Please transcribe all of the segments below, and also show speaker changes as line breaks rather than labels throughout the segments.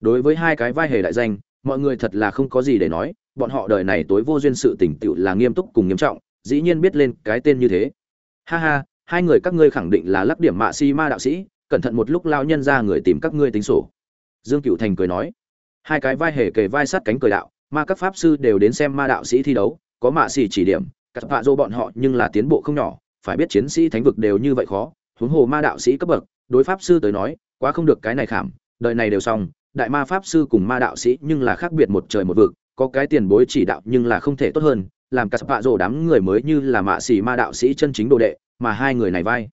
đối với hai cái vai hề đại danh, mọi người thật là không có gì để nói, bọn họ đời này tối vô duyên sự tỉnh tựu là nghiêm túc cùng nghiêm trọng, dĩ nhiên biết lên cái tên như thế. Ha ha, hai người các ngươi khẳng định là lắc điểm mạ si ma đạo sĩ, cẩn thận một lúc lao nhân ra người tìm các ngươi tính sổ. Dương cựu thành cười nói, hai cái vai hề kề vai sát cánh cười đạo, ma các pháp sư đều đến xem ma đạo sĩ thi đấu, có mạ xì chỉ điểm, các vạ dô bọn họ nhưng là tiến bộ không nhỏ, phải biết chiến sĩ thánh vực đều như vậy khó, huống hồ ma đạo sĩ cấp bậc, đối pháp sư tới nói, quá không được cái này khảm, đời này đều xong đại ma pháp sư cùng ma đạo sĩ nhưng là khác biệt một trời một vực, có cái tiền bối chỉ đạo nhưng là không thể tốt hơn, làm cả vạ rổ đám người mới như là mạ xì ma đạo sĩ chân chính đồ đệ, mà hai người này vai.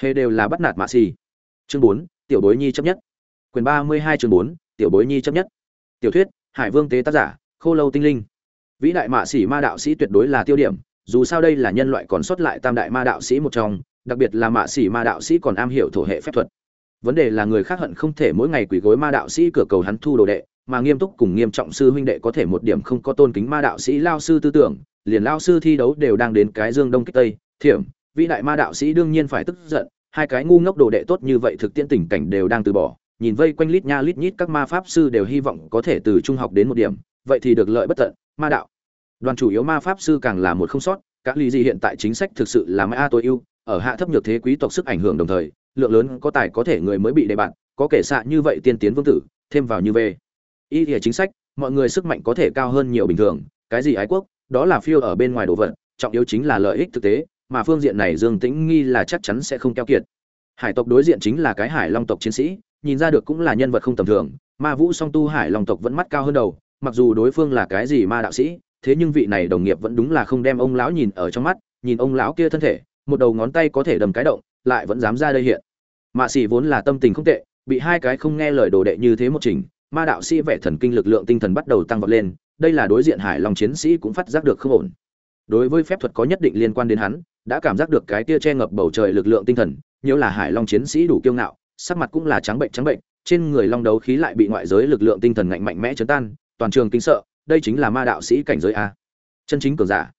Hề đều là bắt nạt mạ xì. Chương bốn, tiểu bối nhi chấp nhất. Quyền ba mươi hai chương bốn, tiểu bối nhi chấp nhất. Tiểu thuyết, hải vương tế tác giả, khô lâu tinh linh. Vĩ đại mạ xì ma đạo sĩ tuyệt đối là tiêu điểm, dù sao đây là nhân loại còn sót lại tam đại ma đạo sĩ một trong, đặc biệt là mạ xì ma đạo sĩ còn am hiểu thổ hệ phép thuật vấn đề là người khác hận không thể mỗi ngày quỳ gối ma đạo sĩ cửa cầu hắn thu đồ đệ, mà nghiêm túc cùng nghiêm trọng sư huynh đệ có thể một điểm không có tôn kính ma đạo sĩ lao sư tư tưởng, liền lao sư thi đấu đều đang đến cái dương đông kích tây, thiểm, vĩ đại ma đạo sĩ đương nhiên phải tức giận, hai cái ngu ngốc đồ đệ tốt như vậy thực tiễn tình cảnh đều đang từ bỏ, nhìn vây quanh lít nha lít nhít các ma pháp sư đều hy vọng có thể từ trung học đến một điểm, vậy thì được lợi bất tận, ma đạo. Đoàn chủ yếu ma pháp sư càng là một không sót các lý gì hiện tại chính sách thực sự là ma tối ưu ở hạ thấp nhược thế quý tộc sức ảnh hưởng đồng thời, lượng lớn có tài có thể người mới bị đề bạt, có kể xạ như vậy tiên tiến vương tử, thêm vào như về ý nghĩa chính sách, mọi người sức mạnh có thể cao hơn nhiều bình thường, cái gì ái quốc, đó là phiêu ở bên ngoài đồ vật, trọng yếu chính là lợi ích thực tế, mà phương diện này dương tĩnh nghi là chắc chắn sẽ không keo kiệt. Hải tộc đối diện chính là cái hải long tộc chiến sĩ, nhìn ra được cũng là nhân vật không tầm thường, ma vũ song tu hải long tộc vẫn mắt cao hơn đầu, mặc dù đối phương là cái gì ma đạo sĩ, thế nhưng vị này đồng nghiệp vẫn đúng là không đem ông lão nhìn ở trong mắt, nhìn ông lão kia thân thể một đầu ngón tay có thể đầm cái động, lại vẫn dám ra đây hiện. Mạ xỉ vốn là tâm tình không tệ, bị hai cái không nghe lời đồ đệ như thế một trình, ma đạo sĩ vẻ thần kinh lực lượng tinh thần bắt đầu tăng vọt lên, đây là đối diện hải long chiến sĩ cũng phát giác được không ổn. Đối với phép thuật có nhất định liên quan đến hắn, đã cảm giác được cái tia che ngập bầu trời lực lượng tinh thần Nếu là hải long chiến sĩ đủ kiêu ngạo, sắc mặt cũng là trắng bệnh trắng bệnh, trên người long đấu khí lại bị ngoại giới lực lượng tinh thần ngạnh mạnh mẽ chấn tan, toàn trường kinh sợ, đây chính là ma đạo sĩ cảnh giới a. Chân chính cường giả.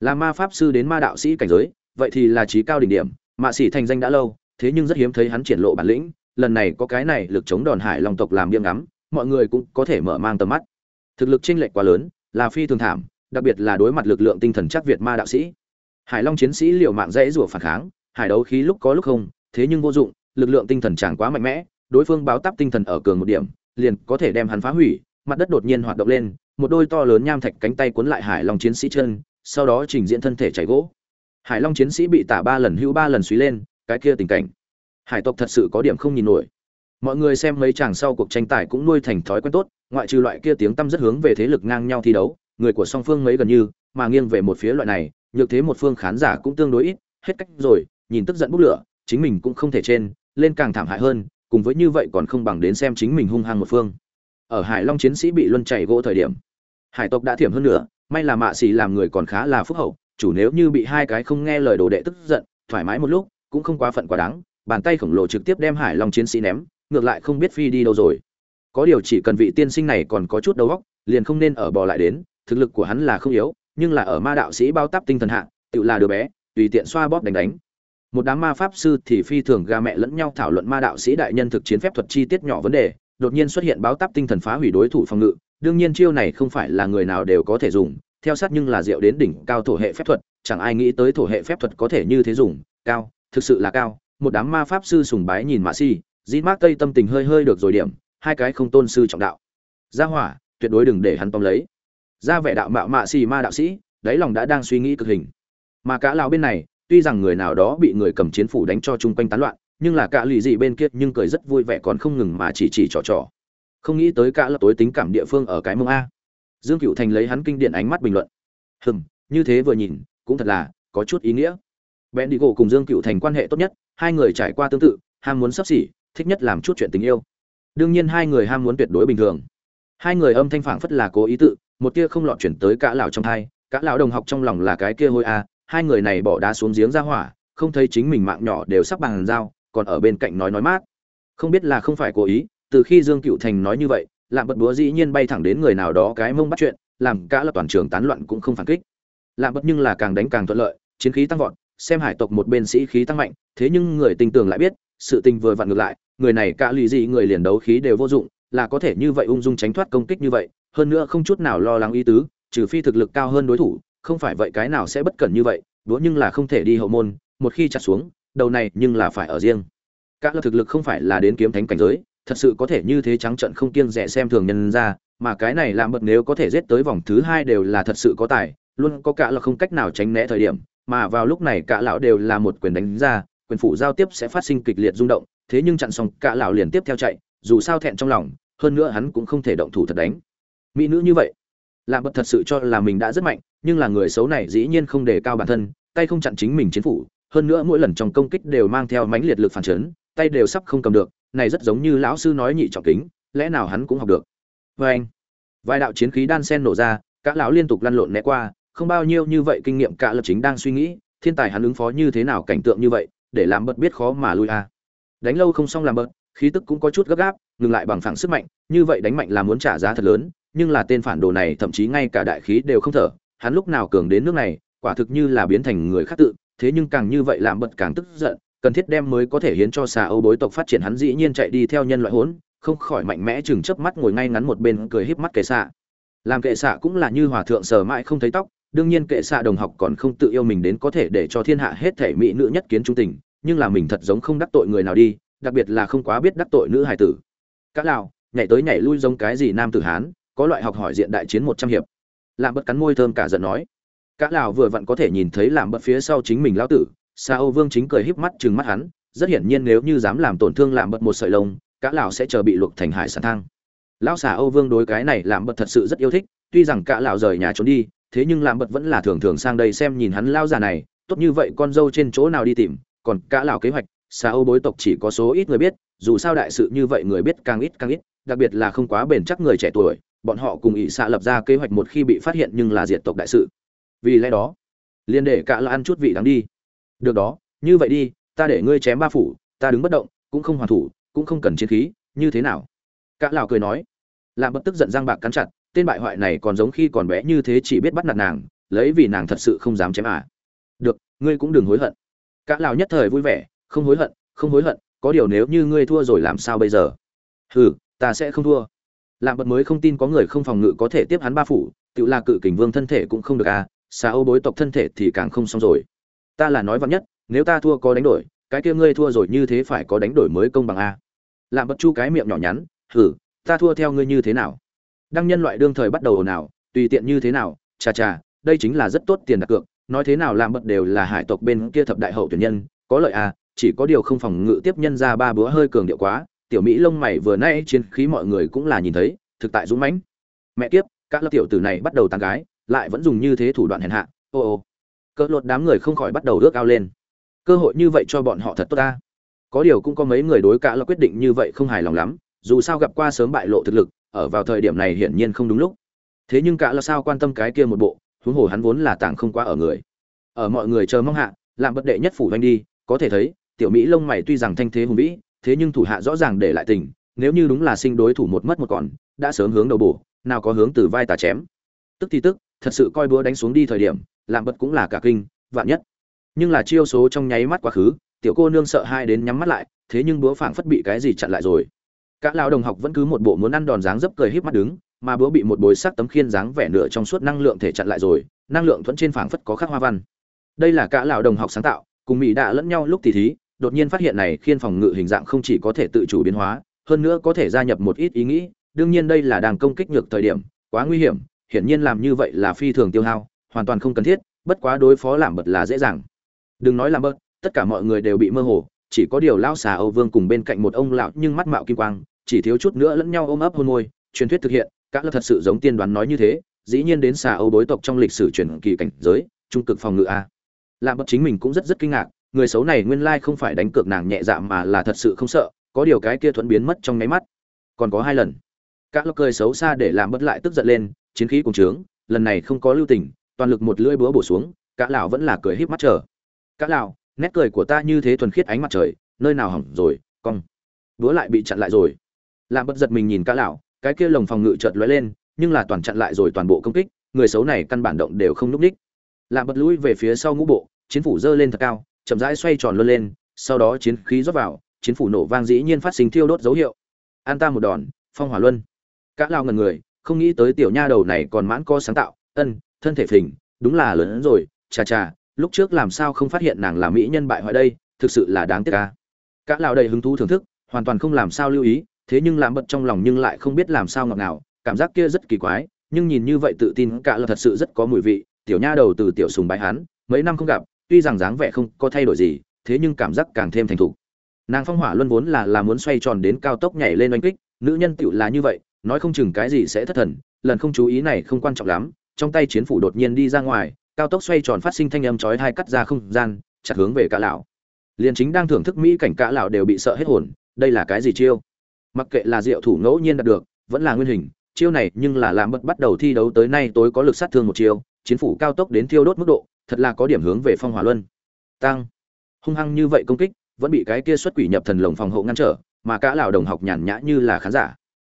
Là ma pháp sư đến ma đạo sĩ cảnh giới vậy thì là trí cao đỉnh điểm, mạ sĩ thành danh đã lâu, thế nhưng rất hiếm thấy hắn triển lộ bản lĩnh, lần này có cái này lực chống đòn hải long tộc làm biếng ngắm, mọi người cũng có thể mở mang tầm mắt. Thực lực chênh lệch quá lớn, là phi thường thảm, đặc biệt là đối mặt lực lượng tinh thần chắc việt ma đạo sĩ. Hải long chiến sĩ liều mạng dễ rủa phản kháng, hải đấu khí lúc có lúc không, thế nhưng vô dụng, lực lượng tinh thần chẳng quá mạnh mẽ, đối phương báo táp tinh thần ở cường một điểm, liền có thể đem hắn phá hủy, mặt đất đột nhiên hoạt động lên, một đôi to lớn nham thạch cánh tay cuốn lại hải long chiến sĩ chân, sau đó trình diễn thân thể chảy gỗ hải long chiến sĩ bị tả ba lần hữu ba lần suy lên, cái kia tình cảnh. Hải tộc thật sự có điểm không nhìn nổi. Mọi người xem mấy chàng sau cuộc tranh tài cũng nuôi thành thói quen tốt, ngoại trừ loại kia tiếng tăm rất hướng về thế lực ngang nhau thi đấu, người của song phương mấy gần như, mà nghiêng về một phía loại này, nhược thế một phương khán giả cũng tương đối ít, hết cách rồi, nhìn tức giận bốc lửa, chính mình cũng không thể trên, lên càng thảm hại hơn, cùng với như vậy còn không bằng đến xem chính mình hung hăng một phương. Ở hải long chiến sĩ bị luân chảy gỗ thời điểm, hải tộc đã thiểm hơn nữa may là mạ xì làm người còn khá là phúc hậu chủ nếu như bị hai cái không nghe lời đồ đệ tức giận, thoải mái một lúc, cũng không quá phận quá đáng, bàn tay khổng lồ trực tiếp đem hải long chiến sĩ ném, ngược lại không biết phi đi đâu rồi. Có điều chỉ cần vị tiên sinh này còn có chút đầu óc, liền không nên ở bò lại đến, thực lực của hắn là không yếu, nhưng là ở ma đạo sĩ bao táp tinh thần hạng tự là đứa bé, tùy tiện xoa bóp đánh đánh. Một đám ma pháp sư thì phi thường ga mẹ lẫn nhau thảo luận ma đạo sĩ đại nhân thực chiến phép thuật chi tiết nhỏ vấn đề, đột nhiên xuất hiện báo táp tinh thần phá hủy đối thủ phòng ngự, đương nhiên chiêu này không phải là người nào đều có thể dùng theo sát nhưng là rượu đến đỉnh cao thổ hệ phép thuật, chẳng ai nghĩ tới thổ hệ phép thuật có thể như thế dùng, cao, thực sự là cao. Một đám ma pháp sư sùng bái nhìn mạ si dĩ mát tây tâm tình hơi hơi được rồi điểm, hai cái không tôn sư trọng đạo. Gia hỏa, tuyệt đối đừng để hắn tóm lấy. Ra vẻ đạo mạo mạ si ma đạo sĩ, đáy lòng đã đang suy nghĩ cực hình. Mà cả lão bên này, tuy rằng người nào đó bị người cầm chiến phủ đánh cho chung quanh tán loạn, nhưng là cả lì dị bên kia nhưng cười rất vui vẻ còn không ngừng mà chỉ chỉ trò trò. Không nghĩ tới cả là tối tính cảm địa phương ở cái mông a dương cựu thành lấy hắn kinh điển ánh mắt bình luận. Hừm, như thế vừa nhìn, cũng thật là có chút ý nghĩa. Bèn đi gỗ cùng dương cựu thành quan hệ tốt nhất, hai người trải qua tương tự, ham muốn sắp xỉ, thích nhất làm chút chuyện tình yêu. Đương nhiên hai người ham muốn tuyệt đối bình thường. Hai người âm thanh phảng phất là cố ý tự, một tia không lọt chuyển tới cả lão trong hai cả lão đồng học trong lòng là cái kia hôi a, hai người này bỏ đá xuống giếng ra hỏa, không thấy chính mình mạng nhỏ đều sắp bằng dao, còn ở bên cạnh nói nói mát. Không biết là không phải cố ý, từ khi dương cựu thành nói như vậy lạm bật búa dĩ nhiên bay thẳng đến người nào đó cái mông bắt chuyện, làm cả là toàn trường tán loạn cũng không phản kích. Lạm bật nhưng là càng đánh càng thuận lợi, chiến khí tăng vọt, xem hải tộc một bên sĩ khí tăng mạnh, thế nhưng người tình tường lại biết, sự tình vừa vặn ngược lại, người này cả lì gì người liền đấu khí đều vô dụng, là có thể như vậy ung dung tránh thoát công kích như vậy, hơn nữa không chút nào lo lắng ý tứ, trừ phi thực lực cao hơn đối thủ, không phải vậy cái nào sẽ bất cẩn như vậy đũa nhưng là không thể đi hậu môn, một khi chặt xuống, đầu này nhưng là phải ở riêng. Cả là thực lực không phải là đến kiếm thánh cảnh giới thật sự có thể như thế trắng trận không kiêng rẻ xem thường nhân ra, mà cái này làm bật nếu có thể giết tới vòng thứ hai đều là thật sự có tài, luôn có cả là không cách nào tránh né thời điểm, mà vào lúc này cả lão đều là một quyền đánh ra, quyền phủ giao tiếp sẽ phát sinh kịch liệt rung động, thế nhưng chặn xong, cả lão liền tiếp theo chạy, dù sao thẹn trong lòng, hơn nữa hắn cũng không thể động thủ thật đánh. Mỹ nữ như vậy làm bật thật sự cho là mình đã rất mạnh, nhưng là người xấu này dĩ nhiên không đề cao bản thân, tay không chặn chính mình chiến phủ, hơn nữa mỗi lần trong công kích đều mang theo mãnh liệt lực phản chấn, tay đều sắp không cầm được này rất giống như lão sư nói nhị trọng kính, lẽ nào hắn cũng học được? Vê anh, vài đạo chiến khí đan sen nổ ra, cả lão liên tục lăn lộn né qua, không bao nhiêu như vậy kinh nghiệm cả lập chính đang suy nghĩ, thiên tài hắn ứng phó như thế nào cảnh tượng như vậy, để làm bật biết khó mà lui a đánh lâu không xong làm bật, khí tức cũng có chút gấp gáp, ngừng lại bằng phẳng sức mạnh, như vậy đánh mạnh là muốn trả giá thật lớn, nhưng là tên phản đồ này thậm chí ngay cả đại khí đều không thở, hắn lúc nào cường đến nước này, quả thực như là biến thành người khác tự, thế nhưng càng như vậy làm bật càng tức giận cần thiết đem mới có thể hiến cho xà âu bối tộc phát triển hắn dĩ nhiên chạy đi theo nhân loại hỗn không khỏi mạnh mẽ chừng chớp mắt ngồi ngay ngắn một bên cười híp mắt kệ xạ. Làm kệ xạ cũng là như hòa thượng sờ mãi không thấy tóc, đương nhiên kệ xạ đồng học còn không tự yêu mình đến có thể để cho thiên hạ hết thể mỹ nữ nhất kiến trung tình, nhưng là mình thật giống không đắc tội người nào đi, đặc biệt là không quá biết đắc tội nữ hài tử. Cá lào, nhảy tới nhảy lui giống cái gì nam tử hán, có loại học hỏi diện đại chiến một trăm hiệp. Làm bất cắn môi thơm cả giận nói. Cá lào vừa vặn có thể nhìn thấy làm bất phía sau chính mình lão tử sa âu vương chính cười híp mắt chừng mắt hắn, rất hiển nhiên nếu như dám làm tổn thương làm bật một sợi lông, cả lão sẽ chờ bị luộc thành hải sản thang. Lão Sa âu vương đối cái này làm bật thật sự rất yêu thích, tuy rằng cả lão rời nhà trốn đi, thế nhưng làm bật vẫn là thường thường sang đây xem nhìn hắn lao già này, tốt như vậy con dâu trên chỗ nào đi tìm, còn cả lão kế hoạch, Sa âu bối tộc chỉ có số ít người biết, dù sao đại sự như vậy người biết càng ít càng ít, đặc biệt là không quá bền chắc người trẻ tuổi, bọn họ cùng ỷ xạ lập ra kế hoạch một khi bị phát hiện nhưng là diệt tộc đại sự. Vì lẽ đó liên để cả lão ăn chút vị đáng đi được đó, như vậy đi, ta để ngươi chém ba phủ, ta đứng bất động, cũng không hoàn thủ, cũng không cần chiến khí, như thế nào? Cả lão cười nói. Làm bất tức giận giang bạc cắn chặt, tên bại hoại này còn giống khi còn bé như thế chỉ biết bắt nạt nàng, lấy vì nàng thật sự không dám chém à. Được, ngươi cũng đừng hối hận. Cả lão nhất thời vui vẻ, không hối hận, không hối hận, có điều nếu như ngươi thua rồi làm sao bây giờ? Hừ, ta sẽ không thua. Làm bật mới không tin có người không phòng ngự có thể tiếp hắn ba phủ, tự là cự kình vương thân thể cũng không được à xa ô bối tộc thân thể thì càng không xong rồi ta là nói vắn nhất, nếu ta thua có đánh đổi, cái kia ngươi thua rồi như thế phải có đánh đổi mới công bằng à? a làm bật chu cái miệng nhỏ nhắn, hử, ta thua theo ngươi như thế nào? Đăng nhân loại đương thời bắt đầu ồn ào, tùy tiện như thế nào? Chà chà, đây chính là rất tốt tiền đặt cược, nói thế nào làm bật đều là hải tộc bên kia thập đại hậu tuyển nhân, có lợi à? Chỉ có điều không phòng ngự tiếp nhân ra ba búa hơi cường điệu quá, tiểu mỹ lông mày vừa nay chiến khí mọi người cũng là nhìn thấy, thực tại dũng mãnh. Mẹ kiếp, các lớp tiểu tử này bắt đầu tàn gái, lại vẫn dùng như thế thủ đoạn hèn hạ, ô ô cỡ lột đám người không khỏi bắt đầu ước ao lên. Cơ hội như vậy cho bọn họ thật tốt ta. Có điều cũng có mấy người đối cả là quyết định như vậy không hài lòng lắm, dù sao gặp qua sớm bại lộ thực lực, ở vào thời điểm này hiển nhiên không đúng lúc. Thế nhưng cả là sao quan tâm cái kia một bộ, huống hồ hắn vốn là tàng không quá ở người. Ở mọi người chờ mong hạ làm bất đệ nhất phủ doanh đi, có thể thấy, tiểu mỹ lông mày tuy rằng thanh thế hùng vĩ, thế nhưng thủ hạ rõ ràng để lại tình, nếu như đúng là sinh đối thủ một mất một còn, đã sớm hướng đầu bổ, nào có hướng từ vai tà chém. Tức thì tức, thật sự coi búa đánh xuống đi thời điểm làm bật cũng là cả kinh, vạn nhất. Nhưng là chiêu số trong nháy mắt quá khứ, tiểu cô nương sợ hai đến nhắm mắt lại, thế nhưng búa phảng phất bị cái gì chặn lại rồi. Cả lão đồng học vẫn cứ một bộ muốn ăn đòn dáng dấp cười híp mắt đứng, mà búa bị một bối sắc tấm khiên dáng vẻ nửa trong suốt năng lượng thể chặn lại rồi, năng lượng thuẫn trên phảng phất có khắc hoa văn. Đây là cả lão đồng học sáng tạo, cùng mỹ đã lẫn nhau lúc tỉ thí, đột nhiên phát hiện này khiên phòng ngự hình dạng không chỉ có thể tự chủ biến hóa, hơn nữa có thể gia nhập một ít ý nghĩ, đương nhiên đây là đang công kích ngược thời điểm, quá nguy hiểm, hiển nhiên làm như vậy là phi thường tiêu hao hoàn toàn không cần thiết, bất quá đối phó làm bật là dễ dàng. Đừng nói làm bớt tất cả mọi người đều bị mơ hồ, chỉ có điều lão xà âu vương cùng bên cạnh một ông lão nhưng mắt mạo kim quang, chỉ thiếu chút nữa lẫn nhau ôm ấp hôn môi, truyền thuyết thực hiện các lớp thật sự giống tiên đoán nói như thế, dĩ nhiên đến xà âu đối tộc trong lịch sử truyền kỳ cảnh giới, trung cực phòng ngự a. Làm bậc chính mình cũng rất rất kinh ngạc, người xấu này nguyên lai không phải đánh cược nàng nhẹ dạ mà là thật sự không sợ, có điều cái kia thuận biến mất trong nháy mắt. Còn có hai lần. Các lộc cười xấu xa để làm bất lại tức giận lên, chiến khí cùng trướng, lần này không có lưu tình toàn lực một lưỡi búa bổ xuống cả lão vẫn là cười híp mắt chờ. Cả lão, nét cười của ta như thế thuần khiết ánh mặt trời, nơi nào hỏng rồi, cong. Búa lại bị chặn lại rồi. Làm bất giật mình nhìn cả lão, cái kia lồng phòng ngự chợt lóe lên, nhưng là toàn chặn lại rồi toàn bộ công kích, người xấu này căn bản động đều không núp đích làm bật lùi về phía sau ngũ bộ, chiến phủ dơ lên thật cao, chậm rãi xoay tròn luôn lên, sau đó chiến khí rót vào, chiến phủ nổ vang dĩ nhiên phát sinh thiêu đốt dấu hiệu. An ta một đòn, phong hỏa luân. Cả lão ngần người, không nghĩ tới tiểu nha đầu này còn mãn co sáng tạo, ân thân thể phình, đúng là lớn hơn rồi, chà chà, lúc trước làm sao không phát hiện nàng là mỹ nhân bại hoại đây, thực sự là đáng tiếc a. cả lão đầy hứng thú thưởng thức, hoàn toàn không làm sao lưu ý, thế nhưng làm bật trong lòng nhưng lại không biết làm sao ngọt nào cảm giác kia rất kỳ quái, nhưng nhìn như vậy tự tin cả là thật sự rất có mùi vị, tiểu nha đầu từ tiểu sùng bái hắn, mấy năm không gặp, tuy rằng dáng vẻ không có thay đổi gì, thế nhưng cảm giác càng thêm thành thục nàng phong hỏa luân vốn là là muốn xoay tròn đến cao tốc nhảy lên oanh kích, nữ nhân tiểu là như vậy, nói không chừng cái gì sẽ thất thần, lần không chú ý này không quan trọng lắm trong tay chiến phủ đột nhiên đi ra ngoài, cao tốc xoay tròn phát sinh thanh âm chói tai cắt ra không gian, chặt hướng về cả lão. Liền chính đang thưởng thức mỹ cảnh cả lão đều bị sợ hết hồn, đây là cái gì chiêu? Mặc kệ là diệu thủ ngẫu nhiên đạt được, vẫn là nguyên hình, chiêu này nhưng là làm bất bắt đầu thi đấu tới nay tối có lực sát thương một chiêu, chiến phủ cao tốc đến thiêu đốt mức độ, thật là có điểm hướng về phong hỏa luân. Tăng. Hung hăng như vậy công kích, vẫn bị cái kia xuất quỷ nhập thần lồng phòng hộ ngăn trở, mà cả lão đồng học nhàn nhã như là khán giả.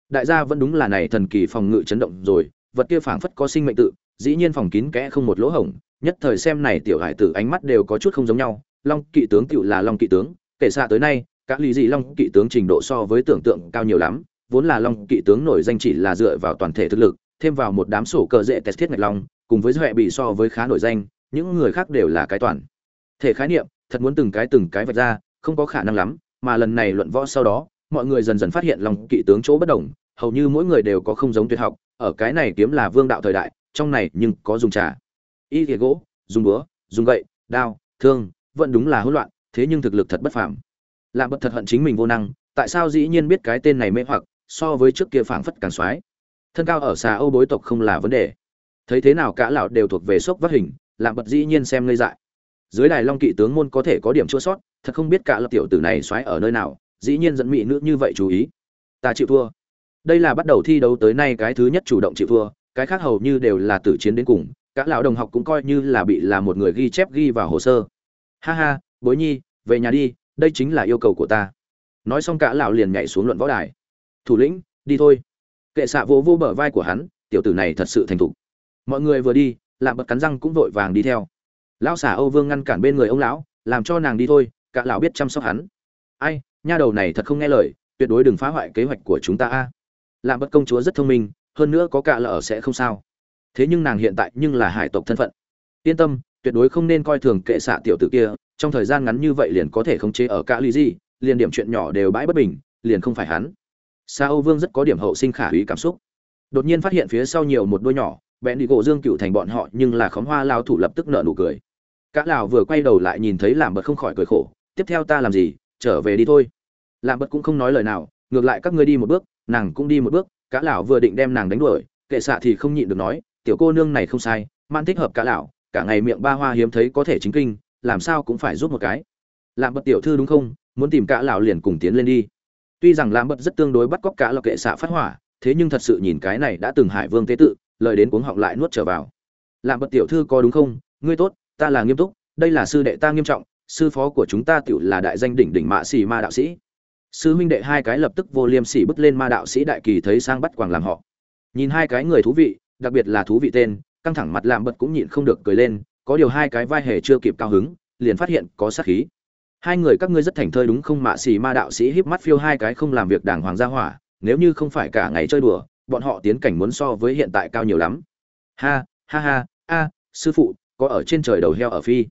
Đại gia vẫn đúng là này thần kỳ phòng ngự chấn động rồi vật kia phảng phất có sinh mệnh tự, dĩ nhiên phòng kín kẽ không một lỗ hổng, nhất thời xem này tiểu hải tử ánh mắt đều có chút không giống nhau. Long kỵ tướng tiểu là long kỵ tướng, kể xa tới nay các lý dị long kỵ tướng trình độ so với tưởng tượng cao nhiều lắm, vốn là long kỵ tướng nổi danh chỉ là dựa vào toàn thể thực lực, thêm vào một đám sổ cờ dễ test thiết ngạch long, cùng với huệ bị so với khá nổi danh, những người khác đều là cái toàn. Thể khái niệm, thật muốn từng cái từng cái vạch ra, không có khả năng lắm, mà lần này luận võ sau đó, mọi người dần dần phát hiện long kỵ tướng chỗ bất đồng, hầu như mỗi người đều có không giống tuyệt học ở cái này kiếm là vương đạo thời đại, trong này nhưng có dùng trà. Y ghế gỗ, dùng búa, dùng gậy, đao, thương, vẫn đúng là hỗn loạn, thế nhưng thực lực thật bất phàm. Làm bật thật hận chính mình vô năng, tại sao dĩ nhiên biết cái tên này mê hoặc, so với trước kia phảng phất càng xoái. Thân cao ở xà âu bối tộc không là vấn đề. Thấy thế nào cả lão đều thuộc về sốc vắt hình làm bật dĩ nhiên xem ngây dại. Dưới đài long kỵ tướng môn có thể có điểm chua sót, thật không biết cả lập tiểu tử này xoáy ở nơi nào, dĩ nhiên dẫn mỹ nữ như vậy chú ý. Ta chịu thua đây là bắt đầu thi đấu tới nay cái thứ nhất chủ động chịu thua, cái khác hầu như đều là tử chiến đến cùng, Cả lão đồng học cũng coi như là bị là một người ghi chép ghi vào hồ sơ. Ha ha, bối nhi, về nhà đi, đây chính là yêu cầu của ta. Nói xong cả lão liền nhảy xuống luận võ đài. Thủ lĩnh, đi thôi. Kệ xạ vô vô bờ vai của hắn, tiểu tử này thật sự thành thục. Mọi người vừa đi, lạm bật cắn răng cũng vội vàng đi theo. Lão xả âu vương ngăn cản bên người ông lão, làm cho nàng đi thôi, cả lão biết chăm sóc hắn. Ai, nha đầu này thật không nghe lời, tuyệt đối đừng phá hoại kế hoạch của chúng ta a lạm Bất công chúa rất thông minh, hơn nữa có cả ở sẽ không sao. Thế nhưng nàng hiện tại nhưng là hải tộc thân phận. Yên tâm, tuyệt đối không nên coi thường kệ xạ tiểu tử kia, trong thời gian ngắn như vậy liền có thể khống chế ở cả lý gì, liền điểm chuyện nhỏ đều bãi bất bình, liền không phải hắn. Sa âu vương rất có điểm hậu sinh khả hủy cảm xúc. Đột nhiên phát hiện phía sau nhiều một đôi nhỏ bẹn đi gỗ dương cựu thành bọn họ, nhưng là khóm hoa lao thủ lập tức nợ nụ cười. Cả lào vừa quay đầu lại nhìn thấy làm bật không khỏi cười khổ, tiếp theo ta làm gì? Trở về đi thôi. Làm bật cũng không nói lời nào, ngược lại các ngươi đi một bước nàng cũng đi một bước cá lão vừa định đem nàng đánh đuổi, kệ xạ thì không nhịn được nói, tiểu cô nương này không sai, man thích hợp cá lão, cả ngày miệng ba hoa hiếm thấy có thể chính kinh, làm sao cũng phải giúp một cái. Làm bật tiểu thư đúng không? Muốn tìm cả lão liền cùng tiến lên đi. Tuy rằng làm bật rất tương đối bắt cóc cả lão kệ xạ phát hỏa, thế nhưng thật sự nhìn cái này đã từng hải vương tế tự, lời đến cuống họng lại nuốt trở vào. Làm bật tiểu thư có đúng không? Ngươi tốt, ta là nghiêm túc, đây là sư đệ ta nghiêm trọng, sư phó của chúng ta tiểu là đại danh đỉnh đỉnh mạ xì ma đạo sĩ sư huynh đệ hai cái lập tức vô liêm sỉ bứt lên ma đạo sĩ đại kỳ thấy sang bắt quàng làm họ. Nhìn hai cái người thú vị, đặc biệt là thú vị tên, căng thẳng mặt làm bật cũng nhịn không được cười lên, có điều hai cái vai hề chưa kịp cao hứng, liền phát hiện có sát khí. Hai người các ngươi rất thành thơi đúng không mạ xì ma đạo sĩ híp mắt phiêu hai cái không làm việc đàng hoàng gia hỏa, nếu như không phải cả ngày chơi đùa, bọn họ tiến cảnh muốn so với hiện tại cao nhiều lắm. Ha ha ha, a, sư phụ, có ở trên trời đầu heo ở phi.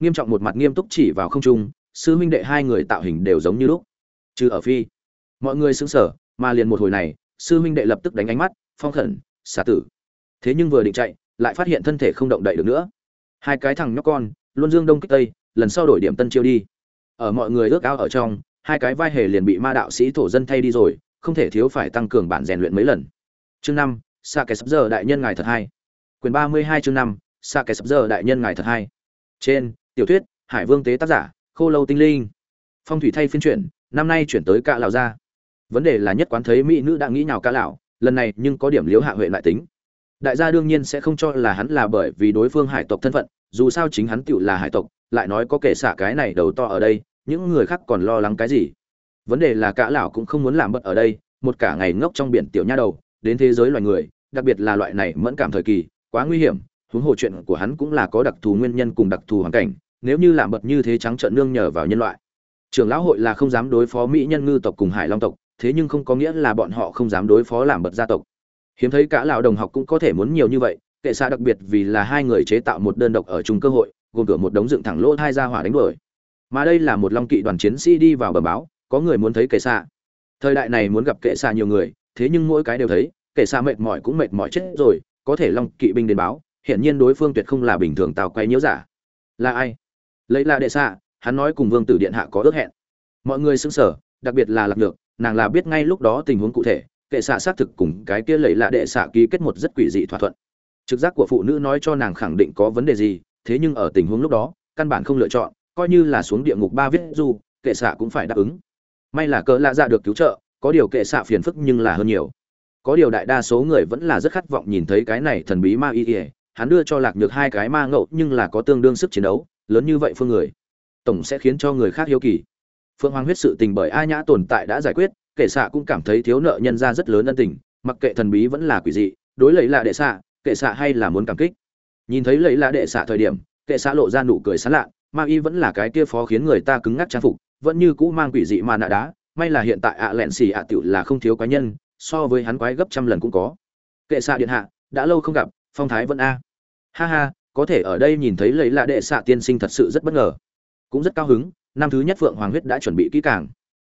Nghiêm trọng một mặt nghiêm túc chỉ vào không trung, sư huynh đệ hai người tạo hình đều giống như lúc trừ ở phi. Mọi người sững sờ, mà liền một hồi này, sư huynh đệ lập tức đánh ánh mắt, phong khẩn, xả tử. Thế nhưng vừa định chạy, lại phát hiện thân thể không động đậy được nữa. Hai cái thằng nhóc con, luôn dương đông kích tây, lần sau đổi điểm tân chiêu đi. Ở mọi người ước ao ở trong, hai cái vai hề liền bị ma đạo sĩ thổ dân thay đi rồi, không thể thiếu phải tăng cường bản rèn luyện mấy lần. Chương năm xa kẻ sắp giờ đại nhân ngài thật hay quyền ba mươi hai chương năm xa kẻ sắp giờ đại nhân ngài thật hay trên, tiểu thuyết, hải vương tế tác giả, khô lâu tinh linh. Phong thủy thay phiên chuyển năm nay chuyển tới cả lão gia. Vấn đề là nhất quán thấy mỹ nữ đã nghĩ nào cả lão, lần này nhưng có điểm liếu hạ huệ lại tính. Đại gia đương nhiên sẽ không cho là hắn là bởi vì đối phương hải tộc thân phận, dù sao chính hắn tựu là hải tộc, lại nói có kể xả cái này đầu to ở đây, những người khác còn lo lắng cái gì. Vấn đề là cả lão cũng không muốn làm bận ở đây, một cả ngày ngốc trong biển tiểu nha đầu, đến thế giới loài người, đặc biệt là loại này mẫn cảm thời kỳ, quá nguy hiểm, huống hồ chuyện của hắn cũng là có đặc thù nguyên nhân cùng đặc thù hoàn cảnh, nếu như làm bật như thế trắng trợn nương nhờ vào nhân loại trưởng lão hội là không dám đối phó mỹ nhân ngư tộc cùng hải long tộc, thế nhưng không có nghĩa là bọn họ không dám đối phó làm bật gia tộc. Hiếm thấy cả lão đồng học cũng có thể muốn nhiều như vậy, kệ xạ đặc biệt vì là hai người chế tạo một đơn độc ở chung cơ hội, gồm cửa một đống dựng thẳng lỗ hai ra hỏa đánh đuổi. Mà đây là một long kỵ đoàn chiến sĩ đi vào bờ báo, có người muốn thấy kệ xạ thời đại này muốn gặp kệ xạ nhiều người, thế nhưng mỗi cái đều thấy, kệ xạ mệt mỏi cũng mệt mỏi chết rồi, có thể long kỵ binh đến báo, hiển nhiên đối phương tuyệt không là bình thường tào quay nhiễu giả. Là ai? Lấy là đệ xạ hắn nói cùng vương tử điện hạ có ước hẹn. Mọi người xứng sở đặc biệt là lạc được nàng là biết ngay lúc đó tình huống cụ thể, kệ xạ xác thực cùng cái kia lấy là đệ xạ ký kết một rất quỷ dị thỏa thuận. Trực giác của phụ nữ nói cho nàng khẳng định có vấn đề gì, thế nhưng ở tình huống lúc đó, căn bản không lựa chọn, coi như là xuống địa ngục ba viết du, kệ xạ cũng phải đáp ứng. May là cỡ lạ dạ được cứu trợ, có điều kệ xạ phiền phức nhưng là hơn nhiều. Có điều đại đa số người vẫn là rất khát vọng nhìn thấy cái này thần bí ma y ỉa hắn đưa cho lạc nhược hai cái ma ngậu nhưng là có tương đương sức chiến đấu, lớn như vậy phương người tổng sẽ khiến cho người khác hiếu kỳ. Phương hoàng huyết sự tình bởi a nhã tồn tại đã giải quyết kệ xạ cũng cảm thấy thiếu nợ nhân ra rất lớn ân tình, mặc kệ thần bí vẫn là quỷ dị, đối lấy là đệ xạ kệ xạ hay là muốn cảm kích. Nhìn thấy lấy là đệ xạ thời điểm kệ xạ lộ ra nụ cười sán lạ, ma y vẫn là cái kia phó khiến người ta cứng ngắc trang phục, vẫn như cũ mang quỷ dị mà nạ đá, may là hiện tại ạ lẹn xì ạ tiểu là không thiếu cá nhân, so với hắn quái gấp trăm lần cũng có. Kệ xạ điện hạ, đã lâu không gặp, phong thái vẫn a. Ha ha, có thể ở đây nhìn thấy lấy là đệ xạ tiên sinh thật sự rất bất ngờ cũng rất cao hứng, năm thứ nhất phượng hoàng huyết đã chuẩn bị kỹ càng.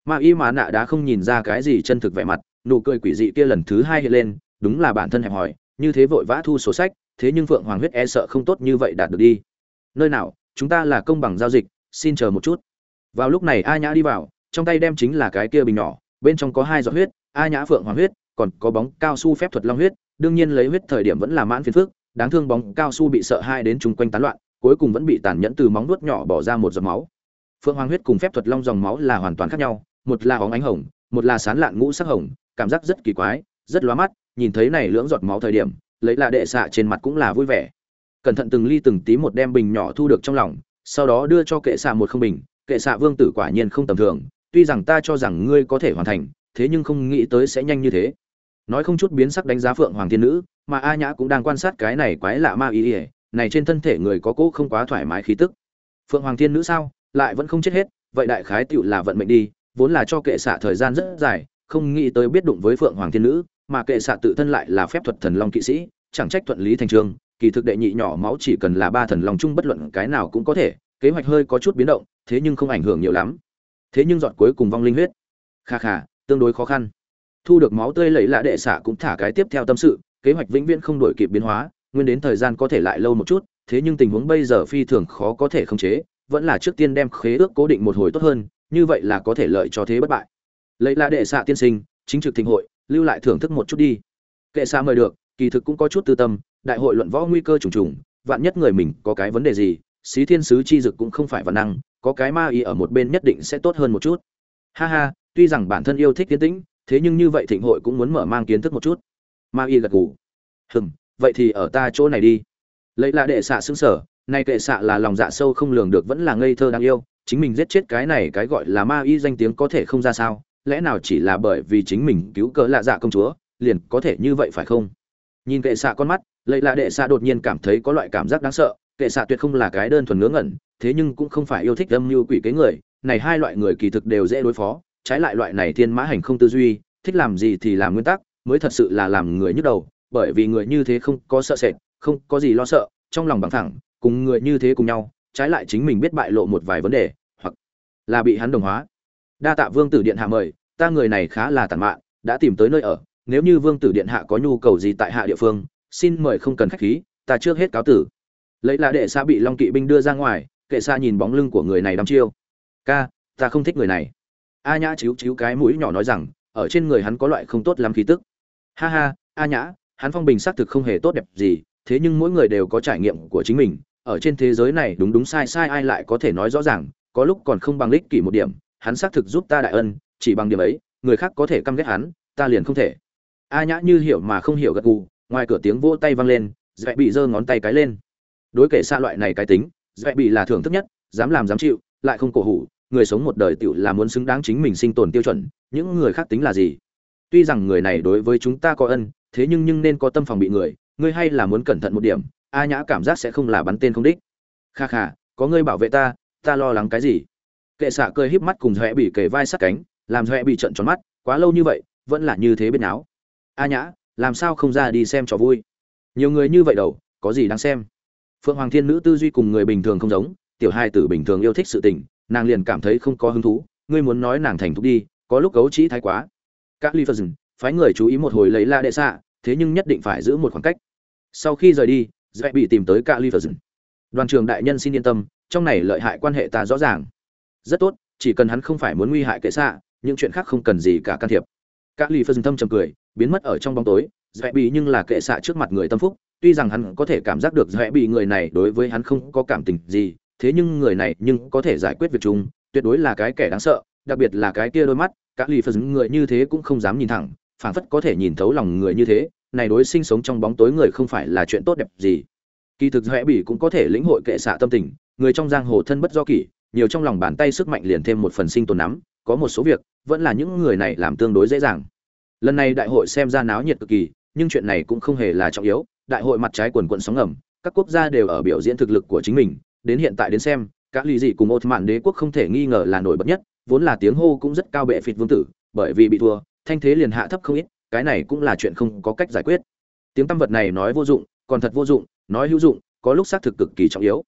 Ma y mà nạ đã không nhìn ra cái gì chân thực vẻ mặt, nụ cười quỷ dị kia lần thứ hai hiện lên, đúng là bản thân hẹp hỏi như thế vội vã thu sổ sách, thế nhưng phượng hoàng huyết e sợ không tốt như vậy đạt được đi. Nơi nào, chúng ta là công bằng giao dịch, xin chờ một chút. Vào lúc này a nhã đi vào, trong tay đem chính là cái kia bình nhỏ, bên trong có hai giọt huyết, a nhã phượng hoàng huyết, còn có bóng cao su phép thuật long huyết, đương nhiên lấy huyết thời điểm vẫn là mãn phiền phước đáng thương bóng cao su bị sợ hai đến chung quanh tán loạn cuối cùng vẫn bị tàn nhẫn từ móng nuốt nhỏ bỏ ra một giọt máu. Phượng hoàng huyết cùng phép thuật long dòng máu là hoàn toàn khác nhau, một là óng ánh hồng, một là sán lạn ngũ sắc hồng, cảm giác rất kỳ quái, rất lóa mắt, nhìn thấy này lưỡng giọt máu thời điểm, lấy là đệ xạ trên mặt cũng là vui vẻ. Cẩn thận từng ly từng tí một đem bình nhỏ thu được trong lòng, sau đó đưa cho kệ xạ một không bình, kệ xạ vương tử quả nhiên không tầm thường, tuy rằng ta cho rằng ngươi có thể hoàn thành, thế nhưng không nghĩ tới sẽ nhanh như thế. Nói không chút biến sắc đánh giá phượng hoàng thiên nữ, mà a nhã cũng đang quan sát cái này quái lạ ma ý ỉa này trên thân thể người có cỗ không quá thoải mái khí tức. Phượng hoàng thiên nữ sao? Lại vẫn không chết hết, vậy đại khái tựu là vận mệnh đi, vốn là cho kệ xạ thời gian rất dài, không nghĩ tới biết đụng với phượng hoàng thiên nữ, mà kệ xạ tự thân lại là phép thuật thần long kỵ sĩ, chẳng trách thuận lý thành trường, kỳ thực đệ nhị nhỏ máu chỉ cần là ba thần long chung bất luận cái nào cũng có thể, kế hoạch hơi có chút biến động, thế nhưng không ảnh hưởng nhiều lắm. Thế nhưng dọn cuối cùng vong linh huyết. Kha kha, tương đối khó khăn. Thu được máu tươi lẫy lạ đệ xạ cũng thả cái tiếp theo tâm sự, kế hoạch vĩnh viễn không đổi kịp biến hóa nguyên đến thời gian có thể lại lâu một chút, thế nhưng tình huống bây giờ phi thường khó có thể khống chế, vẫn là trước tiên đem khế ước cố định một hồi tốt hơn, như vậy là có thể lợi cho thế bất bại. Lấy là đệ xạ tiên sinh, chính trực thịnh hội, lưu lại thưởng thức một chút đi. Kệ xa mời được, kỳ thực cũng có chút tư tâm, đại hội luận võ nguy cơ trùng trùng, vạn nhất người mình có cái vấn đề gì, xí thiên sứ chi dực cũng không phải văn năng, có cái ma y ở một bên nhất định sẽ tốt hơn một chút. Ha ha, tuy rằng bản thân yêu thích tiến tĩnh, thế nhưng như vậy thịnh hội cũng muốn mở mang kiến thức một chút. Ma y gật gù. Hừm vậy thì ở ta chỗ này đi. Lấy là đệ xạ xứng sở, nay kệ xạ là lòng dạ sâu không lường được vẫn là ngây thơ đáng yêu, chính mình giết chết cái này cái gọi là ma y danh tiếng có thể không ra sao, lẽ nào chỉ là bởi vì chính mình cứu cỡ lạ dạ công chúa, liền có thể như vậy phải không? Nhìn kệ xạ con mắt, lấy là đệ xạ đột nhiên cảm thấy có loại cảm giác đáng sợ, kệ xạ tuyệt không là cái đơn thuần ngớ ngẩn, thế nhưng cũng không phải yêu thích âm mưu quỷ kế người, này hai loại người kỳ thực đều dễ đối phó, trái lại loại này thiên mã hành không tư duy, thích làm gì thì làm nguyên tắc, mới thật sự là làm người nhức đầu bởi vì người như thế không có sợ sệt, không có gì lo sợ, trong lòng bằng thẳng, cùng người như thế cùng nhau, trái lại chính mình biết bại lộ một vài vấn đề, hoặc là bị hắn đồng hóa. Đa tạ vương tử điện hạ mời, ta người này khá là tàn mạn, đã tìm tới nơi ở, nếu như vương tử điện hạ có nhu cầu gì tại hạ địa phương, xin mời không cần khách khí, ta trước hết cáo tử. Lấy là đệ xa bị long kỵ binh đưa ra ngoài, kệ xa nhìn bóng lưng của người này đăm chiêu. Ca, ta không thích người này. A nhã chíu chíu cái mũi nhỏ nói rằng, ở trên người hắn có loại không tốt lắm khí tức. Ha ha, a nhã hắn phong bình xác thực không hề tốt đẹp gì, thế nhưng mỗi người đều có trải nghiệm của chính mình. Ở trên thế giới này, đúng đúng sai sai ai lại có thể nói rõ ràng, có lúc còn không bằng lích kỷ một điểm, hắn xác thực giúp ta đại ân, chỉ bằng điểm ấy, người khác có thể căm ghét hắn, ta liền không thể. A nhã như hiểu mà không hiểu gật gù, ngoài cửa tiếng vỗ tay vang lên dạy bị giơ ngón tay cái lên. Đối kể xa loại này cái tính dạy bị là thưởng thức nhất, dám làm dám chịu, lại không cổ hủ, người sống một đời tựu là muốn xứng đáng chính mình sinh tồn tiêu chuẩn, những người khác tính là gì? Tuy rằng người này đối với chúng ta có ân thế nhưng nhưng nên có tâm phòng bị người, ngươi hay là muốn cẩn thận một điểm, a nhã cảm giác sẽ không là bắn tên không đích. Kha kha, có ngươi bảo vệ ta ta lo lắng cái gì? Kệ xạ cười híp mắt cùng dọa bị kề vai sát cánh, làm dọa bị trận tròn mắt, quá lâu như vậy, vẫn là như thế bên áo a nhã, làm sao không ra đi xem trò vui? Nhiều người như vậy đâu, có gì đáng xem? Phượng hoàng thiên nữ tư duy cùng người bình thường không giống, tiểu hai tử bình thường yêu thích sự tình, nàng liền cảm thấy không có hứng thú, ngươi muốn nói nàng thành thục đi, có lúc cấu trĩ thái quá. Các ly phật phái người chú ý một hồi lấy la đệ xạ, thế nhưng nhất định phải giữ một khoảng cách. Sau khi rời đi dễ bị tìm tới cả ly đoàn trường đại nhân xin yên tâm, trong này lợi hại quan hệ ta rõ ràng. Rất tốt, chỉ cần hắn không phải muốn nguy hại kệ xạ, những chuyện khác không cần gì cả can thiệp. Các ly Phân tâm trầm cười, biến mất ở trong bóng tối dễ bị nhưng là kệ xạ trước mặt người tâm phúc, tuy rằng hắn có thể cảm giác được dễ bị người này đối với hắn không có cảm tình gì, thế nhưng người này nhưng có thể giải quyết việc chung, tuyệt đối là cái kẻ đáng sợ, đặc biệt là cái kia đôi mắt các lì Phân người như thế cũng không dám nhìn thẳng phảng phất có thể nhìn thấu lòng người như thế, này đối sinh sống trong bóng tối người không phải là chuyện tốt đẹp gì. Kỳ thực dễ bỉ cũng có thể lĩnh hội kệ xạ tâm tình, người trong giang hồ thân bất do kỷ, nhiều trong lòng bàn tay sức mạnh liền thêm một phần sinh tồn nắm, có một số việc vẫn là những người này làm tương đối dễ dàng. Lần này đại hội xem ra náo nhiệt cực kỳ, nhưng chuyện này cũng không hề là trọng yếu, đại hội mặt trái quần quận sóng ngầm, các quốc gia đều ở biểu diễn thực lực của chính mình, đến hiện tại đến xem các lì dị cùng một mạn đế quốc không thể nghi ngờ là nổi bật nhất, vốn là tiếng hô cũng rất cao bệ phịt vương tử, bởi vì bị thua thanh thế liền hạ thấp không ít, cái này cũng là chuyện không có cách giải quyết. Tiếng tâm vật này nói vô dụng, còn thật vô dụng, nói hữu dụng, có lúc xác thực cực kỳ trọng yếu.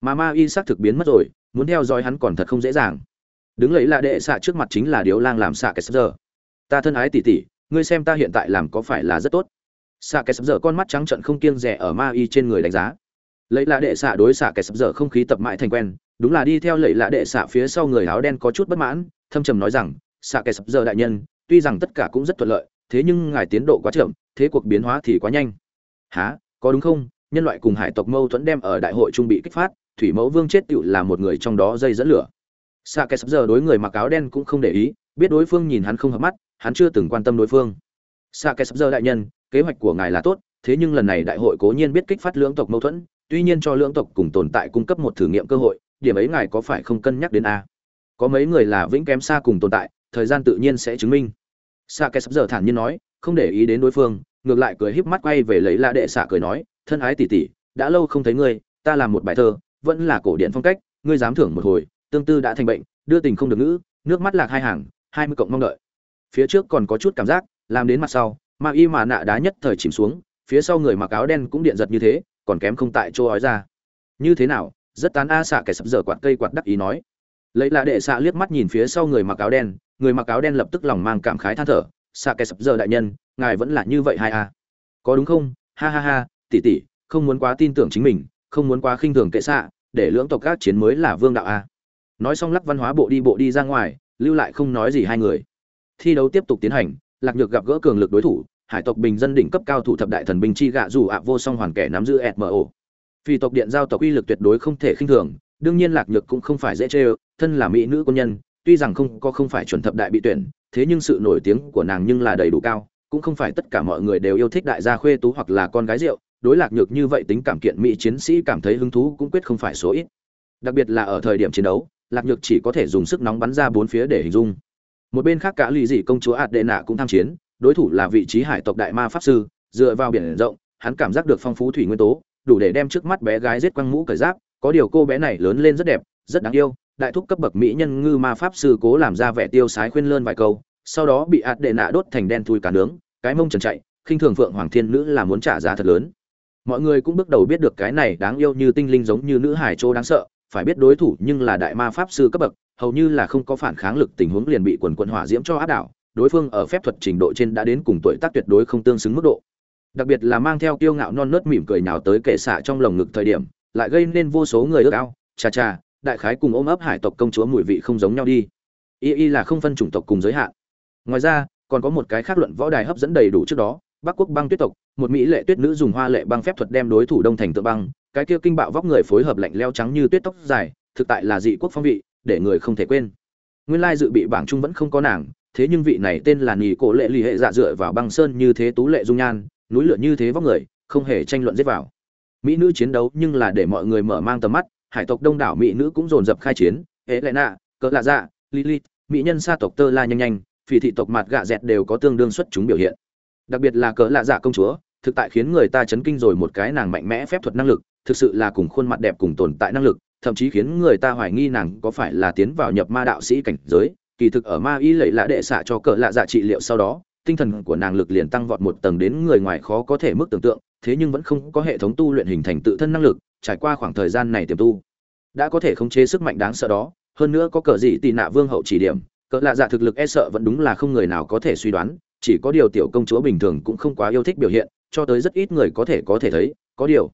Mà ma y xác thực biến mất rồi, muốn theo dõi hắn còn thật không dễ dàng. Đứng lấy là đệ xạ trước mặt chính là điếu lang làm xạ cái sắp giờ. Ta thân ái tỉ tỉ ngươi xem ta hiện tại làm có phải là rất tốt? Xạ cái sắp giờ con mắt trắng trận không kiêng rẻ ở ma y trên người đánh giá. Lấy là đệ xạ đối xạ cái sắp giờ không khí tập mãi thành quen, đúng là đi theo lệ lạ đệ xạ phía sau người áo đen có chút bất mãn, thâm trầm nói rằng, xạ cái sắp giờ đại nhân tuy rằng tất cả cũng rất thuận lợi, thế nhưng ngài tiến độ quá chậm, thế cuộc biến hóa thì quá nhanh. Há có đúng không? Nhân loại cùng hải tộc mâu thuẫn đem ở đại hội trung bị kích phát, thủy mẫu vương chết tựu là một người trong đó dây dẫn lửa. Sa kê sắp giờ đối người mặc áo đen cũng không để ý, biết đối phương nhìn hắn không hợp mắt, hắn chưa từng quan tâm đối phương. Sa kê sắp giờ đại nhân, kế hoạch của ngài là tốt, thế nhưng lần này đại hội cố nhiên biết kích phát lưỡng tộc mâu thuẫn, tuy nhiên cho lưỡng tộc cùng tồn tại cung cấp một thử nghiệm cơ hội, điểm ấy ngài có phải không cân nhắc đến a? Có mấy người là vĩnh kém xa cùng tồn tại, thời gian tự nhiên sẽ chứng minh xạ kẻ sắp giờ thản nhiên nói, không để ý đến đối phương, ngược lại cười híp mắt quay về lấy la đệ xạ cười nói, thân ái tỷ tỷ, đã lâu không thấy ngươi, ta làm một bài thơ, vẫn là cổ điển phong cách, ngươi dám thưởng một hồi, tương tư đã thành bệnh, đưa tình không được ngữ, nước mắt lạc hai hàng, hai mươi cộng mong đợi. Phía trước còn có chút cảm giác, làm đến mặt sau mà y mà nạ đá nhất thời chìm xuống, phía sau người mặc áo đen cũng điện giật như thế, còn kém không tại chỗ ói ra. Như thế nào? Rất tán a xạ kẻ sập dở quạt cây quạt đắc ý nói. Lấy là đệ xạ liếc mắt nhìn phía sau người mặc áo đen người mặc áo đen lập tức lòng mang cảm khái than thở xạ kẻ sập giờ đại nhân, ngài vẫn là như vậy hai a à? có đúng không? Ha ha ha, tỷ tỷ, không muốn quá tin tưởng chính mình, không muốn quá khinh thường kệ xạ, để lưỡng tộc các chiến mới là vương đạo a nói xong lắc văn hóa bộ đi bộ đi ra ngoài, lưu lại không nói gì hai người. Thi đấu tiếp tục tiến hành, lạc nhược gặp gỡ cường lực đối thủ, hải tộc bình dân đỉnh cấp cao thủ thập đại thần binh chi gạ dù ạ vô song hoàn kẻ nắm giữ mo phi tộc điện giao tộc uy lực tuyệt đối không thể khinh thường, đương nhiên lạc nhược cũng không phải dễ chê thân là mỹ nữ quân nhân tuy rằng không có không phải chuẩn thập đại bị tuyển, thế nhưng sự nổi tiếng của nàng nhưng là đầy đủ cao, cũng không phải tất cả mọi người đều yêu thích đại gia khuê tú hoặc là con gái rượu, đối lạc nhược như vậy tính cảm kiện mỹ chiến sĩ cảm thấy hứng thú cũng quyết không phải số ít. Đặc biệt là ở thời điểm chiến đấu, lạc nhược chỉ có thể dùng sức nóng bắn ra bốn phía để hình dung. Một bên khác cả lì dị công chúa ạt đệ nạ cũng tham chiến, đối thủ là vị trí hải tộc đại ma pháp sư, dựa vào biển rộng, hắn cảm giác được phong phú thủy nguyên tố, đủ để đem trước mắt bé gái giết quăng mũ cởi giáp, có điều cô bé này lớn lên rất đẹp, rất đáng yêu đại thúc cấp bậc mỹ nhân ngư ma pháp sư cố làm ra vẻ tiêu sái khuyên lơn vài câu, sau đó bị ạt đệ nạ đốt thành đen thui cả nướng, cái mông trần chạy, khinh thường phượng hoàng thiên nữ là muốn trả giá thật lớn. Mọi người cũng bước đầu biết được cái này đáng yêu như tinh linh giống như nữ hải châu đáng sợ, phải biết đối thủ nhưng là đại ma pháp sư cấp bậc, hầu như là không có phản kháng lực tình huống liền bị quần quần hỏa diễm cho áp đảo, đối phương ở phép thuật trình độ trên đã đến cùng tuổi tác tuyệt đối không tương xứng mức độ. Đặc biệt là mang theo kiêu ngạo non nớt mỉm cười nào tới kệ xạ trong lồng ngực thời điểm, lại gây nên vô số người ước ao chà chà đại khái cùng ôm ấp hải tộc công chúa mùi vị không giống nhau đi. Y y là không phân chủng tộc cùng giới hạn. Ngoài ra, còn có một cái khác luận võ đài hấp dẫn đầy đủ trước đó, bắc quốc băng tuyết tộc, một mỹ lệ tuyết nữ dùng hoa lệ băng phép thuật đem đối thủ đông thành tự băng, cái kia kinh bạo vóc người phối hợp lạnh leo trắng như tuyết tóc dài, thực tại là dị quốc phong vị, để người không thể quên. Nguyên lai dự bị bảng trung vẫn không có nàng, thế nhưng vị này tên là nhì cổ lệ lì hệ dạ dựa vào băng sơn như thế tú lệ dung nhan, núi lửa như thế vóc người, không hề tranh luận giết vào. Mỹ nữ chiến đấu nhưng là để mọi người mở mang tầm mắt hải tộc đông đảo mỹ nữ cũng dồn dập khai chiến hễ lệ nạ cỡ lạ dạ lilith, mỹ nhân sa tộc tơ la nhanh nhanh, phỉ thị tộc mặt gạ dẹt đều có tương đương xuất chúng biểu hiện. Đặc biệt là cỡ lạ dạ công chúa, thực tại khiến người ta chấn kinh rồi một cái nàng mạnh mẽ phép thuật năng lực, thực sự là cùng khuôn mặt đẹp cùng tồn tại năng lực, thậm chí khiến người ta hoài nghi nàng có phải là tiến vào nhập ma đạo sĩ cảnh giới. Kỳ thực ở ma y lệ lạ đệ xạ cho cỡ lạ dạ trị liệu sau đó, tinh thần của nàng lực liền tăng vọt một tầng đến người ngoài khó có thể mức tưởng tượng thế nhưng vẫn không có hệ thống tu luyện hình thành tự thân năng lực, trải qua khoảng thời gian này tiềm tu, đã có thể khống chế sức mạnh đáng sợ đó, hơn nữa có cờ gì tị nạ vương hậu chỉ điểm cỡ lạ dạ thực lực e sợ vẫn đúng là không người nào có thể suy đoán, chỉ có điều tiểu công chúa bình thường cũng không quá yêu thích biểu hiện, cho tới rất ít người có thể có thể thấy, có điều,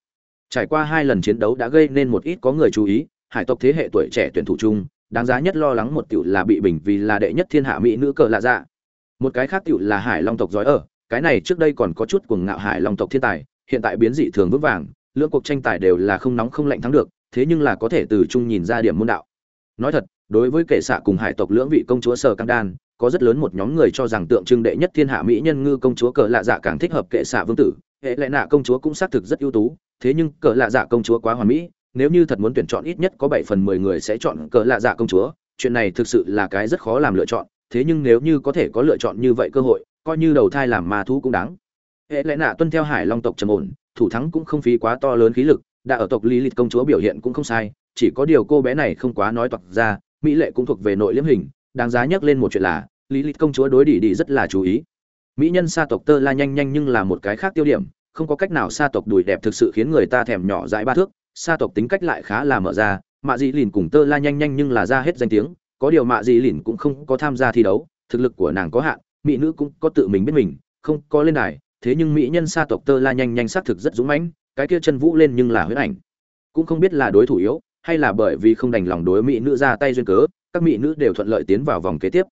trải qua hai lần chiến đấu đã gây nên một ít có người chú ý, hải tộc thế hệ tuổi trẻ tuyển thủ chung, đáng giá nhất lo lắng một tiểu là bị bình vì là đệ nhất thiên hạ mỹ nữ cờ lạ dạ. Một cái khác tiểu là hải long tộc giỏi ở, cái này trước đây còn có chút cuồng ngạo hải long tộc thiên tài hiện tại biến dị thường vững vàng, lưỡng cuộc tranh tài đều là không nóng không lạnh thắng được, thế nhưng là có thể từ chung nhìn ra điểm môn đạo. Nói thật, đối với kệ xạ cùng hải tộc lưỡng vị công chúa sở cang đan, có rất lớn một nhóm người cho rằng tượng trưng đệ nhất thiên hạ mỹ nhân ngư công chúa cờ lạ dạ càng thích hợp kệ xạ vương tử, hệ lệ nạ công chúa cũng xác thực rất ưu tú, thế nhưng cờ lạ dạ công chúa quá hoàn mỹ, nếu như thật muốn tuyển chọn ít nhất có bảy phần mười người sẽ chọn cờ lạ dạ công chúa, chuyện này thực sự là cái rất khó làm lựa chọn, thế nhưng nếu như có thể có lựa chọn như vậy cơ hội, coi như đầu thai làm ma thú cũng đáng hệ lẽ nạ tuân theo hải long tộc trầm ổn, thủ thắng cũng không phí quá to lớn khí lực, đã ở tộc lý lịch công chúa biểu hiện cũng không sai, chỉ có điều cô bé này không quá nói toạc ra, mỹ lệ cũng thuộc về nội liễm hình, đáng giá nhắc lên một chuyện là, lý lịch công chúa đối đỉ đỉ rất là chú ý. Mỹ nhân sa tộc tơ la nhanh nhanh nhưng là một cái khác tiêu điểm, không có cách nào sa tộc đùi đẹp thực sự khiến người ta thèm nhỏ dãi ba thước, sa tộc tính cách lại khá là mở ra, mạ dị lìn cùng tơ la nhanh nhanh nhưng là ra hết danh tiếng, có điều mạ dị lìn cũng không có tham gia thi đấu, thực lực của nàng có hạn, mỹ nữ cũng có tự mình biết mình, không có lên đài thế nhưng mỹ nhân sa tộc tơ la nhanh nhanh xác thực rất dũng mãnh, cái kia chân vũ lên nhưng là huyết ảnh. Cũng không biết là đối thủ yếu, hay là bởi vì không đành lòng đối mỹ nữ ra tay duyên cớ, các mỹ nữ đều thuận lợi tiến vào vòng kế tiếp.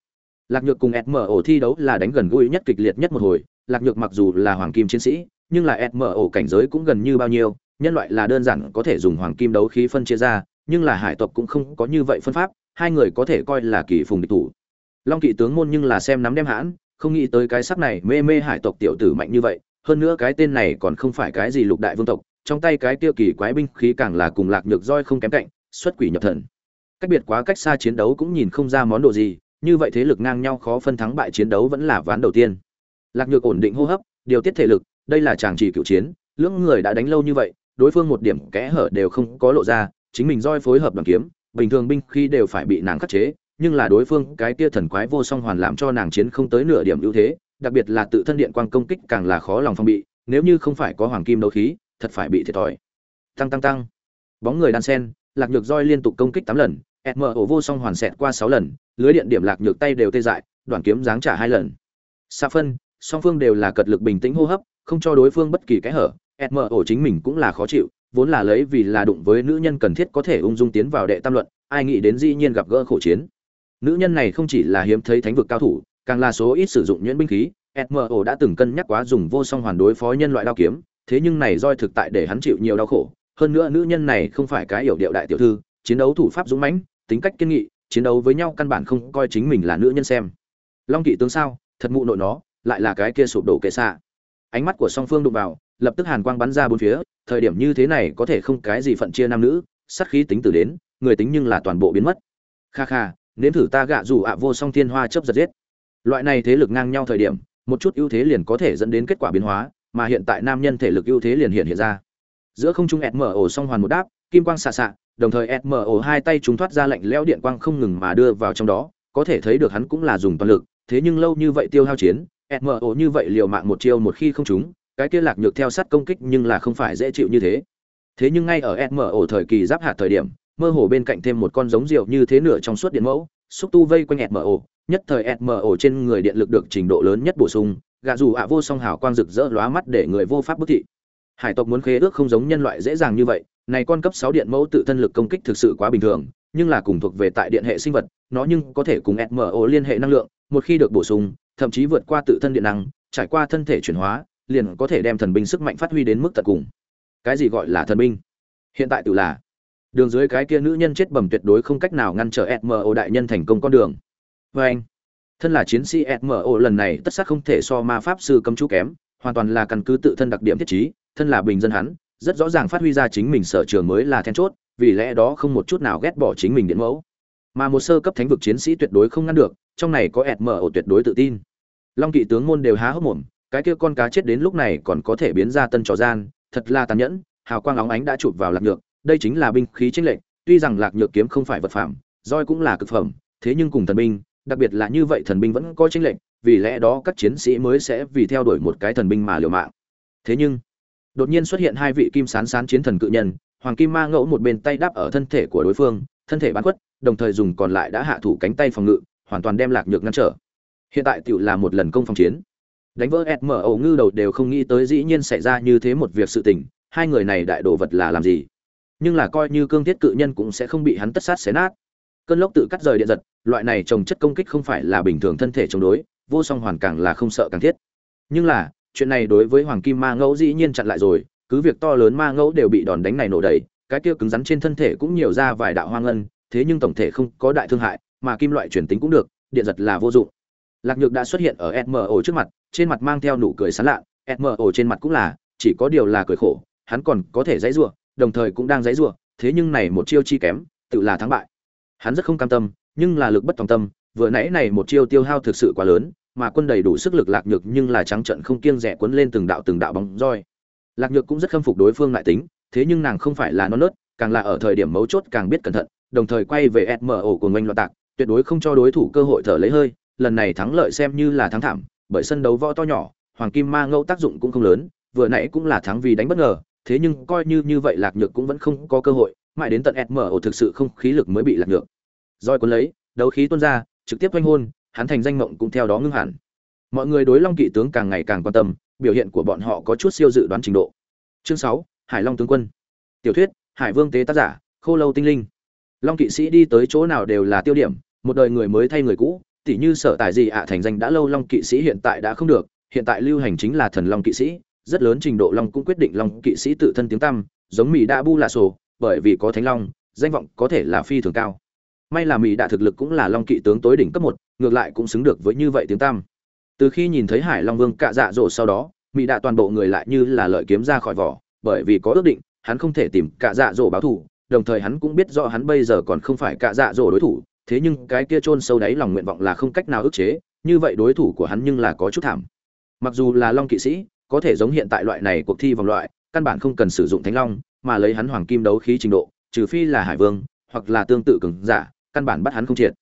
Lạc nhược cùng smo thi đấu là đánh gần gũi nhất kịch liệt nhất một hồi, lạc nhược mặc dù là hoàng kim chiến sĩ, nhưng là smo cảnh giới cũng gần như bao nhiêu, nhân loại là đơn giản có thể dùng hoàng kim đấu khí phân chia ra, nhưng là hải tộc cũng không có như vậy phân pháp, hai người có thể coi là kỳ phùng địch thủ. Long kỵ tướng môn nhưng là xem nắm đem hãn không nghĩ tới cái sắc này mê mê hải tộc tiểu tử mạnh như vậy, hơn nữa cái tên này còn không phải cái gì lục đại vương tộc, trong tay cái tiêu kỳ quái binh khí càng là cùng lạc nhược roi không kém cạnh, xuất quỷ nhập thần. Cách biệt quá cách xa chiến đấu cũng nhìn không ra món đồ gì, như vậy thế lực ngang nhau khó phân thắng bại chiến đấu vẫn là ván đầu tiên. Lạc nhược ổn định hô hấp, điều tiết thể lực, đây là chàng chỉ cựu chiến, lưỡng người đã đánh lâu như vậy, đối phương một điểm kẽ hở đều không có lộ ra, chính mình roi phối hợp đoàn kiếm, bình thường binh khi đều phải bị nàng khắc chế nhưng là đối phương cái kia thần quái vô song hoàn làm cho nàng chiến không tới nửa điểm ưu thế, đặc biệt là tự thân điện quang công kích càng là khó lòng phòng bị, nếu như không phải có hoàng kim đấu khí, thật phải bị thiệt thòi. Tăng tăng tăng. Bóng người đan sen, lạc nhược roi liên tục công kích tám lần sm ổ vô song hoàn xẹt qua sáu lần, lưới điện điểm lạc nhược tay đều tê dại đoàn kiếm giáng trả hai lần. Xa phân, song phương đều là cật lực bình tĩnh hô hấp, không cho đối phương bất kỳ cái hở sm ổ chính mình cũng là khó chịu, vốn là lấy vì là đụng với nữ nhân cần thiết có thể ung dung tiến vào đệ tam luận, ai nghĩ đến dĩ nhiên gặp gỡ khổ chiến nữ nhân này không chỉ là hiếm thấy thánh vực cao thủ, càng là số ít sử dụng nhuyễn binh khí. Smo đã từng cân nhắc quá dùng vô song hoàn đối phó nhân loại đao kiếm, thế nhưng này roi thực tại để hắn chịu nhiều đau khổ. Hơn nữa nữ nhân này không phải cái hiểu điệu đại tiểu thư, chiến đấu thủ pháp dũng mãnh, tính cách kiên nghị, chiến đấu với nhau căn bản không coi chính mình là nữ nhân xem. Long kỵ tướng sao, thật mụ nội nó, lại là cái kia sụp đổ kệ xạ. Ánh mắt của song phương đụng vào, lập tức hàn quang bắn ra bốn phía, thời điểm như thế này có thể không cái gì phận chia nam nữ, sát khí tính từ đến, người tính nhưng là toàn bộ biến mất. Kha kha nếm thử ta gạ dù ạ vô song thiên hoa chấp giật giết. Loại này thế lực ngang nhau thời điểm, một chút ưu thế liền có thể dẫn đến kết quả biến hóa, mà hiện tại nam nhân thể lực ưu thế liền hiện hiện ra. Giữa không trung smo song hoàn một đáp, kim quang xạ xạ, đồng thời smo hai tay chúng thoát ra lạnh leo điện quang không ngừng mà đưa vào trong đó, có thể thấy được hắn cũng là dùng toàn lực, thế nhưng lâu như vậy tiêu hao chiến smo như vậy liều mạng một chiêu một khi không trúng, cái kia lạc nhược theo sát công kích nhưng là không phải dễ chịu như thế. Thế nhưng ngay ở smo thời kỳ giáp hạt thời điểm mơ hồ bên cạnh thêm một con giống rượu như thế nửa trong suốt điện mẫu, xúc tu vây quanh smo nhất thời smo trên người điện lực được trình độ lớn nhất bổ sung, gạ dù ạ vô song hào quang rực rỡ lóa mắt để người vô pháp bức thị. Hải tộc muốn khế ước không giống nhân loại dễ dàng như vậy, này con cấp sáu điện mẫu tự thân lực công kích thực sự quá bình thường, nhưng là cùng thuộc về tại điện hệ sinh vật, nó nhưng có thể cùng smo liên hệ năng lượng, một khi được bổ sung, thậm chí vượt qua tự thân điện năng, trải qua thân thể chuyển hóa, liền có thể đem thần binh sức mạnh phát huy đến mức tận cùng. Cái gì gọi là thần binh? Hiện tại tự là đường dưới cái kia nữ nhân chết bẩm tuyệt đối không cách nào ngăn trở smo đại nhân thành công con đường. Vê anh, thân là chiến sĩ smo lần này tất sắc không thể so ma pháp sư cấm chú kém, hoàn toàn là căn cứ tự thân đặc điểm thiết trí, thân là bình dân hắn, rất rõ ràng phát huy ra chính mình sở trường mới là then chốt, vì lẽ đó không một chút nào ghét bỏ chính mình điện mẫu. Mà một sơ cấp thánh vực chiến sĩ tuyệt đối không ngăn được, trong này có smo tuyệt đối tự tin. Long kỵ tướng môn đều há hốc mồm, cái kia con cá chết đến lúc này còn có thể biến ra tân trò gian, thật là tàn nhẫn, hào quang óng ánh đã chụp vào lạc nhược đây chính là binh khí tranh lệch tuy rằng lạc nhược kiếm không phải vật phẩm roi cũng là cực phẩm thế nhưng cùng thần binh đặc biệt là như vậy thần binh vẫn có chênh lệch, vì lẽ đó các chiến sĩ mới sẽ vì theo đuổi một cái thần binh mà liều mạng. Thế nhưng, đột nhiên xuất hiện hai vị kim sán sán chiến thần cự nhân, Hoàng Kim Ma Ngẫu một bên tay đáp ở thân thể của đối phương, thân thể bán quất, đồng thời dùng còn lại đã hạ thủ cánh tay phòng ngự, hoàn toàn đem Lạc Nhược ngăn trở. Hiện tại tiểu là một lần công phòng chiến. Đánh vỡ SMO ngư đầu đều không nghĩ tới dĩ nhiên xảy ra như thế một việc sự tình, hai người này đại đồ vật là làm gì? Nhưng là coi như cương thiết cự nhân cũng sẽ không bị hắn tất sát xé nát. Cơn lốc tự cắt rời điện giật, loại này trồng chất công kích không phải là bình thường thân thể chống đối, vô song hoàn càng là không sợ càng thiết. Nhưng là, chuyện này đối với hoàng kim ma ngẫu dĩ nhiên chặn lại rồi, cứ việc to lớn ma ngẫu đều bị đòn đánh này nổ đầy, cái kia cứng rắn trên thân thể cũng nhiều ra vài đạo hoang ngân thế nhưng tổng thể không có đại thương hại, mà kim loại chuyển tính cũng được, điện giật là vô dụng. Lạc nhược đã xuất hiện ở smo trước mặt, trên mặt mang theo nụ cười sán lạ smo trên mặt cũng là, chỉ có điều là cười khổ, hắn còn có thể dãy rủa đồng thời cũng đang dãy rủa, thế nhưng này một chiêu chi kém, tự là thắng bại. Hắn rất không cam tâm, nhưng là lực bất tòng tâm, vừa nãy này một chiêu tiêu hao thực sự quá lớn, mà quân đầy đủ sức lực lạc nhược nhưng là trắng trận không kiêng rẻ cuốn lên từng đạo từng đạo bóng roi. Lạc nhược cũng rất khâm phục đối phương lại tính, thế nhưng nàng không phải là non nớt, càng là ở thời điểm mấu chốt càng biết cẩn thận, đồng thời quay về smo của ngoanh loạn tạc, tuyệt đối không cho đối thủ cơ hội thở lấy hơi, lần này thắng lợi xem như là thắng thảm, bởi sân đấu võ to nhỏ, hoàng kim ma ngẫu tác dụng cũng không lớn, vừa nãy cũng là thắng vì đánh bất ngờ thế nhưng coi như như vậy lạc nhược cũng vẫn không có cơ hội, mãi đến tận smo thực sự không khí lực mới bị lạc nhược. Roi cuốn lấy, đấu khí tuôn ra, trực tiếp quanh hôn, hắn thành danh mộng cũng theo đó ngưng hẳn. Mọi người đối long kỵ tướng càng ngày càng quan tâm, biểu hiện của bọn họ có chút siêu dự đoán trình độ. Chương sáu, hải long tướng quân. Tiểu thuyết, hải vương tế tác giả, khô lâu tinh linh. Long kỵ sĩ đi tới chỗ nào đều là tiêu điểm, một đời người mới thay người cũ, tỉ như sở tài gì ạ, thành danh đã lâu long kỵ sĩ hiện tại đã không được, hiện tại lưu hành chính là thần long kỵ sĩ rất lớn trình độ long cũng quyết định long kỵ sĩ tự thân tiếng tăm, giống mỹ đã bu là sổ, bởi vì có thánh long, danh vọng có thể là phi thường cao. May là mỹ đã thực lực cũng là long kỵ tướng tối đỉnh cấp một, ngược lại cũng xứng được với như vậy tiếng tam từ khi nhìn thấy hải long vương cạ dạ dỗ sau đó mỹ đã toàn bộ người lại như là lợi kiếm ra khỏi vỏ, bởi vì có ước định, hắn không thể tìm cạ dạ dỗ báo thù, đồng thời hắn cũng biết rõ hắn bây giờ còn không phải cạ dạ dỗ đối thủ, thế nhưng cái kia chôn sâu đáy lòng nguyện vọng là không cách nào ức chế, như vậy đối thủ của hắn nhưng là có chút thảm. Mặc dù là long kỵ sĩ có thể giống hiện tại loại này cuộc thi vòng loại, căn bản không cần sử dụng thánh long, mà lấy hắn hoàng kim đấu khí trình độ, trừ phi là hải vương, hoặc là tương tự cường giả, căn bản bắt hắn không triệt.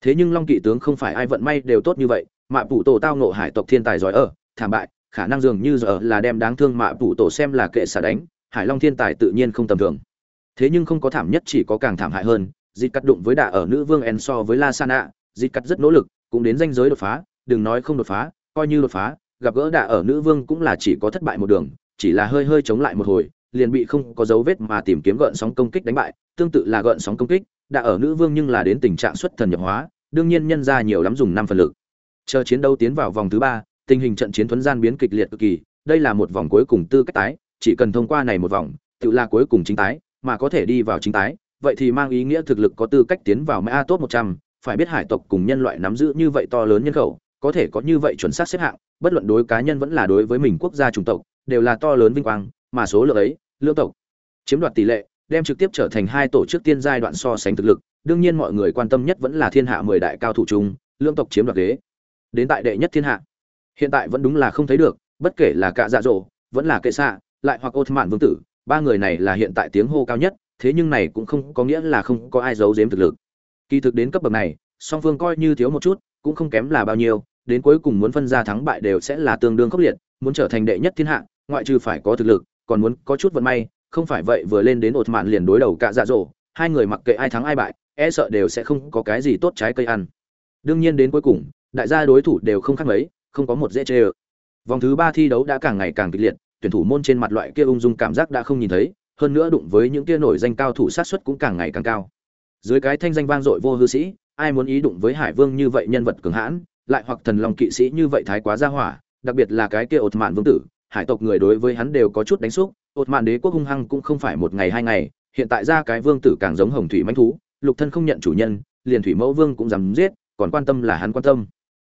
Thế nhưng long kỵ tướng không phải ai vận may đều tốt như vậy, mạ phụ tổ tao nộ hải tộc thiên tài giỏi ở, thảm bại, khả năng dường như giờ là đem đáng thương mạ phụ tổ xem là kệ xả đánh, hải long thiên tài tự nhiên không tầm thường. Thế nhưng không có thảm nhất chỉ có càng thảm hại hơn, dịch cắt đụng với đả ở nữ vương en so với la sana dịch cắt rất nỗ lực, cũng đến danh giới đột phá, đừng nói không đột phá, coi như đột phá gặp gỡ đạ ở nữ vương cũng là chỉ có thất bại một đường, chỉ là hơi hơi chống lại một hồi, liền bị không có dấu vết mà tìm kiếm gợn sóng công kích đánh bại, tương tự là gợn sóng công kích đã ở nữ vương nhưng là đến tình trạng xuất thần nhập hóa, đương nhiên nhân ra nhiều lắm dùng năm phần lực. Chờ chiến đấu tiến vào vòng thứ ba, tình hình trận chiến thuấn gian biến kịch liệt cực kỳ, đây là một vòng cuối cùng tư cách tái, chỉ cần thông qua này một vòng, tự là cuối cùng chính tái, mà có thể đi vào chính tái, vậy thì mang ý nghĩa thực lực có tư cách tiến vào mã top một trăm, phải biết hải tộc cùng nhân loại nắm giữ như vậy to lớn nhân khẩu, có thể có như vậy chuẩn xác xếp hạng bất luận đối cá nhân vẫn là đối với mình quốc gia chủng tộc đều là to lớn vinh quang mà số lượng ấy lương tộc chiếm đoạt tỷ lệ đem trực tiếp trở thành hai tổ chức tiên giai đoạn so sánh thực lực, đương nhiên mọi người quan tâm nhất vẫn là thiên hạ mười đại cao thủ chung, lương tộc chiếm đoạt ghế. Đến tại đệ nhất thiên hạ. Hiện tại vẫn đúng là không thấy được, bất kể là cả dạ dỗ, vẫn là kệ xạ, lại hoặc Ottoman vương tử, ba người này là hiện tại tiếng hô cao nhất, thế nhưng này cũng không có nghĩa là không có ai giấu giếm thực lực. Kỳ thực đến cấp bậc này, song phương coi như thiếu một chút, cũng không kém là bao nhiêu, đến cuối cùng muốn phân ra thắng bại đều sẽ là tương đương khốc liệt, muốn trở thành đệ nhất thiên hạ, ngoại trừ phải có thực lực, còn muốn có chút vận may, không phải vậy vừa lên đến ột mạn liền đối đầu cả dạ dỗ hai người mặc kệ ai thắng ai bại e sợ đều sẽ không có cái gì tốt trái cây ăn đương nhiên đến cuối cùng đại gia đối thủ đều không khác mấy không có một dễ chơi. vòng thứ ba thi đấu đã càng ngày càng kịch liệt tuyển thủ môn trên mặt loại kia ung dung cảm giác đã không nhìn thấy hơn nữa đụng với những kia nổi danh cao thủ sát xuất cũng càng ngày càng cao dưới cái thanh danh vang dội vô hư sĩ ai muốn ý đụng với hải vương như vậy nhân vật cường hãn lại hoặc thần lòng kỵ sĩ như vậy thái quá ra hỏa, đặc biệt là cái kia ột mạn vương tử, hải tộc người đối với hắn đều có chút đánh xúc ột mạn đế quốc hung hăng cũng không phải một ngày hai ngày, hiện tại ra cái vương tử càng giống hồng thủy manh thú, lục thân không nhận chủ nhân, liền thủy mẫu vương cũng dám giết, còn quan tâm là hắn quan tâm.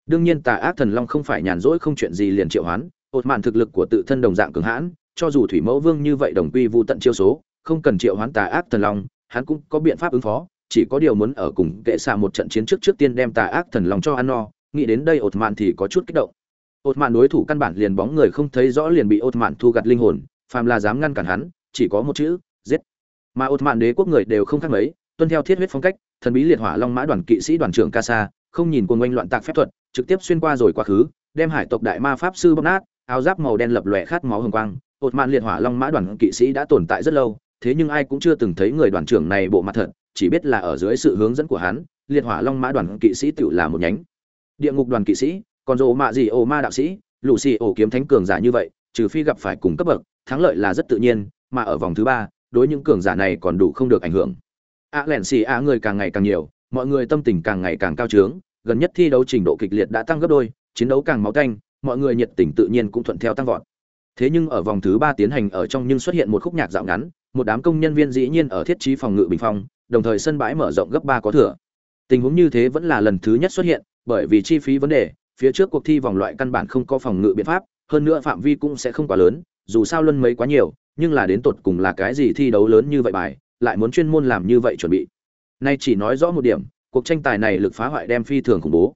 Đương nhiên tà ác thần long không phải nhàn rỗi không chuyện gì liền triệu hoán ột mạn thực lực của tự thân đồng dạng cường hãn, cho dù thủy mẫu vương như vậy đồng quy vu tận chiêu số, không cần triệu hoán tà ác thần long, hắn cũng có biện pháp ứng phó, chỉ có điều muốn ở cùng kệ xạ một trận chiến trước trước tiên đem tà ác thần long cho ăn no nghĩ đến đây ột mạn thì có chút kích động. Ột mạn đối thủ căn bản liền bóng người không thấy rõ liền bị ột mạn thu gặt linh hồn, phàm là dám ngăn cản hắn, chỉ có một chữ, giết. Mà ột mạn đế quốc người đều không khác mấy, tuân theo thiết huyết phong cách, thần bí liệt hỏa long mã đoàn kỵ sĩ đoàn trưởng casa không nhìn cuồng oanh loạn tạc phép thuật, trực tiếp xuyên qua rồi quá khứ, đem hải tộc đại ma pháp sư bóc nát, áo giáp màu đen lập lòe khát máu hồng quang. Ột mạn liệt hỏa long mã đoàn kỵ sĩ đã tồn tại rất lâu, thế nhưng ai cũng chưa từng thấy người đoàn trưởng này bộ mặt thật, chỉ biết là ở dưới sự hướng dẫn của hắn, liệt hỏa long mã đoàn kỵ sĩ tự là một nhánh địa ngục đoàn kỵ sĩ, còn dồ mạ gì ồ ma đạo sĩ lù xì ổ kiếm thánh cường giả như vậy, trừ phi gặp phải cùng cấp bậc, thắng lợi là rất tự nhiên, mà ở vòng thứ ba, đối những cường giả này còn đủ không được ảnh hưởng. A lẻn xì a người càng ngày càng nhiều, mọi người tâm tình càng ngày càng cao trướng, gần nhất thi đấu trình độ kịch liệt đã tăng gấp đôi, chiến đấu càng máu canh, mọi người nhiệt tình tự nhiên cũng thuận theo tăng vọt. Thế nhưng ở vòng thứ ba tiến hành ở trong nhưng xuất hiện một khúc nhạc dạo ngắn, một đám công nhân viên dĩ nhiên ở thiết trí phòng ngự bình phong, đồng thời sân bãi mở rộng gấp ba có thừa. Tình huống như thế vẫn là lần thứ nhất xuất hiện bởi vì chi phí vấn đề, phía trước cuộc thi vòng loại căn bản không có phòng ngự biện pháp, hơn nữa phạm vi cũng sẽ không quá lớn, dù sao luân mấy quá nhiều, nhưng là đến tột cùng là cái gì thi đấu lớn như vậy bài, lại muốn chuyên môn làm như vậy chuẩn bị. Nay chỉ nói rõ một điểm, cuộc tranh tài này lực phá hoại đem phi thường khủng bố.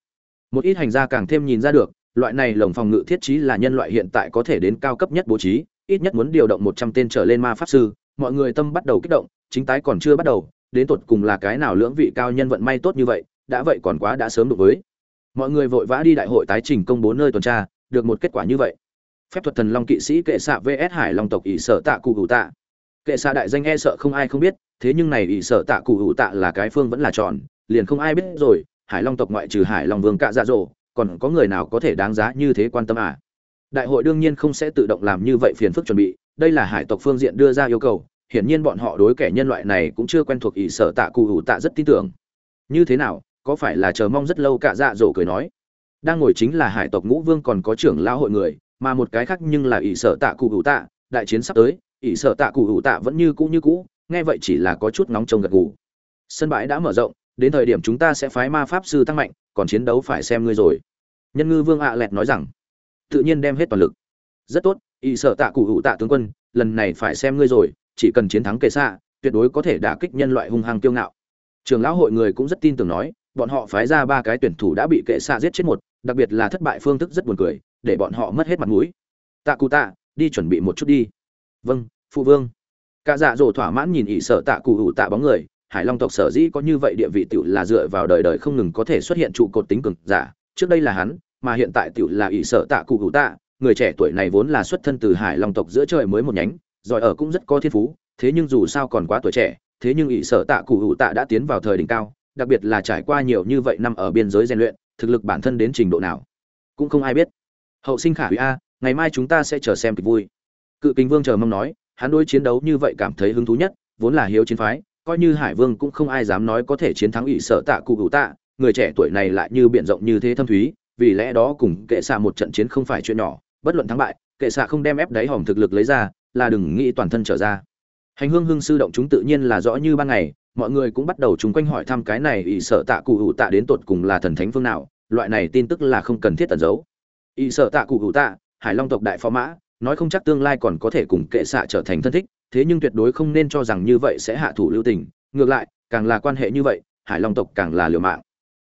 Một ít hành gia càng thêm nhìn ra được, loại này lồng phòng ngự thiết trí là nhân loại hiện tại có thể đến cao cấp nhất bố trí, ít nhất muốn điều động một trăm tên trở lên ma pháp sư, mọi người tâm bắt đầu kích động, chính tái còn chưa bắt đầu, đến tột cùng là cái nào lưỡng vị cao nhân vận may tốt như vậy, đã vậy còn quá đã sớm được với mọi người vội vã đi đại hội tái trình công bố nơi tuần tra, được một kết quả như vậy. Phép thuật thần long kỵ sĩ kệ xạ vs hải long tộc ỷ sở tạ cụ hữu tạ. Kệ xạ đại danh e sợ không ai không biết, thế nhưng này ỷ sở tạ cụ hữu tạ là cái phương vẫn là tròn, liền không ai biết rồi, hải long tộc ngoại trừ hải long vương cạ dạ dỗ, còn có người nào có thể đáng giá như thế quan tâm à? Đại hội đương nhiên không sẽ tự động làm như vậy phiền phức chuẩn bị, đây là hải tộc phương diện đưa ra yêu cầu, hiển nhiên bọn họ đối kẻ nhân loại này cũng chưa quen thuộc ỷ sở tạ cụ hữu tạ rất tin tưởng. Như thế nào có phải là chờ mong rất lâu cả dạ dỗ cười nói. Đang ngồi chính là hải tộc ngũ vương còn có trưởng lão hội người, mà một cái khác nhưng là ỷ sở tạ cụ hữu tạ, đại chiến sắp tới, ỷ sở tạ cụ hữu tạ vẫn như cũ như cũ, nghe vậy chỉ là có chút nóng trông gật gù. Sân bãi đã mở rộng, đến thời điểm chúng ta sẽ phái ma pháp sư tăng mạnh, còn chiến đấu phải xem ngươi rồi. Nhân ngư vương ạ lẹt nói rằng, tự nhiên đem hết toàn lực. Rất tốt, ỷ sở tạ cụ hữu tạ tướng quân, lần này phải xem ngươi rồi, chỉ cần chiến thắng kệ xạ tuyệt đối có thể đả kích nhân loại hung hăng kiêu ngạo. Trường lão hội người cũng rất tin tưởng nói bọn họ phái ra ba cái tuyển thủ đã bị kệ xạ giết chết một, đặc biệt là thất bại phương thức rất buồn cười, để bọn họ mất hết mặt mũi. Tạ cụ tạ, đi chuẩn bị một chút đi. Vâng phụ vương. Cả dạ dỗ thỏa mãn nhìn ỷ sợ tạ cụ hữu tạ bóng người, hải long tộc sở dĩ có như vậy địa vị tiểu là dựa vào đời đời không ngừng có thể xuất hiện trụ cột tính cường giả, trước đây là hắn, mà hiện tại tiểu là ỷ sợ tạ cụ hữu tạ, người trẻ tuổi này vốn là xuất thân từ hải long tộc giữa trời mới một nhánh, giỏi ở cũng rất có thiên phú, thế nhưng dù sao còn quá tuổi trẻ, thế nhưng ỷ sợ tạ cụ hữu tạ đã tiến vào thời đỉnh cao đặc biệt là trải qua nhiều như vậy năm ở biên giới rèn luyện, thực lực bản thân đến trình độ nào, cũng không ai biết. Hậu sinh khả hủy a, ngày mai chúng ta sẽ chờ xem kịch vui. Cự kính vương chờ mong nói, hắn đối chiến đấu như vậy cảm thấy hứng thú nhất, vốn là hiếu chiến phái, coi như hải vương cũng không ai dám nói có thể chiến thắng ỷ sợ tạ cụ hữu tạ, người trẻ tuổi này lại như biển rộng như thế thâm thúy, vì lẽ đó cùng kệ xạ một trận chiến không phải chuyện nhỏ, bất luận thắng bại, kệ xạ không đem ép đáy hỏng thực lực lấy ra, là đừng nghĩ toàn thân trở ra. Hành hương hương sư động chúng tự nhiên là rõ như ban ngày mọi người cũng bắt đầu chung quanh hỏi thăm cái này ỷ sợ tạ cụ hữu tạ đến tột cùng là thần thánh phương nào, loại này tin tức là không cần thiết tẩn giấu. Ỷ sợ tạ cụ hữu tạ, hải long tộc đại phó mã, nói không chắc tương lai còn có thể cùng kệ xạ trở thành thân thích, thế nhưng tuyệt đối không nên cho rằng như vậy sẽ hạ thủ lưu tình, ngược lại, càng là quan hệ như vậy, hải long tộc càng là liều mạng.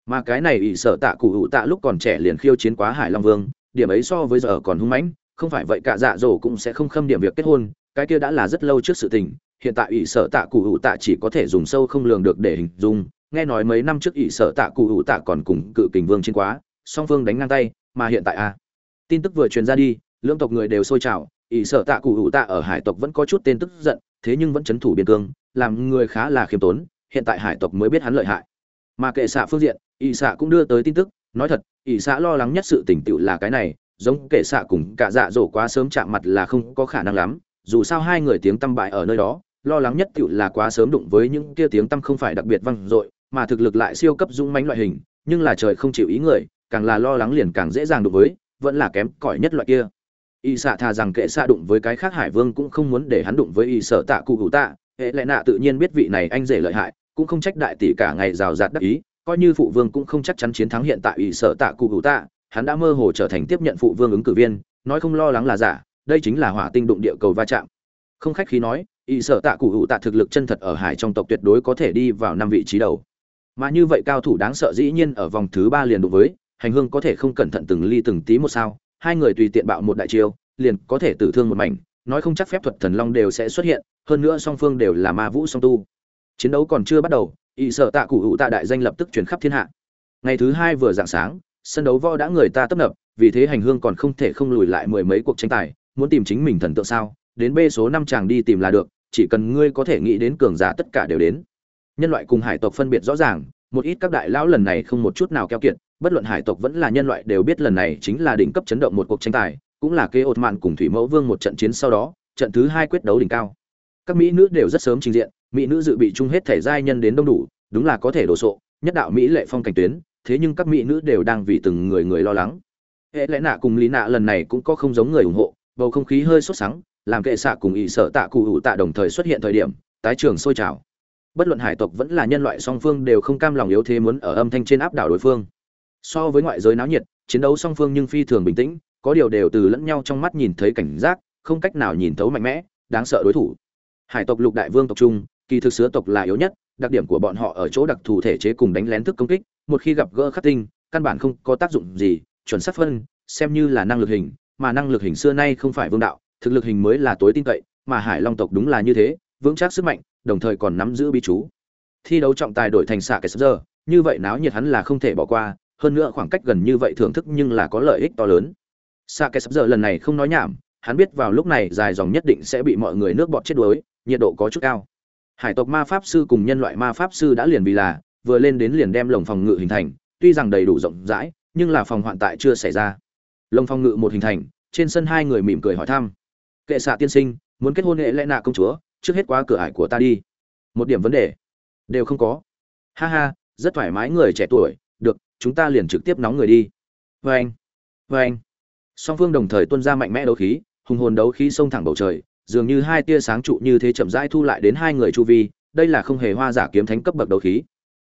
Mà cái này ỷ sợ tạ cụ hữu tạ lúc còn trẻ liền khiêu chiến quá hải long vương, điểm ấy so với giờ còn hung mãnh, không phải vậy cả dạ dỗ cũng sẽ không khâm điểm việc kết hôn, cái kia đã là rất lâu trước sự tình hiện tại ỷ sở tạ cụ hữu tạ chỉ có thể dùng sâu không lường được để hình dung. Nghe nói mấy năm trước ỷ sở tạ cụ hữu tạ còn cùng cự kình vương chiến quá, song phương đánh ngang tay, mà hiện tại a. Tin tức vừa truyền ra đi, lưỡng tộc người đều sôi trào, ỷ sở tạ cụ hữu tạ ở hải tộc vẫn có chút tên tức giận, thế nhưng vẫn chấn thủ biên cương, làm người khá là khiêm tốn, hiện tại hải tộc mới biết hắn lợi hại. Mà kệ xạ phương diện, ỷ xạ cũng đưa tới tin tức, nói thật, ỷ xạ lo lắng nhất sự tỉnh tựu là cái này, giống kệ xạ cùng cả dạ dỗ quá sớm chạm mặt là không có khả năng lắm, dù sao hai người tiếng tăm bại ở nơi đó lo lắng nhất tựu là quá sớm đụng với những kia tiếng tăm không phải đặc biệt vang dội, mà thực lực lại siêu cấp dũng mãnh loại hình, nhưng là trời không chịu ý người, càng là lo lắng liền càng dễ dàng đụng với, vẫn là kém cỏi nhất loại kia. Y xạ thà rằng kệ xạ đụng với cái khác hải vương cũng không muốn để hắn đụng với y sở tạ cụ hữu tạ, hệ lệ nạ tự nhiên biết vị này anh rể lợi hại, cũng không trách đại tỷ cả ngày rào rạt đắc ý, coi như phụ vương cũng không chắc chắn chiến thắng hiện tại y sở tạ cụ hữu tạ, hắn đã mơ hồ trở thành tiếp nhận phụ vương ứng cử viên, nói không lo lắng là giả, đây chính là hỏa tinh đụng địa cầu va chạm. Không khách khí nói y sở tạ cụ hữu tạ thực lực chân thật ở hải trong tộc tuyệt đối có thể đi vào năm vị trí đầu. Mà như vậy cao thủ đáng sợ dĩ nhiên ở vòng thứ ba liền đối với, hành hương có thể không cẩn thận từng ly từng tí một sao, hai người tùy tiện bạo một đại chiêu, liền có thể tử thương một mảnh, nói không chắc phép thuật thần long đều sẽ xuất hiện, hơn nữa song phương đều là ma vũ song tu. Chiến đấu còn chưa bắt đầu y sở tạ cụ hữu tạ đại danh lập tức truyền khắp thiên hạ. Ngày thứ hai vừa dạng sáng, sân đấu võ đã người ta tấp nập, vì thế hành hương còn không thể không lùi lại mười mấy cuộc tranh tài, muốn tìm chính mình thần tượng sao, đến b số năm chàng đi tìm là được chỉ cần ngươi có thể nghĩ đến cường giả tất cả đều đến. Nhân loại cùng hải tộc phân biệt rõ ràng, một ít các đại lão lần này không một chút nào keo kiệt, bất luận hải tộc vẫn là nhân loại đều biết lần này chính là đỉnh cấp chấn động một cuộc tranh tài, cũng là kế ột mạn cùng thủy mẫu vương một trận chiến sau đó, trận thứ hai quyết đấu đỉnh cao. Các mỹ nữ đều rất sớm trình diện, mỹ nữ dự bị chung hết thể giai nhân đến đông đủ, đúng là có thể đồ sộ, nhất đạo mỹ lệ phong cảnh tuyến, thế nhưng các mỹ nữ đều đang vì từng người người lo lắng. Hệ lẽ nạ cùng lý nạ lần này cũng có không giống người ủng hộ, bầu không khí hơi sốt sắng làm kệ xạ cùng ỵ sợ tạ cụ hữu tạ đồng thời xuất hiện thời điểm, tái trường sôi trào. Bất luận hải tộc vẫn là nhân loại song phương đều không cam lòng yếu thế muốn ở âm thanh trên áp đảo đối phương. So với ngoại giới náo nhiệt, chiến đấu song phương nhưng phi thường bình tĩnh, có điều đều từ lẫn nhau trong mắt nhìn thấy cảnh giác, không cách nào nhìn thấu mạnh mẽ, đáng sợ đối thủ. Hải tộc lục đại vương tộc trung, kỳ thực sứa tộc là yếu nhất, đặc điểm của bọn họ ở chỗ đặc thù thể chế cùng đánh lén thức công kích, một khi gặp gỡ khắc tinh, căn bản không có tác dụng gì, chuẩn xác phân, xem như là năng lực hình, mà năng lực hình xưa nay không phải vương đạo thực lực hình mới là tối tin cậy, mà hải long tộc đúng là như thế, vững chắc sức mạnh, đồng thời còn nắm giữ bí chú. Thi đấu trọng tài đổi thành xạ cái giờ như vậy náo nhiệt hắn là không thể bỏ qua, hơn nữa khoảng cách gần như vậy thưởng thức nhưng là có lợi ích to lớn. Xạ cái giờ lần này không nói nhảm, hắn biết vào lúc này dài dòng nhất định sẽ bị mọi người nước bọt chết đuối, nhiệt độ có chút cao. Hải tộc ma pháp sư cùng nhân loại ma pháp sư đã liền vì là, vừa lên đến liền đem lồng phòng ngự hình thành, tuy rằng đầy đủ rộng rãi, nhưng là phòng hoạn tại chưa xảy ra. Lồng phòng ngự một hình thành, trên sân hai người mỉm cười hỏi thăm kệ xạ tiên sinh, muốn kết hôn hệ lẽ nạ công chúa, trước hết qua cửa ải của ta đi. Một điểm vấn đề. Đều không có. Ha ha, rất thoải mái người trẻ tuổi. Được, chúng ta liền trực tiếp nóng người đi. Vê anh vê anh. Song phương đồng thời tuân ra mạnh mẽ đấu khí, hùng hồn đấu khí xông thẳng bầu trời, dường như hai tia sáng trụ như thế chậm rãi thu lại đến hai người chu vi, đây là không hề hoa giả kiếm thánh cấp bậc đấu khí.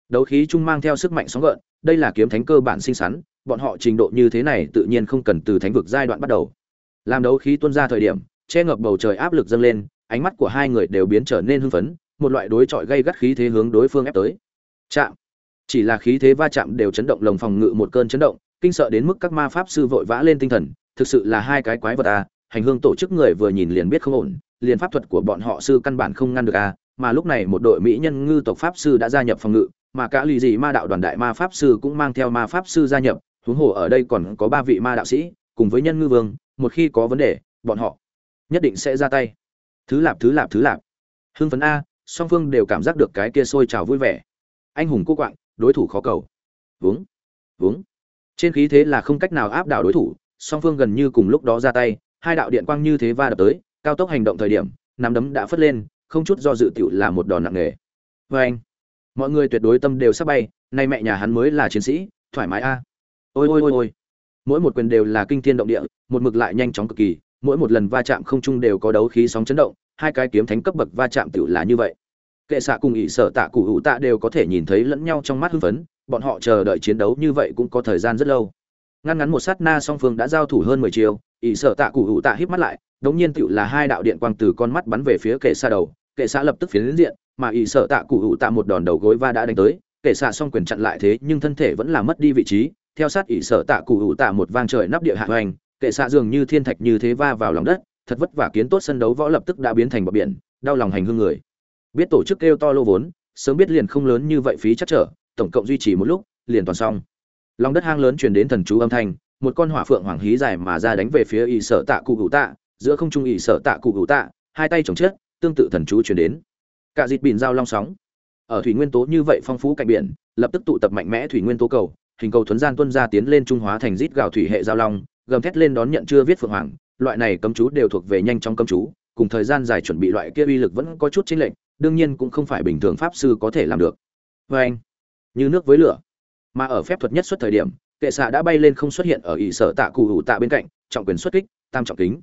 Đấu khí chung mang theo sức mạnh sóng gợn, đây là kiếm thánh cơ bản sinh sắn bọn họ trình độ như thế này tự nhiên không cần từ thánh vực giai đoạn bắt đầu. Làm đấu khí tuôn ra thời điểm che ngập bầu trời áp lực dâng lên, ánh mắt của hai người đều biến trở nên hưng phấn, một loại đối chọi gây gắt khí thế hướng đối phương ép tới. Chạm. Chỉ là khí thế va chạm đều chấn động, lồng phòng ngự một cơn chấn động, kinh sợ đến mức các ma pháp sư vội vã lên tinh thần, thực sự là hai cái quái vật à hành hương tổ chức người vừa nhìn liền biết không ổn, liền pháp thuật của bọn họ sư căn bản không ngăn được à mà lúc này một đội mỹ nhân ngư tộc pháp sư đã gia nhập phòng ngự, mà cả lì gì ma đạo đoàn đại ma pháp sư cũng mang theo ma pháp sư gia nhập, huống hồ ở đây còn có ba vị ma đạo sĩ, cùng với nhân ngư vương, một khi có vấn đề, bọn họ nhất định sẽ ra tay. Thứ lạp thứ lạp thứ lạp. Hưng phấn a, song phương đều cảm giác được cái kia sôi trào vui vẻ. Anh hùng cô quạng, đối thủ khó cầu. Vướng vướng. Trên khí thế là không cách nào áp đảo đối thủ, song phương gần như cùng lúc đó ra tay, hai đạo điện quang như thế va đập tới, cao tốc hành động thời điểm, nắm đấm đã phất lên, không chút do dự tiểu là một đòn nặng nề. Vê anh, mọi người tuyệt đối tâm đều sắp bay, nay mẹ nhà hắn mới là chiến sĩ, thoải mái a. Ôi ôi ôi ôi. Mỗi một quyền đều là kinh thiên động địa, một mực lại nhanh chóng cực kỳ mỗi một lần va chạm không trung đều có đấu khí sóng chấn động, hai cái kiếm thánh cấp bậc va chạm tựu là như vậy. Kệ xạ cùng ỷ sở tạ cụ hữu tạ đều có thể nhìn thấy lẫn nhau trong mắt hưng phấn, bọn họ chờ đợi chiến đấu như vậy cũng có thời gian rất lâu. Ngăn ngắn một sát na song phương đã giao thủ hơn mười chiều ỷ sở tạ cụ hữu tạ híp mắt lại, đống nhiên tựu là hai đạo điện quang từ con mắt bắn về phía kệ xạ đầu, kệ xạ lập tức phiến diện, mà ỷ sở tạ cụ hữu tạ một đòn đầu gối va đã đánh tới, kệ xạ xong quyền chặn lại thế nhưng thân thể vẫn là mất đi vị trí, theo sát ỷ sở tạ cụ hữu tạ một vang trời nắp địa hạ hoành kệ xạ dường như thiên thạch như thế va vào lòng đất, thật vất vả kiến tốt sân đấu võ lập tức đã biến thành bờ biển, đau lòng hành hương người. Biết tổ chức kêu to lô vốn, sớm biết liền không lớn như vậy phí chắc trở, tổng cộng duy trì một lúc, liền toàn xong. Lòng đất hang lớn truyền đến thần chú âm thanh, một con hỏa phượng hoàng hí dài mà ra đánh về phía ỷ sở tạ cụ hữu tạ, giữa không trung ỷ sở tạ cụ hữu tạ, hai tay chồng chết, tương tự thần chú truyền đến. Cả dịt bìn giao long sóng. Ở thủy nguyên tố như vậy phong phú cạnh biển, lập tức tụ tập mạnh mẽ thủy nguyên tố cầu, hình cầu thuấn gian tuân ra tiến lên trung hóa thành rít gào thủy hệ giao long gầm thét lên đón nhận chưa viết phượng hoàng, loại này cấm chú đều thuộc về nhanh trong cấm chú, cùng thời gian dài chuẩn bị loại kia uy lực vẫn có chút chênh lệch, đương nhiên cũng không phải bình thường pháp sư có thể làm được. Vê anh, như nước với lửa. Mà ở phép thuật nhất xuất thời điểm, kệ xạ đã bay lên không xuất hiện ở ỷ sở tạ cụ hữu tạ bên cạnh, trọng quyền xuất kích, tam trọng kính.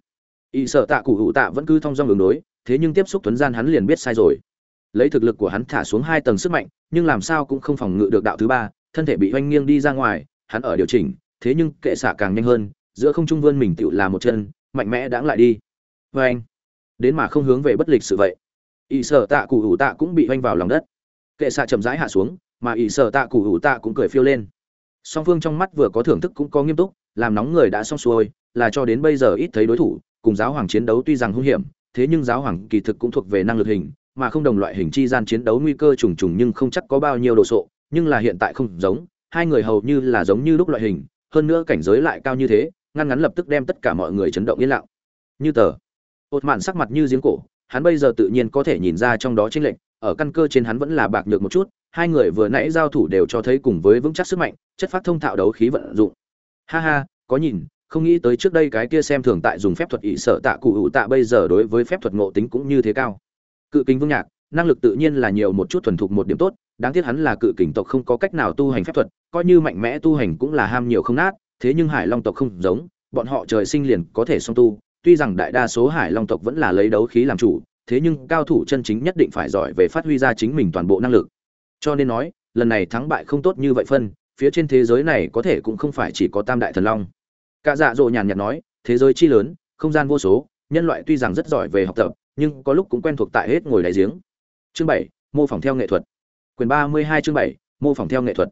Ỷ sở tạ cụ hữu tạ vẫn cứ thong dong đường đối, thế nhưng tiếp xúc tuấn gian hắn liền biết sai rồi. Lấy thực lực của hắn thả xuống hai tầng sức mạnh, nhưng làm sao cũng không phòng ngự được đạo thứ ba, thân thể bị oanh nghiêng đi ra ngoài, hắn ở điều chỉnh, thế nhưng kệ xạ càng nhanh hơn giữa không trung vươn mình tựu là một chân, mạnh mẽ đãng lại đi. Vê anh, đến mà không hướng về bất lịch sự vậy. Ỵ sở tạ cụ hủ tạ cũng bị oanh vào lòng đất. Kệ xạ chậm rãi hạ xuống, mà ỵ sở tạ cụ hủ tạ cũng cười phiêu lên. Song phương trong mắt vừa có thưởng thức cũng có nghiêm túc, làm nóng người đã xong xuôi, là cho đến bây giờ ít thấy đối thủ, cùng giáo hoàng chiến đấu tuy rằng hung hiểm, thế nhưng giáo hoàng kỳ thực cũng thuộc về năng lực hình, mà không đồng loại hình chi gian chiến đấu nguy cơ trùng trùng nhưng không chắc có bao nhiêu đồ sộ, nhưng là hiện tại không giống, hai người hầu như là giống như lúc loại hình, hơn nữa cảnh giới lại cao như thế ngăn ngắn lập tức đem tất cả mọi người chấn động yên lặng. Như tờ. Hột mạn sắc mặt như giếng cổ, hắn bây giờ tự nhiên có thể nhìn ra trong đó chênh lệnh ở căn cơ trên hắn vẫn là bạc nhược một chút, hai người vừa nãy giao thủ đều cho thấy cùng với vững chắc sức mạnh, chất phát thông thạo đấu khí vận dụng. Ha ha, có nhìn, không nghĩ tới trước đây cái kia xem thường tại dùng phép thuật ỷ sợ tạ cụ hữu tạ bây giờ đối với phép thuật ngộ tính cũng như thế cao. Cự kính vương nhạc, năng lực tự nhiên là nhiều một chút thuần thục một điểm tốt, đáng tiếc hắn là cự kình tộc không có cách nào tu hành phép thuật, coi như mạnh mẽ tu hành cũng là ham nhiều không nát thế nhưng hải long tộc không giống, bọn họ trời sinh liền có thể song tu, tuy rằng đại đa số hải long tộc vẫn là lấy đấu khí làm chủ, thế nhưng cao thủ chân chính nhất định phải giỏi về phát huy ra chính mình toàn bộ năng lực. Cho nên nói, lần này thắng bại không tốt như vậy phân, phía trên thế giới này có thể cũng không phải chỉ có tam đại thần long. Cả dạ dỗ nhàn nhạt nói, thế giới chi lớn, không gian vô số, nhân loại tuy rằng rất giỏi về học tập, nhưng có lúc cũng quen thuộc tại hết ngồi đáy giếng. Chương bảy, mô phỏng theo nghệ thuật. Quyền ba mươi hai chương bảy, mô phỏng theo nghệ thuật.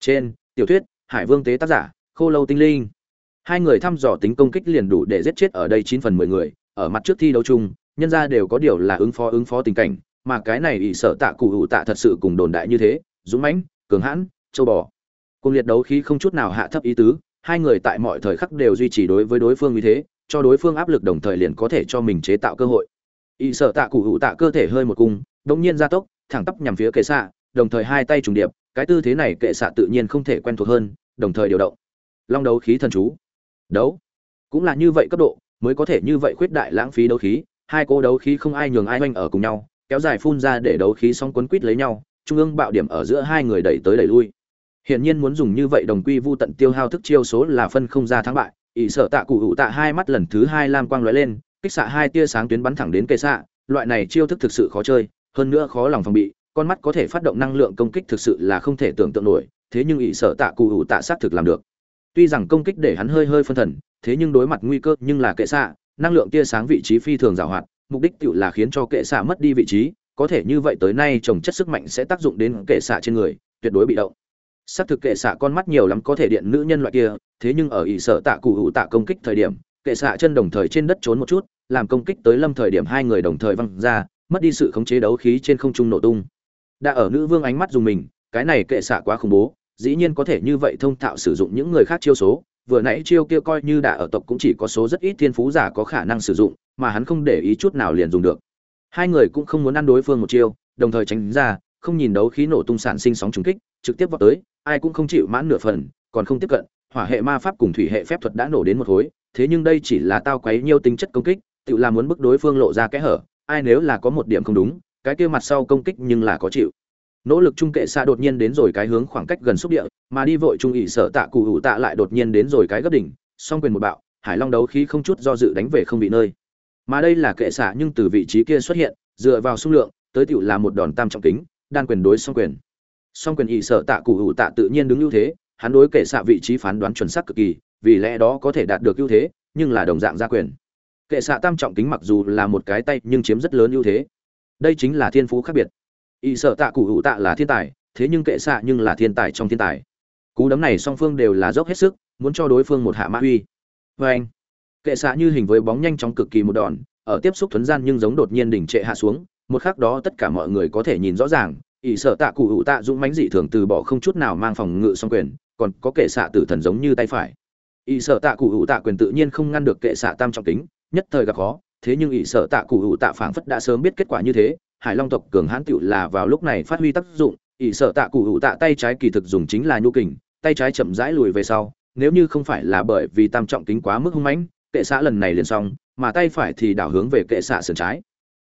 Trên, tiểu thuyết, hải vương tế tác giả khô lâu tinh linh. Hai người thăm dò tính công kích liền đủ để giết chết ở đây chín phần mười người, ở mặt trước thi đấu chung, nhân ra đều có điều là ứng phó ứng phó tình cảnh, mà cái này ỷ sợ tạ cụ hữu tạ thật sự cùng đồn đại như thế, dũng mãnh, cường hãn, châu bò. Cùng liệt đấu khí không chút nào hạ thấp ý tứ, hai người tại mọi thời khắc đều duy trì đối với đối phương như thế, cho đối phương áp lực đồng thời liền có thể cho mình chế tạo cơ hội. Ỷ sợ tạ cụ hữu tạ cơ thể hơi một cung, đống nhiên gia tốc, thẳng tắp nhằm phía kệ xạ, đồng thời hai tay trùng điệp, cái tư thế này kệ xạ tự nhiên không thể quen thuộc hơn, đồng thời điều động long đấu khí thần chú. Đấu. Cũng là như vậy cấp độ, mới có thể như vậy khuyết đại lãng phí đấu khí. Hai cô đấu khí không ai nhường ai oanh ở cùng nhau, kéo dài phun ra để đấu khí xong quấn quít lấy nhau, trung ương bạo điểm ở giữa hai người đẩy tới đẩy lui. Hiển nhiên muốn dùng như vậy đồng quy vu tận tiêu hao thức chiêu số là phân không ra thắng bại. Ỷ sợ tạ cụ hữu tạ hai mắt lần thứ hai lam quang lóe lên, kích xạ hai tia sáng tuyến bắn thẳng đến cây xạ. Loại này chiêu thức thực sự khó chơi, hơn nữa khó lòng phòng bị, con mắt có thể phát động năng lượng công kích thực sự là không thể tưởng tượng nổi, thế nhưng ỷ sợ tạ cụ hữu tạ xác thực làm được tuy rằng công kích để hắn hơi hơi phân thần, thế nhưng đối mặt nguy cơ nhưng là kệ xạ, năng lượng tia sáng vị trí phi thường giảo hoạt, mục đích tự là khiến cho kệ xạ mất đi vị trí, có thể như vậy tới nay trồng chất sức mạnh sẽ tác dụng đến kệ xạ trên người, tuyệt đối bị động. Sát thực kệ xạ con mắt nhiều lắm có thể điện nữ nhân loại kia, thế nhưng ở ỷ sở tạ cụ hữu tạ công kích thời điểm, kệ xạ chân đồng thời trên đất trốn một chút, làm công kích tới lâm thời điểm hai người đồng thời văng ra, mất đi sự khống chế đấu khí trên không trung nổ tung. Đã ở nữ vương ánh mắt dùng mình, cái này kệ xạ quá khủng bố dĩ nhiên có thể như vậy thông thạo sử dụng những người khác chiêu số, vừa nãy chiêu kia coi như đã ở tộc cũng chỉ có số rất ít thiên phú giả có khả năng sử dụng, mà hắn không để ý chút nào liền dùng được. Hai người cũng không muốn ăn đối phương một chiêu, đồng thời tránh ra, không nhìn đấu khí nổ tung sản sinh sóng trùng kích, trực tiếp vào tới, ai cũng không chịu mãn nửa phần, còn không tiếp cận, hỏa hệ ma pháp cùng thủy hệ phép thuật đã nổ đến một khối, thế nhưng đây chỉ là tao quấy nhiều tính chất công kích, tự làm muốn bức đối phương lộ ra kẽ hở, ai nếu là có một điểm không đúng, cái kia mặt sau công kích nhưng là có chịu nỗ lực trung kệ xa đột nhiên đến rồi cái hướng khoảng cách gần xúc địa, mà đi vội trung ỉ sở tạ cụ hữu tạ lại đột nhiên đến rồi cái gấp đỉnh, song quyền một bạo, hải long đấu khí không chút do dự đánh về không bị nơi. Mà đây là kệ xạ nhưng từ vị trí kia xuất hiện, dựa vào xung lượng, tới tựu là một đòn tam trọng kính, đan quyền đối song quyền. Song quyền ỉ sở tạ cụ hữu tạ tự nhiên đứng ưu thế, hắn đối kệ xạ vị trí phán đoán chuẩn xác cực kỳ, vì lẽ đó có thể đạt được ưu thế, nhưng là đồng dạng gia quyền. Kệ xạ tam trọng kính mặc dù là một cái tay, nhưng chiếm rất lớn ưu thế. Đây chính là thiên phú khác biệt y sợ tạ cụ hữu tạ là thiên tài, thế nhưng kệ xạ nhưng là thiên tài trong thiên tài. Cú đấm này song phương đều là dốc hết sức, muốn cho đối phương một hạ mã uy. Vê anh, kệ xạ như hình với bóng nhanh chóng cực kỳ một đòn, ở tiếp xúc thuấn gian nhưng giống đột nhiên đỉnh trệ hạ xuống, một khắc đó tất cả mọi người có thể nhìn rõ ràng ỷ sợ tạ cụ hữu tạ dũng mãnh dị thường từ bỏ không chút nào mang phòng ngự song quyền, còn có kệ xạ tử thần giống như tay phải. Ỷ sợ tạ cụ hữu tạ quyền tự nhiên không ngăn được kệ xạ tam trọng kính, nhất thời gặp khó, thế nhưng ỷ sợ tạ cụ hữu tạ phảng phất đã sớm biết kết quả như thế hải long tộc cường hãn tựu là vào lúc này phát huy tác dụng, ỷ sợ tạ cụ hữu tạ tay trái kỳ thực dùng chính là nhu kình, tay trái chậm rãi lùi về sau, nếu như không phải là bởi vì tam trọng kính quá mức hung mãnh, kệ xạ lần này liền xong, mà tay phải thì đảo hướng về kệ xạ sườn trái.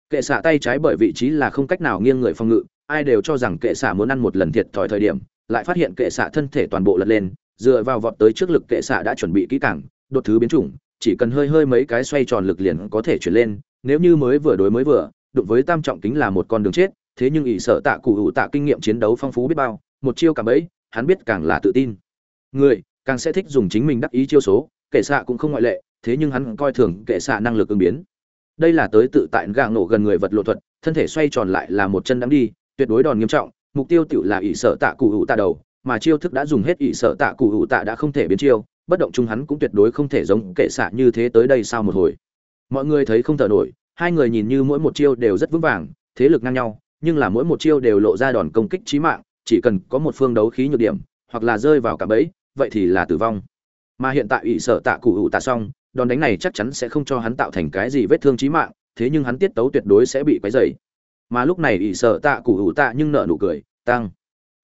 Kệ xạ tay trái bởi vị trí là không cách nào nghiêng người phòng ngự, ai đều cho rằng kệ xạ muốn ăn một lần thiệt thòi thời điểm, lại phát hiện kệ xạ thân thể toàn bộ lật lên, dựa vào vọt tới trước lực kệ xạ đã chuẩn bị kỹ càng, đột thứ biến chủng, chỉ cần hơi hơi mấy cái xoay tròn lực liền có thể chuyển lên, nếu như mới vừa đối mới vừa đụng với tam trọng kính là một con đường chết, thế nhưng ỷ sợ tạ cụ hữu tạ kinh nghiệm chiến đấu phong phú biết bao, một chiêu càng bấy hắn biết càng là tự tin. Người, càng sẽ thích dùng chính mình đắc ý chiêu số, kệ xạ cũng không ngoại lệ, thế nhưng hắn coi thường kệ xạ năng lực ứng biến. Đây là tới tự tại gạng nổ gần người vật lộ thuật, thân thể xoay tròn lại là một chân đắm đi, tuyệt đối đòn nghiêm trọng, mục tiêu tự là ỷ sợ tạ cụ hữu tạ đầu, mà chiêu thức đã dùng hết ỷ sợ tạ cụ hữu tạ đã không thể biến chiêu, bất động chung hắn cũng tuyệt đối không thể giống kệ xạ như thế tới đây sao một hồi. Mọi người thấy không thở nổi hai người nhìn như mỗi một chiêu đều rất vững vàng, thế lực ngang nhau, nhưng là mỗi một chiêu đều lộ ra đòn công kích chí mạng, chỉ cần có một phương đấu khí nhược điểm, hoặc là rơi vào cả bẫy, vậy thì là tử vong. Mà hiện tại ỷ sở tạ cụ hữu tạ xong, đòn đánh này chắc chắn sẽ không cho hắn tạo thành cái gì vết thương chí mạng, thế nhưng hắn tiết tấu tuyệt đối sẽ bị quấy dày mà lúc này ỷ sở tạ cụ hữu tạ nhưng nợ nụ cười, tăng.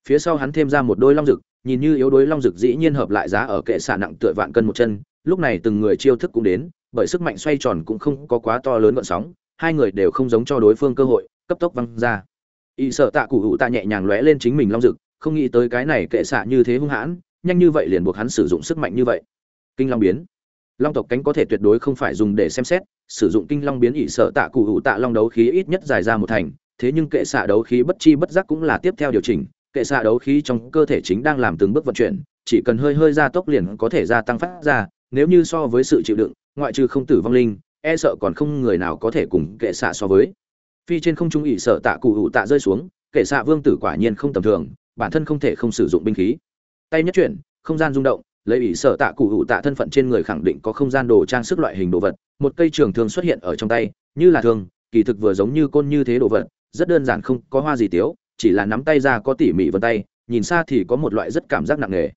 Phía sau hắn thêm ra một đôi long rực nhìn như yếu đuối long rực dĩ nhiên hợp lại giá ở kệ xả nặng tựa vạn cân một chân, lúc này từng người chiêu thức cũng đến bởi sức mạnh xoay tròn cũng không có quá to lớn gợn sóng, hai người đều không giống cho đối phương cơ hội, cấp tốc văng ra. Y sợ tạ cụ hữu tạ nhẹ nhàng lóe lên chính mình long rực không nghĩ tới cái này kệ xạ như thế hung hãn, nhanh như vậy liền buộc hắn sử dụng sức mạnh như vậy. Kinh long biến. Long tộc cánh có thể tuyệt đối không phải dùng để xem xét, sử dụng kinh long biến ỷ sợ tạ cụ hữu tạ long đấu khí ít nhất dài ra một thành, thế nhưng kệ xạ đấu khí bất chi bất giác cũng là tiếp theo điều chỉnh, kệ xạ đấu khí trong cơ thể chính đang làm từng bước vận chuyển, chỉ cần hơi hơi gia tốc liền có thể gia tăng phát ra, nếu như so với sự chịu đựng ngoại trừ không tử vong linh e sợ còn không người nào có thể cùng kệ xạ so với. Phi trên không trung ỵ sợ tạ cụ hữu tạ rơi xuống, kệ xạ vương tử quả nhiên không tầm thường, bản thân không thể không sử dụng binh khí. Tay nhất chuyển, không gian rung động, lấy ỉ sợ tạ cụ hữu tạ thân phận trên người khẳng định có không gian đồ trang sức loại hình đồ vật, một cây trường thường xuất hiện ở trong tay, như là thường kỳ thực vừa giống như côn như thế đồ vật, rất đơn giản không có hoa gì tiếu, chỉ là nắm tay ra có tỉ mỉ vân tay, nhìn xa thì có một loại rất cảm giác nặng nề.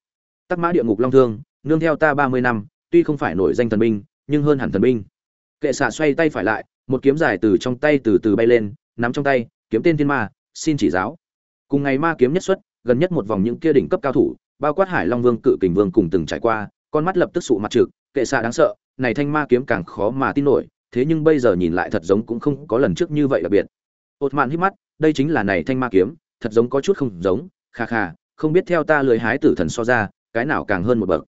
Tắc mã địa ngục long thương, nương theo ta ba mươi năm, tuy không phải nổi danh thần binh nhưng hơn hẳn thần binh. Kệ xạ xoay tay phải lại, một kiếm dài từ trong tay từ từ bay lên, nắm trong tay, kiếm tên thiên ma, xin chỉ giáo. Cùng ngày ma kiếm nhất xuất, gần nhất một vòng những kia đỉnh cấp cao thủ, bao quát hải long vương, cự kình vương cùng từng trải qua, con mắt lập tức sụ mặt trực, kệ xạ đáng sợ, này thanh ma kiếm càng khó mà tin nổi, thế nhưng bây giờ nhìn lại thật giống cũng không có lần trước như vậy đặc biệt. Ột mạn hít mắt, đây chính là này thanh ma kiếm, thật giống có chút không giống, kha kha, không biết theo ta lười hái tử thần so ra, cái nào càng hơn một bậc.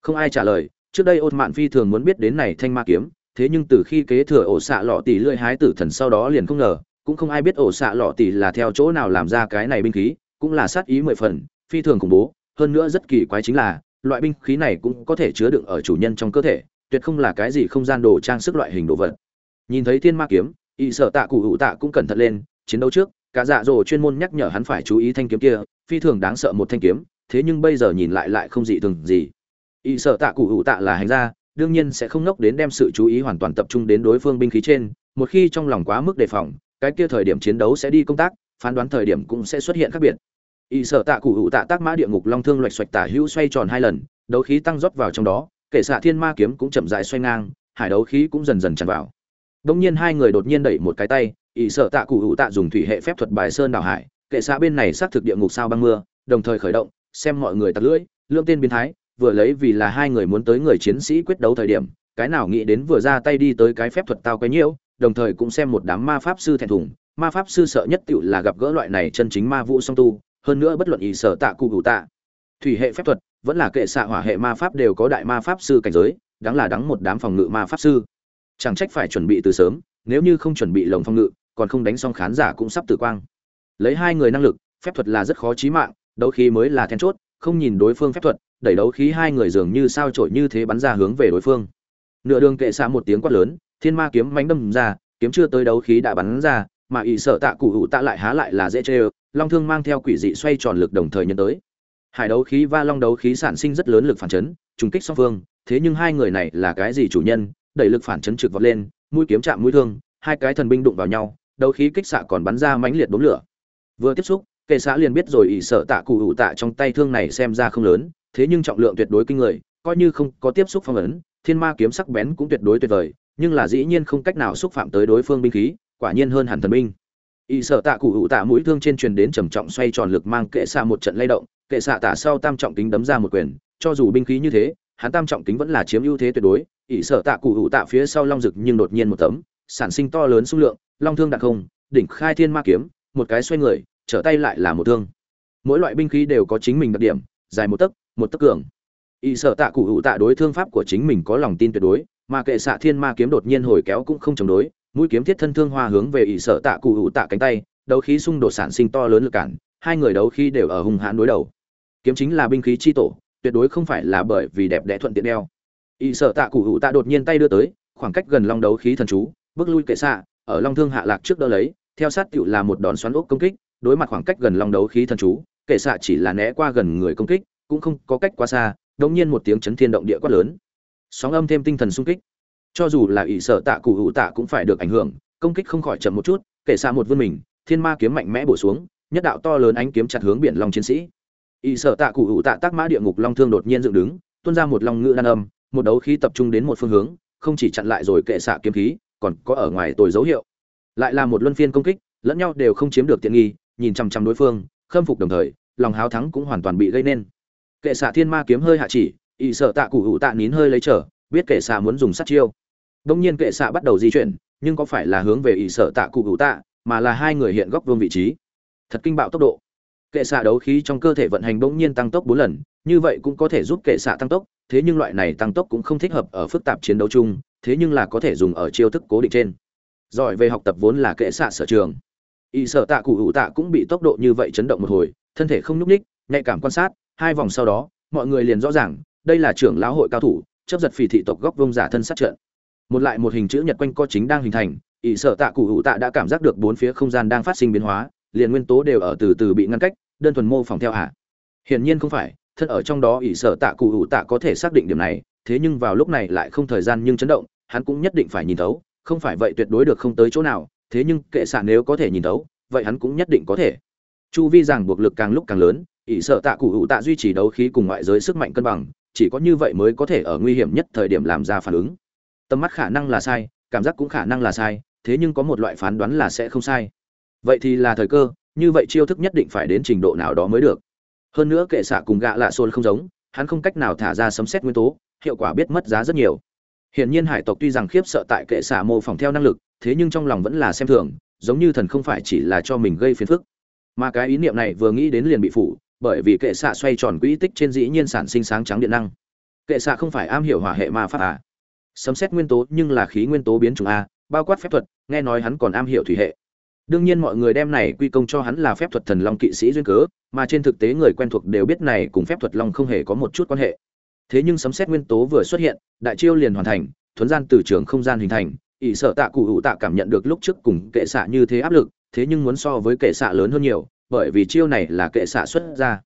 Không ai trả lời trước đây ột mạn phi thường muốn biết đến này thanh ma kiếm, thế nhưng từ khi kế thừa ổ xạ lọ tỷ lưỡi hái tử thần sau đó liền không ngờ, cũng không ai biết ổ xạ lọ tỷ là theo chỗ nào làm ra cái này binh khí, cũng là sát ý mười phần, phi thường khủng bố. Hơn nữa rất kỳ quái chính là, loại binh khí này cũng có thể chứa đựng ở chủ nhân trong cơ thể, tuyệt không là cái gì không gian đồ trang sức loại hình đồ vật. Nhìn thấy thiên ma kiếm, y sợ tạ cụ hữu tạ cũng cẩn thận lên, chiến đấu trước, cả dạ dỗ chuyên môn nhắc nhở hắn phải chú ý thanh kiếm kia, phi thường đáng sợ một thanh kiếm, thế nhưng bây giờ nhìn lại lại không dị thường gì y sợ tạ cụ hữu tạ là hành gia, đương nhiên sẽ không nốc đến đem sự chú ý hoàn toàn tập trung đến đối phương binh khí trên, một khi trong lòng quá mức đề phòng, cái kia thời điểm chiến đấu sẽ đi công tác, phán đoán thời điểm cũng sẽ xuất hiện khác biệt. Y sợ tạ cụ hữu tạ tác mã địa ngục long thương loạch xoạch tả hữu xoay tròn hai lần, đấu khí tăng rót vào trong đó, kể xạ thiên ma kiếm cũng chậm dại xoay ngang, hải đấu khí cũng dần dần tràn vào. Đông nhiên hai người đột nhiên đẩy một cái tay y sợ tạ cụ hữu tạ dùng thủy hệ phép thuật bài sơn đảo hải kệ xạ bên này xác thực địa ngục sao băng mưa, đồng thời khởi động, xem mọi người tặc lưỡi lương tên biến thái vừa lấy vì là hai người muốn tới người chiến sĩ quyết đấu thời điểm, cái nào nghĩ đến vừa ra tay đi tới cái phép thuật tao quấy nhiễu, đồng thời cũng xem một đám ma pháp sư thẹn thùng. Ma pháp sư sợ nhất tựu là gặp gỡ loại này chân chính ma vũ song tu, hơn nữa bất luận ý sở tạ cụ hữu tạ. Thủy hệ phép thuật, vẫn là kệ xạ hỏa hệ ma pháp đều có đại ma pháp sư cảnh giới, đáng là đáng một đám phòng ngự ma pháp sư. Chẳng trách phải chuẩn bị từ sớm, nếu như không chuẩn bị lồng phòng ngự, còn không đánh xong khán giả cũng sắp tử quang. Lấy hai người năng lực, phép thuật là rất khó chí mạng, đấu khí mới là then chốt, không nhìn đối phương phép thuật đẩy đấu khí hai người dường như sao trổi như thế bắn ra hướng về đối phương. Nửa đường kệ xạ một tiếng quát lớn, thiên ma kiếm mánh đâm ra, kiếm chưa tới đấu khí đã bắn ra, mà ỷ sợ tạ cụ hữu tạ lại há lại là dễ chê long thương mang theo quỷ dị xoay tròn lực đồng thời nhân tới. Hải đấu khí và long đấu khí sản sinh rất lớn lực phản chấn, trùng kích song phương, thế nhưng hai người này là cái gì chủ nhân, đẩy lực phản chấn trực vọt lên, mũi kiếm chạm mũi thương, hai cái thần binh đụng vào nhau, đấu khí kích xạ còn bắn ra mãnh liệt đốm lửa. Vừa tiếp xúc, kệ xã liền biết rồi ỷ sợ tạ cụ hữu tạ trong tay thương này xem ra không lớn thế nhưng trọng lượng tuyệt đối kinh người, coi như không có tiếp xúc phong ấn, thiên ma kiếm sắc bén cũng tuyệt đối tuyệt vời, nhưng là dĩ nhiên không cách nào xúc phạm tới đối phương binh khí, quả nhiên hơn hẳn thần binh. Y sợ tạ cụ hữu tạ mũi thương trên truyền đến trầm trọng xoay tròn lực mang kệ xạ một trận lay động, kệ xạ tả sau tam trọng kính đấm ra một quyền, cho dù binh khí như thế, hắn tam trọng kính vẫn là chiếm ưu thế tuyệt đối, y sở tạ cụ hữu tạ phía sau long rực nhưng đột nhiên một tấm, sản sinh to lớn số lượng, long thương đặc không, đỉnh khai thiên ma kiếm, một cái xoay người, trở tay lại là một thương. Mỗi loại binh khí đều có chính mình đặc điểm, dài một tấc một tấc cường. Y sợ tạ cụ hữu tạ đối thương pháp của chính mình có lòng tin tuyệt đối, mà kệ xạ thiên ma kiếm đột nhiên hồi kéo cũng không chống đối, mũi kiếm thiết thân thương hoa hướng về ỷ sợ tạ cụ hữu tạ cánh tay, đấu khí xung đột sản sinh to lớn lực cản, hai người đấu khí đều ở hung hãn đối đầu. Kiếm chính là binh khí chi tổ, tuyệt đối không phải là bởi vì đẹp đẽ thuận tiện đeo. Ỷ sợ tạ cụ hữu tạ đột nhiên tay đưa tới, khoảng cách gần long đấu khí thần chú, bước lui kệ xạ, ở long thương hạ lạc trước đỡ lấy, theo sát tựu là một đòn xoắn ốc công kích, đối mặt khoảng cách gần long đấu khí thần chú, kệ xạ chỉ là né qua gần người công kích cũng không có cách quá xa, đống nhiên một tiếng chấn thiên động địa quát lớn. Sóng âm thêm tinh thần sung kích. Cho dù là ỷ sở tạ cụ hữu tạ cũng phải được ảnh hưởng, công kích không khỏi chậm một chút, kể xa một vươn mình, thiên ma kiếm mạnh mẽ bổ xuống, nhất đạo to lớn ánh kiếm chặt hướng biển long chiến sĩ. Y sở tạ cụ hữu tạ tác mã địa ngục long thương đột nhiên dựng đứng, tuôn ra một long ngữ đan âm, một đấu khí tập trung đến một phương hướng, không chỉ chặn lại rồi kệ xạ kiếm khí, còn có ở ngoài tồi dấu hiệu. Lại là một luân phiên công kích, lẫn nhau đều không chiếm được tiện nghi, nhìn chằm chằm đối phương, khâm phục đồng thời, lòng háo thắng cũng hoàn toàn bị gây nên kệ xạ thiên ma kiếm hơi hạ chỉ y sợ tạ cụ hữu tạ nín hơi lấy trở, biết kệ xạ muốn dùng sát chiêu. Đông nhiên kệ xạ bắt đầu di chuyển, nhưng có phải là hướng về y sợ tạ cụ hữu tạ, mà là hai người hiện góc vương vị trí? Thật kinh bạo tốc độ. Kệ xạ đấu khí trong cơ thể vận hành bỗng nhiên tăng tốc bốn lần, như vậy cũng có thể giúp kệ xạ tăng tốc, thế nhưng loại này tăng tốc cũng không thích hợp ở phức tạp chiến đấu chung, thế nhưng là có thể dùng ở chiêu thức cố định trên. Giỏi về học tập vốn là kệ xạ sở trường. Y sợ tạ cụ hữu tạ cũng bị tốc độ như vậy chấn động một hồi, thân thể không nhúc ních nhạy cảm quan sát hai vòng sau đó, mọi người liền rõ ràng, đây là trưởng lão hội cao thủ, chấp giật phì thị tộc góc vông giả thân sát trận. Một lại một hình chữ nhật quanh co chính đang hình thành, ỷ sợ tạ cụ hữu tạ đã cảm giác được bốn phía không gian đang phát sinh biến hóa, liền nguyên tố đều ở từ từ bị ngăn cách, đơn thuần mô phỏng theo hạ. Hiển nhiên không phải, thân ở trong đó ỷ sợ tạ cụ hữu tạ có thể xác định điểm này, thế nhưng vào lúc này lại không thời gian nhưng chấn động, hắn cũng nhất định phải nhìn thấu, không phải vậy tuyệt đối được không tới chỗ nào, thế nhưng kệ xạ nếu có thể nhìn thấu, vậy hắn cũng nhất định có thể. Chu vi ràng buộc lực càng lúc càng lớn ỷ sợ tạ cụ hữu tạ duy trì đấu khí cùng ngoại giới sức mạnh cân bằng, chỉ có như vậy mới có thể ở nguy hiểm nhất thời điểm làm ra phản ứng. Tầm mắt khả năng là sai, cảm giác cũng khả năng là sai, thế nhưng có một loại phán đoán là sẽ không sai. Vậy thì là thời cơ, như vậy chiêu thức nhất định phải đến trình độ nào đó mới được. Hơn nữa kệ xạ cùng gạ lạ xôn không giống, hắn không cách nào thả ra sấm xét nguyên tố, hiệu quả biết mất giá rất nhiều. Hiển nhiên hải tộc tuy rằng khiếp sợ tại kệ xạ mô phỏng theo năng lực, thế nhưng trong lòng vẫn là xem thường, giống như thần không phải chỉ là cho mình gây phiền phức. Mà cái ý niệm này vừa nghĩ đến liền bị phủ bởi vì kệ xạ xoay tròn quỹ tích trên dĩ nhiên sản sinh sáng trắng điện năng. Kệ xạ không phải am hiểu hỏa hệ ma pháp à? Sấm xét nguyên tố nhưng là khí nguyên tố biến chủng a, bao quát phép thuật, nghe nói hắn còn am hiểu thủy hệ. Đương nhiên mọi người đem này quy công cho hắn là phép thuật thần long kỵ sĩ duyên cớ, mà trên thực tế người quen thuộc đều biết này cùng phép thuật long không hề có một chút quan hệ. Thế nhưng sấm xét nguyên tố vừa xuất hiện, đại chiêu liền hoàn thành, thuấn gian từ trường không gian hình thành, ỷ sợ tạ cụ hữu tạ cảm nhận được lúc trước cùng kệ xạ như thế áp lực, thế nhưng muốn so với kệ xạ lớn hơn nhiều bởi vì chiêu này là kệ xạ xuất ra.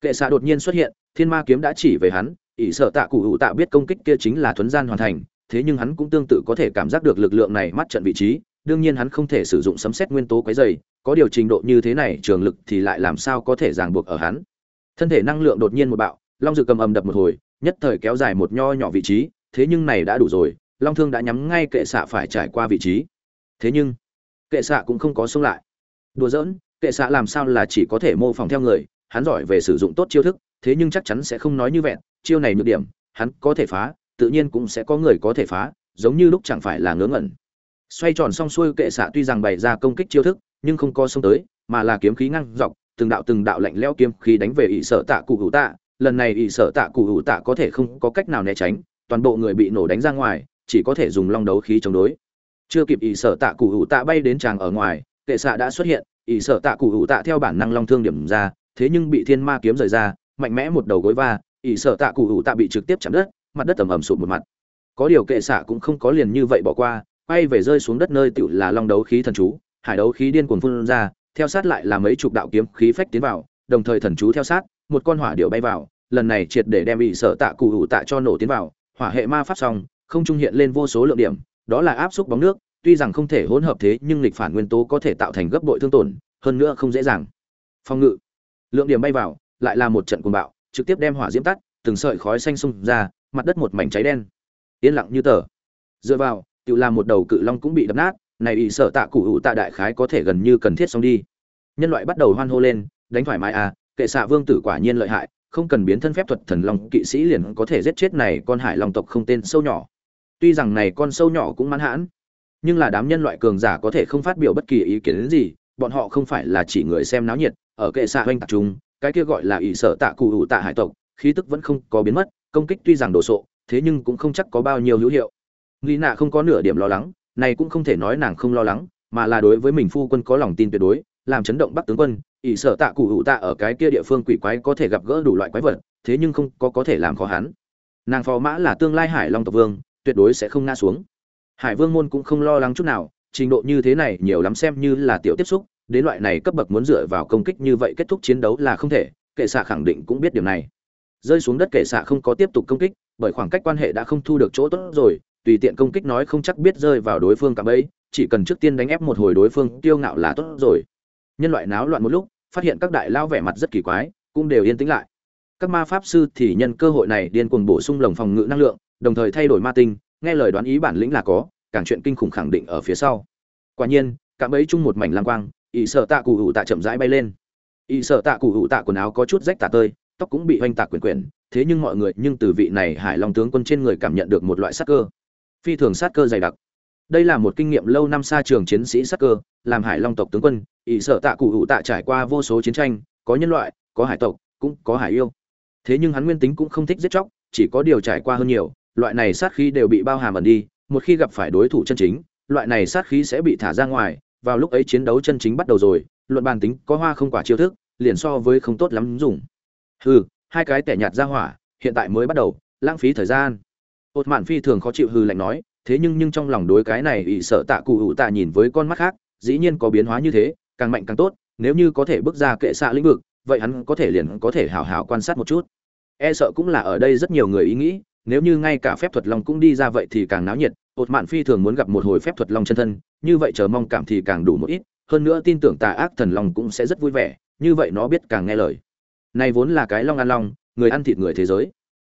Kệ xạ đột nhiên xuất hiện, thiên ma kiếm đã chỉ về hắn, ỷ sợ tạ cụ hữu tạ biết công kích kia chính là thuấn gian hoàn thành, thế nhưng hắn cũng tương tự có thể cảm giác được lực lượng này mắt trận vị trí, đương nhiên hắn không thể sử dụng sấm xét nguyên tố quấy dày có điều trình độ như thế này, trường lực thì lại làm sao có thể ràng buộc ở hắn. Thân thể năng lượng đột nhiên một bạo, long dự cầm ầm đập một hồi, nhất thời kéo dài một nho nhỏ vị trí, thế nhưng này đã đủ rồi, long thương đã nhắm ngay kệ xạ phải trải qua vị trí. Thế nhưng, kệ xạ cũng không có xông lại. Đùa giỡn kệ xạ làm sao là chỉ có thể mô phỏng theo người, hắn giỏi về sử dụng tốt chiêu thức, thế nhưng chắc chắn sẽ không nói như vẹn, chiêu này nhược điểm, hắn có thể phá, tự nhiên cũng sẽ có người có thể phá, giống như lúc chẳng phải là ngớ ngẩn. Xoay tròn xong xuôi kệ xạ tuy rằng bày ra công kích chiêu thức, nhưng không có xông tới, mà là kiếm khí ngăn dọc, từng đạo từng đạo lạnh lẽo kiếm khí đánh về ỷ sở tạ cụ hữu tạ. Lần này ỷ sở tạ cụ hữu tạ có thể không có cách nào né tránh, toàn bộ người bị nổ đánh ra ngoài, chỉ có thể dùng long đấu khí chống đối. Chưa kịp ỷ sở tạ cụ hữu tạ bay đến tràng ở ngoài, kệ xạ đã xuất hiện ỷ sở tạ cụ hữu tạ theo bản năng long thương điểm ra, thế nhưng bị thiên ma kiếm rời ra, mạnh mẽ một đầu gối va, ỷ sở tạ cụ hữu tạ bị trực tiếp chạm đất, mặt đất ẩm ẩm sụp một mặt. Có điều kệ xạ cũng không có liền như vậy bỏ qua bay về rơi xuống đất nơi tựu là long đấu khí thần chú, hải đấu khí điên cuồng phun ra, theo sát lại là mấy chục đạo kiếm khí phách tiến vào, đồng thời thần chú theo sát, một con hỏa điệu bay vào, lần này triệt để đem Ỷ sợ tạ cụ hữu tạ cho nổ tiến vào, hỏa hệ ma pháp xong, không trung hiện lên vô số lượng điểm, đó là áp xúc bóng nước tuy rằng không thể hỗn hợp thế nhưng lịch phản nguyên tố có thể tạo thành gấp bội thương tổn, hơn nữa không dễ dàng. Phòng ngự. Lượng điểm bay vào, lại là một trận cuồng bạo, trực tiếp đem hỏa diễm tắt, từng sợi khói xanh xung ra, mặt đất một mảnh cháy đen. Yên lặng như tờ. Dựa vào, tự làm một đầu cự long cũng bị đập nát, này bị sợ tạ cụ hữu tạ đại khái có thể gần như cần thiết xong đi. Nhân loại bắt đầu hoan hô lên, đánh thoải mái à kệ xạ vương tử quả nhiên lợi hại, không cần biến thân phép thuật thần long kỵ sĩ liền có thể giết chết này con hải long tộc không tên sâu nhỏ. Tuy rằng này con sâu nhỏ cũng mãn hãn nhưng là đám nhân loại cường giả có thể không phát biểu bất kỳ ý kiến đến gì, bọn họ không phải là chỉ người xem náo nhiệt, ở kệ xạ oanh tạc trung cái kia gọi là ỷ sợ tạ cụ hữu tạ hải tộc, khí tức vẫn không có biến mất, công kích tuy rằng đồ sộ, thế nhưng cũng không chắc có bao nhiêu hữu hiệu. Nghĩ nạ không có nửa điểm lo lắng, này cũng không thể nói nàng không lo lắng, mà là đối với mình phu quân có lòng tin tuyệt đối, làm chấn động bắc tướng quân, ỷ sợ tạ cụ hữu tạ ở cái kia địa phương quỷ quái có thể gặp gỡ đủ loại quái vật, thế nhưng không có có thể làm khó hắn. Nàng phò mã là tương lai hải long tộc vương, tuyệt đối sẽ không ngã xuống hải vương môn cũng không lo lắng chút nào trình độ như thế này nhiều lắm xem như là tiểu tiếp xúc đến loại này cấp bậc muốn dựa vào công kích như vậy kết thúc chiến đấu là không thể kệ xạ khẳng định cũng biết điều này. Rơi xuống đất kệ xạ không có tiếp tục công kích bởi khoảng cách quan hệ đã không thu được chỗ tốt rồi tùy tiện công kích nói không chắc biết rơi vào đối phương cả bẫy, chỉ cần trước tiên đánh ép một hồi đối phương tiêu ngạo là tốt rồi. Nhân loại náo loạn một lúc phát hiện các đại lao vẻ mặt rất kỳ quái cũng đều yên tĩnh lại. Các ma pháp sư thì nhân cơ hội này điên cuồng bổ sung lồng phòng ngự năng lượng đồng thời thay đổi ma tinh nghe lời đoán ý bản lĩnh là có, càng chuyện kinh khủng khẳng định ở phía sau. Quả nhiên, cạm ấy chung một mảnh lang quang ỵ sợ tạ cụ hữu tạ chậm rãi bay lên. Ỵ sợ tạ cụ hữu tạ quần áo có chút rách tả tơi, tóc cũng bị hoành tạc quyển quyển, thế nhưng mọi người nhưng từ vị này hải long tướng quân trên người cảm nhận được một loại sát cơ. Phi thường sát cơ dày đặc. Đây là một kinh nghiệm lâu năm xa trường chiến sĩ sát cơ, làm hải long tộc tướng quân ỵ sợ tạ cụ hữu tạ trải qua vô số chiến tranh, có nhân loại, có hải tộc, cũng có hải yêu. Thế nhưng hắn nguyên tính cũng không thích giết chóc, chỉ có điều trải qua hơn nhiều loại này sát khí đều bị bao hàm ẩn đi, một khi gặp phải đối thủ chân chính, loại này sát khí sẽ bị thả ra ngoài, vào lúc ấy chiến đấu chân chính bắt đầu rồi, luận bàn tính có hoa không quả chiêu thức, liền so với không tốt lắm dùng. Hừ, hai cái tẻ nhạt ra hỏa, hiện tại mới bắt đầu, lãng phí thời gian. Ột mạn phi thường khó chịu hừ lạnh nói, thế nhưng nhưng trong lòng đối cái này ỷ sợ tạ cụ hữu tạ nhìn với con mắt khác, dĩ nhiên có biến hóa như thế, càng mạnh càng tốt, nếu như có thể bước ra kệ xạ lĩnh vực, vậy hắn có thể liền có thể hào hào quan sát một chút. E sợ cũng là ở đây rất nhiều người ý nghĩ nếu như ngay cả phép thuật long cũng đi ra vậy thì càng náo nhiệt ột mạn phi thường muốn gặp một hồi phép thuật long chân thân, như vậy chờ mong cảm thì càng đủ một ít, hơn nữa tin tưởng tà ác thần long cũng sẽ rất vui vẻ, như vậy nó biết càng nghe lời. Này vốn là cái long ăn long, người ăn thịt người thế giới.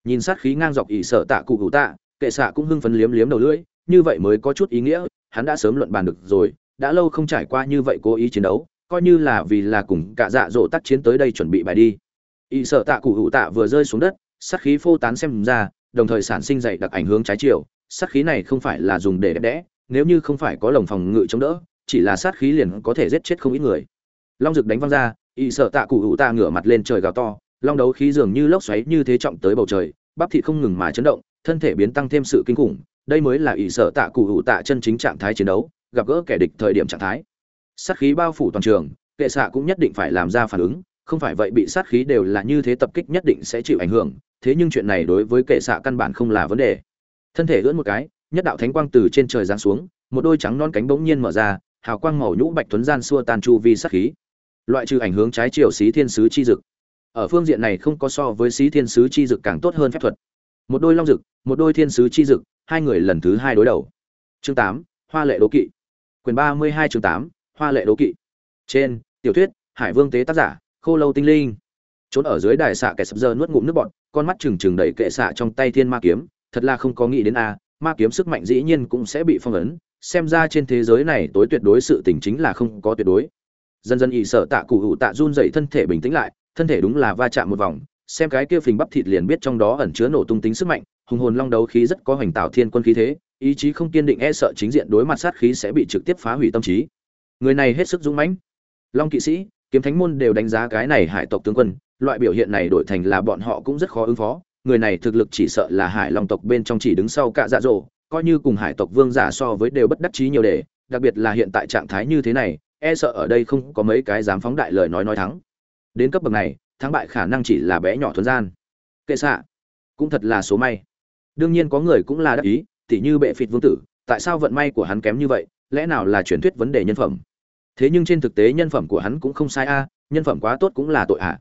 Nhìn sát khí ngang dọc ỷ sợ tạ cụ hữu tạ, kệ xạ cũng hưng phấn liếm liếm đầu lưỡi, như vậy mới có chút ý nghĩa, hắn đã sớm luận bàn được rồi, đã lâu không trải qua như vậy cố ý chiến đấu, coi như là vì là cùng cả dạ dỗ tác chiến tới đây chuẩn bị bài đi. Ỷ sợ tạ cụ hữu tạ vừa rơi xuống đất, sát khí phô tán xem ra đồng thời sản sinh dậy đặc ảnh hướng trái chiều. Sát khí này không phải là dùng để đẹp đẽ, nếu như không phải có lồng phòng ngự chống đỡ, chỉ là sát khí liền có thể giết chết không ít người. Long rực đánh văng ra, y sợ tạ cụ hữu tạ ngửa mặt lên trời gào to, long đấu khí dường như lốc xoáy như thế trọng tới bầu trời, bắp thị không ngừng mà chấn động, thân thể biến tăng thêm sự kinh khủng, đây mới là ỷ sợ tạ cụ hữu tạ chân chính trạng thái chiến đấu, gặp gỡ kẻ địch thời điểm trạng thái. Sát khí bao phủ toàn trường, kệ xạ cũng nhất định phải làm ra phản ứng không phải vậy bị sát khí đều là như thế tập kích nhất định sẽ chịu ảnh hưởng, thế nhưng chuyện này đối với kệ xạ căn bản không là vấn đề. Thân thể ưỡn một cái, nhất đạo thánh quang từ trên trời giáng xuống, một đôi trắng non cánh bỗng nhiên mở ra, hào quang màu nhũ bạch tuấn gian xua tan chu vi sát khí. Loại trừ ảnh hướng trái chiều xí thiên sứ chi dực. Ở phương diện này không có so với xí thiên sứ chi dực càng tốt hơn phép thuật. Một đôi long dực, một đôi thiên sứ chi dực, hai người lần thứ hai đối đầu. Chương tám, hoa lệ đố kỵ. Quyền ba mươi hai chương tám, hoa lệ đố kỵ. Trên, tiểu thuyết, hải vương tế tác giả khô lâu tinh linh. Trốn ở dưới đài xạ kẻ sập giờ nuốt ngụm nước bọt, con mắt trừng trừng đẩy kệ xạ trong tay thiên ma kiếm, thật là không có nghĩ đến a, ma kiếm sức mạnh dĩ nhiên cũng sẽ bị phong ấn, xem ra trên thế giới này tối tuyệt đối sự tình chính là không có tuyệt đối. Dần dần ỵ sợ tạ cụ hụ tạ run dậy thân thể bình tĩnh lại, thân thể đúng là va chạm một vòng, xem cái kia phình bắp thịt liền biết trong đó ẩn chứa nổ tung tính sức mạnh, hùng hồn long đấu khí rất có hoành tạo thiên quân khí thế, ý chí không kiên định e sợ chính diện đối mặt sát khí sẽ bị trực tiếp phá hủy tâm trí. Người này hết sức dũng mãnh. Long kỵ sĩ kiếm thánh môn đều đánh giá cái này hải tộc tướng quân, loại biểu hiện này đổi thành là bọn họ cũng rất khó ứng phó, người này thực lực chỉ sợ là hải long tộc bên trong chỉ đứng sau cả dạ dỗ, coi như cùng hải tộc vương giả so với đều bất đắc chí nhiều đề, đặc biệt là hiện tại trạng thái như thế này e sợ ở đây không có mấy cái dám phóng đại lời nói nói thắng. Đến cấp bậc này, thắng bại khả năng chỉ là bé nhỏ thuần gian. Kệ xạ, cũng thật là số may. Đương nhiên có người cũng là đắc ý, tỉ như bệ phịt vương tử, tại sao vận may của hắn kém như vậy, lẽ nào là truyền thuyết vấn đề nhân phẩm? Thế nhưng trên thực tế nhân phẩm của hắn cũng không sai a, nhân phẩm quá tốt cũng là tội ạ.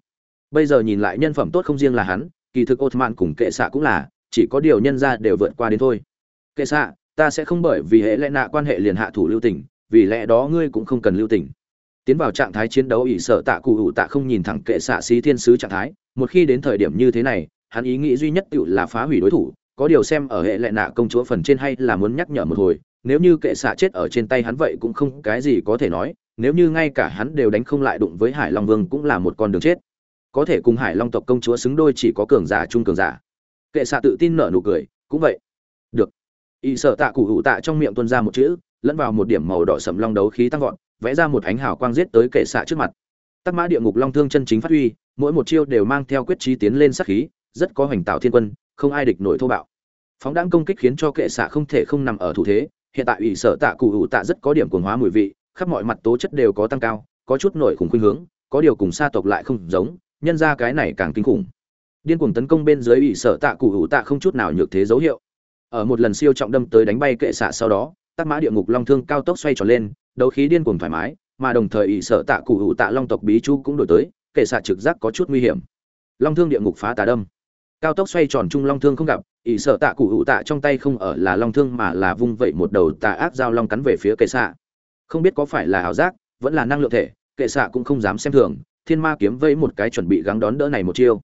Bây giờ nhìn lại nhân phẩm tốt không riêng là hắn, kỳ thực ottoman cùng kệ xạ cũng là, chỉ có điều nhân ra đều vượt qua đến thôi. Kệ xạ, ta sẽ không bởi vì hệ lẽ nạ quan hệ liền hạ thủ lưu tình, vì lẽ đó ngươi cũng không cần lưu tình. Tiến vào trạng thái chiến đấu ỷ sợ tạ cụ hữu tạ không nhìn thẳng kệ xạ xí thiên sứ trạng thái, một khi đến thời điểm như thế này, hắn ý nghĩ duy nhất tự là phá hủy đối thủ, có điều xem ở hệ lệ nạ công chúa phần trên hay là muốn nhắc nhở một hồi, nếu như kệ xạ chết ở trên tay hắn vậy cũng không cái gì có thể nói nếu như ngay cả hắn đều đánh không lại đụng với hải long vương cũng là một con đường chết. Có thể cùng hải long tộc công chúa xứng đôi chỉ có cường giả trung cường giả. Kệ xạ tự tin nở nụ cười, cũng vậy. Được. Y sợ tạ cụ hữu tạ trong miệng tuân ra một chữ, lẫn vào một điểm màu đỏ sầm long đấu khí tăng vọt, vẽ ra một ánh hào quang giết tới kệ xạ trước mặt. Tắc mã địa ngục long thương chân chính phát huy, mỗi một chiêu đều mang theo quyết trí tiến lên sát khí, rất có hoành tạo thiên quân, không ai địch nổi thô bạo. Phóng đáng công kích khiến cho kệ xạ không thể không nằm ở thủ thế, hiện tại ủy sở tạ cụ hữu tạ rất có điểm cuồng hóa mùi vị khắp mọi mặt tố chất đều có tăng cao, có chút nổi khủng khuynh hướng, có điều cùng sa tộc lại không giống, nhân ra cái này càng kinh khủng. Điên cuồng tấn công bên dưới ủy sở tạ cụ hữu tạ không chút nào nhược thế dấu hiệu. Ở một lần siêu trọng đâm tới đánh bay kệ xạ sau đó, tắc mã địa ngục long thương cao tốc xoay tròn lên, đấu khí điên cuồng thoải mái, mà đồng thời ủy sở tạ cụ hữu tạ long tộc bí chu cũng đổi tới, kệ xạ trực giác có chút nguy hiểm. Long thương địa ngục phá tà đâm. Cao tốc xoay tròn trung long thương không gặp, ỷ sợ tạ cụ hữu tạ trong tay không ở là long thương mà là vung vẩy một đầu tà ác dao long cắn về phía kệ xạ không biết có phải là ảo giác, vẫn là năng lượng thể, kệ xạ cũng không dám xem thường, thiên ma kiếm vây một cái chuẩn bị gắng đón đỡ này một chiêu.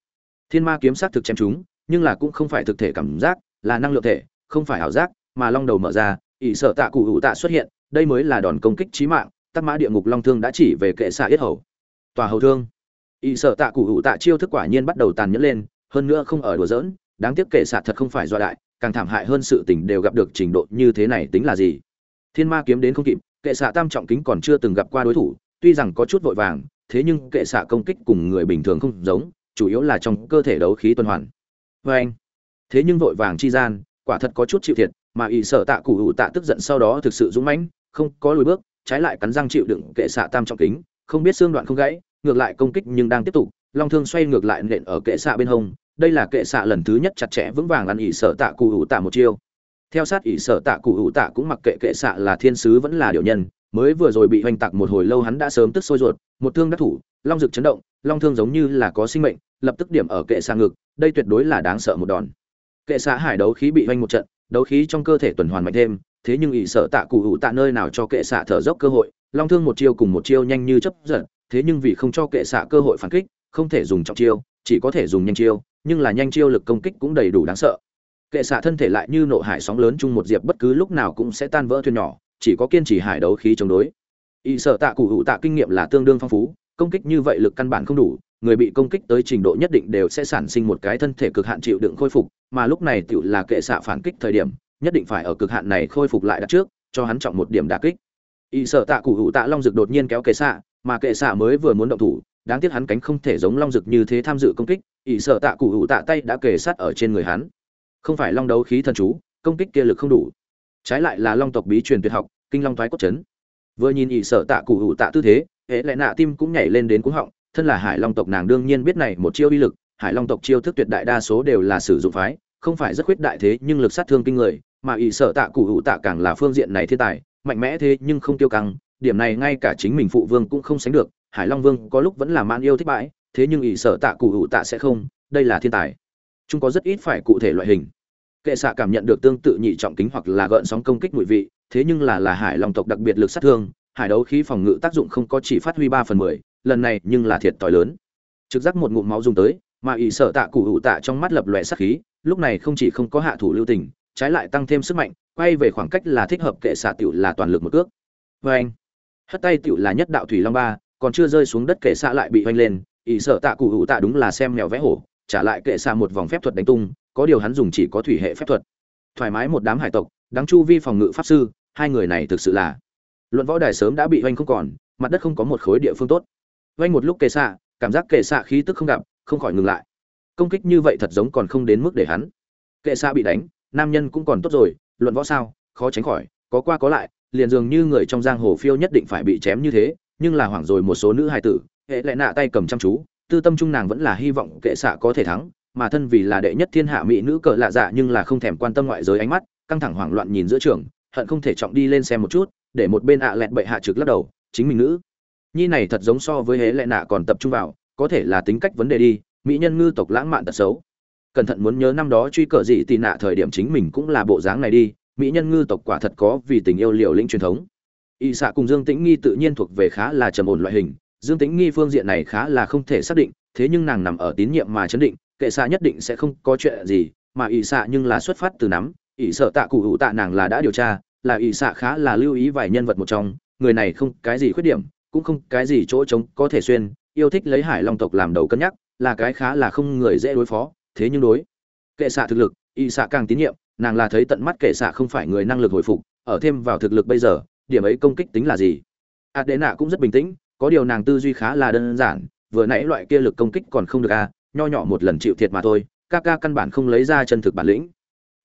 Thiên ma kiếm xác thực chém chúng, nhưng là cũng không phải thực thể cảm giác, là năng lượng thể, không phải ảo giác, mà long đầu mở ra, ỷ sợ tạ cụ hữu tạ xuất hiện, đây mới là đòn công kích chí mạng, tắc mã địa ngục long thương đã chỉ về kệ xạ yết hầu. Tòa hầu thương. Ỷ sợ tạ cụ hữu tạ chiêu thức quả nhiên bắt đầu tàn nhẫn lên, hơn nữa không ở đùa giỡn, đáng tiếc kệ xạ thật không phải do đại, càng thảm hại hơn sự tình đều gặp được trình độ như thế này tính là gì. Thiên ma kiếm đến không kịp kệ xạ tam trọng kính còn chưa từng gặp qua đối thủ, tuy rằng có chút vội vàng, thế nhưng kệ xạ công kích cùng người bình thường không giống, chủ yếu là trong cơ thể đấu khí tuần hoàn. Vê anh, thế nhưng vội vàng chi gian, quả thật có chút chịu thiệt, mà ỷ sở tạ cụ hữu tạ tức giận sau đó thực sự dũng mãnh, không có lùi bước, trái lại cắn răng chịu đựng kệ xạ tam trọng kính, không biết xương đoạn không gãy, ngược lại công kích nhưng đang tiếp tục, long thương xoay ngược lại nện ở kệ xạ bên hông, đây là kệ xạ lần thứ nhất chặt chẽ vững vàng ăn ỷ sở tạ cụ hữu tạ một chiêu theo sát ỷ sở tạ cụ hữu tạ cũng mặc kệ kệ xạ là thiên sứ vẫn là điều nhân, mới vừa rồi bị hoành tạc một hồi lâu hắn đã sớm tức sôi ruột, một thương đắc thủ, long rực chấn động, long thương giống như là có sinh mệnh, lập tức điểm ở kệ xạ ngực, đây tuyệt đối là đáng sợ một đòn. Kệ xạ hải đấu khí bị hoành một trận, đấu khí trong cơ thể tuần hoàn mạnh thêm, thế nhưng ỷ sở tạ cụ hữu tạ nơi nào cho kệ xạ thở dốc cơ hội, long thương một chiêu cùng một chiêu nhanh như chấp giật, thế nhưng vì không cho kệ xạ cơ hội phản kích, không thể dùng trọng chiêu, chỉ có thể dùng nhanh chiêu, nhưng là nhanh chiêu lực công kích cũng đầy đủ đáng sợ kệ xạ thân thể lại như nộ hải sóng lớn chung một diệp bất cứ lúc nào cũng sẽ tan vỡ thuyền nhỏ, chỉ có kiên trì hải đấu khí chống đối. Y sợ tạ cụ hữu tạ kinh nghiệm là tương đương phong phú, công kích như vậy lực căn bản không đủ, người bị công kích tới trình độ nhất định đều sẽ sản sinh một cái thân thể cực hạn chịu đựng khôi phục, mà lúc này tựu là kệ xạ phản kích thời điểm, nhất định phải ở cực hạn này khôi phục lại đặt trước, cho hắn trọng một điểm đả kích. Y sợ tạ cụ hữu tạ long dực đột nhiên kéo kệ xạ, mà kệ xạ mới vừa muốn động thủ, đáng tiếc hắn cánh không thể giống long dực như thế tham dự công kích, y sợ tạ cụ hữu tạ tay đã kề sát ở trên người hắn không phải long đấu khí thần chú, công kích kia lực không đủ. Trái lại là long tộc bí truyền tuyệt học, kinh long thoái cốt chấn. Vừa nhìn ỵ sở tạ cụ hữu tạ tư thế hễ lại nạ tim cũng nhảy lên đến cuống họng, thân là hải long tộc nàng đương nhiên biết này một chiêu uy lực, hải long tộc chiêu thức tuyệt đại đa số đều là sử dụng phái, không phải rất khuyết đại thế nhưng lực sát thương kinh người, mà ỵ sở tạ cụ hữu tạ càng là phương diện này thiên tài, mạnh mẽ thế nhưng không tiêu căng, điểm này ngay cả chính mình phụ vương cũng không sánh được, hải long vương có lúc vẫn là man yêu thích bãi, thế nhưng ỵ sở tạ cụ hữu tạ sẽ không, đây là thiên tài chúng có rất ít phải cụ thể loại hình. Kệ xạ cảm nhận được tương tự nhị trọng kính hoặc là gợn sóng công kích mùi vị, thế nhưng là là hải long tộc đặc biệt lực sát thương, hải đấu khí phòng ngự tác dụng không có chỉ phát huy ba phần mười, lần này nhưng là thiệt tỏi lớn. Trực giác một ngụm máu dùng tới, mà ỷ sợ tạ cụ hữu tạ trong mắt lập lòe sát khí, lúc này không chỉ không có hạ thủ lưu tình, trái lại tăng thêm sức mạnh, quay về khoảng cách là thích hợp kệ xạ tiểu là toàn lực một cước. Vê anh, hất tay tiểu là nhất đạo thủy long ba, còn chưa rơi xuống đất kệ xạ lại bị hoanh lên, ỷ sợ tạ cụ hữu tạ đúng là xem mèo vẽ hổ trả lại kệ xạ một vòng phép thuật đánh tung, có điều hắn dùng chỉ có thủy hệ phép thuật. Thoải mái một đám hải tộc, đáng chu vi phòng ngự pháp sư, hai người này thực sự là. Luận võ đài sớm đã bị oanh không còn, mặt đất không có một khối địa phương tốt. Oanh một lúc kệ xạ cảm giác kệ xạ khí tức không gặp, không khỏi ngừng lại. Công kích như vậy thật giống còn không đến mức để hắn. Kệ xạ bị đánh, nam nhân cũng còn tốt rồi, luận võ sao, khó tránh khỏi, có qua có lại, liền dường như người trong giang hồ phiêu nhất định phải bị chém như thế, nhưng là hoảng rồi một số nữ hài tử, hệ lại nạ tay cầm chăm chú tư tâm trung nàng vẫn là hy vọng kệ xạ có thể thắng, mà thân vì là đệ nhất thiên hạ mỹ nữ cờ lạ dạ nhưng là không thèm quan tâm ngoại giới ánh mắt, căng thẳng hoảng loạn nhìn giữa trường, hận không thể trọng đi lên xem một chút, để một bên ạ à lẹt bậy hạ trực lắc đầu, chính mình nữ. Nhi này thật giống so với hế lệ nạ còn tập trung vào, có thể là tính cách vấn đề đi, mỹ nhân ngư tộc lãng mạn tật xấu. Cẩn thận muốn nhớ năm đó truy cờ gì tị nạ thời điểm chính mình cũng là bộ dáng này đi, mỹ nhân ngư tộc quả thật có vì tình yêu liều lĩnh truyền thống. Y xạ cùng dương tĩnh nghi tự nhiên thuộc về khá là trầm ổn loại hình dương tĩnh nghi phương diện này khá là không thể xác định, thế nhưng nàng nằm ở tín nhiệm mà chấn định, kệ xạ nhất định sẽ không có chuyện gì, mà ỷ xạ nhưng là xuất phát từ nắm, ỷ sợ tạ cụ hữu tạ nàng là đã điều tra, là ỷ xạ khá là lưu ý vài nhân vật một trong, người này không cái gì khuyết điểm, cũng không cái gì chỗ trống có thể xuyên, yêu thích lấy hải long tộc làm đầu cân nhắc, là cái khá là không người dễ đối phó, thế nhưng đối kệ xạ thực lực, ỷ xạ càng tín nhiệm, nàng là thấy tận mắt kệ xạ không phải người năng lực hồi phục, ở thêm vào thực lực bây giờ, điểm ấy công kích tính là gì? Adena cũng rất bình tĩnh có điều nàng tư duy khá là đơn giản vừa nãy loại kia lực công kích còn không được a à, nho nhỏ một lần chịu thiệt mà thôi ca ca căn bản không lấy ra chân thực bản lĩnh.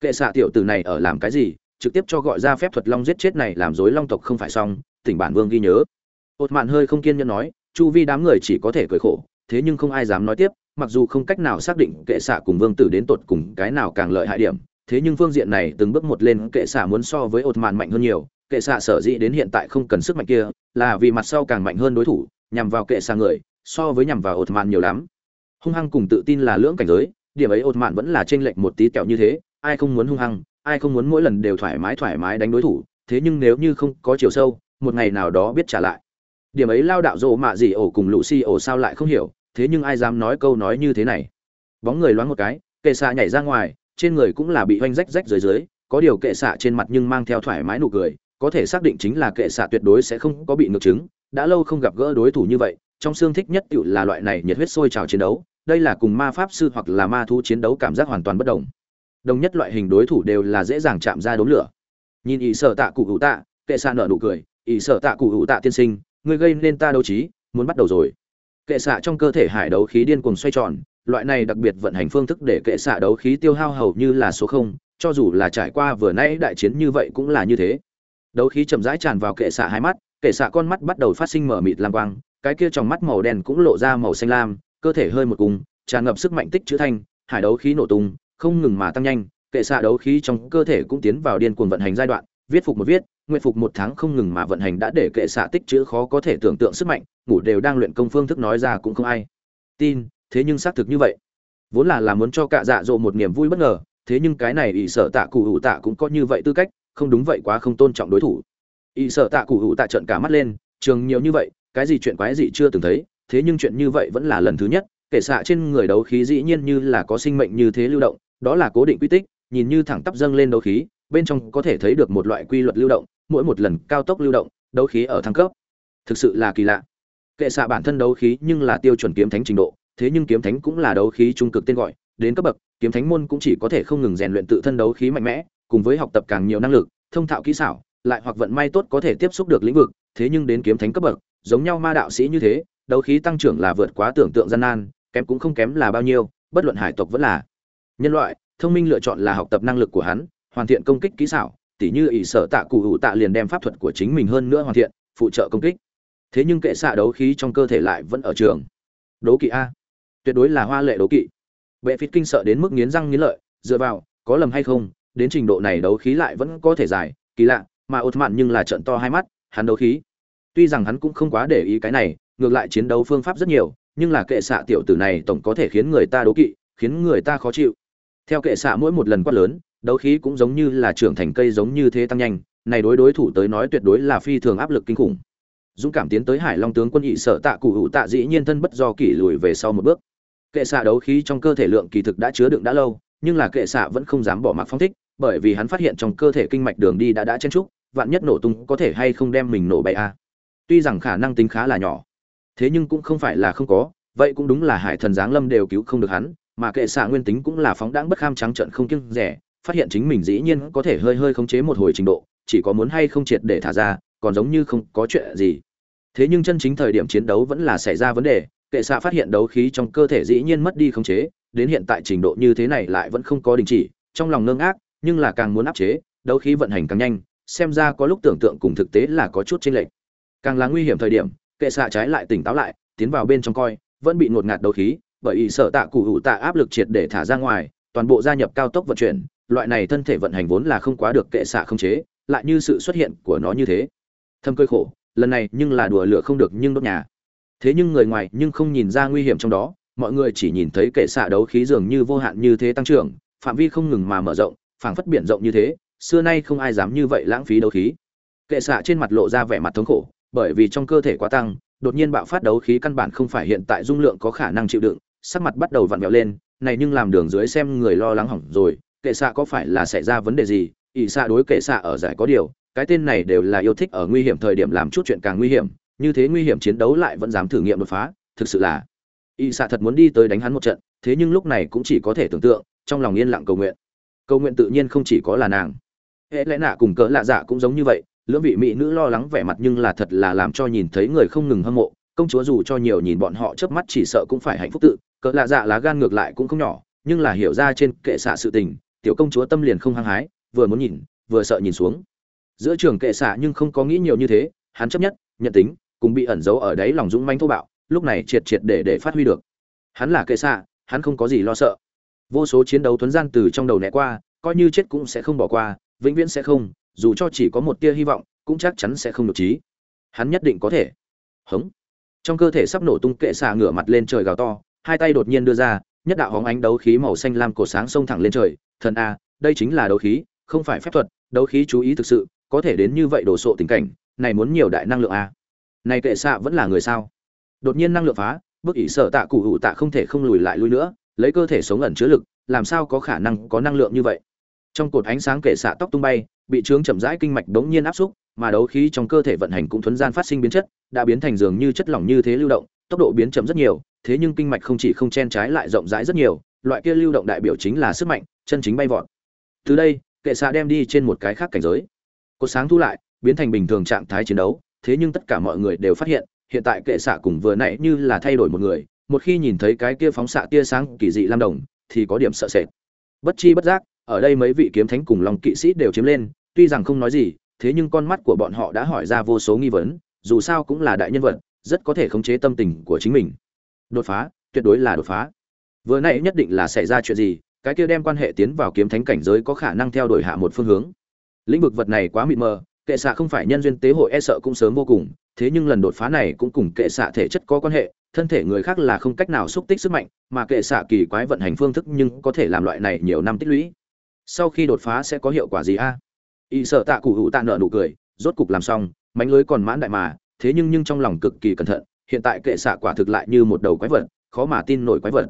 Kệ xạ tiểu tử này ở làm cái gì trực tiếp cho gọi ra phép thuật long giết chết này làm dối long tộc không phải xong tỉnh bản vương ghi nhớ. Ột mạn hơi không kiên nhẫn nói chu vi đám người chỉ có thể cười khổ thế nhưng không ai dám nói tiếp mặc dù không cách nào xác định kệ xạ cùng vương tử đến tột cùng cái nào càng lợi hại điểm thế nhưng phương diện này từng bước một lên kệ xạ muốn so với ột mạn mạnh hơn nhiều kệ xạ sở dĩ đến hiện tại không cần sức mạnh kia, là vì mặt sau càng mạnh hơn đối thủ, nhằm vào kệ xạ người, so với nhằm vào ột mạn nhiều lắm. Hung hăng cùng tự tin là lưỡng cảnh giới, điểm ấy ột mạn vẫn là trên lệch một tí kẹo như thế, ai không muốn hung hăng, ai không muốn mỗi lần đều thoải mái thoải mái đánh đối thủ, thế nhưng nếu như không có chiều sâu, một ngày nào đó biết trả lại. Điểm ấy lao đạo rộ mạ gì ổ cùng lũ si ổ sao lại không hiểu, thế nhưng ai dám nói câu nói như thế này? Bóng người loáng một cái, kệ xạ nhảy ra ngoài, trên người cũng là bị oanh rách rách dưới dưới, có điều kệ xạ trên mặt nhưng mang theo thoải mái nụ cười có thể xác định chính là kệ xạ tuyệt đối sẽ không có bị ngược chứng, đã lâu không gặp gỡ đối thủ như vậy, trong xương thích nhất tựu là loại này nhiệt huyết sôi trào chiến đấu, đây là cùng ma pháp sư hoặc là ma thu chiến đấu cảm giác hoàn toàn bất đồng. Đồng nhất loại hình đối thủ đều là dễ dàng chạm ra đốm lửa. Nhìn ỷ sợ tạ cụ hữu tạ, kệ xạ nở nụ cười, ỷ sợ tạ cụ hữu tạ tiên sinh ngươi gây nên ta đấu trí, muốn bắt đầu rồi. Kệ xạ trong cơ thể hải đấu khí điên cuồng xoay tròn, loại này đặc biệt vận hành phương thức để kệ xạ đấu khí tiêu hao hầu như là số không, cho dù là trải qua vừa nãy đại chiến như vậy cũng là như thế đấu khí chậm rãi tràn vào kệ xạ hai mắt, kệ xạ con mắt bắt đầu phát sinh mở mịt lam quang, cái kia trong mắt màu đen cũng lộ ra màu xanh lam, cơ thể hơi một cùng, tràn ngập sức mạnh tích chữ thanh, hải đấu khí nổ tung, không ngừng mà tăng nhanh, kệ xạ đấu khí trong cơ thể cũng tiến vào điên cuồng vận hành giai đoạn, viết phục một viết, nguyện phục một tháng không ngừng mà vận hành đã để kệ xạ tích chữ khó có thể tưởng tượng sức mạnh, ngủ đều đang luyện công phương thức nói ra cũng không ai tin, thế nhưng xác thực như vậy. Vốn là là muốn cho cạ dạ dỗ một niềm vui bất ngờ, thế nhưng cái này ỷ sợ tạ cụ hữu tạ cũng có như vậy tư cách không đúng vậy quá không tôn trọng đối thủ. Y sợ tạ cụ hữu tạ trận cả mắt lên, trường nhiều như vậy, cái gì chuyện quái gì chưa từng thấy, thế nhưng chuyện như vậy vẫn là lần thứ nhất, kể xạ trên người đấu khí dĩ nhiên như là có sinh mệnh như thế lưu động, đó là cố định quy tích, nhìn như thẳng tắp dâng lên đấu khí, bên trong có thể thấy được một loại quy luật lưu động, mỗi một lần cao tốc lưu động, đấu khí ở thăng cấp. Thực sự là kỳ lạ. Kệ xạ bản thân đấu khí nhưng là tiêu chuẩn kiếm thánh trình độ, thế nhưng kiếm thánh cũng là đấu khí trung cực tên gọi, đến cấp bậc, kiếm thánh môn cũng chỉ có thể không ngừng rèn luyện tự thân đấu khí mạnh mẽ cùng với học tập càng nhiều năng lực, thông thạo kỹ xảo, lại hoặc vận may tốt có thể tiếp xúc được lĩnh vực, thế nhưng đến kiếm thánh cấp bậc, giống nhau ma đạo sĩ như thế, đấu khí tăng trưởng là vượt quá tưởng tượng gian nan, kém cũng không kém là bao nhiêu, bất luận hải tộc vẫn là nhân loại, thông minh lựa chọn là học tập năng lực của hắn, hoàn thiện công kích kỹ xảo, tỉ như ỷ sở tạ cụ hữu tạ liền đem pháp thuật của chính mình hơn nữa hoàn thiện, phụ trợ công kích. Thế nhưng kệ xạ đấu khí trong cơ thể lại vẫn ở trường. Đấu kỵ a. Tuyệt đối là hoa lệ đấu kỵ. Bệ phít kinh sợ đến mức nghiến răng nghiến lợi, dựa vào, có lầm hay không đến trình độ này đấu khí lại vẫn có thể giải, kỳ lạ, mà ột mạn nhưng là trận to hai mắt, hắn đấu khí. Tuy rằng hắn cũng không quá để ý cái này, ngược lại chiến đấu phương pháp rất nhiều, nhưng là kệ xạ tiểu tử này tổng có thể khiến người ta đố kỵ, khiến người ta khó chịu. Theo kệ xạ mỗi một lần quát lớn, đấu khí cũng giống như là trưởng thành cây giống như thế tăng nhanh, này đối đối thủ tới nói tuyệt đối là phi thường áp lực kinh khủng. Dũng cảm tiến tới hải long tướng quân nhị sợ tạ cụ hữu tạ dĩ nhiên thân bất do kỷ lùi về sau một bước. Kệ xạ đấu khí trong cơ thể lượng kỳ thực đã chứa đựng đã lâu, nhưng là kệ xạ vẫn không dám bỏ mặc phong thích bởi vì hắn phát hiện trong cơ thể kinh mạch đường đi đã đã chen trúc vạn nhất nổ tung có thể hay không đem mình nổ bay a. Tuy rằng khả năng tính khá là nhỏ, thế nhưng cũng không phải là không có, vậy cũng đúng là hải thần giáng lâm đều cứu không được hắn, mà kệ xạ nguyên tính cũng là phóng đáng bất kham trắng trận không kiêng rẻ, phát hiện chính mình dĩ nhiên có thể hơi hơi khống chế một hồi trình độ, chỉ có muốn hay không triệt để thả ra, còn giống như không có chuyện gì. Thế nhưng chân chính thời điểm chiến đấu vẫn là xảy ra vấn đề, kệ xạ phát hiện đấu khí trong cơ thể dĩ nhiên mất đi khống chế, đến hiện tại trình độ như thế này lại vẫn không có đình chỉ, trong lòng ngưng ác nhưng là càng muốn áp chế, đấu khí vận hành càng nhanh, xem ra có lúc tưởng tượng cùng thực tế là có chút chênh lệch. Càng là nguy hiểm thời điểm, kệ xạ trái lại tỉnh táo lại, tiến vào bên trong coi, vẫn bị ngột ngạt đấu khí, bởi ý sợ tạ cụ hữu tạ áp lực triệt để thả ra ngoài, toàn bộ gia nhập cao tốc vận chuyển, loại này thân thể vận hành vốn là không quá được kệ xạ không chế, lại như sự xuất hiện của nó như thế. Thâm cơi khổ, lần này nhưng là đùa lửa không được nhưng đốt nhà. Thế nhưng người ngoài nhưng không nhìn ra nguy hiểm trong đó, mọi người chỉ nhìn thấy kệ xạ đấu khí dường như vô hạn như thế tăng trưởng, phạm vi không ngừng mà mở rộng phảng phất biển rộng như thế, xưa nay không ai dám như vậy lãng phí đấu khí. Kệ xạ trên mặt lộ ra vẻ mặt thống khổ, bởi vì trong cơ thể quá tăng, đột nhiên bạo phát đấu khí căn bản không phải hiện tại dung lượng có khả năng chịu đựng, sắc mặt bắt đầu vặn vẹo lên, này nhưng làm đường dưới xem người lo lắng hỏng rồi, kệ xạ có phải là xảy ra vấn đề gì? Ỷ xạ đối kệ xạ ở giải có điều, cái tên này đều là yêu thích ở nguy hiểm thời điểm làm chút chuyện càng nguy hiểm, như thế nguy hiểm chiến đấu lại vẫn dám thử nghiệm đột phá, thực sự là. Ỷ xạ thật muốn đi tới đánh hắn một trận, thế nhưng lúc này cũng chỉ có thể tưởng tượng, trong lòng yên lặng cầu nguyện cầu nguyện tự nhiên không chỉ có là nàng. Hệ lẽ nạ cùng cỡ lạ dạ cũng giống như vậy, lưỡng vị mỹ nữ lo lắng vẻ mặt nhưng là thật là làm cho nhìn thấy người không ngừng hâm mộ, công chúa dù cho nhiều nhìn bọn họ chớp mắt chỉ sợ cũng phải hạnh phúc tự, cỡ lạ dạ lá gan ngược lại cũng không nhỏ, nhưng là hiểu ra trên kệ xạ sự tình, tiểu công chúa tâm liền không hăng hái, vừa muốn nhìn, vừa sợ nhìn xuống. Giữa trường kệ xạ nhưng không có nghĩ nhiều như thế, hắn chấp nhất, nhận tính, cùng bị ẩn giấu ở đấy lòng dũng manh thô bạo, lúc này triệt triệt để để phát huy được. Hắn là kệ xạ, hắn không có gì lo sợ vô số chiến đấu thuấn gian từ trong đầu né qua, coi như chết cũng sẽ không bỏ qua, vĩnh viễn sẽ không, dù cho chỉ có một tia hy vọng, cũng chắc chắn sẽ không được trí. Hắn nhất định có thể. Hống. Trong cơ thể sắp nổ tung kệ xạ ngửa mặt lên trời gào to, hai tay đột nhiên đưa ra, nhất đạo hóng ánh đấu khí màu xanh lam cổ sáng xông thẳng lên trời. Thần a, đây chính là đấu khí, không phải phép thuật, đấu khí chú ý thực sự, có thể đến như vậy đồ sộ tình cảnh, này muốn nhiều đại năng lượng a. Này kệ xạ vẫn là người sao? Đột nhiên năng lượng phá, bức ỷ sở tạ cụ hữu tạ không thể không lùi lại lui nữa lấy cơ thể sống ẩn chứa lực, làm sao có khả năng có năng lượng như vậy? Trong cột ánh sáng kệ xạ tóc tung bay, bị trướng chậm rãi kinh mạch đống nhiên áp xúc, mà đấu khí trong cơ thể vận hành cũng thuấn gian phát sinh biến chất, đã biến thành dường như chất lỏng như thế lưu động, tốc độ biến chậm rất nhiều, thế nhưng kinh mạch không chỉ không chen trái lại rộng rãi rất nhiều, loại kia lưu động đại biểu chính là sức mạnh, chân chính bay vọt. Từ đây, kệ xạ đem đi trên một cái khác cảnh giới. Cột sáng thu lại, biến thành bình thường trạng thái chiến đấu, thế nhưng tất cả mọi người đều phát hiện hiện tại kệ xạ cùng vừa nãy như là thay đổi một người một khi nhìn thấy cái kia phóng xạ tia sáng kỳ dị lam đồng, thì có điểm sợ sệt. Bất chi bất giác, ở đây mấy vị kiếm thánh cùng lòng kỵ sĩ đều chiếm lên, tuy rằng không nói gì, thế nhưng con mắt của bọn họ đã hỏi ra vô số nghi vấn, dù sao cũng là đại nhân vật, rất có thể khống chế tâm tình của chính mình. Đột phá, tuyệt đối là đột phá. Vừa nãy nhất định là xảy ra chuyện gì, cái kia đem quan hệ tiến vào kiếm thánh cảnh giới có khả năng theo đuổi hạ một phương hướng. Lĩnh vực vật này quá mịt mờ, kệ xạ không phải nhân duyên tế hội e sợ cũng sớm vô cùng thế nhưng lần đột phá này cũng cùng kệ xạ thể chất có quan hệ, thân thể người khác là không cách nào xúc tích sức mạnh, mà kệ xạ kỳ quái vận hành phương thức nhưng có thể làm loại này nhiều năm tích lũy sau khi đột phá sẽ có hiệu quả gì a à? y sợ tạ cụ hữu tạ nợ nụ cười, rốt cục làm xong, mánh lưới còn mãn đại mà, thế nhưng nhưng trong lòng cực kỳ cẩn thận, hiện tại kệ xạ quả thực lại như một đầu quái vật, khó mà tin nổi quái vật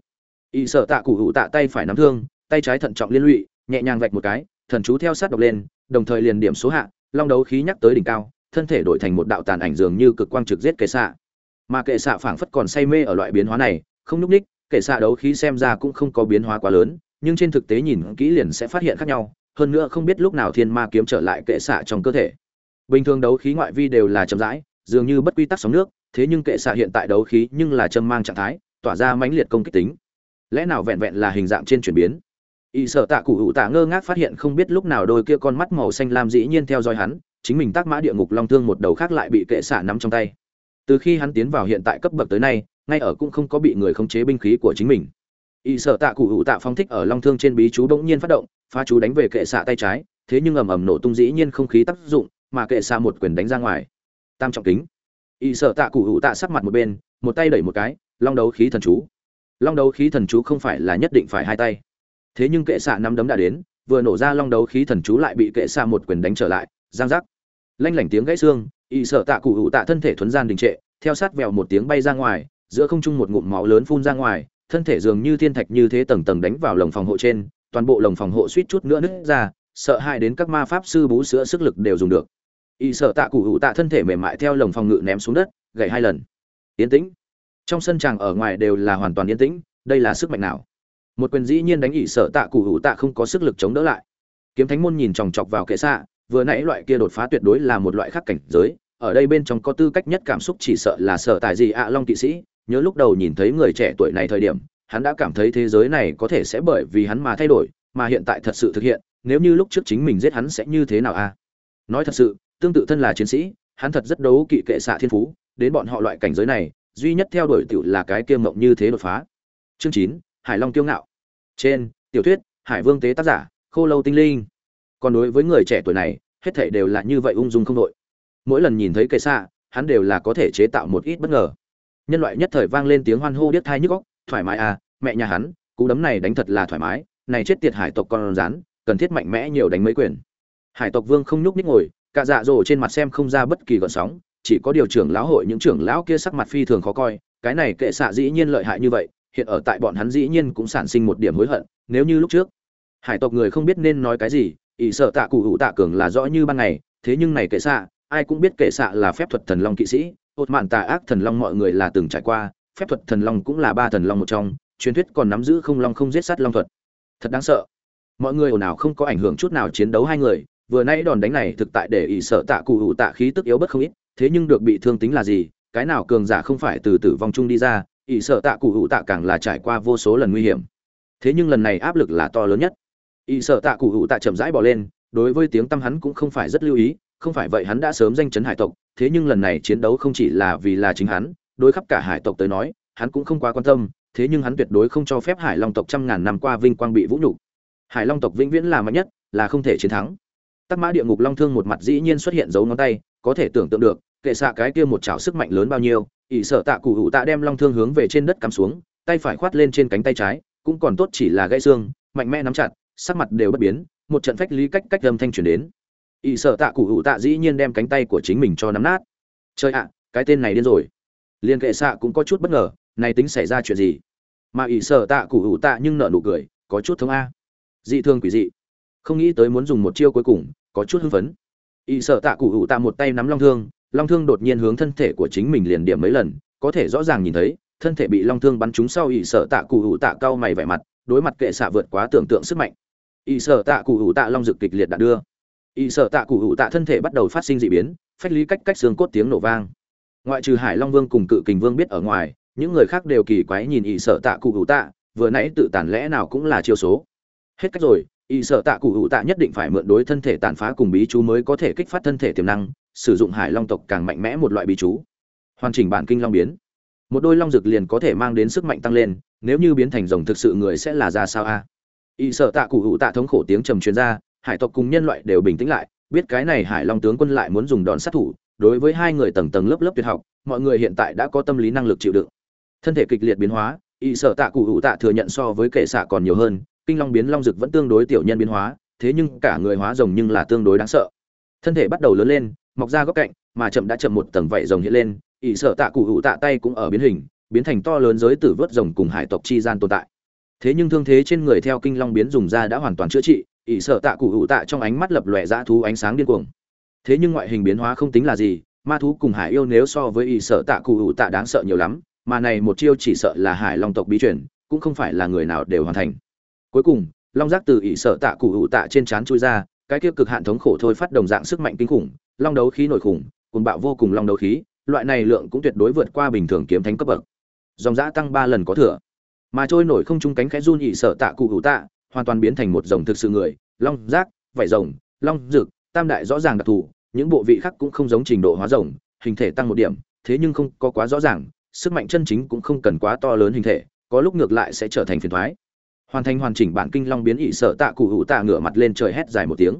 y sợ tạ cụ hữu tạ tay phải nắm thương, tay trái thận trọng liên lụy, nhẹ nhàng vạch một cái, thần chú theo sát độc lên, đồng thời liền điểm số hạ, long đấu khí nhắc tới đỉnh cao thân thể đổi thành một đạo tàn ảnh dường như cực quang trực giết kệ xạ. Mà kệ xạ phảng phất còn say mê ở loại biến hóa này, không nhúc ních kệ xạ đấu khí xem ra cũng không có biến hóa quá lớn, nhưng trên thực tế nhìn kỹ liền sẽ phát hiện khác nhau, hơn nữa không biết lúc nào thiên ma kiếm trở lại kệ xạ trong cơ thể. Bình thường đấu khí ngoại vi đều là chậm rãi, dường như bất quy tắc sóng nước, thế nhưng kệ xạ hiện tại đấu khí nhưng là châm mang trạng thái, tỏa ra mãnh liệt công kích tính. Lẽ nào vẹn vẹn là hình dạng trên chuyển biến? Y sợ tạ cụ hữu tạ ngơ ngác phát hiện không biết lúc nào đôi kia con mắt màu xanh lam dĩ nhiên theo dõi hắn chính mình tác mã địa ngục long thương một đầu khác lại bị kệ xạ nắm trong tay. Từ khi hắn tiến vào hiện tại cấp bậc tới nay, ngay ở cũng không có bị người khống chế binh khí của chính mình. Y sợ tạ cụ hữu tạ phong thích ở long thương trên bí chú bỗng nhiên phát động, phá chú đánh về kệ xạ tay trái, thế nhưng ầm ầm nổ tung dĩ nhiên không khí tác dụng, mà kệ xạ một quyền đánh ra ngoài. Tam trọng kính. Y sợ tạ cụ hữu tạ sắc mặt một bên, một tay đẩy một cái, long đấu khí thần chú. Long đấu khí thần chú không phải là nhất định phải hai tay. Thế nhưng kệ xạ năm đấm đã đến, vừa nổ ra long đấu khí thần chú lại bị kệ xạ một quyền đánh trở lại, giang giác lanh lảnh tiếng gãy xương, y sợ tạ cụ hữu tạ thân thể thuấn gian đình trệ, theo sát vèo một tiếng bay ra ngoài, giữa không trung một ngụm máu lớn phun ra ngoài, thân thể dường như thiên thạch như thế tầng tầng đánh vào lồng phòng hộ trên, toàn bộ lồng phòng hộ suýt chút nữa nứt ra, sợ hãi đến các ma pháp sư bú sữa sức lực đều dùng được. Y sợ tạ cụ hữu tạ thân thể mềm mại theo lồng phòng ngự ném xuống đất gậy hai lần. Yên tĩnh. Trong sân tràng ở ngoài đều là hoàn toàn yên tĩnh, đây là sức mạnh nào? Một quyền dĩ nhiên đánh ỵ sợ tạ cụ hữu tạ không có sức lực chống đỡ lại. Kiếm thánh môn nhìn chòng chọc vào kệ xạ vừa nãy loại kia đột phá tuyệt đối là một loại khác cảnh giới, ở đây bên trong có tư cách nhất cảm xúc chỉ sợ là sợ tài gì ạ, long kỵ sĩ. Nhớ lúc đầu nhìn thấy người trẻ tuổi này thời điểm, hắn đã cảm thấy thế giới này có thể sẽ bởi vì hắn mà thay đổi, mà hiện tại thật sự thực hiện, nếu như lúc trước chính mình giết hắn sẽ như thế nào a? Nói thật sự, tương tự thân là chiến sĩ, hắn thật rất đấu kỵ kệ xạ thiên phú, đến bọn họ loại cảnh giới này, duy nhất theo đuổi tựu là cái kiêm mộng như thế đột phá. Chương chín, hải long kiêu ngạo. Trên, tiểu thuyết, hải vương tế tác giả, khô lâu tinh linh còn đối với người trẻ tuổi này hết thảy đều là như vậy ung dung không đội. Mỗi lần nhìn thấy cây xạ hắn đều là có thể chế tạo một ít bất ngờ. Nhân loại nhất thời vang lên tiếng hoan hô điếc thai nhức góc, thoải mái à mẹ nhà hắn cú đấm này đánh thật là thoải mái này chết tiệt hải tộc con rán cần thiết mạnh mẽ nhiều đánh mấy quyền. Hải tộc vương không nhúc nhích ngồi cả dạ dỗ trên mặt xem không ra bất kỳ gợn sóng chỉ có điều trưởng lão hội những trưởng lão kia sắc mặt phi thường khó coi cái này kệ xạ dĩ nhiên lợi hại như vậy hiện ở tại bọn hắn dĩ nhiên cũng sản sinh một điểm hối hận nếu như lúc trước hải tộc người không biết nên nói cái gì ỷ sợ tạ cụ hữu tạ cường là rõ như ban ngày, thế nhưng này kệ xạ, ai cũng biết kệ xạ là phép thuật thần long kỵ sĩ. Ột mạn tà ác thần long mọi người là từng trải qua, phép thuật thần long cũng là ba thần long một trong, truyền thuyết còn nắm giữ không long không giết sát long thuật. Thật đáng sợ. Mọi người ồn ào không có ảnh hưởng chút nào chiến đấu hai người, vừa nãy đòn đánh này thực tại để ỷ sợ tạ cụ hữu tạ khí tức yếu bất không ít, thế nhưng được bị thương tính là gì, cái nào cường giả không phải từ tử vong chung đi ra, ỷ sợ tạ cụ hữu tạ càng là trải qua vô số lần nguy hiểm. Thế nhưng lần này áp lực là to lớn nhất. Y sợ tạ cụ hữu tạ chậm rãi bỏ lên, đối với tiếng tâm hắn cũng không phải rất lưu ý, không phải vậy hắn đã sớm danh chấn hải tộc, thế nhưng lần này chiến đấu không chỉ là vì là chính hắn, đối khắp cả hải tộc tới nói, hắn cũng không quá quan tâm, thế nhưng hắn tuyệt đối không cho phép hải long tộc trăm ngàn năm qua vinh quang bị vũ nhục. Hải long tộc vĩnh viễn là mạnh nhất, là không thể chiến thắng. Tắc mã địa ngục long thương một mặt dĩ nhiên xuất hiện dấu ngón tay, có thể tưởng tượng được, kệ xạ cái kia một chảo sức mạnh lớn bao nhiêu ỷ sợ tạ cụ hữu tạ đem long thương hướng về trên đất cắm xuống, tay phải khoát lên trên cánh tay trái, cũng còn tốt chỉ là gãy xương, mạnh mẽ nắm chặt sắc mặt đều bất biến, một trận phách lý cách cách âm thanh truyền đến. Ỵ sợ tạ cụ hữu tạ dĩ nhiên đem cánh tay của chính mình cho nắm nát. Chơi ạ, cái tên này điên rồi. Liền kệ xạ cũng có chút bất ngờ, này tính xảy ra chuyện gì? Mà ỵ sợ tạ cụ hữu tạ nhưng nợ nụ cười, có chút thống a. Dị thương quỷ dị. Không nghĩ tới muốn dùng một chiêu cuối cùng, có chút hưng phấn. Ỵ sợ tạ cụ hữu tạ một tay nắm long thương long thương đột nhiên hướng thân thể của chính mình liền điểm mấy lần, có thể rõ ràng nhìn thấy, thân thể bị long thương bắn trúng sau ỵ sợ tạ cụ hữu tạ cao mày vẻ mặt, đối mặt kệ xạ vượt quá tưởng tượng sức mạnh. Y sở tạ cụ hữu tạ long dực kịch liệt đạn đưa. Y sở tạ cụ hữu tạ thân thể bắt đầu phát sinh dị biến, phách lý cách cách xương cốt tiếng nổ vang. Ngoại trừ hải long vương cùng cự kình vương biết ở ngoài, những người khác đều kỳ quái nhìn Y sở tạ cụ hữu tạ, vừa nãy tự tàn lẽ nào cũng là chiêu số. Hết cách rồi Y sở tạ cụ hữu tạ nhất định phải mượn đối thân thể tàn phá cùng bí chú mới có thể kích phát thân thể tiềm năng, sử dụng hải long tộc càng mạnh mẽ một loại bí chú. Hoàn chỉnh bản kinh long biến. Một đôi long dực liền có thể mang đến sức mạnh tăng lên, nếu như biến thành rồng thực sự người sẽ là ra sao a? Y sợ tạ cụ hữu tạ thống khổ tiếng trầm truyền ra, hải tộc cùng nhân loại đều bình tĩnh lại, biết cái này hải long tướng quân lại muốn dùng đòn sát thủ, đối với hai người tầng tầng lớp lớp tuyệt học, mọi người hiện tại đã có tâm lý năng lực chịu đựng. Thân thể kịch liệt biến hóa y sở tạ cụ hữu tạ thừa nhận so với kệ xạ còn nhiều hơn, kinh long biến long dực vẫn tương đối tiểu nhân biến hóa, thế nhưng cả người hóa rồng nhưng là tương đối đáng sợ. Thân thể bắt đầu lớn lên, mọc ra góc cạnh, mà chậm đã chậm một tầng vảy rồng hiện lên y sở tạ cụ hữu tạ tay cũng ở biến hình, biến thành to lớn giới tử vớt rồng cùng hải tộc chi gian tồn tại thế nhưng thương thế trên người theo kinh long biến dùng ra đã hoàn toàn chữa trị, ỷ sợ tạ cụ hữu tạ trong ánh mắt lập lòe dã thú ánh sáng điên cuồng. Thế nhưng ngoại hình biến hóa không tính là gì, ma thú cùng hải yêu nếu so với ỷ sợ tạ cụ hữu tạ đáng sợ nhiều lắm, mà này một chiêu chỉ sợ là hải long tộc bí truyền, cũng không phải là người nào đều hoàn thành. Cuối cùng, long giác từ ỷ sợ tạ cụ hữu tạ trên trán chui ra, cái kia cực hạn thống khổ thôi phát đồng dạng sức mạnh kinh khủng, long đấu khí nổi khủng, cuồng bạo vô cùng long đấu khí, loại này lượng cũng tuyệt đối vượt qua bình thường kiếm thánh cấp bậc. Dòng giã tăng ba lần có thừa mà trôi nổi không trung cánh khẽ run nhị sợ tạ cụ hữu tạ, hoàn toàn biến thành một dòng thực sự người, long giác, vảy rồng, long dực tam đại rõ ràng đặc thù, những bộ vị khác cũng không giống trình độ hóa rồng, hình thể tăng một điểm, thế nhưng không có quá rõ ràng, sức mạnh chân chính cũng không cần quá to lớn hình thể, có lúc ngược lại sẽ trở thành phiền thoái. Hoàn thành hoàn chỉnh bản kinh long biến ỵ sợ tạ cụ hữu tạ ngửa mặt lên trời hét dài một tiếng.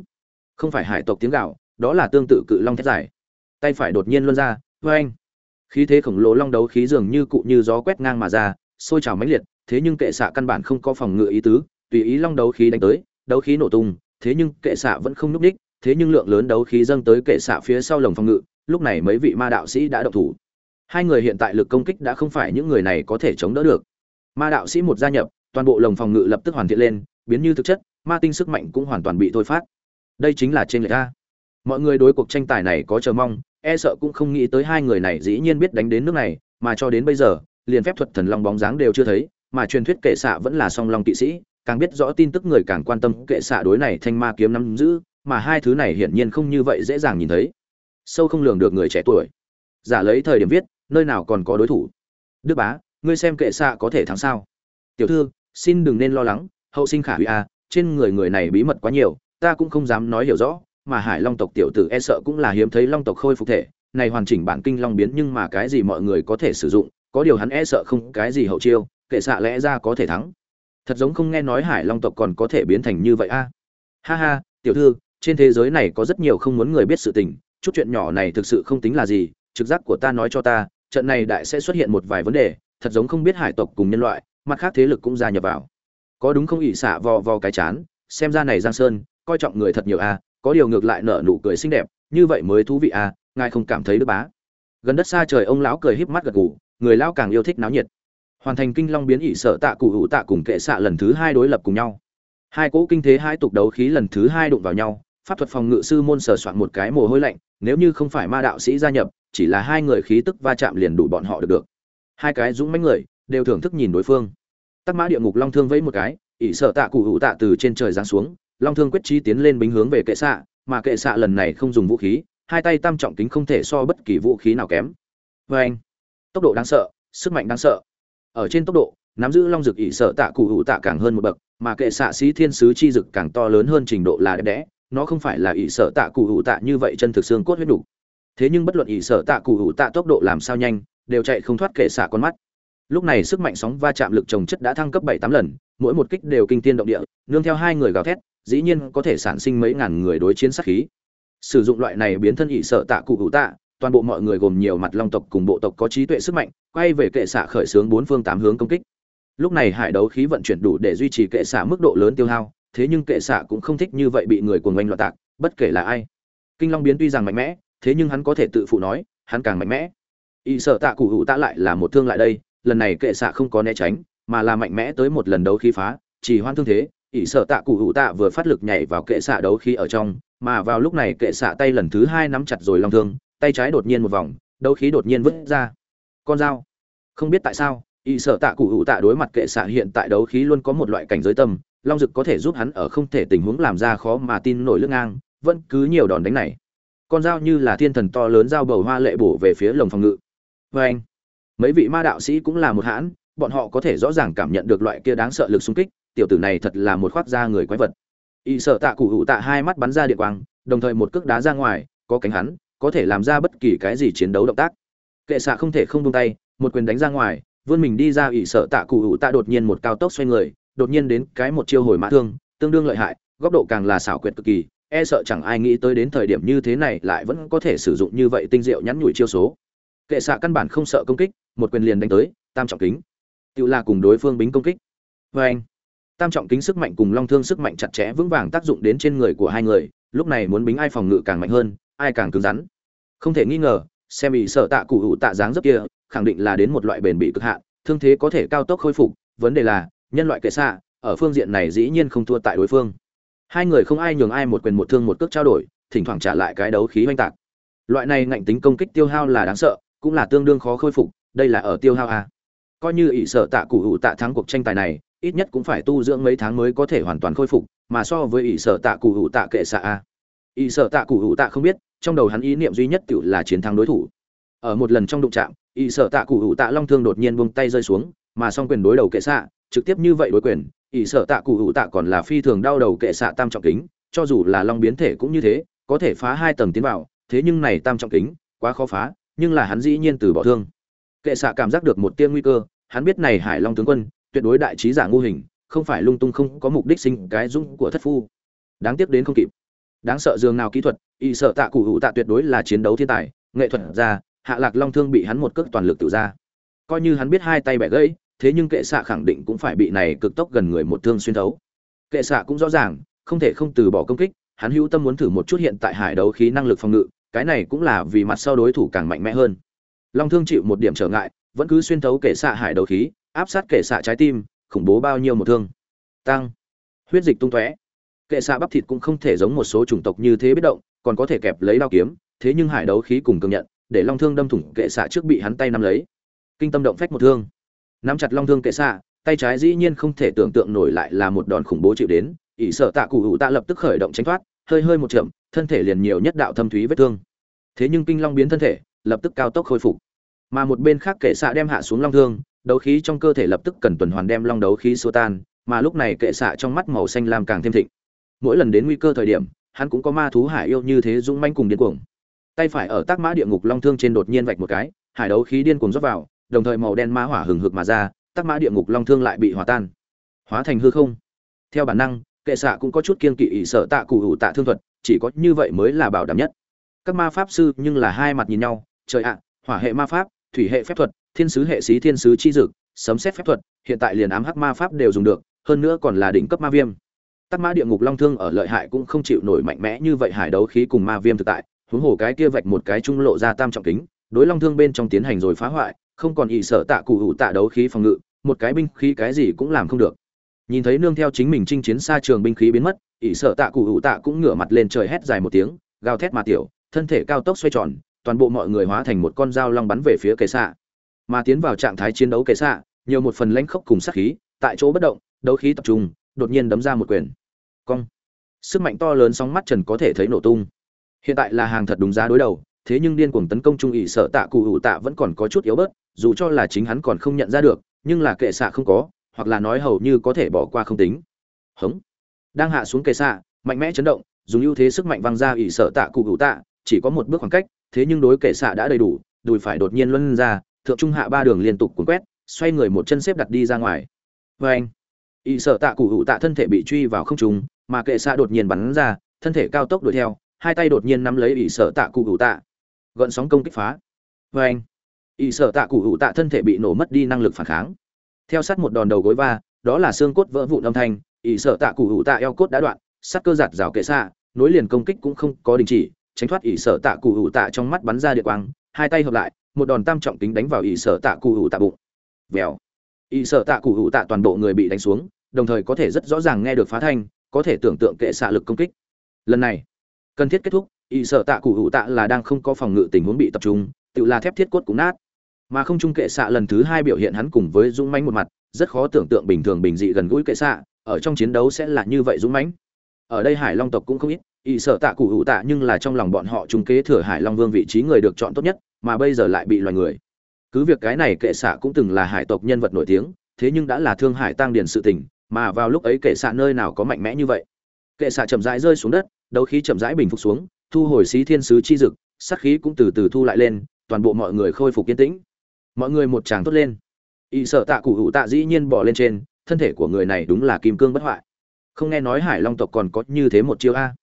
Không phải hải tộc tiếng gạo, đó là tương tự cự long thét dài. Tay phải đột nhiên luân ra vê anh khí thế khổng lồ long đấu khí dường như cụ như gió quét ngang mà ra, sôi trào mãnh liệt thế nhưng kệ xạ căn bản không có phòng ngự ý tứ, tùy ý long đấu khí đánh tới, đấu khí nổ tung, thế nhưng kệ xạ vẫn không núp đích thế nhưng lượng lớn đấu khí dâng tới kệ xạ phía sau lồng phòng ngự, lúc này mấy vị ma đạo sĩ đã động thủ. Hai người hiện tại lực công kích đã không phải những người này có thể chống đỡ được. Ma đạo sĩ một gia nhập, toàn bộ lồng phòng ngự lập tức hoàn thiện lên, biến như thực chất, ma tinh sức mạnh cũng hoàn toàn bị thôi phát. Đây chính là trên lệch a. Mọi người đối cuộc tranh tài này có chờ mong e sợ cũng không nghĩ tới hai người này dĩ nhiên biết đánh đến nước này, mà cho đến bây giờ, liền phép thuật thần long bóng dáng đều chưa thấy mà truyền thuyết kệ xạ vẫn là song long kỵ sĩ, càng biết rõ tin tức người càng quan tâm kệ xạ đối này thanh ma kiếm nắm giữ, mà hai thứ này hiển nhiên không như vậy dễ dàng nhìn thấy. Sâu không lường được người trẻ tuổi. Giả lấy thời điểm viết, nơi nào còn có đối thủ. Đức bá, ngươi xem kệ xạ có thể thắng sao? Tiểu thư, xin đừng nên lo lắng, hậu sinh khả hủy a trên người người này bí mật quá nhiều, ta cũng không dám nói hiểu rõ, mà hải long tộc tiểu tử e sợ cũng là hiếm thấy long tộc khôi phục thể, này hoàn chỉnh bản kinh long biến nhưng mà cái gì mọi người có thể sử dụng, có điều hắn e sợ không cái gì hậu chiêu kệ xạ lẽ ra có thể thắng. Thật giống không nghe nói hải long tộc còn có thể biến thành như vậy a. Ha ha, tiểu thư, trên thế giới này có rất nhiều không muốn người biết sự tình, chút chuyện nhỏ này thực sự không tính là gì, trực giác của ta nói cho ta, trận này đại sẽ xuất hiện một vài vấn đề, thật giống không biết hải tộc cùng nhân loại, mặt khác thế lực cũng gia nhập vào. Có đúng không ỷ xạ vò vò cái chán, xem ra này giang sơn, coi trọng người thật nhiều a, có điều ngược lại nở nụ cười xinh đẹp, như vậy mới thú vị a, ngài không cảm thấy đức bá. Gần đất xa trời ông lão cười híp mắt gật gù, người lão càng yêu thích náo nhiệt hoàn thành kinh long biến ỷ sợ tạ cụ hữu tạ cùng kệ xạ lần thứ hai đối lập cùng nhau. Hai cỗ kinh thế hai tục đấu khí lần thứ hai đụng vào nhau, pháp thuật phòng ngự sư môn sờ soạn một cái mồ hôi lạnh, nếu như không phải ma đạo sĩ gia nhập, chỉ là hai người khí tức va chạm liền đủ bọn họ được được. Hai cái dũng mãnh người, đều thưởng thức nhìn đối phương. Tắc mã địa ngục long thương vẫy một cái, ỷ sợ tạ cụ hữu tạ từ trên trời giáng xuống, long thương quyết chi tiến lên bính hướng về kệ xạ, mà kệ xạ lần này không dùng vũ khí, hai tay tam trọng kính không thể so bất kỳ vũ khí nào kém. Vê anh tốc độ đáng sợ, sức mạnh đáng sợ ở trên tốc độ, nắm giữ long dực ỷ sợ tạ cụ hữu tạ càng hơn một bậc, mà kệ xạ sĩ thiên sứ chi dực càng to lớn hơn trình độ là đẹp đẽ, nó không phải là ỷ sợ tạ cụ hữu tạ như vậy chân thực xương cốt huyết đủ. Thế nhưng bất luận ỷ sợ tạ cụ hữu tạ tốc độ làm sao nhanh, đều chạy không thoát kệ xạ con mắt. Lúc này sức mạnh sóng va chạm lực trồng chất đã thăng cấp bảy tám lần, mỗi một kích đều kinh tiên động địa, nương theo hai người gào thét, dĩ nhiên có thể sản sinh mấy ngàn người đối chiến sát khí. Sử dụng loại này biến thân ỷ sợ tạ cụ hữu tạ toàn bộ mọi người gồm nhiều mặt long tộc cùng bộ tộc có trí tuệ sức mạnh, quay về kệ xạ khởi xướng bốn phương tám hướng công kích. Lúc này hải đấu khí vận chuyển đủ để duy trì kệ xạ mức độ lớn tiêu hao, thế nhưng kệ xạ cũng không thích như vậy bị người cuồng oanh loạn tạc, bất kể là ai. Kinh long biến tuy rằng mạnh mẽ, thế nhưng hắn có thể tự phụ nói, hắn càng mạnh mẽ. Y sợ tạ cụ hữu tạ lại là một thương lại đây, lần này kệ xạ không có né tránh, mà là mạnh mẽ tới một lần đấu khí phá, chỉ hoan thương thế ỷ sợ tạ cụ hữu tạ vừa phát lực nhảy vào kệ xạ đấu khí ở trong, mà vào lúc này kệ xạ tay lần thứ hai nắm chặt rồi long thương tay trái đột nhiên một vòng, đấu khí đột nhiên vứt ra. Con dao. Không biết tại sao, y sợ tạ cụ hữu tạ đối mặt kệ xạ hiện tại đấu khí luôn có một loại cảnh giới tâm, long dực có thể giúp hắn ở không thể tình huống làm ra khó mà tin nổi lưng ngang, vẫn cứ nhiều đòn đánh này. Con dao như là thiên thần to lớn dao bầu hoa lệ bổ về phía lồng phòng ngự. Vê anh, mấy vị ma đạo sĩ cũng là một hãn, bọn họ có thể rõ ràng cảm nhận được loại kia đáng sợ lực xung kích, tiểu tử này thật là một khoác da người quái vật. Y sợ tạ cụ hữu tạ hai mắt bắn ra điện quang, đồng thời một cước đá ra ngoài, có cánh hắn có thể làm ra bất kỳ cái gì chiến đấu động tác. Kệ xạ không thể không buông tay, một quyền đánh ra ngoài, vươn mình đi ra ỷ sợ tạ cụ hữu tạ đột nhiên một cao tốc xoay người, đột nhiên đến cái một chiêu hồi mã thương, tương đương lợi hại, góc độ càng là xảo quyệt cực kỳ e sợ chẳng ai nghĩ tới đến thời điểm như thế này lại vẫn có thể sử dụng như vậy tinh diệu nhắn nhủi chiêu số. Kệ xạ căn bản không sợ công kích, một quyền liền đánh tới, tam trọng kính. Tự là cùng đối phương bính công kích. Vê anh, tam trọng kính sức mạnh cùng long thương sức mạnh chặt chẽ vững vàng tác dụng đến trên người của hai người, lúc này muốn bính ai phòng ngự càng mạnh hơn ai càng cứng rắn. Không thể nghi ngờ, xem bị sợ tạ cụ hữu tạ dáng dấp kia, khẳng định là đến một loại bền bị cực hạn, thương thế có thể cao tốc khôi phục, vấn đề là, nhân loại kệ xạ, ở phương diện này dĩ nhiên không thua tại đối phương. Hai người không ai nhường ai một quyền một thương một cước trao đổi, thỉnh thoảng trả lại cái đấu khí oanh tạc. Loại này ngạnh tính công kích tiêu hao là đáng sợ, cũng là tương đương khó khôi phục, đây là ở tiêu hao a coi như ỷ sợ tạ cụ hữu tạ thắng cuộc tranh tài này, ít nhất cũng phải tu dưỡng mấy tháng mới có thể hoàn toàn khôi phục, mà so với ỷ sợ tạ cụ hữu tạ kệ xạ à. a ỷ sợ tạ cụ hữu tạ không biết trong đầu hắn ý niệm duy nhất tự là chiến thắng đối thủ. Ở một lần trong đụng chạm ỷ sợ tạ cụ hữu tạ long thương đột nhiên buông tay rơi xuống, mà song quyền đối đầu kệ xạ, trực tiếp như vậy đối quyền ỷ sợ tạ cụ hữu tạ còn là phi thường đau đầu kệ xạ tam trọng kính, cho dù là long biến thể cũng như thế, có thể phá hai tầng tiến vào, thế nhưng này tam trọng kính, quá khó phá, nhưng là hắn dĩ nhiên từ bỏ thương. Kệ xạ cảm giác được một tiên nguy cơ, hắn biết này hải long tướng quân, tuyệt đối đại trí giả ngu hình, không phải lung tung không có mục đích sinh cái dung của thất phu. Đáng tiếc đến không kịp. Đáng sợ dường nào kỹ thuật y sợ tạ cụ hữu tạ tuyệt đối là chiến đấu thiên tài, nghệ thuật ra hạ lạc long thương bị hắn một cước toàn lực tự ra. Coi như hắn biết hai tay bẻ gãy, thế nhưng kệ xạ khẳng định cũng phải bị này cực tốc gần người một thương xuyên thấu. Kệ xạ cũng rõ ràng, không thể không từ bỏ công kích, hắn hữu tâm muốn thử một chút hiện tại hải đấu khí năng lực phòng ngự, cái này cũng là vì mặt sau đối thủ càng mạnh mẽ hơn. Long thương chịu một điểm trở ngại, vẫn cứ xuyên thấu kệ xạ hải đấu khí, áp sát kệ xạ trái tim, khủng bố bao nhiêu một thương. Tăng. Huyết dịch tung tóe kệ xạ bắp thịt cũng không thể giống một số chủng tộc như thế biết động, còn có thể kẹp lấy đao kiếm, thế nhưng hải đấu khí cùng cường nhận, để long thương đâm thủng kệ xạ trước bị hắn tay nắm lấy. Kinh tâm động phách một thương. Nắm chặt long thương kệ xạ, tay trái dĩ nhiên không thể tưởng tượng nổi lại là một đòn khủng bố chịu đến, ỷ sợ tạ cụ hữu tạ lập tức khởi động tránh thoát, hơi hơi một chậm, thân thể liền nhiều nhất đạo thâm thúy vết thương. Thế nhưng kinh long biến thân thể, lập tức cao tốc khôi phục. Mà một bên khác kệ xạ đem hạ xuống long thương, đấu khí trong cơ thể lập tức cần tuần hoàn đem long đấu khí xua tan, mà lúc này kệ xạ trong mắt màu xanh lam càng thêm thịnh mỗi lần đến nguy cơ thời điểm, hắn cũng có ma thú hải yêu như thế dũng manh cùng điên cuồng. Tay phải ở tác mã địa ngục long thương trên đột nhiên vạch một cái, hải đấu khí điên cuồng rót vào, đồng thời màu đen ma hỏa hừng hực mà ra, tác mã địa ngục long thương lại bị hòa tan. Hóa thành hư không. Theo bản năng, kệ xạ cũng có chút kiên kỵ ỷ sợ tạ cụ hữu tạ thương thuật, chỉ có như vậy mới là bảo đảm nhất. Các ma pháp sư nhưng là hai mặt nhìn nhau, trời ạ, hỏa hệ ma pháp, thủy hệ phép thuật, thiên sứ hệ sĩ thiên sứ chi dực, sấm xét phép thuật, hiện tại liền ám hắc ma pháp đều dùng được, hơn nữa còn là đỉnh cấp ma viêm tắc mã địa ngục long thương ở lợi hại cũng không chịu nổi mạnh mẽ như vậy hải đấu khí cùng ma viêm thực tại, huống hồ cái kia vạch một cái trung lộ ra tam trọng kính, đối long thương bên trong tiến hành rồi phá hoại, không còn ỵ sợ tạ cụ hữu tạ đấu khí phòng ngự, một cái binh khí cái gì cũng làm không được. Nhìn thấy nương theo chính mình chinh chiến xa trường binh khí biến mất ỵ sợ tạ cụ hữu tạ cũng ngửa mặt lên trời hét dài một tiếng, gào thét mà tiểu, thân thể cao tốc xoay tròn, toàn bộ mọi người hóa thành một con dao long bắn về phía kệ xạ. Mà tiến vào trạng thái chiến đấu kệ xạ, nhiều một phần lãnh khốc cùng sát khí, tại chỗ bất động, đấu khí tập trung đột nhiên đấm ra một quyền. Cong. Sức mạnh to lớn sóng mắt trần có thể thấy nổ tung. Hiện tại là hàng thật đúng giá đối đầu, thế nhưng điên cuồng tấn công trung ỵ sợ tạ cụ hữu tạ vẫn còn có chút yếu bớt, dù cho là chính hắn còn không nhận ra được, nhưng là kệ xạ không có, hoặc là nói hầu như có thể bỏ qua không tính. Hống. Đang hạ xuống kệ xạ, mạnh mẽ chấn động, dùng ưu thế sức mạnh văng ra ỵ sợ tạ cụ hữu tạ, chỉ có một bước khoảng cách, thế nhưng đối kệ xạ đã đầy đủ, đùi phải đột nhiên luân ra, thượng trung hạ ba đường liên tục cuốn quét, xoay người một chân xếp đặt đi ra ngoài. Vê anh ỷ sợ tạ cụ hữu tạ thân thể bị truy vào không trung, mà kệ xạ đột nhiên bắn ra, thân thể cao tốc đuổi theo, hai tay đột nhiên nắm lấy ỷ sợ tạ cụ hữu tạ. Gợn sóng công kích phá. Vê anh ỷ sợ tạ cụ hữu tạ thân thể bị nổ mất đi năng lực phản kháng. Theo sát một đòn đầu gối va, đó là xương cốt vỡ vụn âm thanh ỷ sợ tạ cụ hữu tạ eo cốt đã đoạn sắt cơ giạt rào kệ xạ, nối liền công kích cũng không có đình chỉ, tránh thoát ỷ sở tạ cụ hữu tạ trong mắt bắn ra địa quang, hai tay hợp lại, một đòn tam trọng kính đánh vào ỷ sở tạ cụ hữu tạ bụng. Vèo. Ỷ sở tạ cụ hữu tạ toàn bộ người bị đánh xuống đồng thời có thể rất rõ ràng nghe được phá thanh, có thể tưởng tượng kệ xạ lực công kích. Lần này, cần thiết kết thúc Y sợ tạ cụ hữu tạ là đang không có phòng ngự tình huống bị tập trung, tự là thép thiết cốt cũng nát. Mà không trung kệ xạ lần thứ hai biểu hiện hắn cùng với dũng mãnh một mặt, rất khó tưởng tượng bình thường bình dị gần gũi kệ xạ, ở trong chiến đấu sẽ là như vậy dũng mãnh. Ở đây hải long tộc cũng không ít y sợ tạ cụ hữu tạ nhưng là trong lòng bọn họ trung kế thừa hải long vương vị trí người được chọn tốt nhất, mà bây giờ lại bị loài người. Cứ việc cái này kệ xạ cũng từng là hải tộc nhân vật nổi tiếng, thế nhưng đã là thương hải tăng điền sự tình mà vào lúc ấy kệ xạ nơi nào có mạnh mẽ như vậy. Kệ xạ chậm rãi rơi xuống đất, đấu khí chậm rãi bình phục xuống, thu hồi xí thiên sứ chi dực, sát khí cũng từ từ thu lại lên, toàn bộ mọi người khôi phục kiên tĩnh. Mọi người một tràng tốt lên. Y sợ tạ cụ hữu tạ dĩ nhiên bỏ lên trên, thân thể của người này đúng là kim cương bất hoại. Không nghe nói hải long tộc còn có như thế một chiêu a.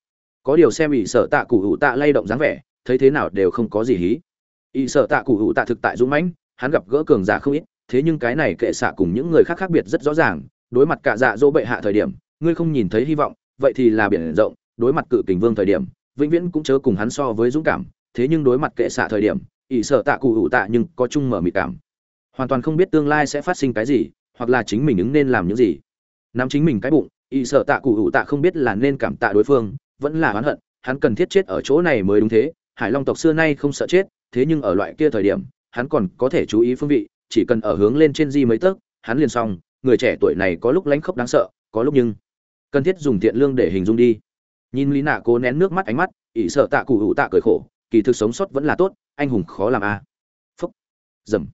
Có điều xem y sợ tạ cụ hữu tạ lay động dáng vẻ, thấy thế nào đều không có gì hí. Y sợ tạ cụ hữu tạ thực tại dũng mãnh, hắn gặp gỡ cường giả không ít, thế nhưng cái này kệ xạ cùng những người khác khác biệt rất rõ ràng đối mặt cả dạ dỗ bệ hạ thời điểm, ngươi không nhìn thấy hy vọng, vậy thì là biển rộng, đối mặt cự kình vương thời điểm, vĩnh viễn cũng chớ cùng hắn so với dũng cảm, thế nhưng đối mặt kệ xạ thời điểm, ỷ sợ tạ cụ hữu tạ nhưng có chung mở mịt cảm. Hoàn toàn không biết tương lai sẽ phát sinh cái gì, hoặc là chính mình ứng nên làm những gì. Nắm chính mình cái bụng, ỷ sợ tạ cụ hữu tạ không biết là nên cảm tạ đối phương, vẫn là oán hận, hắn cần thiết chết ở chỗ này mới đúng thế, hải long tộc xưa nay không sợ chết, thế nhưng ở loại kia thời điểm, hắn còn có thể chú ý phương vị, chỉ cần ở hướng lên trên di mấy tấc, hắn liền xong người trẻ tuổi này có lúc lánh khóc đáng sợ, có lúc nhưng cần thiết dùng tiện lương để hình dung đi. Nhìn lý nạ cố nén nước mắt ánh mắt, ỷ sợ tạ cụ hữu tạ cười khổ, kỳ thực sống sót vẫn là tốt, anh hùng khó làm a. À. phúc. Dầm.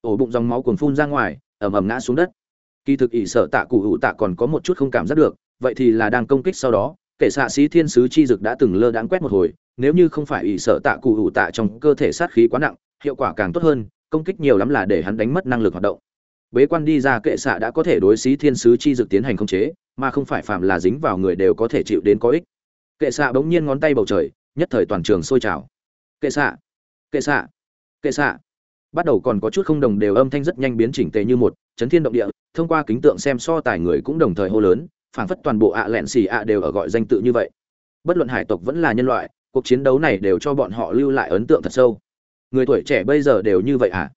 Ổ bụng dòng máu cuồn phun ra ngoài ẩm ẩm ngã xuống đất. Kỳ thực ỷ sợ tạ cụ hữu tạ còn có một chút không cảm giác được, vậy thì là đang công kích sau đó, kể xạ sĩ thiên sứ chi dực đã từng lơ đáng quét một hồi, nếu như không phải ỷ sợ tạ cụ hữu tạ trong cơ thể sát khí quá nặng, hiệu quả càng tốt hơn, công kích nhiều lắm là để hắn đánh mất năng lực hoạt động bế quan đi ra kệ xạ đã có thể đối xí thiên sứ chi dực tiến hành khống chế, mà không phải phạm là dính vào người đều có thể chịu đến có ích. Kệ xạ bỗng nhiên ngón tay bầu trời, nhất thời toàn trường sôi trào. Kệ xạ kệ xạ kệ xạ. Bắt đầu còn có chút không đồng đều âm thanh rất nhanh biến chỉnh tề như một, chấn thiên động địa, thông qua kính tượng xem so tài người cũng đồng thời hô lớn, phảng phất toàn bộ ạ lẹn xì ạ đều ở gọi danh tự như vậy. Bất luận hải tộc vẫn là nhân loại, cuộc chiến đấu này đều cho bọn họ lưu lại ấn tượng thật sâu. Người tuổi trẻ bây giờ đều như vậy à?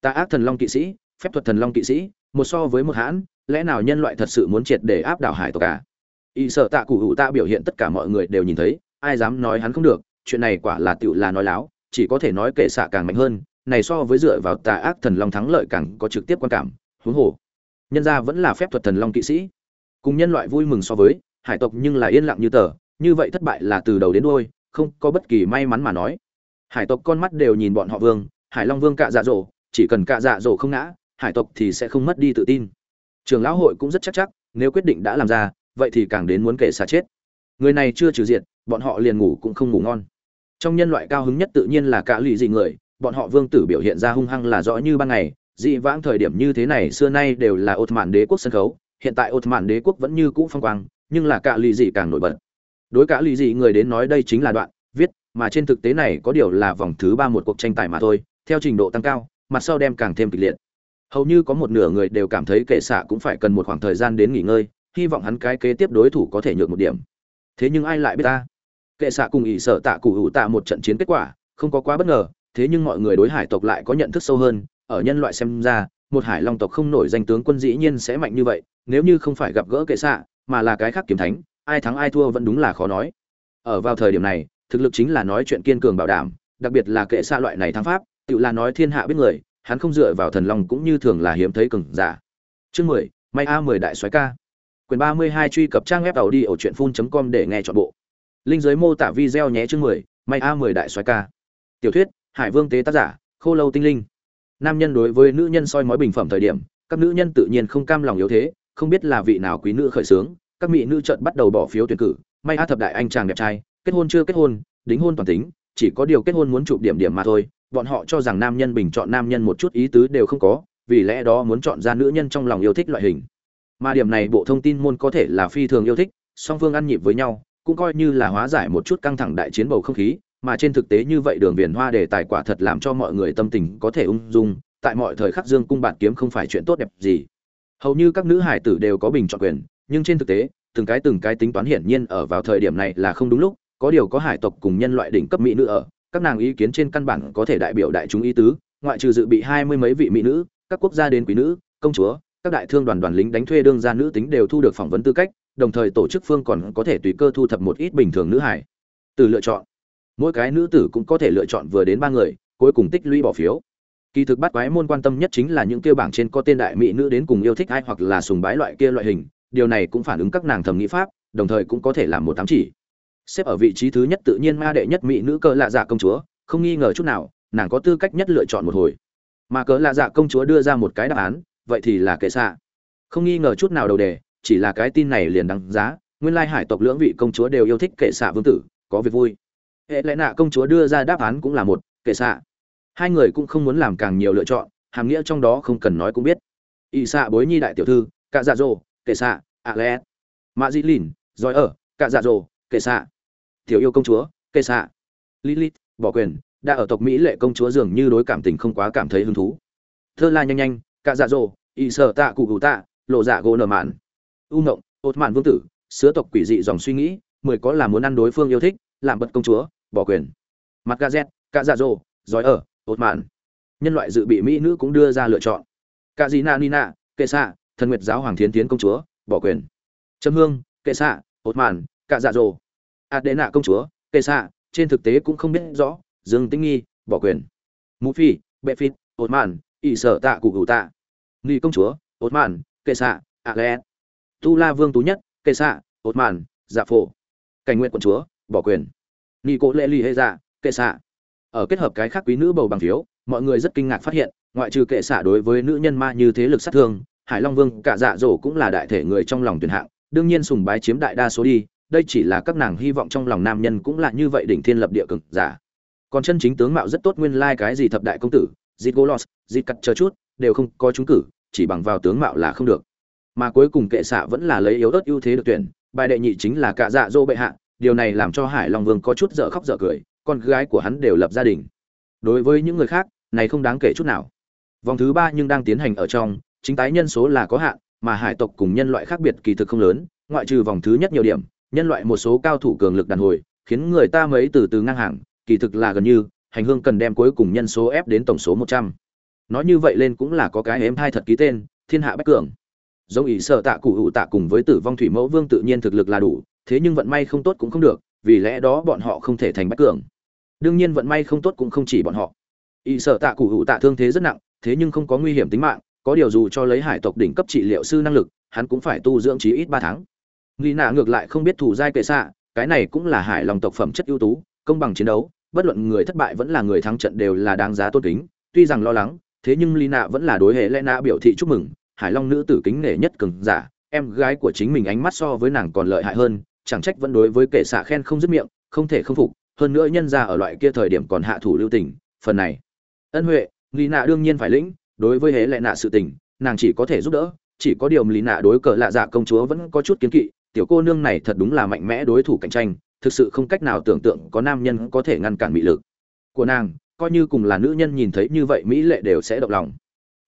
Ta ác thần long kỵ sĩ phép thuật thần long kỵ sĩ, một so với một hãn, lẽ nào nhân loại thật sự muốn triệt để áp đảo hải tộc cả à? y sợ tạ cụ hữu ta biểu hiện tất cả mọi người đều nhìn thấy, ai dám nói hắn không được, chuyện này quả là tựu là nói láo, chỉ có thể nói kệ xạ càng mạnh hơn, này so với dựa vào tà ác thần long thắng lợi càng có trực tiếp quan cảm, huống hồ, nhân ra vẫn là phép thuật thần long kỵ sĩ cùng nhân loại vui mừng so với, hải tộc nhưng là yên lặng như tờ, như vậy thất bại là từ đầu đến đôi không có bất kỳ may mắn mà nói hải tộc con mắt đều nhìn bọn họ vương, hải long vương cạ dạ dỗ chỉ cần cạ dạ dỗ không ngã hải tộc thì sẽ không mất đi tự tin. Trường lão hội cũng rất chắc chắc, nếu quyết định đã làm ra, vậy thì càng đến muốn kể xa chết. Người này chưa trừ diệt, bọn họ liền ngủ cũng không ngủ ngon. Trong nhân loại cao hứng nhất tự nhiên là cả lụy dị người, bọn họ vương tử biểu hiện ra hung hăng là rõ như ban ngày, dị vãng thời điểm như thế này xưa nay đều là ột mạn đế quốc sân khấu, hiện tại ột mạn đế quốc vẫn như cũ phong quang, nhưng là cả lụy dị càng nổi bật. Đối cả lụy dị người đến nói đây chính là đoạn, viết, mà trên thực tế này có điều là vòng thứ ba một cuộc tranh tài mà thôi, theo trình độ tăng cao, mặt sau đem càng thêm kịch liệt hầu như có một nửa người đều cảm thấy kệ xạ cũng phải cần một khoảng thời gian đến nghỉ ngơi, hy vọng hắn cái kế tiếp đối thủ có thể nhược một điểm. Thế nhưng ai lại biết ta? Kệ xạ cùng ỷ sợ tạ cụ hữu tạ một trận chiến kết quả, không có quá bất ngờ, thế nhưng mọi người đối hải tộc lại có nhận thức sâu hơn. Ở nhân loại xem ra, một hải long tộc không nổi danh tướng quân dĩ nhiên sẽ mạnh như vậy, nếu như không phải gặp gỡ kệ xạ, mà là cái khác kiếm thánh, ai thắng ai thua vẫn đúng là khó nói. Ở vào thời điểm này, thực lực chính là nói chuyện kiên cường bảo đảm, đặc biệt là kệ xạ loại này thắng pháp, tự là nói thiên hạ biết người hắn không dựa vào thần long cũng như thường là hiếm thấy cường giả. Chương mười, may a mười đại soái ca. Quyền ba mươi hai truy cập trang web tàu đi ở truyện phun com để nghe trọn bộ. Linh giới mô tả video nhé chương mười, may a mười đại soái ca. Tiểu thuyết, hải vương tế tác giả, khô lâu tinh linh. Nam nhân đối với nữ nhân soi mói bình phẩm thời điểm, các nữ nhân tự nhiên không cam lòng yếu thế, không biết là vị nào quý nữ khởi sướng, các mỹ nữ trận bắt đầu bỏ phiếu tuyển cử. May a thập đại anh chàng đẹp trai, kết hôn chưa kết hôn, đính hôn toàn tính, chỉ có điều kết hôn muốn chụp điểm điểm mà thôi bọn họ cho rằng nam nhân bình chọn nam nhân một chút ý tứ đều không có, vì lẽ đó muốn chọn ra nữ nhân trong lòng yêu thích loại hình. Mà điểm này bộ thông tin môn có thể là phi thường yêu thích, song phương ăn nhịp với nhau, cũng coi như là hóa giải một chút căng thẳng đại chiến bầu không khí, mà trên thực tế như vậy đường viền hoa để tài quả thật làm cho mọi người tâm tình có thể ung dung, tại mọi thời khắc dương cung bạn kiếm không phải chuyện tốt đẹp gì. Hầu như các nữ hải tử đều có bình chọn quyền, nhưng trên thực tế, từng cái từng cái tính toán hiển nhiên ở vào thời điểm này là không đúng lúc, có điều có hải tộc cùng nhân loại đỉnh cấp mỹ nữ ở các nàng ý kiến trên căn bản có thể đại biểu đại chúng ý tứ, ngoại trừ dự bị hai mươi mấy vị mỹ nữ, các quốc gia đến quý nữ, công chúa, các đại thương đoàn đoàn lính đánh thuê đương gia nữ tính đều thu được phỏng vấn tư cách, đồng thời tổ chức phương còn có thể tùy cơ thu thập một ít bình thường nữ hải từ lựa chọn, mỗi cái nữ tử cũng có thể lựa chọn vừa đến ba người, cuối cùng tích lũy bỏ phiếu. Kỳ thực bắt quái môn quan tâm nhất chính là những kia bảng trên có tên đại mỹ nữ đến cùng yêu thích ai hoặc là sùng bái loại kia loại hình, điều này cũng phản ứng các nàng thẩm nghĩ pháp, đồng thời cũng có thể làm một tám chỉ xếp ở vị trí thứ nhất tự nhiên ma đệ nhất mỹ nữ cỡ lạ dạ công chúa, không nghi ngờ chút nào, nàng có tư cách nhất lựa chọn một hồi. Mà cỡ lạ dạ công chúa đưa ra một cái đáp án, vậy thì là kệ xạ. Không nghi ngờ chút nào đầu đề, chỉ là cái tin này liền đăng giá, nguyên lai hải tộc lưỡng vị công chúa đều yêu thích kệ xạ vương tử, có việc vui. Hệ lẽ nạ công chúa đưa ra đáp án cũng là một, kệ xạ. Hai người cũng không muốn làm càng nhiều lựa chọn, hàm nghĩa trong đó không cần nói cũng biết. Ỵ xạ bối nhi đại tiểu thư, cạ dạ dỗ kệ xạ ạ lẽ mạ dĩ lìn, giỏi ở, cạ dạ dỗ kệ xạ tiểu yêu công chúa kệ xạ. Lilith, bỏ quyền, đã ở tộc mỹ lệ công chúa dường như đối cảm tình không quá cảm thấy hứng thú. Thơ la nhanh nhanh, cạ dạ dỗ ỵ sợ tạ cụ cụ tạ, lộ dạ gỗ nở mạn. U ngộng ột mạn vương tử, sứa tộc quỷ dị dòng suy nghĩ, mười có là muốn ăn đối phương yêu thích, làm bật công chúa, bỏ quyền. Mặt gà z cạ dạ dỗ, giỏi ở ột mạn. Nhân loại dự bị mỹ nữ cũng đưa ra lựa chọn. Cạ dị na nina kệ xạ, thần nguyệt giáo hoàng thiến tiến công chúa, bỏ quyền. Trâm hương kệ xạ ột mạn, cạ dạ dỗ ạt đệ nạ công chúa kệ xạ trên thực tế cũng không biết rõ, dương tĩnh nghi, bỏ quyền. Mũ phi, bệ phít ột mạn ỵ sở tạ cụ cụ tạ. Nghi công chúa ột mạn kệ xạ ạ lẽ tu la vương tú nhất kệ xạ ột mạn dạ phổ. Cảnh nguyện quận chúa, bỏ quyền. Nghi cố lệ ly hệ dạ kệ xạ ở kết hợp cái khác quý nữ bầu bằng phiếu, mọi người rất kinh ngạc phát hiện, ngoại trừ kệ xạ đối với nữ nhân ma như thế lực sát thương, hải long vương, cả dạ dỗ cũng là đại thể người trong lòng tuyển hạng. Đương nhiên sùng bái chiếm đại đa số đi đây chỉ là các nàng hy vọng trong lòng nam nhân cũng là như vậy đỉnh thiên lập địa cực giả. Còn chân chính tướng mạo rất tốt nguyên lai cái gì thập đại công tử dịt golos dịt cắt chờ chút đều không có trúng cử, chỉ bằng vào tướng mạo là không được. Mà cuối cùng kệ xạ vẫn là lấy yếu ớt ưu thế được tuyển, bài đệ nhị chính là cả dạ dỗ bệ hạ, điều này làm cho hải long vương có chút dở khóc dở cười, con gái của hắn đều lập gia đình. Đối với những người khác, này không đáng kể chút nào. Vòng thứ ba nhưng đang tiến hành ở trong, chính tái nhân số là có hạn, mà hải tộc cùng nhân loại khác biệt kỳ thực không lớn, ngoại trừ vòng thứ nhất nhiều điểm nhân loại một số cao thủ cường lực đàn hồi, khiến người ta mấy từ từ ngang hàng, kỳ thực là gần như, hành hương cần đem cuối cùng nhân số ép đến tổng số một trăm. Nói như vậy lên cũng là có cái ếm hai thật ký tên, thiên hạ bách cường. Giống ý sợ tạ cụ hữu tạ cùng với tử vong thủy mẫu vương tự nhiên thực lực là đủ, thế nhưng vận may không tốt cũng không được, vì lẽ đó bọn họ không thể thành bách cường. Đương nhiên vận may không tốt cũng không chỉ bọn họ. Ý sợ tạ cụ hữu tạ thương thế rất nặng, thế nhưng không có nguy hiểm tính mạng, có điều dù cho lấy hải tộc đỉnh cấp trị liệu sư năng lực, hắn cũng phải tu dưỡng chí ít ba tháng nghi nạ ngược lại không biết thủ giai kệ xạ, cái này cũng là hải lòng tộc phẩm chất ưu tú, công bằng chiến đấu, bất luận người thất bại vẫn là người thắng trận đều là đáng giá tôn kính, tuy rằng lo lắng, thế nhưng ly nạ vẫn là đối hệ lẽ nạ biểu thị chúc mừng hải long nữ tử kính nể nhất cường giả, em gái của chính mình ánh mắt so với nàng còn lợi hại hơn, chẳng trách vẫn đối với kệ xạ khen không dứt miệng, không thể không phục, hơn nữa nhân ra ở loại kia thời điểm còn hạ thủ lưu tình, phần này. Ân huệ Lina nạ đương nhiên phải lĩnh, đối với hệ lệ nạ sự tình, nàng chỉ có thể giúp đỡ, chỉ có điều lý nạ đối cờ lạ dạ công chúa vẫn có chút kiến kỵ tiểu cô nương này thật đúng là mạnh mẽ đối thủ cạnh tranh, thực sự không cách nào tưởng tượng có nam nhân có thể ngăn cản mỹ lực. Của nàng, coi như cùng là nữ nhân nhìn thấy như vậy mỹ lệ đều sẽ động lòng.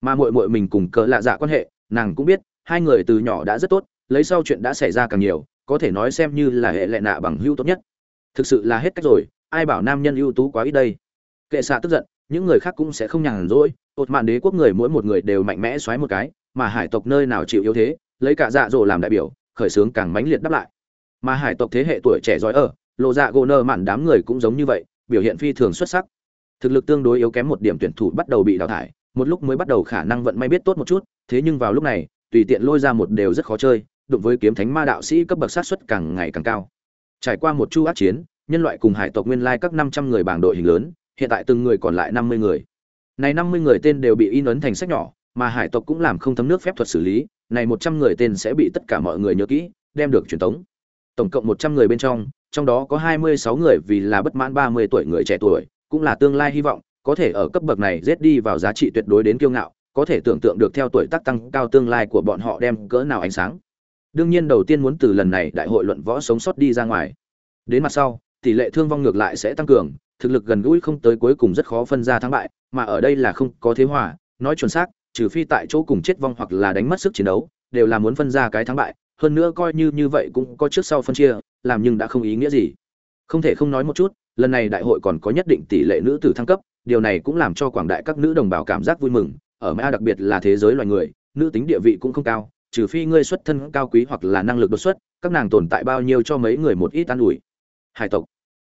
Mà muội muội mình cùng cờ lạ dạ quan hệ, nàng cũng biết, hai người từ nhỏ đã rất tốt, lấy sau chuyện đã xảy ra càng nhiều, có thể nói xem như là hệ lệ nạ bằng hữu tốt nhất. Thực sự là hết cách rồi, ai bảo nam nhân ưu tú quá ít đây? Kệ xạ tức giận, những người khác cũng sẽ không nhàn rỗi, ột mạn đế quốc người mỗi một người đều mạnh mẽ xoáy một cái, mà hải tộc nơi nào chịu yếu thế, lấy cả dạ dỗ làm đại biểu khởi xướng càng mãnh liệt đáp lại. Mà hải tộc thế hệ tuổi trẻ giỏi ở lộ dạ gỗ nơ mạn đám người cũng giống như vậy, biểu hiện phi thường xuất sắc. Thực lực tương đối yếu kém một điểm tuyển thủ bắt đầu bị đào thải, một lúc mới bắt đầu khả năng vận may biết tốt một chút, thế nhưng vào lúc này, tùy tiện lôi ra một đều rất khó chơi, đụng với kiếm thánh ma đạo sĩ cấp bậc sát xuất càng ngày càng cao. Trải qua một chu ác chiến, nhân loại cùng hải tộc nguyên lai các năm trăm người bảng đội hình lớn, hiện tại từng người còn lại năm mươi người. Này năm mươi người tên đều bị in ấn thành sách nhỏ, mà hải tộc cũng làm không thấm nước phép thuật xử lý này một trăm người tên sẽ bị tất cả mọi người nhớ kỹ, đem được truyền tống. Tổng cộng một trăm người bên trong trong đó có hai mươi sáu người vì là bất mãn ba mươi tuổi người trẻ tuổi, cũng là tương lai hy vọng, có thể ở cấp bậc này giết đi vào giá trị tuyệt đối đến kiêu ngạo, có thể tưởng tượng được theo tuổi tác tăng cao tương lai của bọn họ đem cỡ nào ánh sáng. Đương nhiên đầu tiên muốn từ lần này đại hội luận võ sống sót đi ra ngoài. Đến mặt sau, tỷ lệ thương vong ngược lại sẽ tăng cường, thực lực gần gũi không tới cuối cùng rất khó phân ra thắng bại, mà ở đây là không có thế hòa, nói chuẩn xác trừ phi tại chỗ cùng chết vong hoặc là đánh mất sức chiến đấu, đều là muốn phân ra cái thắng bại, hơn nữa coi như như vậy cũng có trước sau phân chia, làm nhưng đã không ý nghĩa gì. Không thể không nói một chút, lần này đại hội còn có nhất định tỷ lệ nữ tử thăng cấp, điều này cũng làm cho quảng đại các nữ đồng bào cảm giác vui mừng, ở ma đặc biệt là thế giới loài người, nữ tính địa vị cũng không cao, trừ phi ngươi xuất thân cao quý hoặc là năng lực đột xuất, các nàng tồn tại bao nhiêu cho mấy người một ít an ủi. Hải tộc.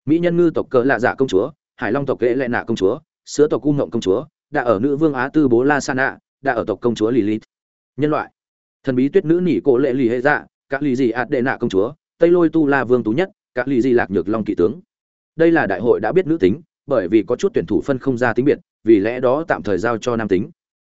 Mỹ nhân ngư tộc cỡ lạ dạ công chúa, hải long tộc kệ lệ nạ công chúa, Sứa tộc cung ngộng công chúa, đã ở nữ vương á tư bố la sa nạ đã ở tộc công chúa lilith. Nhân loại. Thần bí tuyết nữ nỉ cổ lệ lì hệ dạ các lì gì ạt đệ nạ công chúa, tây lôi tu la vương tú nhất các lì gì lạc nhược long kỵ tướng. Đây là đại hội đã biết nữ tính, bởi vì có chút tuyển thủ phân không ra tính biệt, vì lẽ đó tạm thời giao cho nam tính.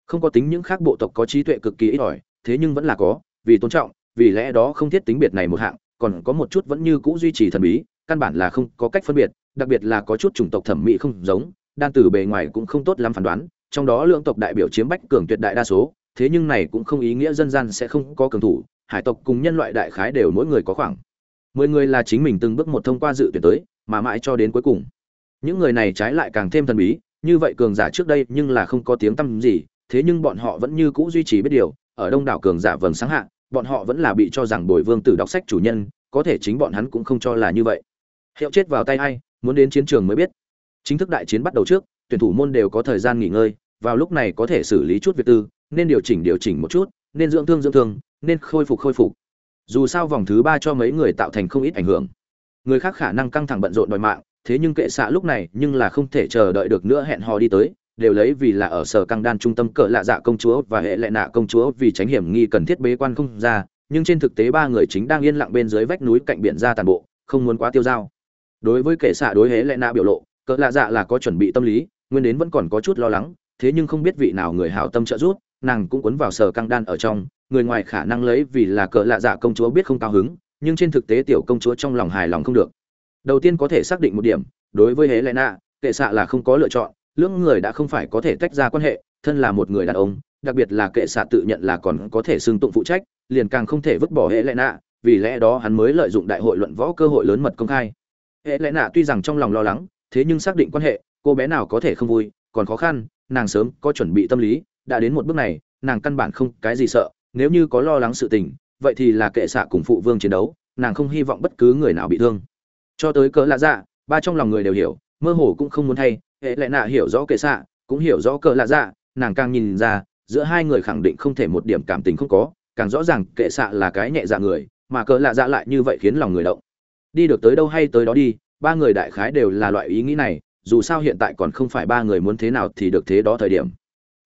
Không có tính những khác bộ tộc có trí tuệ cực kỳ ít ỏi, thế nhưng vẫn là có, vì tôn trọng, vì lẽ đó không thiết tính biệt này một hạng, còn có một chút vẫn như cũ duy trì thần bí, căn bản là không có cách phân biệt, đặc biệt là có chút chủng tộc thẩm mỹ không giống, đan từ bề ngoài cũng không tốt lắm phán đoán trong đó lượng tộc đại biểu chiếm bách cường tuyệt đại đa số, thế nhưng này cũng không ý nghĩa dân gian sẽ không có cường thủ, hải tộc cùng nhân loại đại khái đều mỗi người có khoảng mười người là chính mình từng bước một thông qua dự tuyển tới, mà mãi cho đến cuối cùng. Những người này trái lại càng thêm thần bí, như vậy cường giả trước đây nhưng là không có tiếng tăm gì, thế nhưng bọn họ vẫn như cũ duy trì biết điều, ở đông đảo cường giả vầng sáng hạ, bọn họ vẫn là bị cho rằng bồi vương tử đọc sách chủ nhân, có thể chính bọn hắn cũng không cho là như vậy. Hiệu chết vào tay ai, muốn đến chiến trường mới biết. Chính thức đại chiến bắt đầu trước tuyển thủ môn đều có thời gian nghỉ ngơi, vào lúc này có thể xử lý chút việc tư, nên điều chỉnh điều chỉnh một chút, nên dưỡng thương dưỡng thương, nên khôi phục khôi phục. Dù sao vòng thứ ba cho mấy người tạo thành không ít ảnh hưởng. Người khác khả năng căng thẳng bận rộn đòi mạng, thế nhưng kệ xạ lúc này nhưng là không thể chờ đợi được nữa hẹn hò đi tới, đều lấy vì là ở sở căng đan trung tâm cỡ lạ dạ công chúa và hệ lệ nạ công chúa vì tránh hiểm nghi cần thiết bế quan không ra, nhưng trên thực tế ba người chính đang yên lặng bên dưới vách núi cạnh biển ra tàn bộ, không muốn quá tiêu dao. Đối với kệ xạ đối hệ lệ nạ biểu lộ, cỡ lạ dạ là có chuẩn bị tâm lý nguyên đến vẫn còn có chút lo lắng, thế nhưng không biết vị nào người hảo tâm trợ giúp, nàng cũng cuốn vào sở căng đan ở trong, người ngoài khả năng lấy vì là cỡ lạ dạ công chúa biết không cao hứng, nhưng trên thực tế tiểu công chúa trong lòng hài lòng không được. Đầu tiên có thể xác định một điểm, đối với hệ lẽ nạ kệ xạ là không có lựa chọn, lưỡng người đã không phải có thể tách ra quan hệ, thân là một người đàn ông, đặc biệt là kệ xạ tự nhận là còn có thể xưng tụng phụ trách, liền càng không thể vứt bỏ hệ lẽ nạ vì lẽ đó hắn mới lợi dụng đại hội luận võ cơ hội lớn mật công khai. Hệ lẽ nạ tuy rằng trong lòng lo lắng, thế nhưng xác định quan hệ cô bé nào có thể không vui, còn khó khăn, nàng sớm có chuẩn bị tâm lý, đã đến một bước này, nàng căn bản không cái gì sợ, nếu như có lo lắng sự tình, vậy thì là kệ xạ cùng phụ vương chiến đấu, nàng không hy vọng bất cứ người nào bị thương. Cho tới cỡ lạ dạ ba trong lòng người đều hiểu, mơ hồ cũng không muốn thay, hệ lệ nạ hiểu rõ kệ xạ, cũng hiểu rõ cỡ lạ dạ nàng càng nhìn ra, giữa hai người khẳng định không thể một điểm cảm tình không có, càng rõ ràng kệ xạ là cái nhẹ dạ người, mà cỡ lạ dạ lại như vậy khiến lòng người động. Đi được tới đâu hay tới đó đi, ba người đại khái đều là loại ý nghĩ này dù sao hiện tại còn không phải ba người muốn thế nào thì được thế đó thời điểm.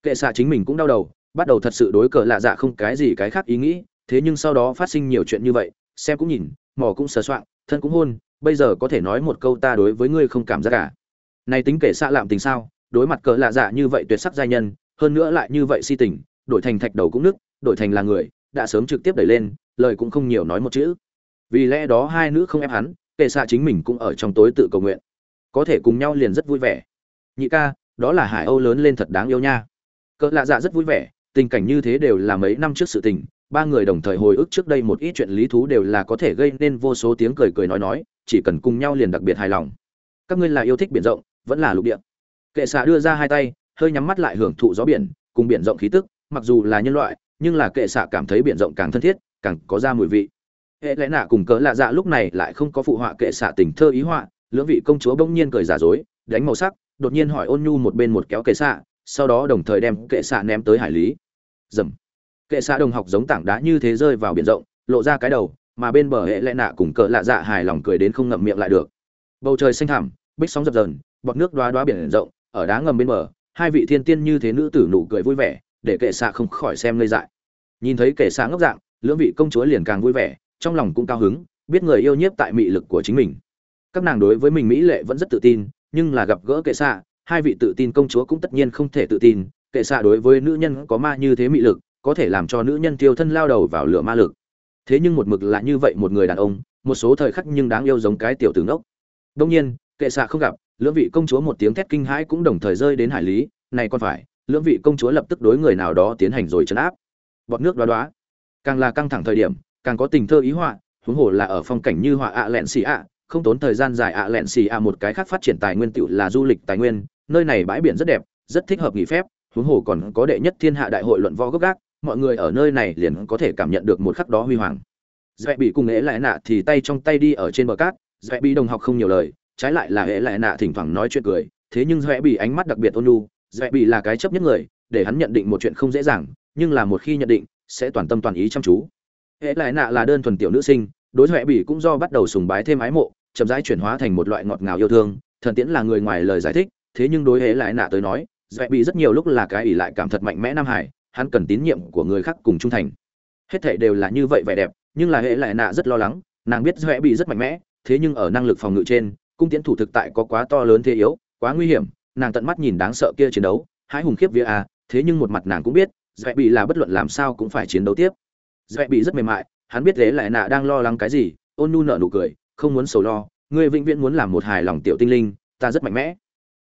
Kệ xạ chính mình cũng đau đầu, bắt đầu thật sự đối cờ lạ dạ không cái gì cái khác ý nghĩ, thế nhưng sau đó phát sinh nhiều chuyện như vậy, xem cũng nhìn, mò cũng sờ soạng, thân cũng hôn, bây giờ có thể nói một câu ta đối với ngươi không cảm giác cả. Này tính kể xạ lạm tình sao, đối mặt cờ lạ dạ như vậy tuyệt sắc giai nhân, hơn nữa lại như vậy si tình, đổi thành thạch đầu cũng nức, đổi thành là người, đã sớm trực tiếp đẩy lên, lời cũng không nhiều nói một chữ. Vì lẽ đó hai nữ không ép hắn, kệ xạ chính mình cũng ở trong tối tự cầu nguyện có thể cùng nhau liền rất vui vẻ. Nhị ca, đó là hải âu lớn lên thật đáng yêu nha. Cỡ lạ dạ rất vui vẻ, tình cảnh như thế đều là mấy năm trước sự tình, ba người đồng thời hồi ức trước đây một ít chuyện lý thú đều là có thể gây nên vô số tiếng cười cười nói nói, chỉ cần cùng nhau liền đặc biệt hài lòng. Các ngươi là yêu thích biển rộng, vẫn là lục địa. Kệ xạ đưa ra hai tay, hơi nhắm mắt lại hưởng thụ gió biển, cùng biển rộng khí tức, mặc dù là nhân loại, nhưng là kệ xạ cảm thấy biển rộng càng thân thiết, càng có ra mùi vị. Hệ lẽ nạ cùng cỡ lạ dạ lúc này lại không có phụ họa kệ xạ tình thơ ý họa lưỡng vị công chúa bỗng nhiên cười giả dối, đánh màu sắc, đột nhiên hỏi ôn nhu một bên một kéo kệ xạ, sau đó đồng thời đem kệ xạ ném tới hải lý. Dầm. Kệ xạ đồng học giống tảng đá như thế rơi vào biển rộng, lộ ra cái đầu, mà bên bờ hệ lẽ nạ cùng cỡ lạ dạ hài lòng cười đến không ngậm miệng lại được. Bầu trời xanh thẳm, bích sóng dập dờn, bọt nước đoá đoá biển rộng, ở đá ngầm bên bờ, hai vị thiên tiên như thế nữ tử nụ cười vui vẻ, để kệ xạ không khỏi xem ngây dại. Nhìn thấy kệ xạ ngốc dạng, lưỡng vị công chúa liền càng vui vẻ, trong lòng cũng cao hứng, biết người yêu nhiếp tại mị lực của chính mình các nàng đối với mình mỹ lệ vẫn rất tự tin, nhưng là gặp gỡ kệ xạ, hai vị tự tin công chúa cũng tất nhiên không thể tự tin. Kệ xạ đối với nữ nhân có ma như thế mị lực, có thể làm cho nữ nhân tiêu thân lao đầu vào lửa ma lực. Thế nhưng một mực là như vậy một người đàn ông, một số thời khắc nhưng đáng yêu giống cái tiểu tử ngốc. Đông nhiên, kệ xạ không gặp, lưỡng vị công chúa một tiếng thét kinh hãi cũng đồng thời rơi đến hải lý. Này còn phải, lưỡng vị công chúa lập tức đối người nào đó tiến hành rồi chấn áp. Bọt nước đoá đoá. Càng là căng thẳng thời điểm, càng có tình thơ ý họa, huống hồ là ở phong cảnh như họa ạ lẹn xì ạ không tốn thời gian dài ạ lẹn xì ạ một cái khác phát triển tài nguyên tựu là du lịch tài nguyên, nơi này bãi biển rất đẹp, rất thích hợp nghỉ phép, huống hồ còn có đệ nhất thiên hạ đại hội luận võ gốc gác, mọi người ở nơi này liền có thể cảm nhận được một khắc đó huy hoàng. Dễ bị cùng ế lại nạ thì tay trong tay đi ở trên bờ cát, dễ bị đồng học không nhiều lời, trái lại là ế lại nạ thỉnh thoảng nói chuyện cười, thế nhưng dễ bị ánh mắt đặc biệt ôn nhu, dễ bị là cái chấp nhất người, để hắn nhận định một chuyện không dễ dàng, nhưng là một khi nhận định, sẽ toàn tâm toàn ý chăm chú. Ế lại nạ là đơn thuần tiểu nữ sinh, đối dễ bị cũng do bắt đầu sùng bái thêm ái mộ chậm rãi chuyển hóa thành một loại ngọt ngào yêu thương. Thần tiễn là người ngoài lời giải thích, thế nhưng đối hệ lại nạ tới nói dạy bị rất nhiều lúc là cái ỷ lại cảm thật mạnh mẽ nam hải, hắn cần tín nhiệm của người khác cùng trung thành. Hết thảy đều là như vậy vẻ đẹp, nhưng là hệ lại nạ rất lo lắng, nàng biết dạy bị rất mạnh mẽ, thế nhưng ở năng lực phòng ngự trên, cung tiễn thủ thực tại có quá to lớn thế yếu, quá nguy hiểm, nàng tận mắt nhìn đáng sợ kia chiến đấu, hãi hùng khiếp vía a thế nhưng một mặt nàng cũng biết dạy bị là bất luận làm sao cũng phải chiến đấu tiếp. Dạy bị rất mềm mại, hắn biết thế lại nạ đang lo lắng cái gì, ôn nu nở nụ cười không muốn sầu lo ngươi vĩnh viễn muốn làm một hài lòng tiểu tinh linh ta rất mạnh mẽ.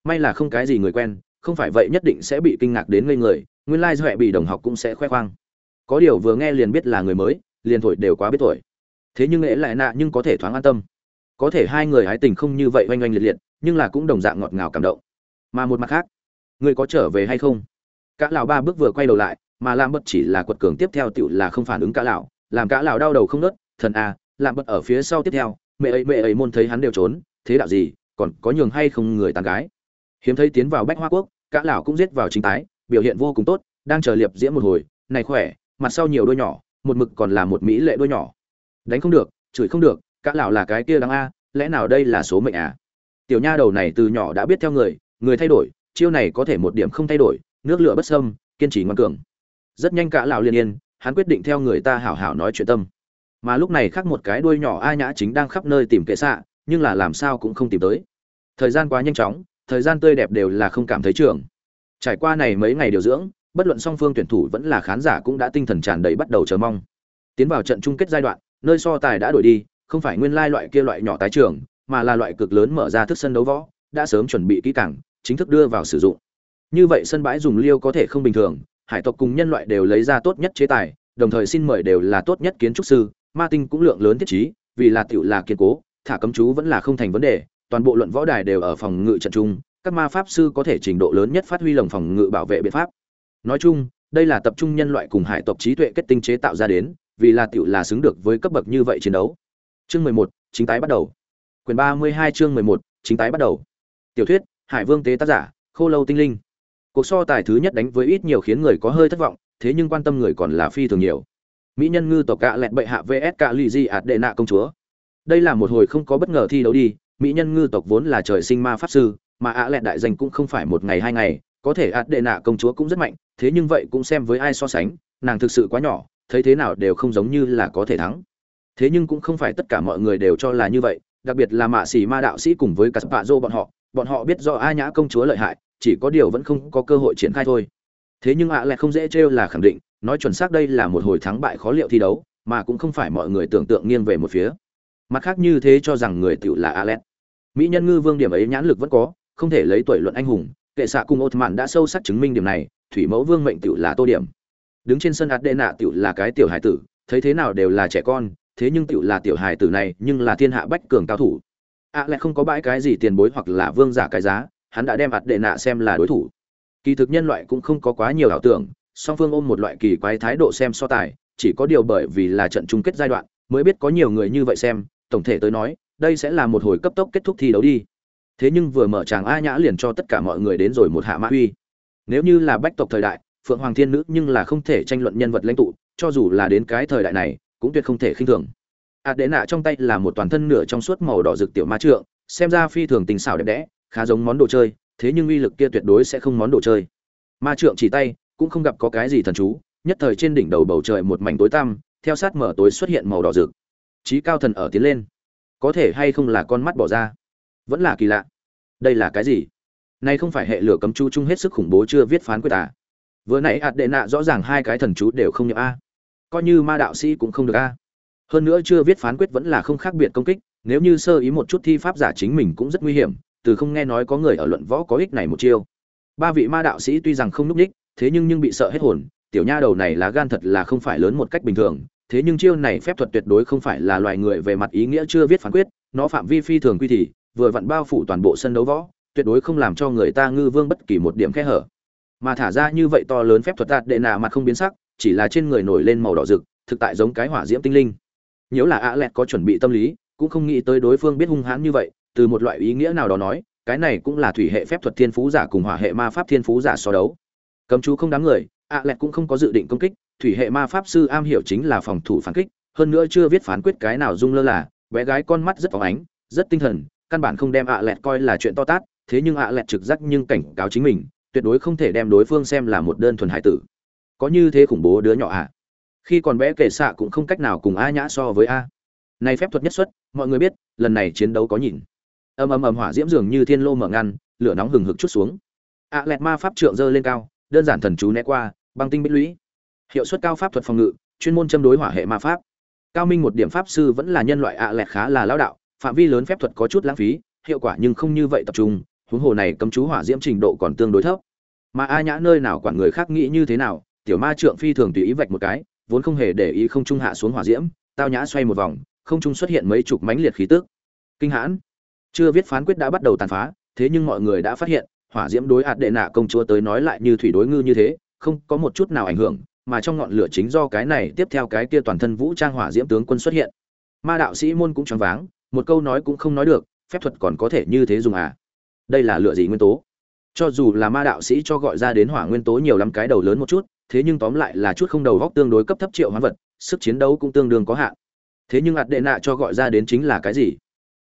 May là không cái gì người quen không phải vậy nhất định sẽ bị kinh ngạc đến ngây người nguyên lai like bị đồng học cũng sẽ khoe khoang. Có điều vừa nghe liền biết là người mới liền thổi đều quá biết tuổi thế nhưng lẽ lại nạ nhưng có thể thoáng an tâm. Có thể hai người hái tình không như vậy oanh oanh liệt liệt nhưng là cũng đồng dạng ngọt ngào cảm động. Mà một mặt khác người có trở về hay không? Cả lão ba bước vừa quay đầu lại mà làm bất chỉ là quật cường tiếp theo tựu là không phản ứng cả lão làm cả lão đau đầu không nớt thần à, làm bất ở phía sau tiếp theo mẹ ấy mẹ ấy môn thấy hắn đều trốn, thế đạo gì, còn có nhường hay không người tàn gái. Hiếm thấy tiến vào bách hoa quốc, cả lão cũng giết vào chính tái, biểu hiện vô cùng tốt, đang chờ liệp diễm một hồi, này khỏe, mặt sau nhiều đôi nhỏ, một mực còn là một mỹ lệ đôi nhỏ. Đánh không được, chửi không được, cả lão là cái kia đáng a, lẽ nào đây là số mệnh à? Tiểu nha đầu này từ nhỏ đã biết theo người người thay đổi, chiêu này có thể một điểm không thay đổi, nước lửa bất sâm kiên trì ngoan cường. Rất nhanh cả lão liên yên, hắn quyết định theo người ta hảo hảo nói chuyện tâm mà lúc này khác một cái đuôi nhỏ a nhã chính đang khắp nơi tìm kệ xạ, nhưng là làm sao cũng không tìm tới. Thời gian quá nhanh chóng, thời gian tươi đẹp đều là không cảm thấy trường. Trải qua này mấy ngày điều dưỡng, bất luận song phương tuyển thủ vẫn là khán giả cũng đã tinh thần tràn đầy bắt đầu chờ mong. Tiến vào trận chung kết giai đoạn, nơi so tài đã đổi đi, không phải nguyên lai loại kia loại nhỏ tái trường, mà là loại cực lớn mở ra thức sân đấu võ, đã sớm chuẩn bị kỹ càng, chính thức đưa vào sử dụng. Như vậy sân bãi dùng liêu có thể không bình thường, hải tộc cùng nhân loại đều lấy ra tốt nhất chế tài, đồng thời xin mời đều là tốt nhất kiến trúc sư ma tinh cũng lượng lớn thiết trí, vì là tiểu là kiên cố, thả cấm chú vẫn là không thành vấn đề, toàn bộ luận võ đài đều ở phòng ngự trận chung, các ma pháp sư có thể trình độ lớn nhất phát huy lồng phòng ngự bảo vệ biện pháp. Nói chung, đây là tập trung nhân loại cùng hải tộc trí tuệ kết tinh chế tạo ra đến, vì là tiểu là xứng được với cấp bậc như vậy chiến đấu. Chương mười một, chính tái bắt đầu. Quyển ba mươi hai chương mười một, chính tái bắt đầu. Tiểu thuyết, hải vương tế tác giả, khô lâu tinh linh. Cuộc so tài thứ nhất đánh với ít nhiều khiến người có hơi thất vọng, thế nhưng quan tâm người còn là phi thường nhiều mỹ nhân ngư tộc cạ lẹt bệ hạ vs cạ lì di ạt đệ nạ công chúa. Đây là một hồi không có bất ngờ thi đấu đi, mỹ nhân ngư tộc vốn là trời sinh ma pháp sư, mà ạ lẹt đại danh cũng không phải một ngày hai ngày, có thể ạt đệ nạ công chúa cũng rất mạnh, thế nhưng vậy cũng xem với ai so sánh, nàng thực sự quá nhỏ, thấy thế nào đều không giống như là có thể thắng. Thế nhưng cũng không phải tất cả mọi người đều cho là như vậy, đặc biệt là mạ xỉ ma đạo sĩ cùng với cả spạ dô bọn họ bọn họ biết do a nhã công chúa lợi hại, chỉ có điều vẫn không có cơ hội triển khai thôi. Thế nhưng ạ à lại không dễ trêu là khẳng định nói chuẩn xác đây là một hồi thắng bại khó liệu thi đấu mà cũng không phải mọi người tưởng tượng nghiêng về một phía mặt khác như thế cho rằng người tựu là Alet. Mỹ nhân ngư vương điểm ấy nhãn lực vẫn có, không thể lấy tuổi luận anh hùng, kệ xạ cùng Ottoman đã sâu sắc chứng minh điểm này, thủy mẫu vương mệnh tựu là tô điểm. Đứng trên sân ạt đệ nạ tựu là cái tiểu hải tử, thấy thế nào đều là trẻ con, thế nhưng tựu là tiểu hải tử này, nhưng là thiên hạ bách cường cao thủ. Alet không có bãi cái gì tiền bối hoặc là vương giả cái giá, hắn đã đem ạt đê nạ xem là đối thủ. Kỳ thực nhân loại cũng không có quá nhiều ảo tưởng, song phương ôm một loại kỳ quái thái độ xem so tài, chỉ có điều bởi vì là trận chung kết giai đoạn, mới biết có nhiều người như vậy xem, tổng thể tới nói, đây sẽ là một hồi cấp tốc kết thúc thi đấu đi. Thế nhưng vừa mở tràng A Nhã liền cho tất cả mọi người đến rồi một hạ mã huy. Nếu như là bách tộc thời đại, Phượng Hoàng Thiên Nữ nhưng là không thể tranh luận nhân vật lãnh tụ, cho dù là đến cái thời đại này, cũng tuyệt không thể khinh thường. ạt đệ nạ trong tay là một toàn thân nửa trong suốt màu đỏ rực tiểu ma trượng, xem ra phi thường tình xảo đẹp đẽ, khá giống món đồ chơi, thế nhưng uy lực kia tuyệt đối sẽ không món đồ chơi. Ma trượng chỉ tay, cũng không gặp có cái gì thần chú, nhất thời trên đỉnh đầu bầu trời một mảnh tối tăm, theo sát mở tối xuất hiện màu đỏ rực. Trí cao thần ở tiến lên. Có thể hay không là con mắt bỏ ra? Vẫn là kỳ lạ. Đây là cái gì? Nay không phải hệ lửa cấm chu chung hết sức khủng bố chưa viết phán quyết à? Vừa nãy ạt đệ nạ rõ ràng hai cái thần chú đều không nhập a. Coi như ma đạo sĩ cũng không được a. Hơn nữa chưa viết phán quyết vẫn là không khác biệt công kích nếu như sơ ý một chút thi pháp giả chính mình cũng rất nguy hiểm từ không nghe nói có người ở luận võ có ích này một chiêu. Ba vị ma đạo sĩ tuy rằng không núp ních thế nhưng nhưng bị sợ hết hồn, tiểu nha đầu này là gan thật là không phải lớn một cách bình thường, thế nhưng chiêu này phép thuật tuyệt đối không phải là loài người về mặt ý nghĩa chưa viết phán quyết, nó phạm vi phi thường quy thì, vừa vặn bao phủ toàn bộ sân đấu võ, tuyệt đối không làm cho người ta ngư vương bất kỳ một điểm khe hở. Mà thả ra như vậy to lớn phép thuật đạt đệ nạ mặt không biến sắc, chỉ là trên người nổi lên màu đỏ rực, thực tại giống cái hỏa diễm tinh linh. Nếu là ạ lẹt có chuẩn bị tâm lý, cũng không nghĩ tới đối phương biết hung hãn như vậy, từ một loại ý nghĩa nào đó nói, cái này cũng là thủy hệ phép thuật thiên phú giả cùng hỏa hệ ma pháp thiên phú giả so đấu cấm chú không đám người, ạ lẹt cũng không có dự định công kích, thủy hệ ma pháp sư am hiểu chính là phòng thủ phản kích, hơn nữa chưa viết phán quyết cái nào dung lơ là, bé gái con mắt rất phóng ánh, rất tinh thần, căn bản không đem ạ lẹt coi là chuyện to tát, thế nhưng ạ lẹt trực giác nhưng cảnh cáo chính mình, tuyệt đối không thể đem đối phương xem là một đơn thuần hải tử. Có như thế khủng bố đứa nhỏ ạ khi còn bé kể xạ cũng không cách nào cùng a nhã so với a. Này phép thuật nhất xuất, mọi người biết, lần này chiến đấu có nhìn. Ầm ầm ầm hỏa diễm dường như thiên lô mở ngăn, lửa nóng hừng hực chút xuống. Ạ lẹt ma pháp trượng dơ lên cao đơn giản thần chú né qua, băng tinh bích lũy. Hiệu suất cao pháp thuật phòng ngự, chuyên môn châm đối hỏa hệ ma pháp. Cao minh một điểm pháp sư vẫn là nhân loại ạ lẹt khá là lão đạo, phạm vi lớn phép thuật có chút lãng phí, hiệu quả nhưng không như vậy tập trung, huống hồ này cấm chú hỏa diễm trình độ còn tương đối thấp. Mà a nhã nơi nào quản người khác nghĩ như thế nào, tiểu ma trượng phi thường tùy ý vạch một cái, vốn không hề để ý không trung hạ xuống hỏa diễm, tao nhã xoay một vòng, không trung xuất hiện mấy chục mánh liệt khí tức. Kinh hãn. Chưa viết phán quyết đã bắt đầu tàn phá, thế nhưng mọi người đã phát hiện hỏa diễm đối ạt đệ nạ công chúa tới nói lại như thủy đối ngư như thế, không có một chút nào ảnh hưởng, mà trong ngọn lửa chính do cái này tiếp theo cái kia toàn thân vũ trang hỏa diễm tướng quân xuất hiện. Ma đạo sĩ môn cũng choáng váng, một câu nói cũng không nói được, phép thuật còn có thể như thế dùng à? Đây là lửa gì nguyên tố? Cho dù là ma đạo sĩ cho gọi ra đến hỏa nguyên tố nhiều lắm cái đầu lớn một chút, thế nhưng tóm lại là chút không đầu góc tương đối cấp thấp triệu hoán vật, sức chiến đấu cũng tương đương có hạn. Thế nhưng ạt đệ nạ cho gọi ra đến chính là cái gì?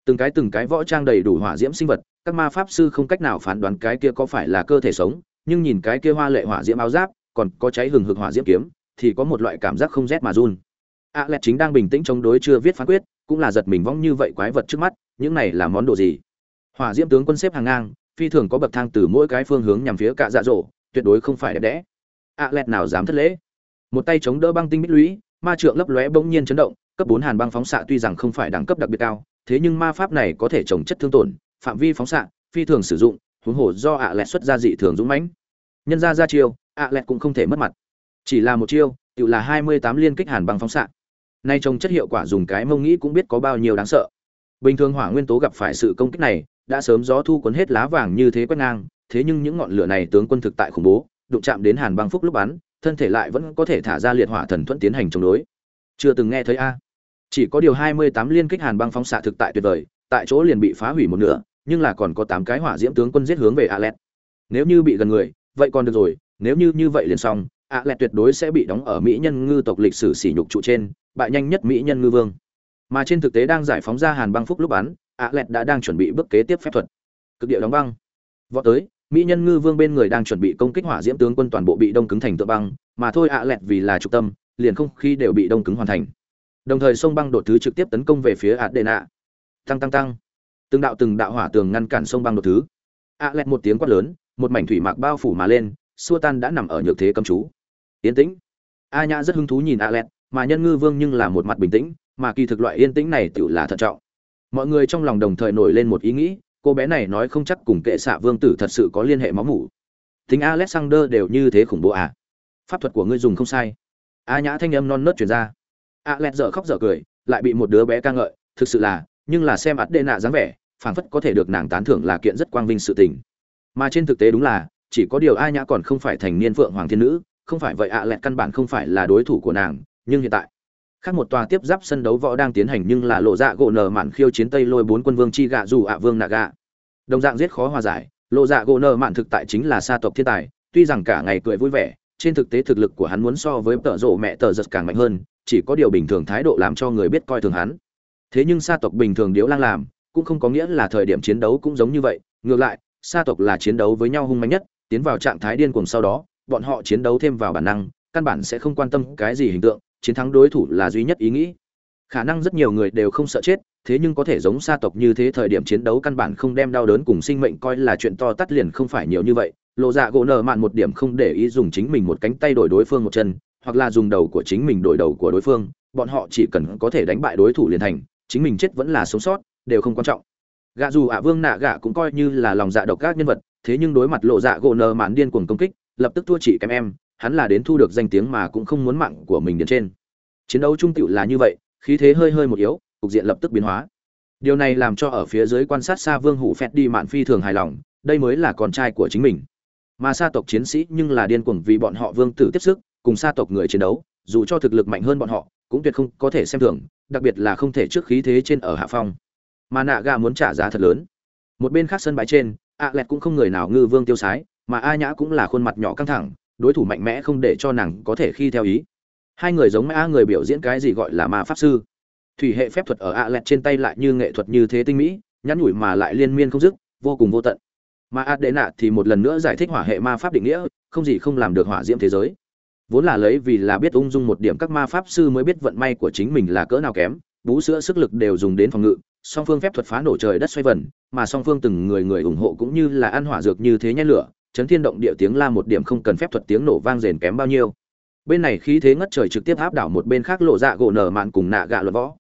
Từng cái từng cái võ trang đầy đủ hỏa diễm sinh vật các ma pháp sư không cách nào phán đoán cái kia có phải là cơ thể sống, nhưng nhìn cái kia hoa lệ hỏa diễm áo giáp, còn có cháy hừng hực hỏa diễm kiếm, thì có một loại cảm giác không rét mà run. A lẹt chính đang bình tĩnh chống đối chưa viết phán quyết, cũng là giật mình vong như vậy quái vật trước mắt, những này là món đồ gì? Hỏa diễm tướng quân xếp hàng ngang, phi thường có bậc thang từ mỗi cái phương hướng nhằm phía cạ dạ dỗ tuyệt đối không phải đẹp đẽ. A lẹt nào dám thất lễ? Một tay chống đỡ băng tinh bích lũy, ma trượng lấp lóe bỗng nhiên chấn động, cấp bốn hàn băng phóng xạ tuy rằng không phải đẳng cấp đặc biệt cao, thế nhưng ma pháp này có thể trồng chất thương tổn phạm vi phóng xạ, phi thường sử dụng, huống hồ do ạ lẹt xuất ra dị thường dũng mãnh. Nhân ra ra chiêu, ạ lẹt cũng không thể mất mặt. Chỉ là một chiêu tự là hai mươi tám liên kích hàn băng phóng xạ. Nay trông chất hiệu quả dùng cái mông nghĩ cũng biết có bao nhiêu đáng sợ. Bình thường hỏa nguyên tố gặp phải sự công kích này, đã sớm gió thu cuốn hết lá vàng như thế quét ngang, thế nhưng những ngọn lửa này tướng quân thực tại khủng bố, đụng chạm đến hàn băng phúc lúc bắn, thân thể lại vẫn có thể thả ra liệt hỏa thần thuẫn tiến hành chống đối. Chưa từng nghe thấy a. Chỉ có điều hai mươi tám liên kích hàn băng phóng xạ thực tại tuyệt vời, tại chỗ liền bị phá hủy một nửa nhưng là còn có tám cái hỏa diễm tướng quân giết hướng về Alet. Nếu như bị gần người, vậy còn được rồi, nếu như như vậy liền xong, Alet tuyệt đối sẽ bị đóng ở mỹ nhân ngư tộc lịch sử sỉ nhục trụ trên, bại nhanh nhất mỹ nhân ngư vương. Mà trên thực tế đang giải phóng ra Hàn băng phúc lúc bắn, Alet đã đang chuẩn bị bước kế tiếp phép thuật. Cực địa đóng băng. Vọt tới, mỹ nhân ngư vương bên người đang chuẩn bị công kích hỏa diễm tướng quân toàn bộ bị đông cứng thành tượng băng, mà thôi Alet vì là trục tâm, liền không khí đều bị đông cứng hoàn thành. Đồng thời sông băng đột thứ trực tiếp tấn công về phía Adena. Tăng tăng tăng từng đạo từng đạo hỏa tường ngăn cản sông băng đột thứ. A lẹt một tiếng quát lớn, một mảnh thủy mạc bao phủ mà lên, xua tan đã nằm ở nhược thế cầm chú. Yên tĩnh. A nhã rất hứng thú nhìn a lẹt, mà nhân ngư vương nhưng là một mặt bình tĩnh, mà kỳ thực loại yên tĩnh này tự là thận trọng. Mọi người trong lòng đồng thời nổi lên một ý nghĩ, cô bé này nói không chắc cùng kệ xạ vương tử thật sự có liên hệ máu mủ. Tính alexander đều như thế khủng bố à? Pháp thuật của ngươi dùng không sai. A nhã thanh âm non nớt truyền ra. A lẹt dở khóc dở cười, lại bị một đứa bé ca ngợi, thực sự là, nhưng là xem ắt đê nạ dáng vẻ phảng phất có thể được nàng tán thưởng là kiện rất quang vinh sự tình. Mà trên thực tế đúng là, chỉ có điều a nhã còn không phải thành niên phượng hoàng thiên nữ, không phải vậy ạ à lẹt căn bản không phải là đối thủ của nàng, nhưng hiện tại, khác một tòa tiếp giáp sân đấu võ đang tiến hành nhưng là lộ dạ gỗ nở mạn khiêu chiến tây lôi bốn quân vương chi gạ dù ạ vương nạ gạ. Đồng dạng giết khó hòa giải, lộ dạ gỗ nở mạn thực tại chính là sa tộc thiên tài, tuy rằng cả ngày cười vui vẻ, trên thực tế thực lực của hắn muốn so với tợ rộ mẹ tờ giật càng mạnh hơn, chỉ có điều bình thường thái độ làm cho người biết coi thường hắn. Thế nhưng sa tộc bình thường điếu lang làm cũng không có nghĩa là thời điểm chiến đấu cũng giống như vậy, ngược lại, sa tộc là chiến đấu với nhau hung mạnh nhất, tiến vào trạng thái điên cuồng sau đó, bọn họ chiến đấu thêm vào bản năng, căn bản sẽ không quan tâm cái gì hình tượng, chiến thắng đối thủ là duy nhất ý nghĩ. Khả năng rất nhiều người đều không sợ chết, thế nhưng có thể giống sa tộc như thế thời điểm chiến đấu căn bản không đem đau đớn cùng sinh mệnh coi là chuyện to tắt liền không phải nhiều như vậy. Lộ dạ gỗ nợ mạn một điểm không để ý dùng chính mình một cánh tay đổi đối phương một chân, hoặc là dùng đầu của chính mình đổi đầu của đối phương, bọn họ chỉ cần có thể đánh bại đối thủ liền thành, chính mình chết vẫn là sống sót đều không quan trọng. Gạ dù ạ vương nạ gạ cũng coi như là lòng dạ độc các nhân vật, thế nhưng đối mặt lộ dạ gỗ nờ mạn điên cuồng công kích, lập tức thua chỉ kém em, hắn là đến thu được danh tiếng mà cũng không muốn mạng của mình đến trên. Chiến đấu trung tựu là như vậy, khí thế hơi hơi một yếu, cục diện lập tức biến hóa. Điều này làm cho ở phía dưới quan sát xa vương hủ phét đi mạn phi thường hài lòng, đây mới là con trai của chính mình. Mà sa tộc chiến sĩ nhưng là điên cuồng vì bọn họ vương tử tiếp sức, cùng sa tộc người chiến đấu, dù cho thực lực mạnh hơn bọn họ, cũng tuyệt không có thể xem thường, đặc biệt là không thể trước khí thế trên ở hạ phong mà nạ gà muốn trả giá thật lớn. Một bên khác sân bãi trên a lẹt cũng không người nào ngư vương tiêu sái, mà a nhã cũng là khuôn mặt nhỏ căng thẳng, đối thủ mạnh mẽ không để cho nàng có thể khi theo ý. Hai người giống a người biểu diễn cái gì gọi là ma pháp sư. Thủy hệ phép thuật ở a lẹt trên tay lại như nghệ thuật như thế tinh mỹ, nhắn nhủi mà lại liên miên không dứt, vô cùng vô tận. Mà a đệ nạ thì một lần nữa giải thích hỏa hệ ma pháp định nghĩa, không gì không làm được hỏa diễm thế giới. Vốn là lấy vì là biết ung dung một điểm các ma pháp sư mới biết vận may của chính mình là cỡ nào kém, bú sữa sức lực đều dùng đến phòng ngự song phương phép thuật phá nổ trời đất xoay vần, mà song phương từng người người ủng hộ cũng như là ăn hỏa dược như thế nhét lửa, chấn thiên động địa tiếng la một điểm không cần phép thuật tiếng nổ vang rền kém bao nhiêu. Bên này khí thế ngất trời trực tiếp áp đảo một bên khác lộ dạ gỗ nở mạn cùng nạ gạ luật võ.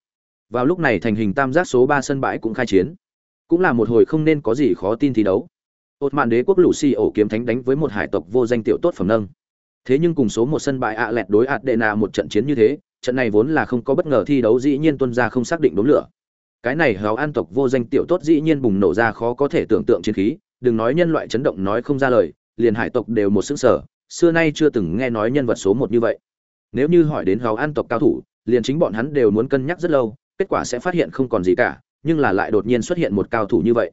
Vào lúc này thành hình tam giác số ba sân bãi cũng khai chiến. Cũng là một hồi không nên có gì khó tin thi đấu. Ột mạn đế quốc lũ xì ổ kiếm thánh đánh với một hải tộc vô danh tiểu tốt phẩm nâng. Thế nhưng cùng số một sân bãi ạ lẹt đối ạt đệ nà một trận chiến như thế, trận này vốn là không có bất ngờ thi đấu dĩ nhiên tuân ra không xác định đốn lửa cái này hào an tộc vô danh tiểu tốt dĩ nhiên bùng nổ ra khó có thể tưởng tượng chiến khí, đừng nói nhân loại chấn động nói không ra lời, liền hải tộc đều một xứng sở xưa nay chưa từng nghe nói nhân vật số một như vậy. Nếu như hỏi đến hào an tộc cao thủ, liền chính bọn hắn đều muốn cân nhắc rất lâu, kết quả sẽ phát hiện không còn gì cả, nhưng là lại đột nhiên xuất hiện một cao thủ như vậy.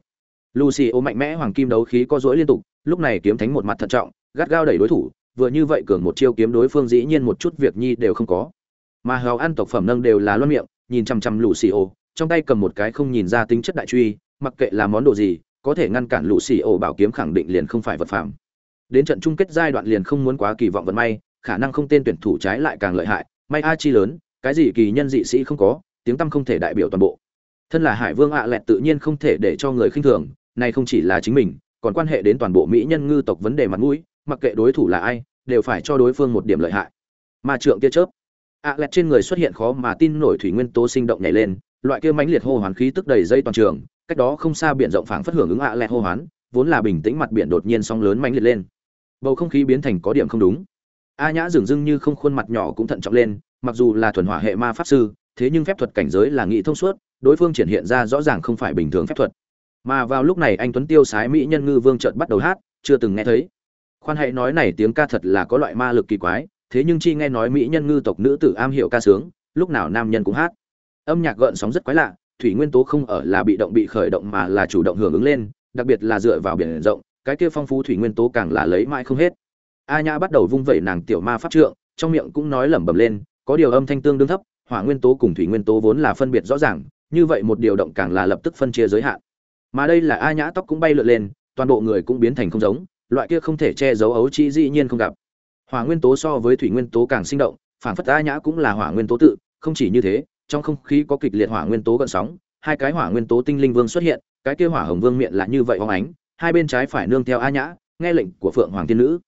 Lucy ô mạnh mẽ hoàng kim đấu khí có rỗi liên tục, lúc này kiếm thánh một mặt thận trọng, gắt gao đẩy đối thủ, vừa như vậy cường một chiêu kiếm đối phương dĩ nhiên một chút việc nhi đều không có. Mà hào an tộc phẩm nâng đều là loan miệng, nhìn chằm chằm lũ xì ô trong tay cầm một cái không nhìn ra tính chất đại truy, mặc kệ là món đồ gì, có thể ngăn cản lũ xì ổ bảo kiếm khẳng định liền không phải vật phẩm. Đến trận chung kết giai đoạn liền không muốn quá kỳ vọng vận may, khả năng không tên tuyển thủ trái lại càng lợi hại. May a chi lớn, cái gì kỳ nhân dị sĩ không có, tiếng tăm không thể đại biểu toàn bộ. Thân là hải vương ạ lẹt tự nhiên không thể để cho người khinh thường, này không chỉ là chính mình, còn quan hệ đến toàn bộ mỹ nhân ngư tộc vấn đề mặt mũi, mặc kệ đối thủ là ai, đều phải cho đối phương một điểm lợi hại. Mà trượng kia chớp, ạ lẹt trên người xuất hiện khó mà tin nổi thủy nguyên tố sinh động nhảy lên loại kia mãnh liệt hô hoán khí tức đầy dây toàn trường, cách đó không xa biển rộng phảng phất hưởng ứng ạ lẹt hô hoán, vốn là bình tĩnh mặt biển đột nhiên sóng lớn mãnh liệt lên. Bầu không khí biến thành có điểm không đúng. A nhã dường dưng như không khuôn mặt nhỏ cũng thận trọng lên, mặc dù là thuần hỏa hệ ma pháp sư, thế nhưng phép thuật cảnh giới là nghị thông suốt, đối phương triển hiện ra rõ ràng không phải bình thường phép thuật. Mà vào lúc này anh tuấn tiêu sái mỹ nhân ngư vương chợt bắt đầu hát, chưa từng nghe thấy. Khoan hãy nói này tiếng ca thật là có loại ma lực kỳ quái, thế nhưng chi nghe nói mỹ nhân ngư tộc nữ tử am hiểu ca sướng, lúc nào nam nhân cũng hát âm nhạc gợn sóng rất quái lạ, thủy nguyên tố không ở là bị động bị khởi động mà là chủ động hưởng ứng lên, đặc biệt là dựa vào biển rộng, cái kia phong phú thủy nguyên tố càng là lấy mãi không hết. A nhã bắt đầu vung vẩy nàng tiểu ma pháp trượng, trong miệng cũng nói lẩm bẩm lên, có điều âm thanh tương đương thấp, hỏa nguyên tố cùng thủy nguyên tố vốn là phân biệt rõ ràng, như vậy một điều động càng là lập tức phân chia giới hạn. Mà đây là a nhã tóc cũng bay lượn lên, toàn bộ người cũng biến thành không giống, loại kia không thể che giấu ấu trĩ dĩ nhiên không gặp. Hỏa nguyên tố so với thủy nguyên tố càng sinh động phản phất a nhã cũng là hỏa nguyên tố tự, không chỉ như thế trong không khí có kịch liệt hỏa nguyên tố gợn sóng, hai cái hỏa nguyên tố tinh linh vương xuất hiện, cái kia hỏa hồng vương miệng là như vậy óng ánh, hai bên trái phải nương theo a nhã, nghe lệnh của phượng hoàng thiên nữ.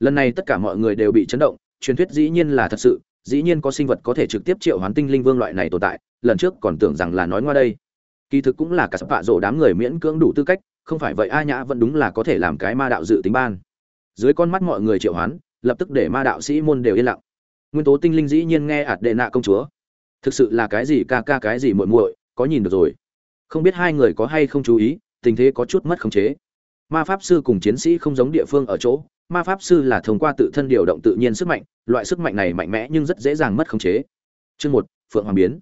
Lần này tất cả mọi người đều bị chấn động, truyền thuyết dĩ nhiên là thật sự, dĩ nhiên có sinh vật có thể trực tiếp triệu hoán tinh linh vương loại này tồn tại, lần trước còn tưởng rằng là nói ngoa đây. Kỳ thực cũng là cả sập vạ rổ đám người miễn cưỡng đủ tư cách, không phải vậy a nhã vẫn đúng là có thể làm cái ma đạo dự tính ban. Dưới con mắt mọi người triệu hoán, lập tức để ma đạo sĩ môn đều yên lặng. Nguyên tố tinh linh dĩ nhiên nghe ạt đệ nạ công chúa thực sự là cái gì ca ca cái gì muội muội, có nhìn được rồi. Không biết hai người có hay không chú ý, tình thế có chút mất khống chế. Ma pháp sư cùng chiến sĩ không giống địa phương ở chỗ, ma pháp sư là thông qua tự thân điều động tự nhiên sức mạnh, loại sức mạnh này mạnh mẽ nhưng rất dễ dàng mất khống chế. Chương một, phượng hoàng biến.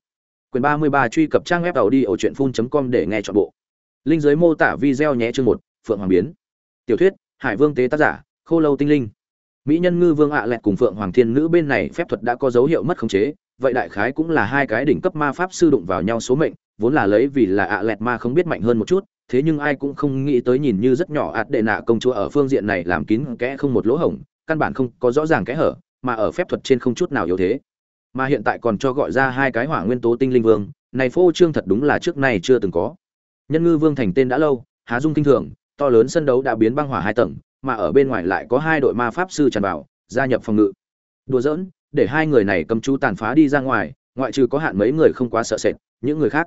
Quyền ba mươi ba truy cập trang web tàu đi ở truyện phun com để nghe chọn bộ. Linh giới mô tả video nhé chương một, phượng hoàng biến. Tiểu thuyết, hải vương tế tác giả, khô lâu tinh linh. Mỹ nhân ngư vương ạ à lẹt cùng phượng hoàng thiên nữ bên này phép thuật đã có dấu hiệu mất khống chế vậy đại khái cũng là hai cái đỉnh cấp ma pháp sư đụng vào nhau số mệnh, vốn là lấy vì là ạ à lẹt ma không biết mạnh hơn một chút, thế nhưng ai cũng không nghĩ tới nhìn như rất nhỏ ạt đệ nạ công chúa ở phương diện này làm kín kẽ không một lỗ hổng, căn bản không có rõ ràng kẽ hở, mà ở phép thuật trên không chút nào yếu thế. Mà hiện tại còn cho gọi ra hai cái hỏa nguyên tố tinh linh vương, này phô trương thật đúng là trước nay chưa từng có. Nhân ngư vương thành tên đã lâu, há dung kinh thường, to lớn sân đấu đã biến băng hỏa hai tầng, mà ở bên ngoài lại có hai đội ma pháp sư tràn vào, gia nhập phòng ngự. Đùa giỡn để hai người này cầm chú tàn phá đi ra ngoài, ngoại trừ có hạn mấy người không quá sợ sệt, những người khác.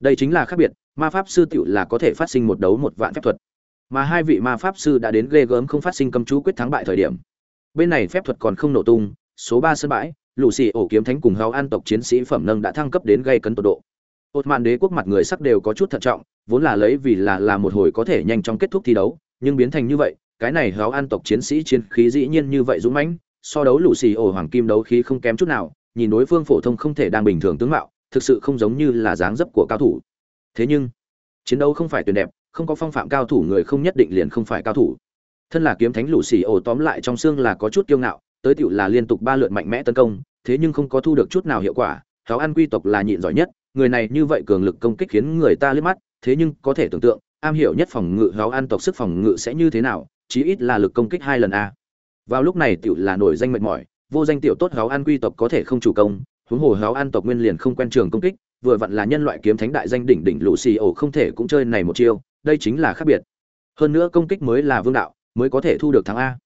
Đây chính là khác biệt, ma pháp sư tựu là có thể phát sinh một đấu một vạn phép thuật. Mà hai vị ma pháp sư đã đến ghê gớm không phát sinh cầm chú quyết thắng bại thời điểm. Bên này phép thuật còn không nổ tung, số ba sân bãi, lũ xì ổ kiếm thánh cùng hào an tộc chiến sĩ phẩm nâng đã thăng cấp đến gây cấn tột độ. Ột mạn đế quốc mặt người sắc đều có chút thận trọng, vốn là lấy vì là là một hồi có thể nhanh chóng kết thúc thi đấu, nhưng biến thành như vậy, cái này hào an tộc chiến sĩ chiến khí dĩ nhiên như vậy dũng mãnh so đấu lũ xì ổ hoàng kim đấu khí không kém chút nào, nhìn đối phương phổ thông không thể đang bình thường tướng mạo, thực sự không giống như là dáng dấp của cao thủ. Thế nhưng, chiến đấu không phải tuyệt đẹp, không có phong phạm cao thủ người không nhất định liền không phải cao thủ. Thân là kiếm thánh lũ xì ổ tóm lại trong xương là có chút kiêu ngạo, tới tựu là liên tục ba lượt mạnh mẽ tấn công, thế nhưng không có thu được chút nào hiệu quả cháu ăn quy tộc là nhịn giỏi nhất, người này như vậy cường lực công kích khiến người ta liếc mắt, thế nhưng có thể tưởng tượng, am hiểu nhất phòng ngự cháu ăn tộc sức phòng ngự sẽ như thế nào, chí ít là lực công kích hai lần a vào lúc này tiểu là nổi danh mệt mỏi, vô danh tiểu tốt háo an quy tộc có thể không chủ công, huống hồ háo an tộc nguyên liền không quen trường công kích, vừa vặn là nhân loại kiếm thánh đại danh đỉnh đỉnh lũ xì ổ không thể cũng chơi này một chiêu, đây chính là khác biệt. Hơn nữa công kích mới là vương đạo, mới có thể thu được thắng a.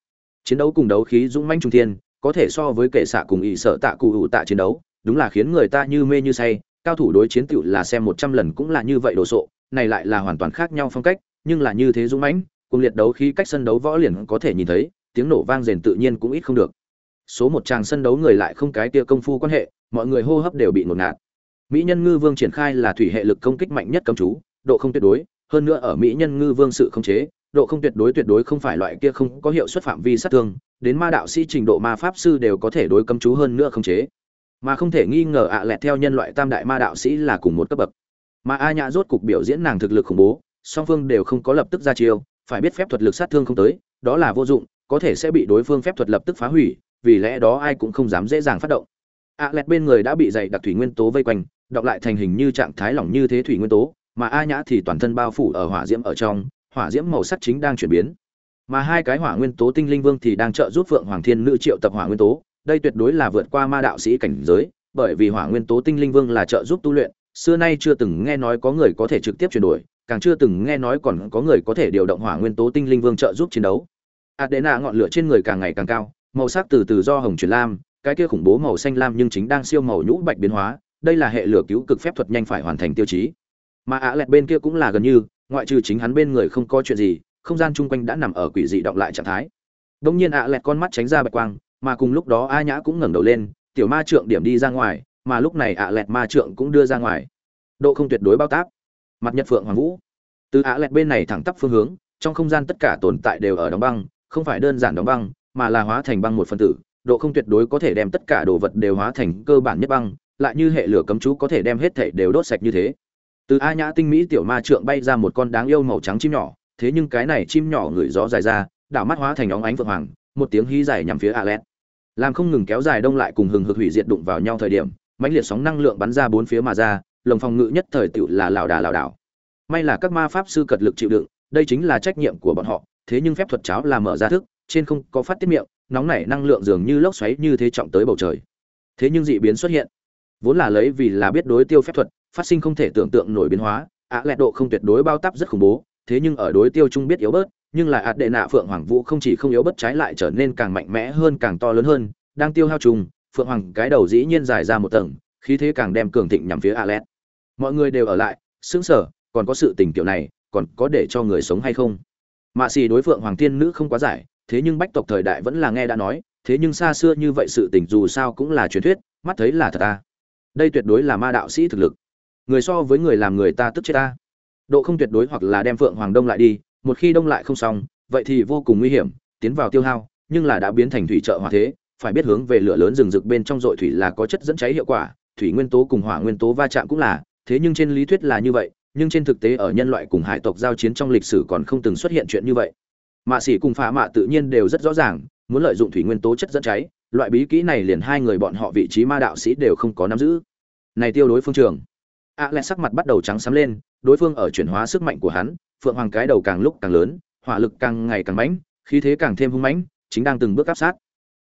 Chiến đấu cùng đấu khí dũng manh trung thiên, có thể so với kệ xạ cùng ỵ sợ tạ cụ hữu tạ chiến đấu, đúng là khiến người ta như mê như say, cao thủ đối chiến tựu là xem một trăm lần cũng là như vậy đồ sộ, này lại là hoàn toàn khác nhau phong cách, nhưng là như thế dũng mãnh, cùng liệt đấu khí cách sân đấu võ liền có thể nhìn thấy tiếng nổ vang rền tự nhiên cũng ít không được. Số một tràng sân đấu người lại không cái tia công phu quan hệ, mọi người hô hấp đều bị ngột ngạt. Mỹ nhân ngư vương triển khai là thủy hệ lực công kích mạnh nhất cấm chú, độ không tuyệt đối, hơn nữa ở mỹ nhân ngư vương sự không chế, độ không tuyệt đối tuyệt đối không phải loại kia không có hiệu suất phạm vi sát thương, đến ma đạo sĩ trình độ ma pháp sư đều có thể đối cấm chú hơn nữa không chế. Mà không thể nghi ngờ ạ lẹt theo nhân loại tam đại ma đạo sĩ là cùng một cấp bậc. Mà a nhã rốt cục biểu diễn nàng thực lực khủng bố, song phương đều không có lập tức ra chiêu, phải biết phép thuật lực sát thương không tới, đó là vô dụng có thể sẽ bị đối phương phép thuật lập tức phá hủy, vì lẽ đó ai cũng không dám dễ dàng phát động. A lẹt bên người đã bị dày đặc thủy nguyên tố vây quanh, đọc lại thành hình như trạng thái lỏng như thế thủy nguyên tố, mà a nhã thì toàn thân bao phủ ở hỏa diễm ở trong, hỏa diễm màu sắc chính đang chuyển biến. Mà hai cái hỏa nguyên tố tinh linh vương thì đang trợ giúp phượng hoàng thiên nữ triệu tập hỏa nguyên tố, đây tuyệt đối là vượt qua ma đạo sĩ cảnh giới, bởi vì hỏa nguyên tố tinh linh vương là trợ giúp tu luyện, xưa nay chưa từng nghe nói có người có thể trực tiếp chuyển đổi, càng chưa từng nghe nói còn có người có thể điều động hỏa nguyên tố tinh linh vương trợ giúp chiến đấu adena ngọn lửa trên người càng ngày càng cao, màu sắc từ từ do hồng chuyển lam, cái kia khủng bố màu xanh lam nhưng chính đang siêu màu nhũ bạch biến hóa, đây là hệ lửa cứu cực phép thuật nhanh phải hoàn thành tiêu chí. Mà ạ lẹt bên kia cũng là gần như, ngoại trừ chính hắn bên người không có chuyện gì, không gian chung quanh đã nằm ở quỷ dị động lại trạng thái. Đông nhiên ạ lẹt con mắt tránh ra bạch quang, mà cùng lúc đó a nhã cũng ngẩng đầu lên, tiểu ma trượng điểm đi ra ngoài, mà lúc này ạ lẹt ma trượng cũng đưa ra ngoài. Độ không tuyệt đối bao tác. Mặt nhật phượng hoàng vũ. Từ ạ lẹt bên này thẳng tắp phương hướng, trong không gian tất cả tồn tại đều ở đóng băng không phải đơn giản đóng băng, mà là hóa thành băng một phân tử, độ không tuyệt đối có thể đem tất cả đồ vật đều hóa thành cơ bản nhất băng, lại như hệ lửa cấm chú có thể đem hết thể đều đốt sạch như thế. Từ a nhã tinh mỹ tiểu ma trượng bay ra một con đáng yêu màu trắng chim nhỏ, thế nhưng cái này chim nhỏ ngửi gió dài ra, đảo mắt hóa thành óng ánh vượng hoàng, một tiếng hí dài nhằm phía a lét làm không ngừng kéo dài đông lại cùng hừng hực hủy diệt đụng vào nhau thời điểm, mãnh liệt sóng năng lượng bắn ra bốn phía mà ra, lồng phòng ngự nhất thời tựu là lảo đà lảo đảo. May là các ma pháp sư cật lực chịu đựng, đây chính là trách nhiệm của bọn họ thế nhưng phép thuật cháo là mở ra thức, trên không có phát tiết miệng, nóng nảy năng lượng dường như lốc xoáy như thế trọng tới bầu trời. Thế nhưng dị biến xuất hiện. Vốn là lấy vì là biết đối tiêu phép thuật, phát sinh không thể tưởng tượng nổi biến hóa, ạ lẹ độ không tuyệt đối bao tắp rất khủng bố, thế nhưng ở đối tiêu trung biết yếu bớt, nhưng lại ạt đệ nạ phượng hoàng vũ không chỉ không yếu bớt trái lại trở nên càng mạnh mẽ hơn càng to lớn hơn, đang tiêu hao trùng phượng hoàng cái đầu dĩ nhiên dài ra một tầng, khí thế càng đem cường thịnh nhằm phía a lét mọi người đều ở lại, sững sờ, còn có sự tình kiểu này, còn có để cho người sống hay không? Mạ xì đối phượng hoàng thiên nữ không quá giải, thế nhưng bách tộc thời đại vẫn là nghe đã nói, thế nhưng xa xưa như vậy sự tình dù sao cũng là truyền thuyết, mắt thấy là thật ta. Đây tuyệt đối là ma đạo sĩ thực lực. Người so với người làm người ta tức chết ta. Độ không tuyệt đối hoặc là đem phượng hoàng đông lại đi, một khi đông lại không xong, vậy thì vô cùng nguy hiểm, tiến vào tiêu hao, nhưng là đã biến thành thủy trợ hòa thế, phải biết hướng về lửa lớn rừng rực bên trong dội thủy là có chất dẫn cháy hiệu quả, thủy nguyên tố cùng hỏa nguyên tố va chạm cũng là, thế nhưng trên lý thuyết là như vậy nhưng trên thực tế ở nhân loại cùng hải tộc giao chiến trong lịch sử còn không từng xuất hiện chuyện như vậy. Mạ sĩ cùng phá mạ tự nhiên đều rất rõ ràng, muốn lợi dụng thủy nguyên tố chất dẫn cháy, loại bí kỹ này liền hai người bọn họ vị trí ma đạo sĩ đều không có nắm giữ. Này tiêu đối phương trường. A lẽ sắc mặt bắt đầu trắng xám lên, đối phương ở chuyển hóa sức mạnh của hắn, phượng hoàng cái đầu càng lúc càng lớn, hỏa lực càng ngày càng mãnh, khí thế càng thêm hung mãnh, chính đang từng bước áp sát.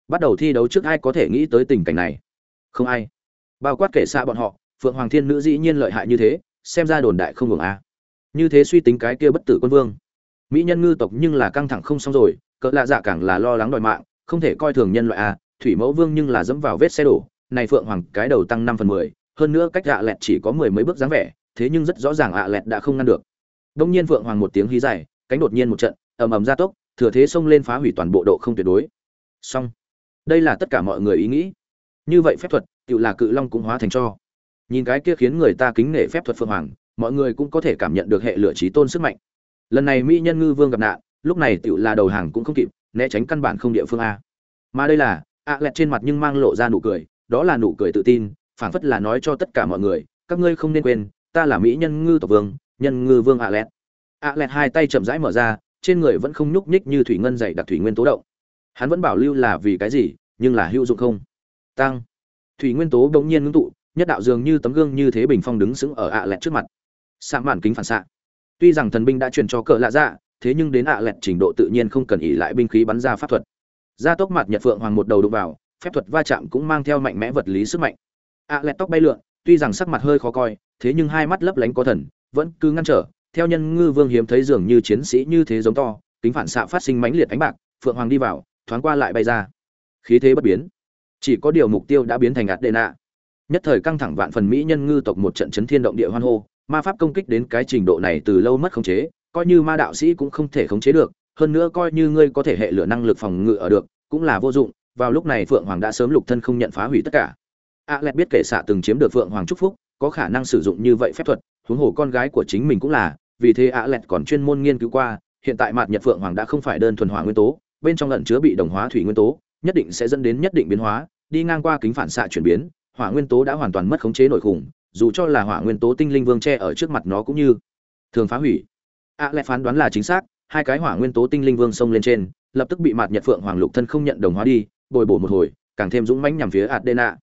Bắt đầu thi đấu trước ai có thể nghĩ tới tình cảnh này? Không ai. Bao quát kể xa bọn họ, phượng hoàng thiên nữ dĩ nhiên lợi hại như thế xem ra đồn đại không ngừng a. Như thế suy tính cái kia bất tử quân vương. Mỹ nhân ngư tộc nhưng là căng thẳng không xong rồi, cỡ lạ dạ càng là lo lắng đòi mạng, không thể coi thường nhân loại a, thủy mẫu vương nhưng là dẫm vào vết xe đổ, này phượng hoàng cái đầu tăng năm phần mười, hơn nữa cách ạ lẹt chỉ có mười mấy bước dáng vẻ, thế nhưng rất rõ ràng ạ lẹt đã không ngăn được. Đông nhiên phượng hoàng một tiếng hí dài, cánh đột nhiên một trận, ầm ầm ra tốc, thừa thế xông lên phá hủy toàn bộ độ không tuyệt đối. Xong. Đây là tất cả mọi người ý nghĩ. Như vậy phép thuật tự là cự long cũng hóa thành cho nhìn cái kia khiến người ta kính nể phép thuật phượng hoàng, mọi người cũng có thể cảm nhận được hệ lửa trí tôn sức mạnh. Lần này mỹ nhân ngư vương gặp nạn, lúc này tựu là đầu hàng cũng không kịp, né tránh căn bản không địa phương a. Mà đây là, ạ lẹt trên mặt nhưng mang lộ ra nụ cười, đó là nụ cười tự tin, phảng phất là nói cho tất cả mọi người, các ngươi không nên quên, ta là mỹ nhân ngư tộc vương, nhân ngư vương ạ lẹt. Ạ lẹt hai tay chậm rãi mở ra, trên người vẫn không nhúc nhích như thủy ngân dày đặc thủy nguyên tố động. Hắn vẫn bảo lưu là vì cái gì, nhưng là hữu dụng không? Tăng. Thủy nguyên tố đ n g nhiên ngưng tụ nhất đạo dường như tấm gương như thế bình phong đứng sững ở ạ lẹt trước mặt. Xạ màn kính phản xạ. Tuy rằng thần binh đã truyền cho cỡ lạ dạ thế nhưng đến ạ lẹt trình độ tự nhiên không cần ỉ lại binh khí bắn ra pháp thuật. Gia tốc mặt nhật phượng hoàng một đầu đục vào, phép thuật va chạm cũng mang theo mạnh mẽ vật lý sức mạnh. Ạ lẹt tóc bay lượn, tuy rằng sắc mặt hơi khó coi, thế nhưng hai mắt lấp lánh có thần, vẫn cứ ngăn trở. Theo nhân ngư vương hiếm thấy dường như chiến sĩ như thế giống to, kính phản xạ phát sinh mãnh liệt ánh bạc, phượng hoàng đi vào, thoáng qua lại bay ra. Khí thế bất biến. Chỉ có điều mục tiêu đã biến thành ạt đệ nạ nhất thời căng thẳng vạn phần mỹ nhân ngư tộc một trận chấn thiên động địa hoan hô, ma pháp công kích đến cái trình độ này từ lâu mất khống chế, coi như ma đạo sĩ cũng không thể khống chế được, hơn nữa coi như ngươi có thể hệ lửa năng lực phòng ngự ở được, cũng là vô dụng, vào lúc này phượng hoàng đã sớm lục thân không nhận phá hủy tất cả. A lẹt biết kể xạ từng chiếm được phượng hoàng trúc phúc, có khả năng sử dụng như vậy phép thuật, huống hồ con gái của chính mình cũng là, vì thế a lẹt còn chuyên môn nghiên cứu qua, hiện tại mạt nhật phượng hoàng đã không phải đơn thuần hỏa nguyên tố, bên trong lẩn chứa bị đồng hóa thủy nguyên tố, nhất định sẽ dẫn đến nhất định biến hóa, đi ngang qua kính phản xạ chuyển biến hỏa nguyên tố đã hoàn toàn mất khống chế nổi khủng, dù cho là hỏa nguyên tố tinh linh vương che ở trước mặt nó cũng như thường phá hủy. A lẹt phán đoán là chính xác, hai cái hỏa nguyên tố tinh linh vương xông lên trên, lập tức bị mạt nhật phượng hoàng lục thân không nhận đồng hóa đi, bồi bổ một hồi, càng thêm dũng mãnh nhằm phía adena.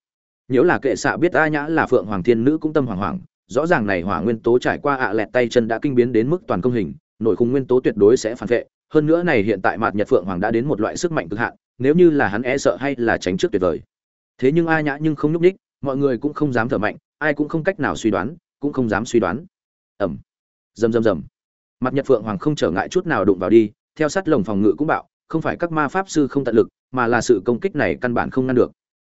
Nếu là kệ xạ biết a nhã là phượng hoàng thiên nữ cũng tâm hoàng hoàng rõ ràng này hỏa nguyên tố trải qua ạ lẹt tay chân đã kinh biến đến mức toàn công hình, nội khung nguyên tố tuyệt đối sẽ phản vệ. Hơn nữa này hiện tại mạt nhật phượng hoàng đã đến một loại sức mạnh cực hạn, nếu như là hắn e sợ hay là tránh trước tuyệt vời thế nhưng a nhã nhưng không nhúc ních mọi người cũng không dám thở mạnh, ai cũng không cách nào suy đoán, cũng không dám suy đoán. Ẩm rầm rầm rầm. Mặt nhật phượng hoàng không trở ngại chút nào đụng vào đi, theo sát lồng phòng ngự cũng bạo, không phải các ma pháp sư không tận lực, mà là sự công kích này căn bản không ngăn được.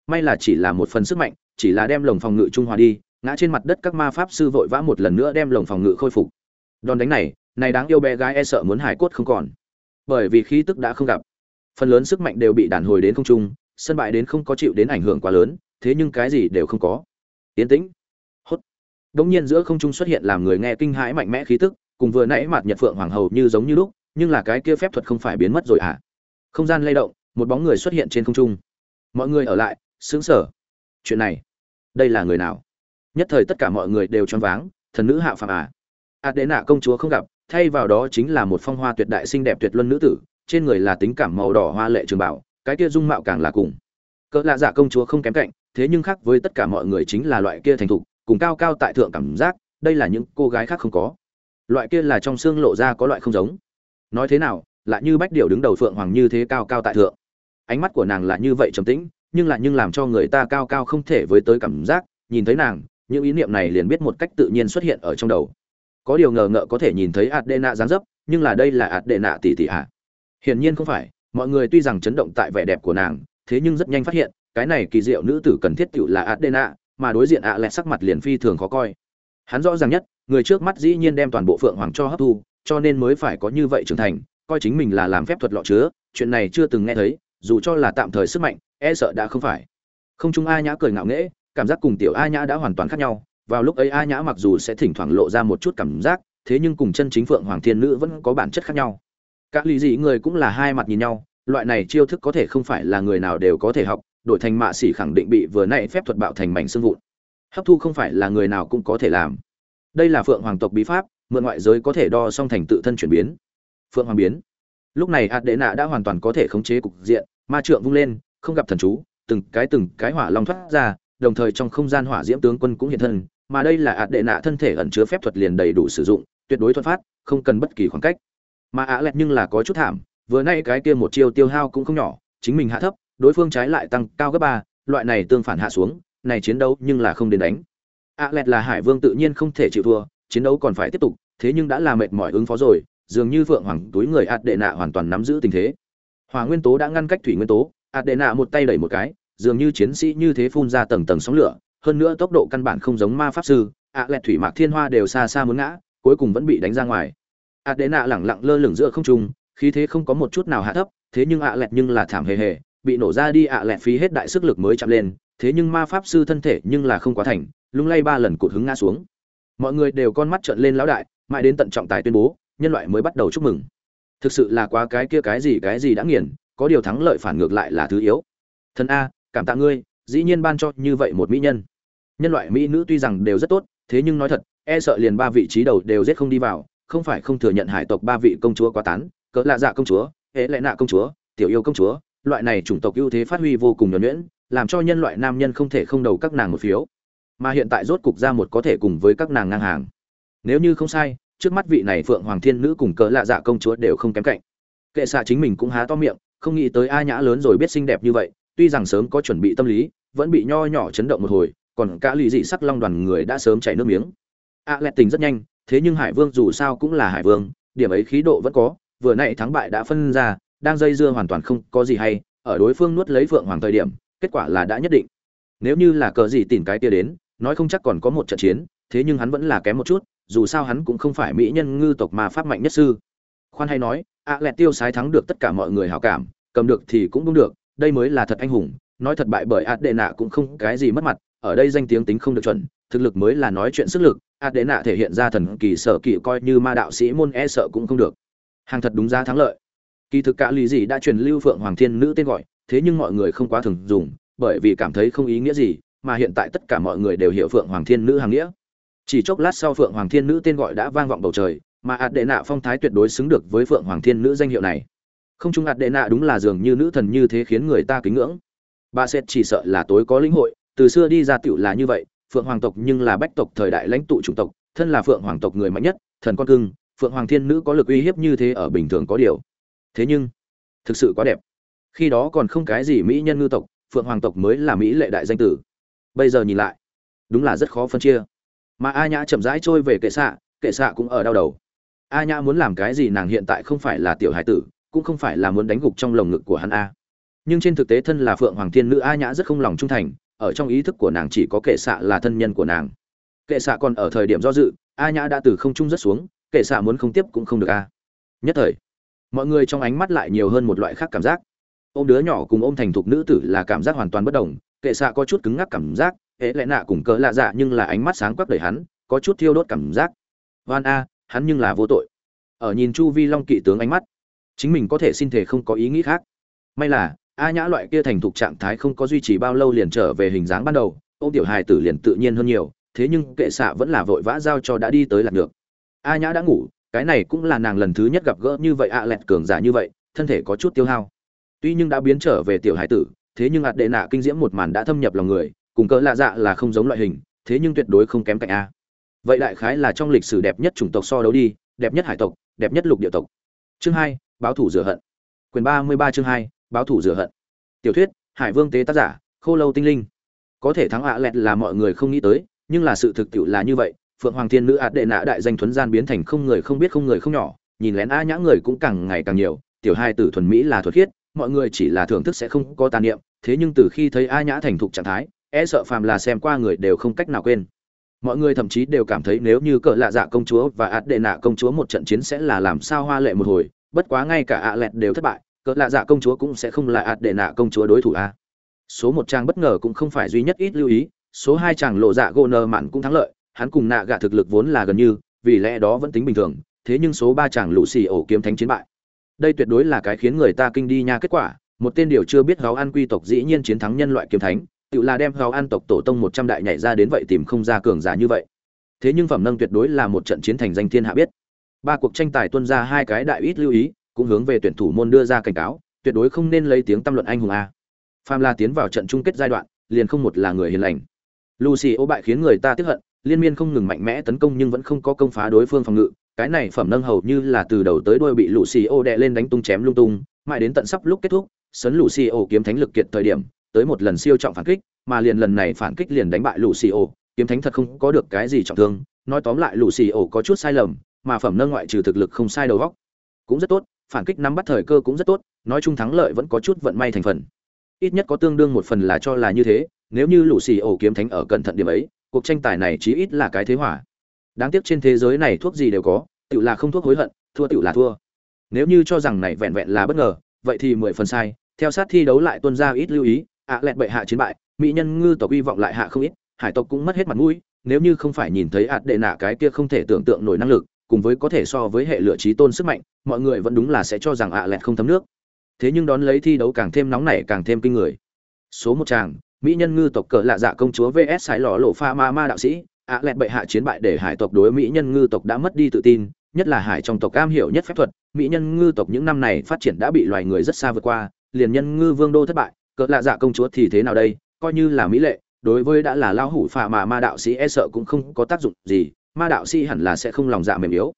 May là chỉ là một phần sức mạnh, chỉ là đem lồng phòng ngự trung hòa đi, ngã trên mặt đất các ma pháp sư vội vã một lần nữa đem lồng phòng ngự khôi phục. Đòn đánh này này đáng yêu bé gái e sợ muốn hải cốt không còn. Bởi vì khí tức đã không gặp. Phần lớn sức mạnh đều bị đàn hồi đến không trung sân bại đến không có chịu đến ảnh hưởng quá lớn, thế nhưng cái gì đều không có. Yên tĩnh. Hốt. Đống nhiên giữa không trung xuất hiện làm người nghe kinh hãi mạnh mẽ khí tức, cùng vừa nãy mặt nhật phượng hoàng hầu như giống như lúc, nhưng là cái kia phép thuật không phải biến mất rồi à không gian lay động, một bóng người xuất hiện trên không trung. Mọi người ở lại, sững sờ. Chuyện này, đây là người nào? Nhất thời tất cả mọi người đều choáng váng, thần nữ hạ phàm à. Adena công chúa không gặp, thay vào đó chính là một phong hoa tuyệt đại xinh đẹp tuyệt luân nữ tử, trên người là tính cảm màu đỏ hoa lệ trường bảo cái kia dung mạo càng là cùng. Cỡ lạ dạ công chúa không kém cạnh, thế nhưng khác với tất cả mọi người chính là loại kia thành thục, cùng cao cao tại thượng cảm giác, đây là những cô gái khác không có. Loại kia là trong xương lộ ra có loại không giống. Nói thế nào, lại như bách điệu đứng đầu phượng hoàng như thế cao cao tại thượng. Ánh mắt của nàng là như vậy trầm tĩnh, nhưng lại nhưng làm cho người ta cao cao không thể với tới cảm giác, nhìn thấy nàng, những ý niệm này liền biết một cách tự nhiên xuất hiện ở trong đầu. Có điều ngờ ngợ có thể nhìn thấy adena dáng dấp, nhưng là đây là adena tỷ tỷ ạ. À. hiển nhiên không phải mọi người tuy rằng chấn động tại vẻ đẹp của nàng, thế nhưng rất nhanh phát hiện, cái này kỳ diệu nữ tử cần thiết tựu là adena, mà đối diện ạ à lẹ sắc mặt liền phi thường khó coi. Hắn rõ ràng nhất, người trước mắt dĩ nhiên đem toàn bộ phượng hoàng cho hấp thu, cho nên mới phải có như vậy trưởng thành, coi chính mình là làm phép thuật lọ chứa, chuyện này chưa từng nghe thấy, dù cho là tạm thời sức mạnh e sợ đã không phải. Không chúng a nhã cười ngạo nghễ, cảm giác cùng tiểu a nhã đã hoàn toàn khác nhau, vào lúc ấy a nhã mặc dù sẽ thỉnh thoảng lộ ra một chút cảm giác, thế nhưng cùng chân chính phượng hoàng thiên nữ vẫn có bản chất khác nhau các lý dị người cũng là hai mặt nhìn nhau, loại này chiêu thức có thể không phải là người nào đều có thể học, đổi thành mạ xỉ khẳng định bị vừa nãy phép thuật bạo thành mảnh xương vụn. Hấp thu không phải là người nào cũng có thể làm. Đây là phượng hoàng tộc bí pháp, mượn ngoại giới có thể đo song thành tự thân chuyển biến. Phượng hoàng biến. Lúc này hạt đệ nạ đã hoàn toàn có thể khống chế cục diện, ma trượng vung lên, không gặp thần chú, từng cái từng cái hỏa long thoát ra, đồng thời trong không gian hỏa diễm tướng quân cũng hiện thân, mà đây là hạt đệ nạ thân thể ẩn chứa phép thuật liền đầy đủ sử dụng, tuyệt đối thuận phát, không cần bất kỳ khoảng cách mà ạ lẹt nhưng là có chút thảm, vừa nay cái kia một chiêu tiêu hao cũng không nhỏ, chính mình hạ thấp, đối phương trái lại tăng cao gấp ba, loại này tương phản hạ xuống, này chiến đấu nhưng là không đến đánh. ạ lẹt là hải vương tự nhiên không thể chịu thua, chiến đấu còn phải tiếp tục, thế nhưng đã là mệt mỏi ứng phó rồi, dường như vượng hoàng túi người ạt đệ nạ hoàn toàn nắm giữ tình thế. Hòa nguyên tố đã ngăn cách thủy nguyên tố, ạt đệ nạ một tay đẩy một cái, dường như chiến sĩ như thế phun ra tầng tầng sóng lửa, hơn nữa tốc độ căn bản không giống ma pháp sư, ạ lẹt thủy mạc thiên hoa đều xa xa muốn ngã, cuối cùng vẫn bị đánh ra ngoài ạ đế lẳng lặng lơ lửng giữa không trung, khí thế không có một chút nào hạ thấp, thế nhưng ạ lẹt nhưng là thảm hề hề, bị nổ ra đi ạ lẹt phí hết đại sức lực mới chạm lên, thế nhưng ma pháp sư thân thể nhưng là không quá thành, lung lay ba lần cụt hứng ngã xuống. Mọi người đều con mắt trợn lên lão đại, mãi đến tận trọng tài tuyên bố, nhân loại mới bắt đầu chúc mừng. Thực sự là quá cái kia cái gì cái gì đã nghiền, có điều thắng lợi phản ngược lại là thứ yếu. Thần a, cảm tạ ngươi, dĩ nhiên ban cho như vậy một mỹ nhân. Nhân loại mỹ nữ tuy rằng đều rất tốt, thế nhưng nói thật e sợ liền ba vị trí đầu đều giết không đi vào không phải không thừa nhận hải tộc ba vị công chúa quá tán, cỡ lạ dạ công chúa, hễ lệ nạ công chúa, tiểu yêu công chúa, loại này chủng tộc ưu thế phát huy vô cùng nhuẩn nhuyễn, làm cho nhân loại nam nhân không thể không đầu các nàng một phiếu. Mà hiện tại rốt cục ra một có thể cùng với các nàng ngang hàng. Nếu như không sai, trước mắt vị này phượng hoàng thiên nữ cùng cỡ lạ dạ công chúa đều không kém cạnh. Kệ xạ chính mình cũng há to miệng, không nghĩ tới a nhã lớn rồi biết xinh đẹp như vậy, tuy rằng sớm có chuẩn bị tâm lý, vẫn bị nho nhỏ chấn động một hồi, còn cả lì dị sắc long đoàn người đã sớm chảy nước miếng. A lẹt tình rất nhanh thế nhưng hải vương dù sao cũng là hải vương, điểm ấy khí độ vẫn có, vừa nãy thắng bại đã phân ra, đang dây dưa hoàn toàn không có gì hay, ở đối phương nuốt lấy phượng hoàng thời điểm, kết quả là đã nhất định. Nếu như là cờ gì tìm cái kia đến, nói không chắc còn có một trận chiến, thế nhưng hắn vẫn là kém một chút, dù sao hắn cũng không phải mỹ nhân ngư tộc mà pháp mạnh nhất sư. Khoan hay nói a lẹt tiêu sái thắng được tất cả mọi người hảo cảm, cầm được thì cũng đúng được, đây mới là thật anh hùng, nói thật bại bởi ạt đệ nạ cũng không cái gì mất mặt ở đây danh tiếng tính không được chuẩn, thực lực mới là nói chuyện sức lực, ạt đệ nạ thể hiện ra thần kỳ sở kỳ coi như ma đạo sĩ môn e sợ cũng không được. Hàng thật đúng ra thắng lợi. Kỳ thực cả lì gì đã truyền lưu phượng hoàng thiên nữ tên gọi, thế nhưng mọi người không quá thường dùng, bởi vì cảm thấy không ý nghĩa gì, mà hiện tại tất cả mọi người đều hiểu phượng hoàng thiên nữ hàng nghĩa. Chỉ chốc lát sau phượng hoàng thiên nữ tên gọi đã vang vọng bầu trời, mà ạt đệ nạ phong thái tuyệt đối xứng được với phượng hoàng thiên nữ danh hiệu này. Không chung ạt đệ nạ đúng là dường như nữ thần như thế khiến người ta kính ngưỡng. Bà sẽ chỉ sợ là tối có lĩnh hội từ xưa đi ra tiểu là như vậy, phượng hoàng tộc nhưng là bách tộc thời đại lãnh tụ chủng tộc, thân là phượng hoàng tộc người mạnh nhất, thần con cưng, phượng hoàng thiên nữ có lực uy hiếp như thế ở bình thường có điều. Thế nhưng, thực sự quá đẹp. Khi đó còn không cái gì mỹ nhân ngư tộc, phượng hoàng tộc mới là mỹ lệ đại danh tử. Bây giờ nhìn lại, đúng là rất khó phân chia. Mà a nhã chậm rãi trôi về kệ xạ kệ xạ cũng ở đau đầu. A nhã muốn làm cái gì nàng hiện tại không phải là tiểu hải tử, cũng không phải là muốn đánh gục trong lồng ngực của hắn a. Nhưng trên thực tế thân là phượng hoàng thiên nữ a nhã rất không lòng trung thành ở trong ý thức của nàng chỉ có kệ xạ là thân nhân của nàng. Kệ xạ còn ở thời điểm do dự, a nhã đã từ không trung rất xuống, kệ xạ muốn không tiếp cũng không được a. Nhất thời, mọi người trong ánh mắt lại nhiều hơn một loại khác cảm giác. Ôm đứa nhỏ cùng ôm thành thục nữ tử là cảm giác hoàn toàn bất đồng, kệ xạ có chút cứng ngắc cảm giác ế lẽ nạ cùng cỡ lạ dạ nhưng là ánh mắt sáng quắc đầy hắn, có chút thiêu đốt cảm giác. Van a, hắn nhưng là vô tội. Ở nhìn chu vi long kỵ tướng ánh mắt, chính mình có thể xin thể không có ý nghĩ khác. May là a nhã loại kia thành thục trạng thái không có duy trì bao lâu liền trở về hình dáng ban đầu ô tiểu hài tử liền tự nhiên hơn nhiều, thế nhưng kệ xạ vẫn là vội vã giao cho đã đi tới lạc được a nhã đã ngủ, cái này cũng là nàng lần thứ nhất gặp gỡ như vậy ạ, lẹt cường giả như vậy, thân thể có chút tiêu hao. Tuy nhưng đã biến trở về tiểu hải tử, thế nhưng ạt đệ nạ kinh diễm một màn đã thâm nhập lòng người, cùng cỡ lạ dạ là không giống loại hình, thế nhưng tuyệt đối không kém cạnh a. Vậy đại khái là trong lịch sử đẹp nhất chủng tộc so đấu đi, đẹp nhất hải tộc, đẹp nhất lục địa tộc. Chương hai, báo thủ rửa hận. Quyền ba mươi ba chương hai báo thủ rửa hận. Tiểu thuyết, hải vương tế tác giả, khô lâu tinh linh. Có thể thắng ạ lẹt là mọi người không nghĩ tới, nhưng là sự thực tiệu là như vậy, phượng hoàng thiên nữ ạt đệ nã đại danh thuấn gian biến thành không người không biết không người không nhỏ, nhìn lén a nhã người cũng càng ngày càng nhiều, tiểu hai tử thuần mỹ là thuật khiết, mọi người chỉ là thưởng thức sẽ không có tàn niệm, thế nhưng từ khi thấy a nhã thành thục trạng thái e sợ phàm là xem qua người đều không cách nào quên. Mọi người thậm chí đều cảm thấy nếu như cỡ lạ dạ công chúa và ạt đệ nạ công chúa một trận chiến sẽ là làm sao hoa lệ một hồi, bất quá ngay cả ạ lẹt đều thất bại cỡ lạ dạ công chúa cũng sẽ không là ạt để nạ công chúa đối thủ a. Số một trang bất ngờ cũng không phải duy nhất ít lưu ý, số hai chàng lộ dạ gô nơ mạn cũng thắng lợi, hắn cùng nạ gạ thực lực vốn là gần như, vì lẽ đó vẫn tính bình thường, thế nhưng số ba chàng lũ xì ổ kiếm thánh chiến bại. Đây tuyệt đối là cái khiến người ta kinh đi nha kết quả, một tên điều chưa biết gáo ăn quy tộc dĩ nhiên chiến thắng nhân loại kiếm thánh, tự là đem gáo ăn tộc tổ tông một trăm đại nhảy ra đến vậy tìm không ra cường giả như vậy. Thế nhưng phẩm nâng tuyệt đối là một trận chiến thành danh thiên hạ biết. Ba cuộc tranh tài tuân ra hai cái đại ít lưu ý cũng hướng về tuyển thủ môn đưa ra cảnh cáo, tuyệt đối không nên lấy tiếng tâm luận anh hùng a. Phạm la tiến vào trận chung kết giai đoạn, liền không một là người hiền lành. Lucy ô bại khiến người ta tiếc hận, liên miên không ngừng mạnh mẽ tấn công nhưng vẫn không có công phá đối phương phòng ngự. Cái này phẩm nâng hầu như là từ đầu tới đuôi bị lucy ô đè lên đánh tung chém lung tung. Mãi đến tận sắp lúc kết thúc, sấn lucy ô kiếm thánh lực kiệt thời điểm, tới một lần siêu trọng phản kích, mà liền lần này phản kích liền đánh bại lucy ô kiếm thánh thật không có được cái gì trọng thương. Nói tóm lại lucy ô có chút sai lầm, mà phẩm nâng ngoại trừ thực lực không sai đầu góc. Cũng rất tốt phản kích nắm bắt thời cơ cũng rất tốt, nói chung thắng lợi vẫn có chút vận may thành phần. Ít nhất có tương đương một phần là cho là như thế, nếu như lũ xì ổ kiếm thánh ở cẩn thận điểm ấy, cuộc tranh tài này chí ít là cái thế hỏa đáng tiếc trên thế giới này thuốc gì đều có tự là không thuốc hối hận, thua tự là thua. Nếu như cho rằng này vẹn vẹn là bất ngờ, vậy thì mười phần sai, theo sát thi đấu lại tuân ra ít lưu ý, ạ lẹt bệ hạ chiến bại, mỹ nhân ngư tộc hy vọng lại hạ không ít, hải tộc cũng mất hết mặt mũi, nếu như không phải nhìn thấy ạt đệ nạ cái kia không thể tưởng tượng nổi năng lực cùng với có thể so với hệ lựa trí tôn sức mạnh, mọi người vẫn đúng là sẽ cho rằng ạ lẹt không thấm nước. Thế nhưng đón lấy thi đấu càng thêm nóng nảy càng thêm kinh người. Số một tràng, mỹ nhân ngư tộc cỡ lạ dạ công chúa vs sải lò lộ pha ma ma đạo sĩ, ạ lẹt bệ hạ chiến bại để hải tộc đối mỹ nhân ngư tộc đã mất đi tự tin, nhất là hải trong tộc cam hiểu nhất phép thuật, mỹ nhân ngư tộc những năm này phát triển đã bị loài người rất xa vượt qua, liền nhân ngư vương đô thất bại cỡ lạ dạ công chúa thì thế nào đây, coi như là mỹ lệ, đối với đã là lao hủ phà mà ma đạo sĩ e sợ cũng không có tác dụng gì ma đạo sĩ hẳn là sẽ không lòng dạ mềm yếu.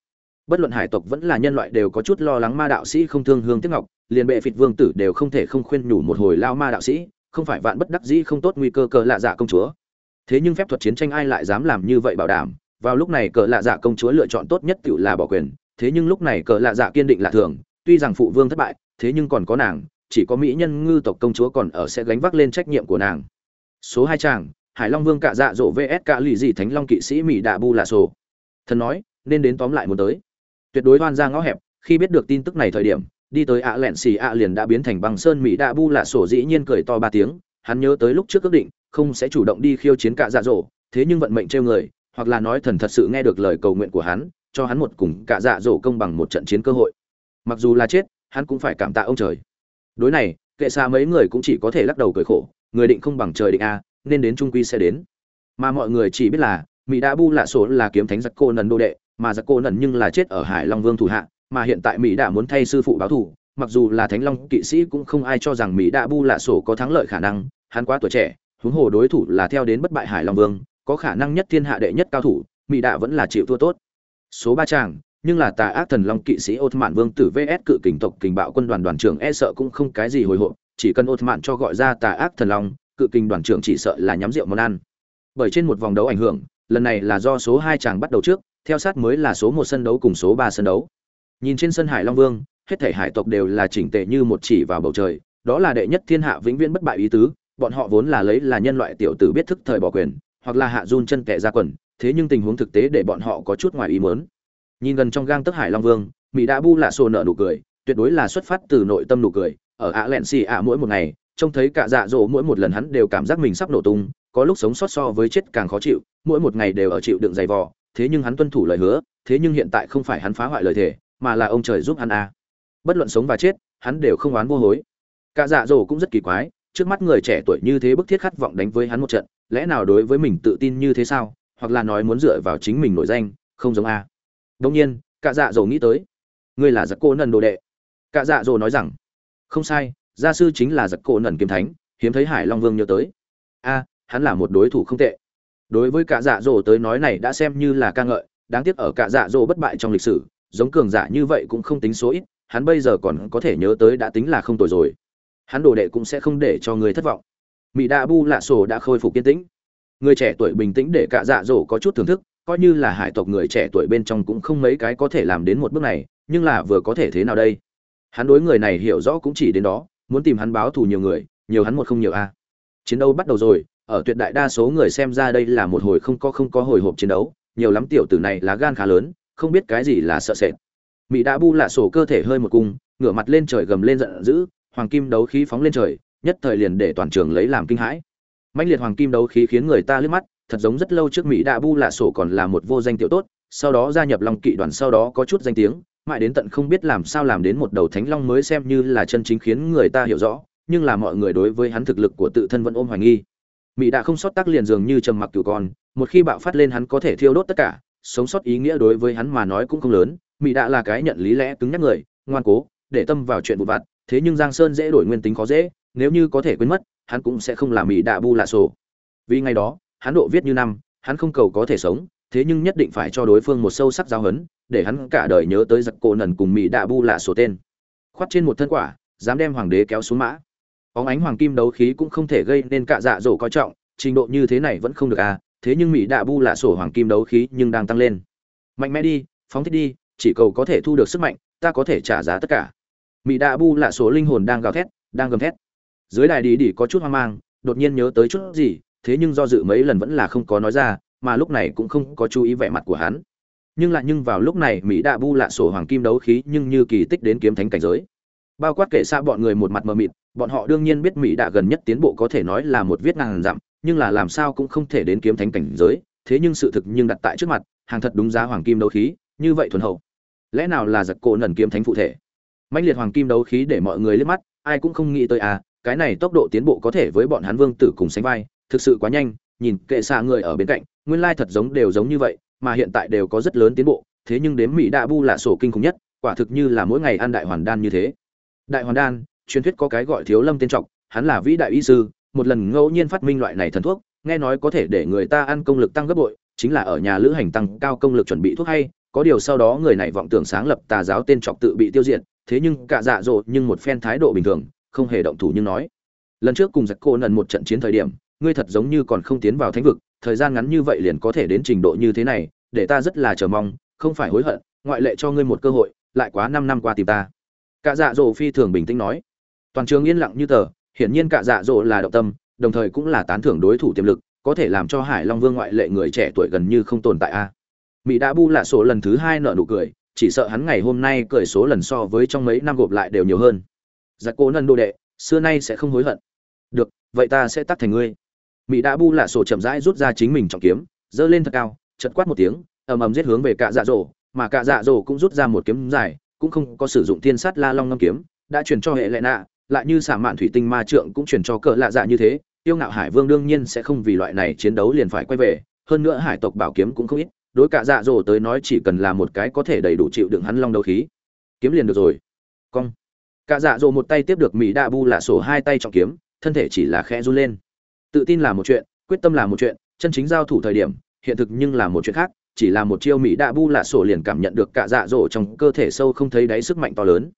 Bất luận hải tộc vẫn là nhân loại đều có chút lo lắng ma đạo sĩ không thương hương tiếc ngọc, liền bệ phịt vương tử đều không thể không khuyên nhủ một hồi lao ma đạo sĩ, không phải vạn bất đắc dĩ không tốt nguy cơ cờ lạ dạ công chúa. Thế nhưng phép thuật chiến tranh ai lại dám làm như vậy bảo đảm? Vào lúc này cờ lạ dạ công chúa lựa chọn tốt nhất tự là bỏ quyền, thế nhưng lúc này cờ lạ dạ kiên định là thường, tuy rằng phụ vương thất bại, thế nhưng còn có nàng, chỉ có mỹ nhân ngư tộc công chúa còn ở sẽ gánh vác lên trách nhiệm của nàng. Số hai chàng hải long vương cạ dạ dỗ vs cạ lì dị thánh long kỵ sĩ mỹ đạ bu lạ sổ. Thần nói, nên đến tóm lại muốn tới. Tuyệt đối oan ra ngõ hẹp, khi biết được tin tức này thời điểm, đi tới ạ lẹn xì ạ liền đã biến thành băng sơn mỹ đạ bu lạ sổ dĩ nhiên cười to ba tiếng, hắn nhớ tới lúc trước ước định, không sẽ chủ động đi khiêu chiến cạ dạ dỗ, thế nhưng vận mệnh trêu người, hoặc là nói thần thật sự nghe được lời cầu nguyện của hắn, cho hắn một cùng cạ dạ dỗ công bằng một trận chiến cơ hội. Mặc dù là chết, hắn cũng phải cảm tạ ông trời. Đối này, kệ xa mấy người cũng chỉ có thể lắc đầu cười khổ, người định không bằng trời định a nên đến trung quy sẽ đến. Mà mọi người chỉ biết là, mỹ đã bu lạ số là kiếm thánh giặc cô nần đô đệ, mà giặc cô nần nhưng là chết ở hải long vương thủ hạ, mà hiện tại mỹ đã muốn thay sư phụ báo thù mặc dù là thánh long kỵ sĩ cũng không ai cho rằng mỹ đã bu lạ sổ có thắng lợi khả năng, hắn quá tuổi trẻ, huống hồ đối thủ là theo đến bất bại hải long vương, có khả năng nhất thiên hạ đệ nhất cao thủ, mỹ đã vẫn là chịu thua tốt. Số ba chàng, nhưng là tà ác thần long kỵ sĩ ột mạn vương tử vs cự kình tộc kình bạo quân đoàn đoàn trưởng e sợ cũng không cái gì hồi hộp, chỉ cần ột mạn cho gọi ra tà ác thần long cự kinh đoàn trưởng chỉ sợ là nhắm rượu món ăn. Bởi trên một vòng đấu ảnh hưởng, lần này là do số hai chàng bắt đầu trước, theo sát mới là số một sân đấu cùng số ba sân đấu. Nhìn trên sân hải long vương, hết thể hải tộc đều là chỉnh tề như một chỉ vào bầu trời, đó là đệ nhất thiên hạ vĩnh viễn bất bại ý tứ, bọn họ vốn là lấy là nhân loại tiểu tử biết thức thời bỏ quyền, hoặc là hạ run chân kẻ ra quần, thế nhưng tình huống thực tế để bọn họ có chút ngoài ý muốn. Nhìn gần trong gang tức hải long vương, mỹ đã bu lạ sổ nợ nụ cười, tuyệt đối là xuất phát từ nội tâm nụ cười, ở ạ lẹn xì ạ mỗi một ngày trông thấy cả dạ dỗ mỗi một lần hắn đều cảm giác mình sắp nổ tung, có lúc sống sót so với chết càng khó chịu, mỗi một ngày đều ở chịu đựng dày vò, thế nhưng hắn tuân thủ lời hứa, thế nhưng hiện tại không phải hắn phá hoại lời thề, mà là ông trời giúp hắn a. À. Bất luận sống và chết, hắn đều không oán vô hối. Cả dạ dỗ cũng rất kỳ quái, trước mắt người trẻ tuổi như thế bức thiết khát vọng đánh với hắn một trận, lẽ nào đối với mình tự tin như thế sao? Hoặc là nói muốn dựa vào chính mình nổi danh, không giống a. À. Đông nhiên, cả dạ dỗ nghĩ tới, ngươi là giặc cô nần đồ đệ. Cả dạ dỗ nói rằng, không sai gia sư chính là giặc cổ nần kiếm thánh, hiếm thấy hải long vương nhớ tới. A, hắn là một đối thủ không tệ. Đối với cả dạ dỗ tới nói này đã xem như là ca ngợi, đáng tiếc ở cả dạ dỗ bất bại trong lịch sử, giống cường giả như vậy cũng không tính số ít, hắn bây giờ còn có thể nhớ tới đã tính là không tồi rồi. Hắn đồ đệ cũng sẽ không để cho người thất vọng. Mỹ đa bu lạ sổ đã khôi phục kiên tĩnh. Người trẻ tuổi bình tĩnh để cả dạ dỗ có chút thưởng thức, coi như là hải tộc người trẻ tuổi bên trong cũng không mấy cái có thể làm đến một bước này, nhưng là vừa có thể thế nào đây? Hắn đối người này hiểu rõ cũng chỉ đến đó muốn tìm hắn báo thù nhiều người, nhiều hắn một không nhiều a. Chiến đấu bắt đầu rồi, ở tuyệt đại đa số người xem ra đây là một hồi không có không có hồi hộp chiến đấu, nhiều lắm tiểu tử này là gan khá lớn, không biết cái gì là sợ sệt. Mỹ đã bu lạ sổ cơ thể hơi một cung, ngửa mặt lên trời gầm lên giận dữ, hoàng kim đấu khí phóng lên trời, nhất thời liền để toàn trường lấy làm kinh hãi. Mãnh liệt hoàng kim đấu khí khiến người ta liếc mắt, thật giống rất lâu trước mỹ đã bu lạ sổ còn là một vô danh tiểu tốt, sau đó gia nhập long kỵ đoàn sau đó có chút danh tiếng mãi đến tận không biết làm sao làm đến một đầu thánh long mới xem như là chân chính khiến người ta hiểu rõ, nhưng là mọi người đối với hắn thực lực của tự thân vẫn ôm hoài nghi. Mỹ đã không sót tác liền dường như trầm mặc cửu con, một khi bạo phát lên hắn có thể thiêu đốt tất cả, sống sót ý nghĩa đối với hắn mà nói cũng không lớn. Mỹ đã là cái nhận lý lẽ cứng nhắc người, ngoan cố, để tâm vào chuyện vụn vặt, thế nhưng giang sơn dễ đổi nguyên tính khó dễ, nếu như có thể quên mất, hắn cũng sẽ không làm mỹ đạ bu lạ sổ. Vì ngày đó, hắn độ viết như năm, hắn không cầu có thể sống thế nhưng nhất định phải cho đối phương một sâu sắc giáo hấn để hắn cả đời nhớ tới giặc cổ nần cùng mỹ đạ bu lạ sổ tên. Khoát trên một thân quả, dám đem hoàng đế kéo xuống mã. Óng ánh hoàng kim đấu khí cũng không thể gây nên cạ dạ dỗ coi trọng, trình độ như thế này vẫn không được à thế nhưng mỹ đạ bu lạ sổ hoàng kim đấu khí nhưng đang tăng lên. Mạnh mẽ đi, phóng thích đi, chỉ cầu có thể thu được sức mạnh, ta có thể trả giá tất cả. Mỹ đạ bu lạ sổ linh hồn đang gào thét, đang gầm thét. Dưới đài đi đi có chút hoang mang, đột nhiên nhớ tới chút gì, thế nhưng do dự mấy lần vẫn là không có nói ra mà lúc này cũng không có chú ý vẻ mặt của hắn. Nhưng lại nhưng vào lúc này, mỹ đạ bu lạ sổ hoàng kim đấu khí nhưng như kỳ tích đến kiếm thánh cảnh giới. Bao quát kể xa bọn người một mặt mờ mịt, bọn họ đương nhiên biết mỹ đạ gần nhất tiến bộ có thể nói là một viết ngàn dặm, nhưng là làm sao cũng không thể đến kiếm thánh cảnh giới, thế nhưng sự thực nhưng đặt tại trước mặt, hàng thật đúng giá hoàng kim đấu khí, như vậy thuần hậu. Lẽ nào là giặc cổ nần kiếm thánh phụ thể? Mạnh liệt hoàng kim đấu khí để mọi người liếc mắt, ai cũng không nghĩ tới à cái này tốc độ tiến bộ có thể với bọn hắn vương tử cùng sánh vai, thực sự quá nhanh nhìn kệ xa người ở bên cạnh, nguyên lai thật giống đều giống như vậy, mà hiện tại đều có rất lớn tiến bộ, thế nhưng đếm mỹ đạ bu là sổ kinh khủng nhất, quả thực như là mỗi ngày ăn đại hoàn đan như thế. Đại hoàn đan, truyền thuyết có cái gọi thiếu lâm tiên trọng hắn là vĩ đại y sư, một lần ngẫu nhiên phát minh loại này thần thuốc, nghe nói có thể để người ta ăn công lực tăng gấp bội, chính là ở nhà lữ hành tăng cao công lực chuẩn bị thuốc hay, có điều sau đó người này vọng tưởng sáng lập tà giáo tên trọc tự bị tiêu diệt, thế nhưng cả dạ dỗ nhưng một phen thái độ bình thường, không hề động thủ nhưng nói. Lần trước cùng giặc cô nần một trận chiến thời điểm ngươi thật giống như còn không tiến vào thánh vực, thời gian ngắn như vậy liền có thể đến trình độ như thế này, để ta rất là chờ mong, không phải hối hận, ngoại lệ cho ngươi một cơ hội, lại quá năm năm qua tìm ta. Cả dạ Dụ phi thường bình tĩnh nói. Toàn trường yên lặng như tờ, hiển nhiên cả dạ Dụ là động tâm, đồng thời cũng là tán thưởng đối thủ tiềm lực, có thể làm cho hải long vương ngoại lệ người trẻ tuổi gần như không tồn tại a. Mỹ đã bu lạ số lần thứ hai nợ nụ cười, chỉ sợ hắn ngày hôm nay cười số lần so với trong mấy năm gộp lại đều nhiều hơn. Giặc cô nân đô đệ, xưa nay sẽ không hối hận. Được, vậy ta sẽ tắt thành ngươi mỹ đã bu lạ sổ chậm rãi rút ra chính mình trọng kiếm, giơ lên thật cao chật quát một tiếng, ầm ầm giết hướng về cạ dạ dỗ mà cạ dạ dỗ cũng rút ra một kiếm dài, cũng không có sử dụng thiên sát la long ngâm kiếm, đã truyền cho hệ lệ nạ, lại như xả mạn thủy tinh ma trượng cũng truyền cho cỡ lạ dạ như thế, tiêu ngạo hải vương đương nhiên sẽ không vì loại này chiến đấu liền phải quay về, hơn nữa hải tộc bảo kiếm cũng không ít, đối cả dạ dỗ tới nói chỉ cần là một cái có thể đầy đủ chịu đựng hắn long đấu khí, kiếm liền được rồi. Cong. Cả dạ dỗ một tay tiếp được mỹ đa bu là sổ hai tay trọng kiếm, thân thể chỉ là khẽ run lên tự tin là một chuyện, quyết tâm là một chuyện, chân chính giao thủ thời điểm, hiện thực nhưng là một chuyện khác, chỉ là một chiêu mỹ đạ bu lạ sổ liền cảm nhận được cả dạ dỗ trong cơ thể sâu không thấy đáy sức mạnh to lớn.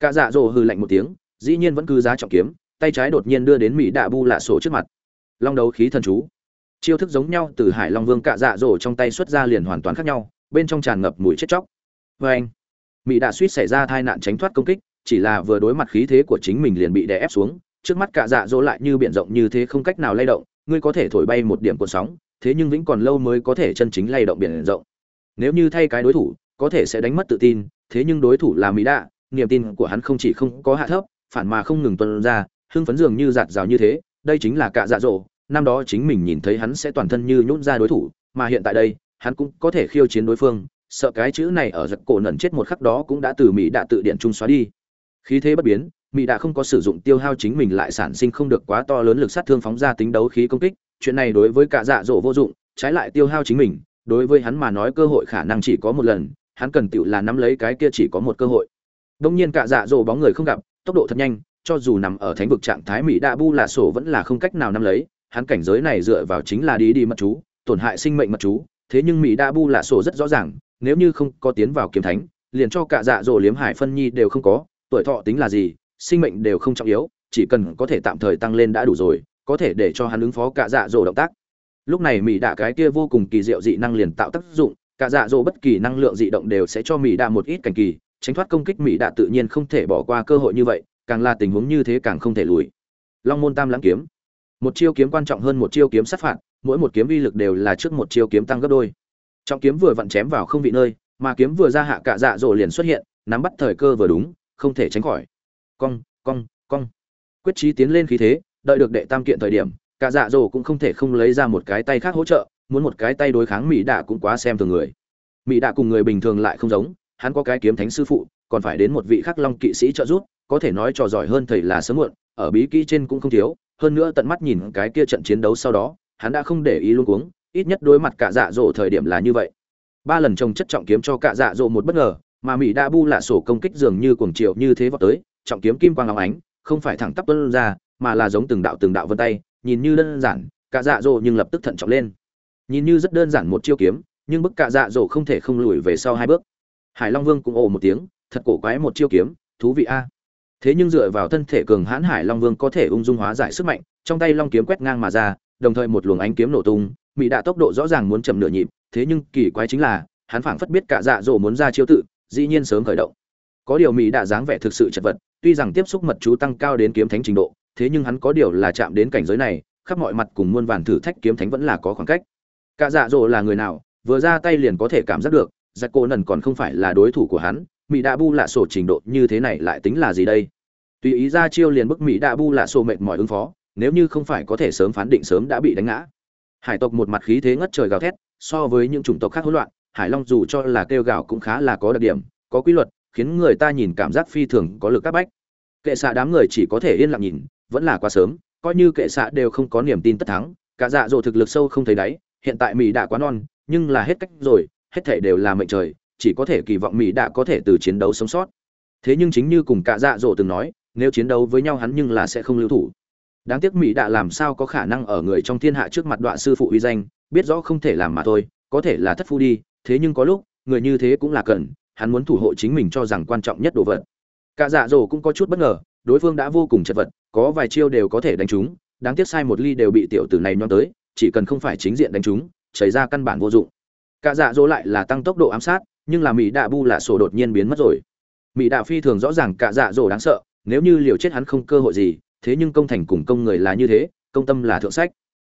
Cả dạ dỗ hư lạnh một tiếng, dĩ nhiên vẫn cứ giá trọng kiếm, tay trái đột nhiên đưa đến mỹ đạ bu lạ sổ trước mặt. Long đấu khí thần chú. Chiêu thức giống nhau từ hải long vương cạ dạ dỗ trong tay xuất ra liền hoàn toàn khác nhau, bên trong tràn ngập mùi chết chóc. Vê anh mỹ đạ suýt xảy ra tai nạn tránh thoát công kích, chỉ là vừa đối mặt khí thế của chính mình liền bị đè ép xuống trước mắt cả dạ dỗ lại như biển rộng như thế không cách nào lay động ngươi có thể thổi bay một điểm cuộn sóng thế nhưng vĩnh còn lâu mới có thể chân chính lay động biển rộng nếu như thay cái đối thủ có thể sẽ đánh mất tự tin thế nhưng đối thủ là mỹ đạ niềm tin của hắn không chỉ không có hạ thấp phản mà không ngừng tuân ra hưng phấn dường như giạt rào như thế đây chính là cả dạ dỗ năm đó chính mình nhìn thấy hắn sẽ toàn thân như nhún ra đối thủ, mà hiện tại đây, hắn cũng có thể khiêu chiến đối phương, sợ cái chữ này ở giật cổ nẩn chết một khắc đó cũng đã từ mỹ đạ tự điện trung xóa đi. Khí thế bất biến, mỹ đã không có sử dụng tiêu hao chính mình lại sản sinh không được quá to lớn lực sát thương phóng ra tính đấu khí công kích, chuyện này đối với cả dạ dỗ vô dụng, trái lại tiêu hao chính mình, đối với hắn mà nói cơ hội khả năng chỉ có một lần, hắn cần tựu là nắm lấy cái kia chỉ có một cơ hội. Đông nhiên cả dạ dỗ bóng người không gặp, tốc độ thật nhanh, cho dù nằm ở thánh vực trạng thái mỹ đạ bu là sổ vẫn là không cách nào nắm lấy, hắn cảnh giới này dựa vào chính là đi đi mật chú tổn hại sinh mệnh mật chú thế nhưng mỹ đa bu lạ sổ rất rõ ràng nếu như không có tiến vào kiếm thánh liền cho cả dạ dỗ liếm hải phân nhi đều không có tuổi thọ tính là gì sinh mệnh đều không trọng yếu, chỉ cần có thể tạm thời tăng lên đã đủ rồi, có thể để cho hắn ứng phó cả dạ dỗ động tác. Lúc này mỹ đạ cái kia vô cùng kỳ diệu dị năng liền tạo tác dụng cả dạ dỗ bất kỳ năng lượng dị động đều sẽ cho mỹ đạ một ít cảnh kỳ, tránh thoát công kích mỹ đạ tự nhiên không thể bỏ qua cơ hội như vậy, càng là tình huống như thế càng không thể lùi. Long môn tam lãng kiếm. Một chiêu kiếm quan trọng hơn một chiêu kiếm sát phạt, mỗi một kiếm vi lực đều là trước một chiêu kiếm tăng gấp đôi. Trọng kiếm vừa vặn chém vào không vị nơi, mà kiếm vừa ra hạ cả dạ dỗ liền xuất hiện, nắm bắt thời cơ vừa đúng, không thể tránh khỏi cong cong cong. Quyết trí tiến lên khí thế, đợi được đệ tam kiện thời điểm, cả dạ dỗ cũng không thể không lấy ra một cái tay khác hỗ trợ, muốn một cái tay đối kháng mỹ đạ cũng quá xem thường người. Mỹ đạ cùng người bình thường lại không giống, hắn có cái kiếm thánh sư phụ, còn phải đến một vị khắc long kỵ sĩ trợ giúp, có thể nói trò giỏi hơn thầy là sớm muộn, ở bí kỹ trên cũng không thiếu, hơn nữa tận mắt nhìn cái kia trận chiến đấu sau đó, hắn đã không để ý luôn cuống, ít nhất đối mặt cả dạ dỗ thời điểm là như vậy. Ba lần trồng chất trọng kiếm cho cả dạ dỗ một bất ngờ, mà mỹ đa bu là sổ công kích dường như cuồng triệu như thế vào tới trọng kiếm kim quang óng ánh, không phải thẳng tắp tuôn ra, mà là giống từng đạo từng đạo vân tay, nhìn như đơn giản, cả dạ dỗ nhưng lập tức thận trọng lên. Nhìn như rất đơn giản một chiêu kiếm, nhưng bức cả dạ dỗ không thể không lùi về sau hai bước. Hải long vương cũng ồ một tiếng, thật cổ quái một chiêu kiếm, thú vị a. Thế nhưng dựa vào thân thể cường hãn hải long vương có thể ung dung hóa giải sức mạnh, trong tay long kiếm quét ngang mà ra, đồng thời một luồng ánh kiếm nổ tung mỹ đạ tốc độ rõ ràng muốn chậm nửa nhịp, thế nhưng kỳ quái chính là, hắn phảng phất biết cả dạ dỗ muốn ra chiêu tự, dĩ nhiên sớm khởi động. Có điều mỹ đã dáng vẻ thực sự chật vật tuy rằng tiếp xúc mật chú tăng cao đến kiếm thánh trình độ, thế nhưng hắn có điều là chạm đến cảnh giới này, khắp mọi mặt cùng muôn vàn thử thách kiếm thánh vẫn là có khoảng cách. Cả dạ dỗ là người nào, vừa ra tay liền có thể cảm giác được giặc cô nần còn không phải là đối thủ của hắn, mỹ đạ bu lạ sổ trình độ như thế này lại tính là gì đây? Tùy ý ra chiêu liền bức mỹ đạ bu lạ sổ mệt mỏi ứng phó, nếu như không phải có thể sớm phán định sớm đã bị đánh ngã. Hải tộc một mặt khí thế ngất trời gào thét, so với những chủng tộc khác hỗn loạn, hải long dù cho là kêu gào cũng khá là có đặc điểm, có quy luật khiến người ta nhìn cảm giác phi thường có lực các bách. Kệ xạ đám người chỉ có thể yên lặng nhìn, vẫn là quá sớm, coi như kệ xạ đều không có niềm tin tất thắng, cả dạ dỗ thực lực sâu không thấy đáy, hiện tại mỹ đã quá non, nhưng là hết cách rồi, hết thể đều là mệnh trời, chỉ có thể kỳ vọng mỹ đã có thể từ chiến đấu sống sót. Thế nhưng chính như cùng cả dạ dỗ từng nói, nếu chiến đấu với nhau hắn nhưng là sẽ không lưu thủ. Đáng tiếc mỹ đã làm sao có khả năng ở người trong thiên hạ trước mặt đoạn sư phụ uy danh, biết rõ không thể làm mà thôi, có thể là thất phu đi, thế nhưng có lúc, người như thế cũng là cần hắn muốn thủ hộ chính mình cho rằng quan trọng nhất đồ vật. Cả dạ dỗ cũng có chút bất ngờ, đối phương đã vô cùng chật vật, có vài chiêu đều có thể đánh trúng, đáng tiếc sai một ly đều bị tiểu tử này nhon tới, chỉ cần không phải chính diện đánh trúng, chảy ra căn bản vô dụng. Cả dạ dỗ lại là tăng tốc độ ám sát, nhưng là mỹ đạ bu là sổ đột nhiên biến mất rồi. Mỹ đạ phi thường rõ ràng cả dạ dỗ đáng sợ, nếu như liều chết hắn không cơ hội gì, thế nhưng công thành cùng công người là như thế, công tâm là thượng sách.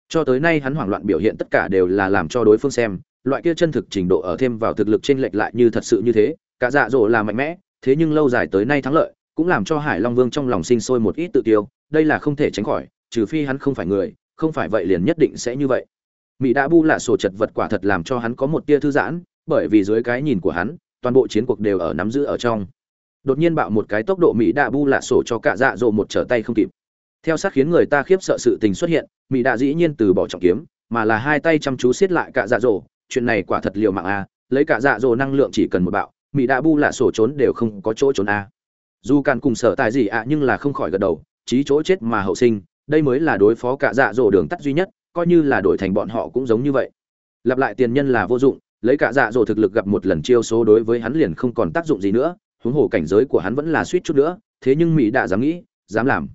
Cho tới nay hắn hoảng loạn biểu hiện tất cả đều là làm cho đối phương xem loại kia chân thực trình độ ở thêm vào thực lực trên lệch lại như thật sự như thế, cả dạ dỗ là mạnh mẽ, thế nhưng lâu dài tới nay thắng lợi, cũng làm cho hải long vương trong lòng sinh sôi một ít tự tiêu đây là không thể tránh khỏi, trừ phi hắn không phải người, không phải vậy liền nhất định sẽ như vậy. Mỹ đã bu là sổ chật vật quả thật làm cho hắn có một tia thư giãn, bởi vì dưới cái nhìn của hắn, toàn bộ chiến cuộc đều ở nắm giữ ở trong. Đột nhiên bạo một cái tốc độ mỹ đạ bu lạ sổ cho cả dạ dỗ một trở tay không kịp. Theo sát khiến người ta khiếp sợ sự tình xuất hiện mỹ đạ dĩ nhiên từ bỏ trọng kiếm, mà là hai tay chăm chú siết lại cả dạ dỗ chuyện này quả thật liều mạng a lấy cả dạ dỗ năng lượng chỉ cần một bạo, mỹ đã bu là sổ trốn đều không có chỗ trốn a dù càn cùng sở tài gì ạ nhưng là không khỏi gật đầu, chí chỗ chết mà hậu sinh, đây mới là đối phó cả dạ dỗ đường tắt duy nhất, coi như là đổi thành bọn họ cũng giống như vậy. Lặp lại tiền nhân là vô dụng, lấy cả dạ dỗ thực lực gặp một lần chiêu số đối với hắn liền không còn tác dụng gì nữa, huống hồ cảnh giới của hắn vẫn là suýt chút nữa, thế nhưng mỹ đã dám nghĩ, dám làm.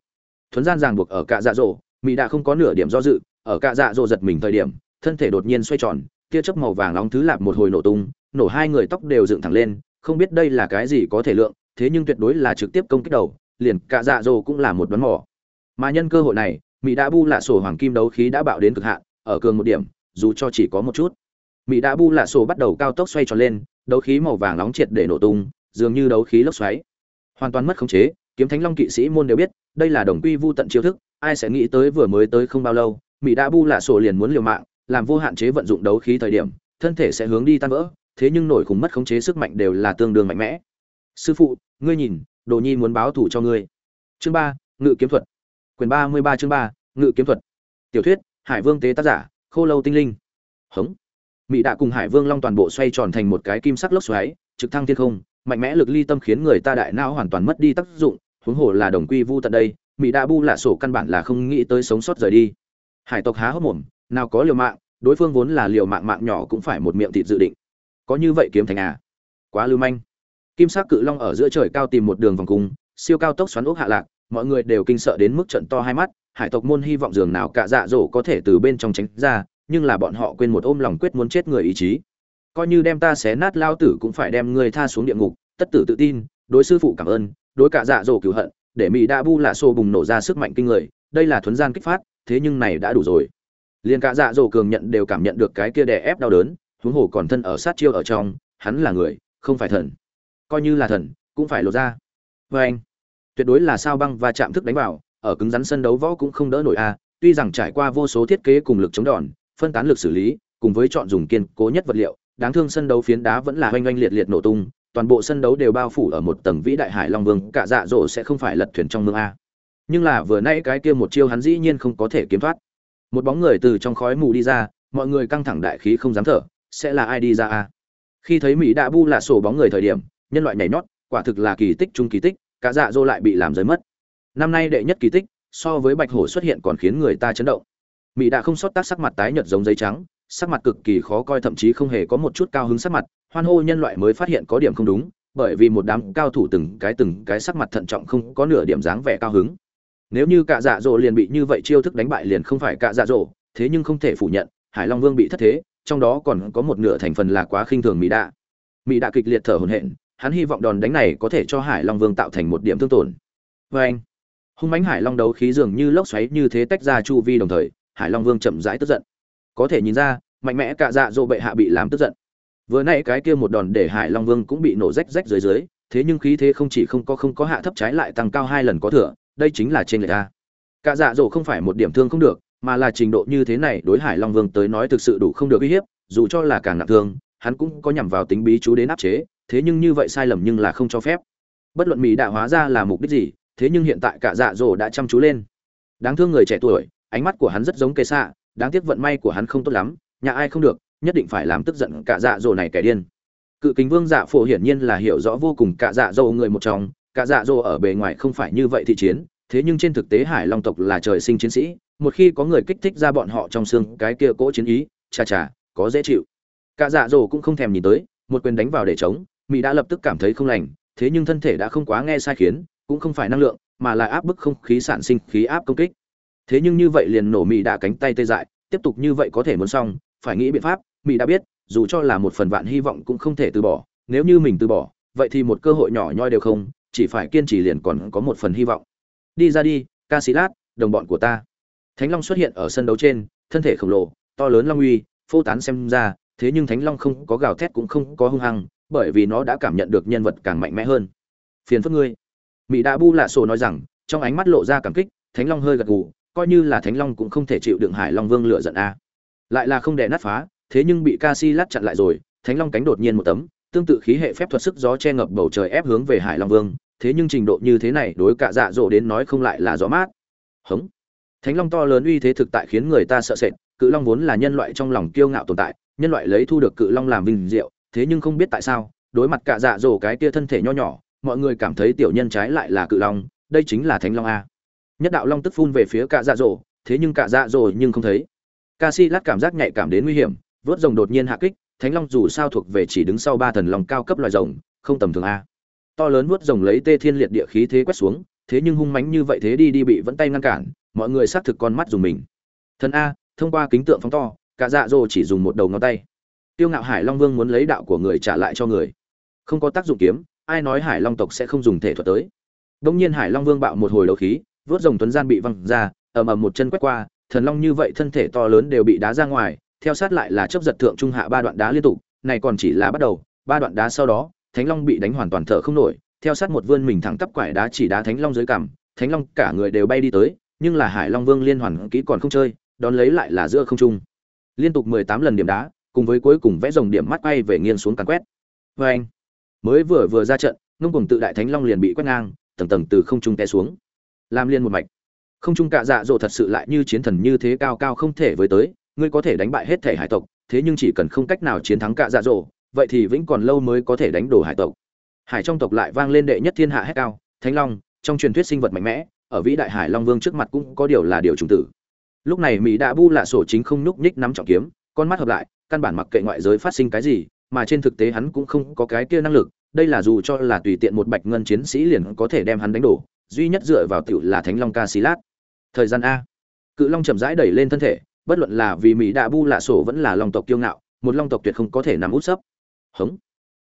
Thuấn gian ràng buộc ở cả dạ dỗ, mỹ đã không có nửa điểm do dự, ở cả dạ dỗ giật mình thời điểm, thân thể đột nhiên xoay tròn tia chớp màu vàng nóng thứ lạp một hồi nổ tung, nổ hai người tóc đều dựng thẳng lên, không biết đây là cái gì có thể lượng, thế nhưng tuyệt đối là trực tiếp công kích đầu, liền cả dạ dồ cũng là một đoán mỏ mà nhân cơ hội này mỹ đã bu lạ sổ hoàng kim đấu khí đã bạo đến cực hạn, ở cường một điểm, dù cho chỉ có một chút. Mỹ đã bu lạ sổ bắt đầu cao tốc xoay tròn lên, đấu khí màu vàng nóng triệt để nổ tung, dường như đấu khí lốc xoáy. Hoàn toàn mất khống chế, kiếm thánh long kỵ sĩ môn đều biết, đây là đồng quy vu tận chiêu thức, ai sẽ nghĩ tới vừa mới tới không bao lâu mỹ đã bu lạ sổ liền muốn liều mạng làm vô hạn chế vận dụng đấu khí thời điểm, thân thể sẽ hướng đi tan vỡ, thế nhưng nổi khủng mất khống chế sức mạnh đều là tương đương mạnh mẽ. Sư phụ, ngươi nhìn, đồ nhi muốn báo thủ cho ngươi. Chương ba, ngự kiếm thuật. Quyền ba mươi ba chương ba, ngự kiếm thuật. Tiểu thuyết, hải vương tế tác giả, khô lâu tinh linh. Hống. Mỹ đã cùng hải vương long toàn bộ xoay tròn thành một cái kim sắc lốc xoáy, trực thăng thiên không, mạnh mẽ lực ly tâm khiến người ta đại não hoàn toàn mất đi tác dụng, huống hồ là đồng quy vu tận đây mỹ đã bu lạ sổ căn bản là không nghĩ tới sống sót rời đi. Hải tộc há hốc mồm, nào có liều mạng đối phương vốn là liều mạng mạng nhỏ cũng phải một miệng thịt dự định. Có như vậy kiếm thành à? Quá lưu manh. Kim sắc cự long ở giữa trời cao tìm một đường vòng cung, siêu cao tốc xoắn ốc hạ lạc, mọi người đều kinh sợ đến mức trận to hai mắt, hải tộc môn hy vọng dường nào cả dạ dỗ có thể từ bên trong tránh ra, nhưng là bọn họ quên một ôm lòng quyết muốn chết người ý chí. Coi như đem ta xé nát lao tử cũng phải đem ngươi tha xuống địa ngục, tất tử tự tin, đối sư phụ cảm ơn, đối cả dạ dỗ cửu hận, để mỹ đa bu là xô bùng nổ ra sức mạnh kinh người, đây là thuấn gian kích phát, thế nhưng này đã đủ rồi liền cả dạ dỗ cường nhận đều cảm nhận được cái kia đè ép đau đớn, huống hồ còn thân ở sát chiêu ở trong, hắn là người, không phải thần. Coi như là thần, cũng phải lột ra. Vê anh, tuyệt đối là sao băng và chạm thức đánh vào, ở cứng rắn sân đấu võ cũng không đỡ nổi a, tuy rằng trải qua vô số thiết kế cùng lực chống đòn, phân tán lực xử lý, cùng với chọn dùng kiên cố nhất vật liệu, đáng thương sân đấu phiến đá vẫn là oanh oanh liệt liệt nổ tung, toàn bộ sân đấu đều bao phủ ở một tầng vĩ đại hải long vương, cả dạ dỗ sẽ không phải lật thuyền trong mương a. Nhưng là vừa nãy cái kia một chiêu hắn dĩ nhiên không có thể kiếm thoát một bóng người từ trong khói mù đi ra, mọi người căng thẳng đại khí không dám thở, sẽ là ai đi ra à khi thấy mỹ đã bu là sổ bóng người thời điểm, nhân loại nhảy nhót, quả thực là kỳ tích chung kỳ tích, cả dạ dô lại bị làm rơi mất. Năm nay đệ nhất kỳ tích, so với bạch hổ xuất hiện còn khiến người ta chấn động. Mỹ đã không sót tác sắc mặt tái nhợt giống giấy trắng, sắc mặt cực kỳ khó coi thậm chí không hề có một chút cao hứng sắc mặt, hoan hô nhân loại mới phát hiện có điểm không đúng, bởi vì một đám cao thủ từng cái từng cái sắc mặt thận trọng không có nửa điểm dáng vẻ cao hứng nếu như cạ dạ dỗ liền bị như vậy chiêu thức đánh bại liền không phải cạ dạ dỗ, thế nhưng không thể phủ nhận, hải long vương bị thất thế, trong đó còn có một nửa thành phần là quá khinh thường mỹ đạ. Mỹ đạ kịch liệt thở hổn hển, hắn hy vọng đòn đánh này có thể cho hải long vương tạo thành một điểm thương tổn. Vê anh, hung mãnh hải long đấu khí dường như lốc xoáy như thế tách ra chu vi đồng thời, hải long vương chậm rãi tức giận. Có thể nhìn ra, mạnh mẽ cạ dạ dỗ bệ hạ bị làm tức giận. Vừa nãy cái kia một đòn để hải long vương cũng bị nổ rách rách dưới dưới, thế nhưng khí thế không chỉ không có không có hạ thấp trái lại tăng cao hai lần có thừa đây chính là trên lệch a. Cả dạ dỗ không phải một điểm thương không được, mà là trình độ như thế này đối hải long vương tới nói thực sự đủ không được uy hiếp, dù cho là càng nặng thương, hắn cũng có nhằm vào tính bí chú đến áp chế, thế nhưng như vậy sai lầm nhưng là không cho phép. Bất luận mỹ đã hóa ra là mục đích gì, thế nhưng hiện tại cả dạ dỗ đã chăm chú lên. Đáng thương người trẻ tuổi, ánh mắt của hắn rất giống cây xạ, đáng tiếc vận may của hắn không tốt lắm, nhà ai không được, nhất định phải làm tức giận cả dạ dỗ này kẻ điên. Cự kính vương dạ phổ hiển nhiên là hiểu rõ vô cùng cả dạ dỗ người một trong cả dạ dỗ ở bề ngoài không phải như vậy thị chiến, thế nhưng trên thực tế hải long tộc là trời sinh chiến sĩ, một khi có người kích thích ra bọn họ trong xương cái kia cỗ chiến ý, chà chà, có dễ chịu. Cả dạ dỗ cũng không thèm nhìn tới, một quyền đánh vào để chống mỹ đã lập tức cảm thấy không lành, thế nhưng thân thể đã không quá nghe sai khiến, cũng không phải năng lượng, mà là áp bức không khí sản sinh, khí áp công kích. Thế nhưng như vậy liền nổ mỹ đã cánh tay tê dại, tiếp tục như vậy có thể muốn xong, phải nghĩ biện pháp mỹ đã biết, dù cho là một phần vạn hy vọng cũng không thể từ bỏ, nếu như mình từ bỏ, vậy thì một cơ hội nhỏ nhoi đều không chỉ phải kiên trì liền còn có một phần hy vọng. Đi ra đi ca sĩ lát đồng bọn của ta. Thánh long xuất hiện ở sân đấu trên, thân thể khổng lồ, to lớn long uy, phô tán xem ra, thế nhưng thánh long không có gào thét cũng không có hung hăng, bởi vì nó đã cảm nhận được nhân vật càng mạnh mẽ hơn. Phiền phức ngươi. Mỹ đa bu lạ sổ nói rằng, trong ánh mắt lộ ra cảm kích, thánh long hơi gật gù, coi như là thánh long cũng không thể chịu đựng hải long vương lựa giận a. Lại là không đè nát phá, thế nhưng bị ca si lát chặn lại rồi, thánh long cánh đột nhiên một tấm tương tự khí hệ phép thuật sức gió che ngập bầu trời ép hướng về hải long vương, thế nhưng trình độ như thế này đối cả dạ dỗ đến nói không lại là gió mát. Hống. Thánh long to lớn uy thế thực tại khiến người ta sợ sệt, cự long vốn là nhân loại trong lòng kiêu ngạo tồn tại, nhân loại lấy thu được cự long làm vinh diệu, thế nhưng không biết tại sao, đối mặt cả dạ dỗ cái kia thân thể nho nhỏ, mọi người cảm thấy tiểu nhân trái lại là cự long, đây chính là thánh long a. Nhất đạo long tức phun về phía cả dạ dỗ, thế nhưng cả dạ dỗ nhưng không thấy. Ca si lát cảm giác nhạy cảm đến nguy hiểm, vớt rồng đột nhiên hạ kích thánh long dù sao thuộc về chỉ đứng sau ba thần long cao cấp loài rồng, không tầm thường a. To lớn vuốt rồng lấy tê thiên liệt địa khí thế quét xuống, thế nhưng hung mãnh như vậy thế đi đi bị vẫn tay ngăn cản, mọi người xác thực con mắt dùng mình. Thần a, thông qua kính tượng phóng to, cả dạ dỗ chỉ dùng một đầu ngón tay. Tiêu ngạo hải long vương muốn lấy đạo của người trả lại cho người. Không có tác dụng kiếm, ai nói hải long tộc sẽ không dùng thể thuật tới. Đông nhiên hải long vương bạo một hồi đấu khí vớt rồng tuấn gian bị văng ra, ầm ầm một chân quét qua, thần long như vậy thân thể to lớn đều bị đá ra ngoài theo sát lại là chấp giật thượng trung hạ ba đoạn đá liên tục, này còn chỉ là bắt đầu, ba đoạn đá sau đó, thánh long bị đánh hoàn toàn thở không nổi, theo sát một vươn mình thẳng tắp quải đá chỉ đá thánh long dưới cằm, thánh long cả người đều bay đi tới, nhưng là hải long vương liên hoàn kỹ còn không chơi, đón lấy lại là giữa không trung. Liên tục mười tám lần điểm đá, cùng với cuối cùng vẽ dòng điểm mắt bay về nghiêng xuống càn quét. Vê anh, mới vừa vừa ra trận, ngông cùng tự đại thánh long liền bị quét ngang, tầng tầng từ không trung té xuống. Làm liên một mạch. Không trung cạ dạ dỗ thật sự lại như chiến thần như thế cao cao không thể với tới ngươi có thể đánh bại hết thể hải tộc, thế nhưng chỉ cần không cách nào chiến thắng cạ dạ dỗ vậy thì vĩnh còn lâu mới có thể đánh đổ hải tộc. Hải trong tộc lại vang lên đệ nhất thiên hạ hết cao, thánh long, trong truyền thuyết sinh vật mạnh mẽ, ở vĩ đại hải long vương trước mặt cũng có điều là điều trùng tử. Lúc này mỹ đã bu lạ sổ chính không nhúc nhích nắm trọng kiếm, con mắt hợp lại, căn bản mặc kệ ngoại giới phát sinh cái gì, mà trên thực tế hắn cũng không có cái kia năng lực, đây là dù cho là tùy tiện một bạch ngân chiến sĩ liền có thể đem hắn đánh đổ, duy nhất dựa vào tiểu là thánh long ca xí lát. Thời gian a. Cự long chậm rãi đẩy lên thân thể bất luận là vì mỹ đạ bu lạ sổ vẫn là long tộc kiêu ngạo, một long tộc tuyệt không có thể nằm út sấp. Hống.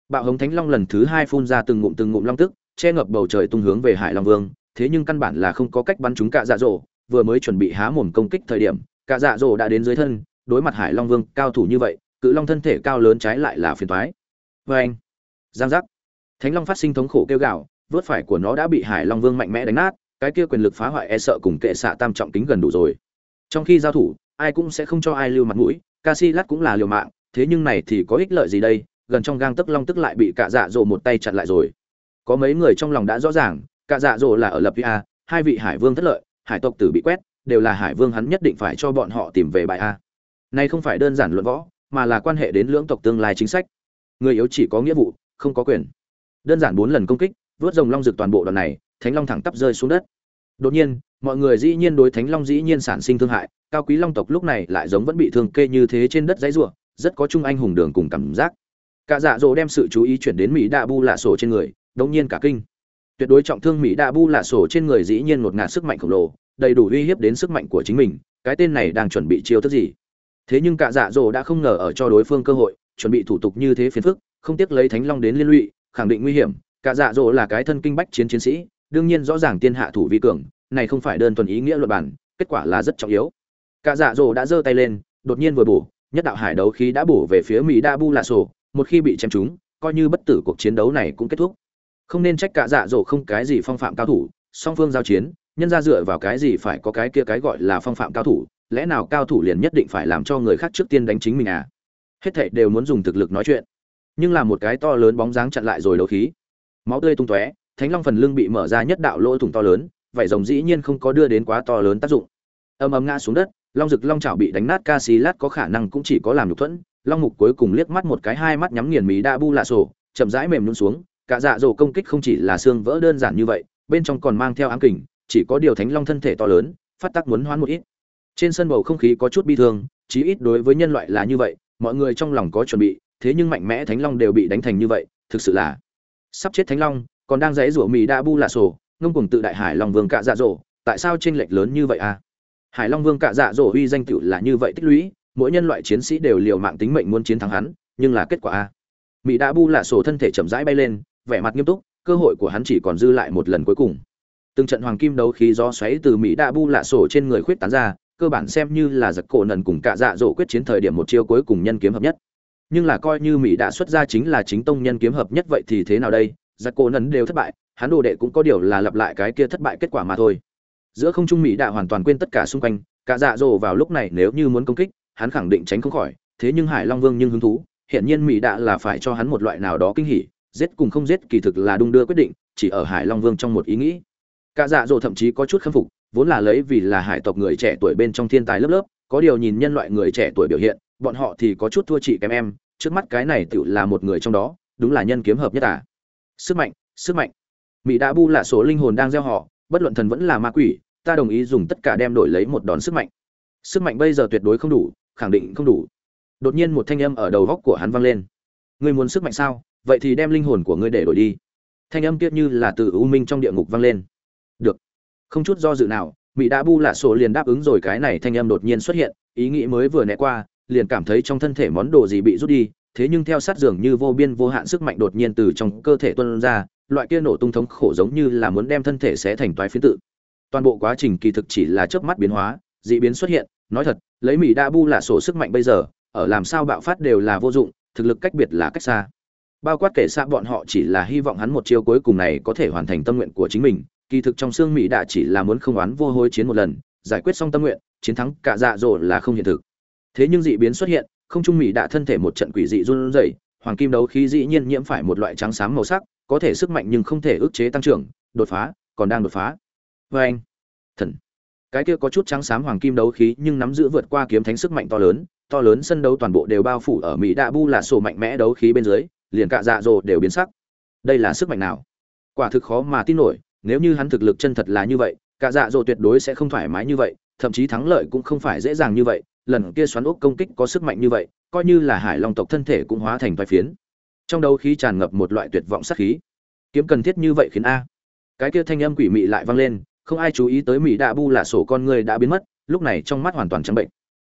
Bạo hống thánh long lần thứ hai phun ra từng ngụm từng ngụm long tức, che ngập bầu trời tung hướng về hải long vương, thế nhưng căn bản là không có cách bắn chúng cạ dạ dỗ, vừa mới chuẩn bị há mồm công kích thời điểm, cạ dạ dỗ đã đến dưới thân, đối mặt hải long vương cao thủ như vậy, cự long thân thể cao lớn trái lại là phiền thoái vê vâng. anh giang giác. Thánh long phát sinh thống khổ kêu gạo vớt phải của nó đã bị hải long vương mạnh mẽ đánh nát, cái kia quyền lực phá hoại e sợ cùng kệ xạ tam trọng kính gần đủ rồi. Trong khi giao thủ ai cũng sẽ không cho ai lưu mặt mũi Casilat cũng là liều mạng, thế nhưng này thì có ích lợi gì đây? Gần trong gang tức long tức lại bị cạ dạ dỗ một tay chặn lại rồi. Có mấy người trong lòng đã rõ ràng, cạ dạ dỗ là ở lập a, hai vị hải vương thất lợi, hải tộc tử bị quét, đều là hải vương hắn nhất định phải cho bọn họ tìm về bài a. Này không phải đơn giản luận võ, mà là quan hệ đến lưỡng tộc tương lai chính sách. Người yếu chỉ có nghĩa vụ, không có quyền. Đơn giản bốn lần công kích, vớt rồng long rực toàn bộ đoạn này, thánh long thẳng tắp rơi xuống đất đột nhiên, mọi người dĩ nhiên đối thánh long dĩ nhiên sản sinh thương hại, cao quý long tộc lúc này lại giống vẫn bị thương kê như thế trên đất dãy ruộng rất có chung anh hùng đường cùng cảm giác. Cả dạ dỗ đem sự chú ý chuyển đến mỹ đa bu lạ sổ trên người đột nhiên cả kinh. Tuyệt đối trọng thương mỹ đa bu lạ sổ trên người dĩ nhiên một ngạt sức mạnh khổng lồ, đầy đủ uy hiếp đến sức mạnh của chính mình, cái tên này đang chuẩn bị chiêu thức gì? Thế nhưng cả dạ dỗ đã không ngờ ở cho đối phương cơ hội, chuẩn bị thủ tục như thế phiền phức, không tiếc lấy thánh long đến liên lụy, khẳng định nguy hiểm. Cả dạ dỗ là cái thân kinh bách chiến chiến sĩ đương nhiên rõ ràng tiên hạ thủ vi cường, này không phải đơn thuần ý nghĩa luật bản kết quả là rất trọng yếu. Cả dạ dỗ đã giơ tay lên, đột nhiên vừa bổ, nhất đạo hải đấu khí đã bổ về phía mỹ đa bu lạ sổ, một khi bị chém trúng, coi như bất tử cuộc chiến đấu này cũng kết thúc. Không nên trách cả dạ dỗ không cái gì phong phạm cao thủ, song phương giao chiến, nhân ra dựa vào cái gì phải có cái kia cái gọi là phong phạm cao thủ, lẽ nào cao thủ liền nhất định phải làm cho người khác trước tiên đánh chính mình à? Hết thảy đều muốn dùng thực lực nói chuyện. Nhưng là một cái to lớn bóng dáng chặn lại rồi đấu khí. Máu tươi tung tóe thánh long phần lưng bị mở ra nhất đạo lỗ thủng to lớn, vảy rồng dĩ nhiên không có đưa đến quá to lớn tác dụng. Ầm ầm ngã xuống đất, long rực long chảo bị đánh nát ca xí lát có khả năng cũng chỉ có làm nhục thuẫn. Long mục cuối cùng liếc mắt một cái hai mắt nhắm nghiền mí đa bu lạ sổ, chậm rãi mềm luôn xuống. Cả dạ dỗ công kích không chỉ là xương vỡ đơn giản như vậy, bên trong còn mang theo ám kình, chỉ có điều thánh long thân thể to lớn, phát tác muốn hoán một ít. Trên sân bầu không khí có chút bi thương, chí ít đối với nhân loại là như vậy, mọi người trong lòng có chuẩn bị, thế nhưng mạnh mẽ thánh long đều bị đánh thành như vậy, thực sự là sắp chết thánh long còn đang dãy rủa mì đa bu lạ sổ, ngông cùng tự đại hải long vương cạ dạ dỗ tại sao tranh lệch lớn như vậy à? Hải long vương cạ dạ dỗ uy danh tựu là như vậy tích lũy, mỗi nhân loại chiến sĩ đều liều mạng tính mệnh muốn chiến thắng hắn, nhưng là kết quả à? a mỹ đa bu lạ sổ thân thể chậm rãi bay lên, vẻ mặt nghiêm túc, cơ hội của hắn chỉ còn dư lại một lần cuối cùng. Từng trận hoàng kim đấu khí gió xoáy từ mỹ đa bu lạ sổ trên người khuyết tán ra, cơ bản xem như là giặc cổ nần cùng cạ dạ dỗ quyết chiến thời điểm một chiêu cuối cùng nhân kiếm hợp nhất. Nhưng là coi như mỹ đã xuất ra chính là chính tông nhân kiếm hợp nhất vậy thì thế nào đây? Giặc cổ nấn đều thất bại hắn đồ đệ cũng có điều là lặp lại cái kia thất bại kết quả mà thôi. Giữa không trung mỹ đã hoàn toàn quên tất cả xung quanh, cả dạ dỗ vào lúc này nếu như muốn công kích, hắn khẳng định tránh không khỏi, thế nhưng hải long vương nhưng hứng thú hiện nhiên mỹ đã là phải cho hắn một loại nào đó kinh hỉ, giết cùng không giết kỳ thực là đung đưa quyết định, chỉ ở hải long vương trong một ý nghĩ. Cả dạ dỗ thậm chí có chút khâm phục, vốn là lấy vì là hải tộc người trẻ tuổi bên trong thiên tài lớp lớp, có điều nhìn nhân loại người trẻ tuổi biểu hiện, bọn họ thì có chút thua chị kém em, trước mắt cái này tự là một người trong đó, đúng là nhân kiếm hợp nhất à sức mạnh sức mạnh. Mỹ đã bu là số linh hồn đang gieo họ, bất luận thần vẫn là ma quỷ, ta đồng ý dùng tất cả đem đổi lấy một đòn sức mạnh. Sức mạnh bây giờ tuyệt đối không đủ, khẳng định không đủ. Đột nhiên một thanh âm ở đầu góc của hắn vang lên. Ngươi muốn sức mạnh sao? Vậy thì đem linh hồn của ngươi để đổi đi. Thanh âm kiết như là từ u minh trong địa ngục vang lên. Được. Không chút do dự nào, mỹ đã bu lạ sổ liền đáp ứng rồi cái này thanh âm đột nhiên xuất hiện, ý nghĩ mới vừa né qua, liền cảm thấy trong thân thể món đồ gì bị rút đi thế nhưng theo sát dường như vô biên vô hạn sức mạnh đột nhiên từ trong cơ thể tuân ra, loại kia nổ tung thống khổ giống như là muốn đem thân thể sẽ thành toái phiến tự. Toàn bộ quá trình kỳ thực chỉ là chớp mắt biến hóa, dị biến xuất hiện, nói thật, lấy mỹ đa bu là sổ sức mạnh bây giờ, ở làm sao bạo phát đều là vô dụng, thực lực cách biệt là cách xa. Bao quát kể xa bọn họ chỉ là hy vọng hắn một chiêu cuối cùng này có thể hoàn thành tâm nguyện của chính mình, kỳ thực trong xương mỹ Đa chỉ là muốn không oán vô hối chiến một lần, giải quyết xong tâm nguyện, chiến thắng cả dạ rồi là không hiện thực. Thế nhưng dị biến xuất hiện không trung mỹ đã thân thể một trận quỷ dị run rẩy, hoàng kim đấu khí dĩ nhiên nhiễm phải một loại trắng xám màu sắc, có thể sức mạnh nhưng không thể ức chế tăng trưởng, đột phá, còn đang đột phá. Vê anh, thần. Cái kia có chút trắng xám hoàng kim đấu khí nhưng nắm giữ vượt qua kiếm thánh sức mạnh to lớn to lớn sân đấu toàn bộ đều bao phủ ở mỹ đạ bu là sổ mạnh mẽ đấu khí bên dưới, liền cạ dạ dồ đều biến sắc. Đây là sức mạnh nào? Quả thực khó mà tin nổi, nếu như hắn thực lực chân thật là như vậy cả dạ dồ tuyệt đối sẽ không thoải mái như vậy, thậm chí thắng lợi cũng không phải dễ dàng như vậy lần kia xoắn ốc công kích có sức mạnh như vậy, coi như là hải long tộc thân thể cũng hóa thành vài phiến. Trong đấu khí tràn ngập một loại tuyệt vọng sát khí. Kiếm cần thiết như vậy khiến a. Cái kia thanh âm quỷ mị lại vang lên, không ai chú ý tới mị đạ bu là sổ con người đã biến mất, lúc này trong mắt hoàn toàn trắng bệnh.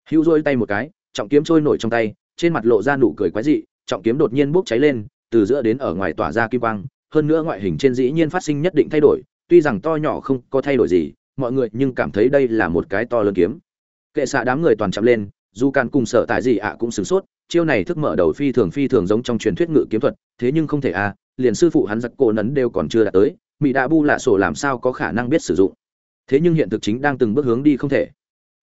Hữu rôi tay một cái, trọng kiếm trôi nổi trong tay, trên mặt lộ ra nụ cười quái dị, trọng kiếm đột nhiên bốc cháy lên, từ giữa đến ở ngoài tỏa ra kim quang, hơn nữa ngoại hình trên dĩ nhiên phát sinh nhất định thay đổi, tuy rằng to nhỏ không có thay đổi gì, mọi người nhưng cảm thấy đây là một cái to lớn kiếm kệ xạ đám người toàn chạm lên, dù càn cùng sợ tại gì ạ cũng sửng sốt, chiêu này thức mở đầu phi thường phi thường giống trong truyền thuyết ngự kiếm thuật, thế nhưng không thể à liền sư phụ hắn giặc cổ nấn đều còn chưa đạt tới mỹ đạ bu lạ sổ làm sao có khả năng biết sử dụng? Thế nhưng hiện thực chính đang từng bước hướng đi không thể.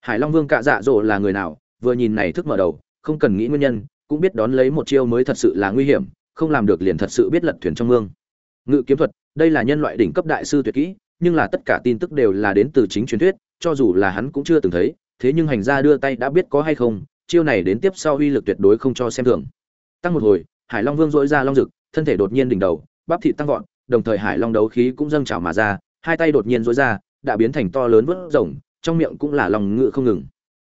Hải long vương cạ dạ dỗ là người nào, vừa nhìn này thức mở đầu, không cần nghĩ nguyên nhân, cũng biết đón lấy một chiêu mới thật sự là nguy hiểm, không làm được liền thật sự biết lật thuyền trong mương. Ngự kiếm thuật, đây là nhân loại đỉnh cấp đại sư tuyệt kỹ, nhưng là tất cả tin tức đều là đến từ chính truyền thuyết, cho dù là hắn cũng chưa từng thấy thế nhưng hành gia đưa tay đã biết có hay không, chiêu này đến tiếp sau uy lực tuyệt đối không cho xem thường. Tăng một hồi, hải long vương dỗi ra long rực thân thể đột nhiên đỉnh đầu, bắp thịt tăng vọt, đồng thời hải long đấu khí cũng dâng trào mà ra, hai tay đột nhiên dỗi ra, đã biến thành to lớn vớt rồng, trong miệng cũng là lòng ngự không ngừng.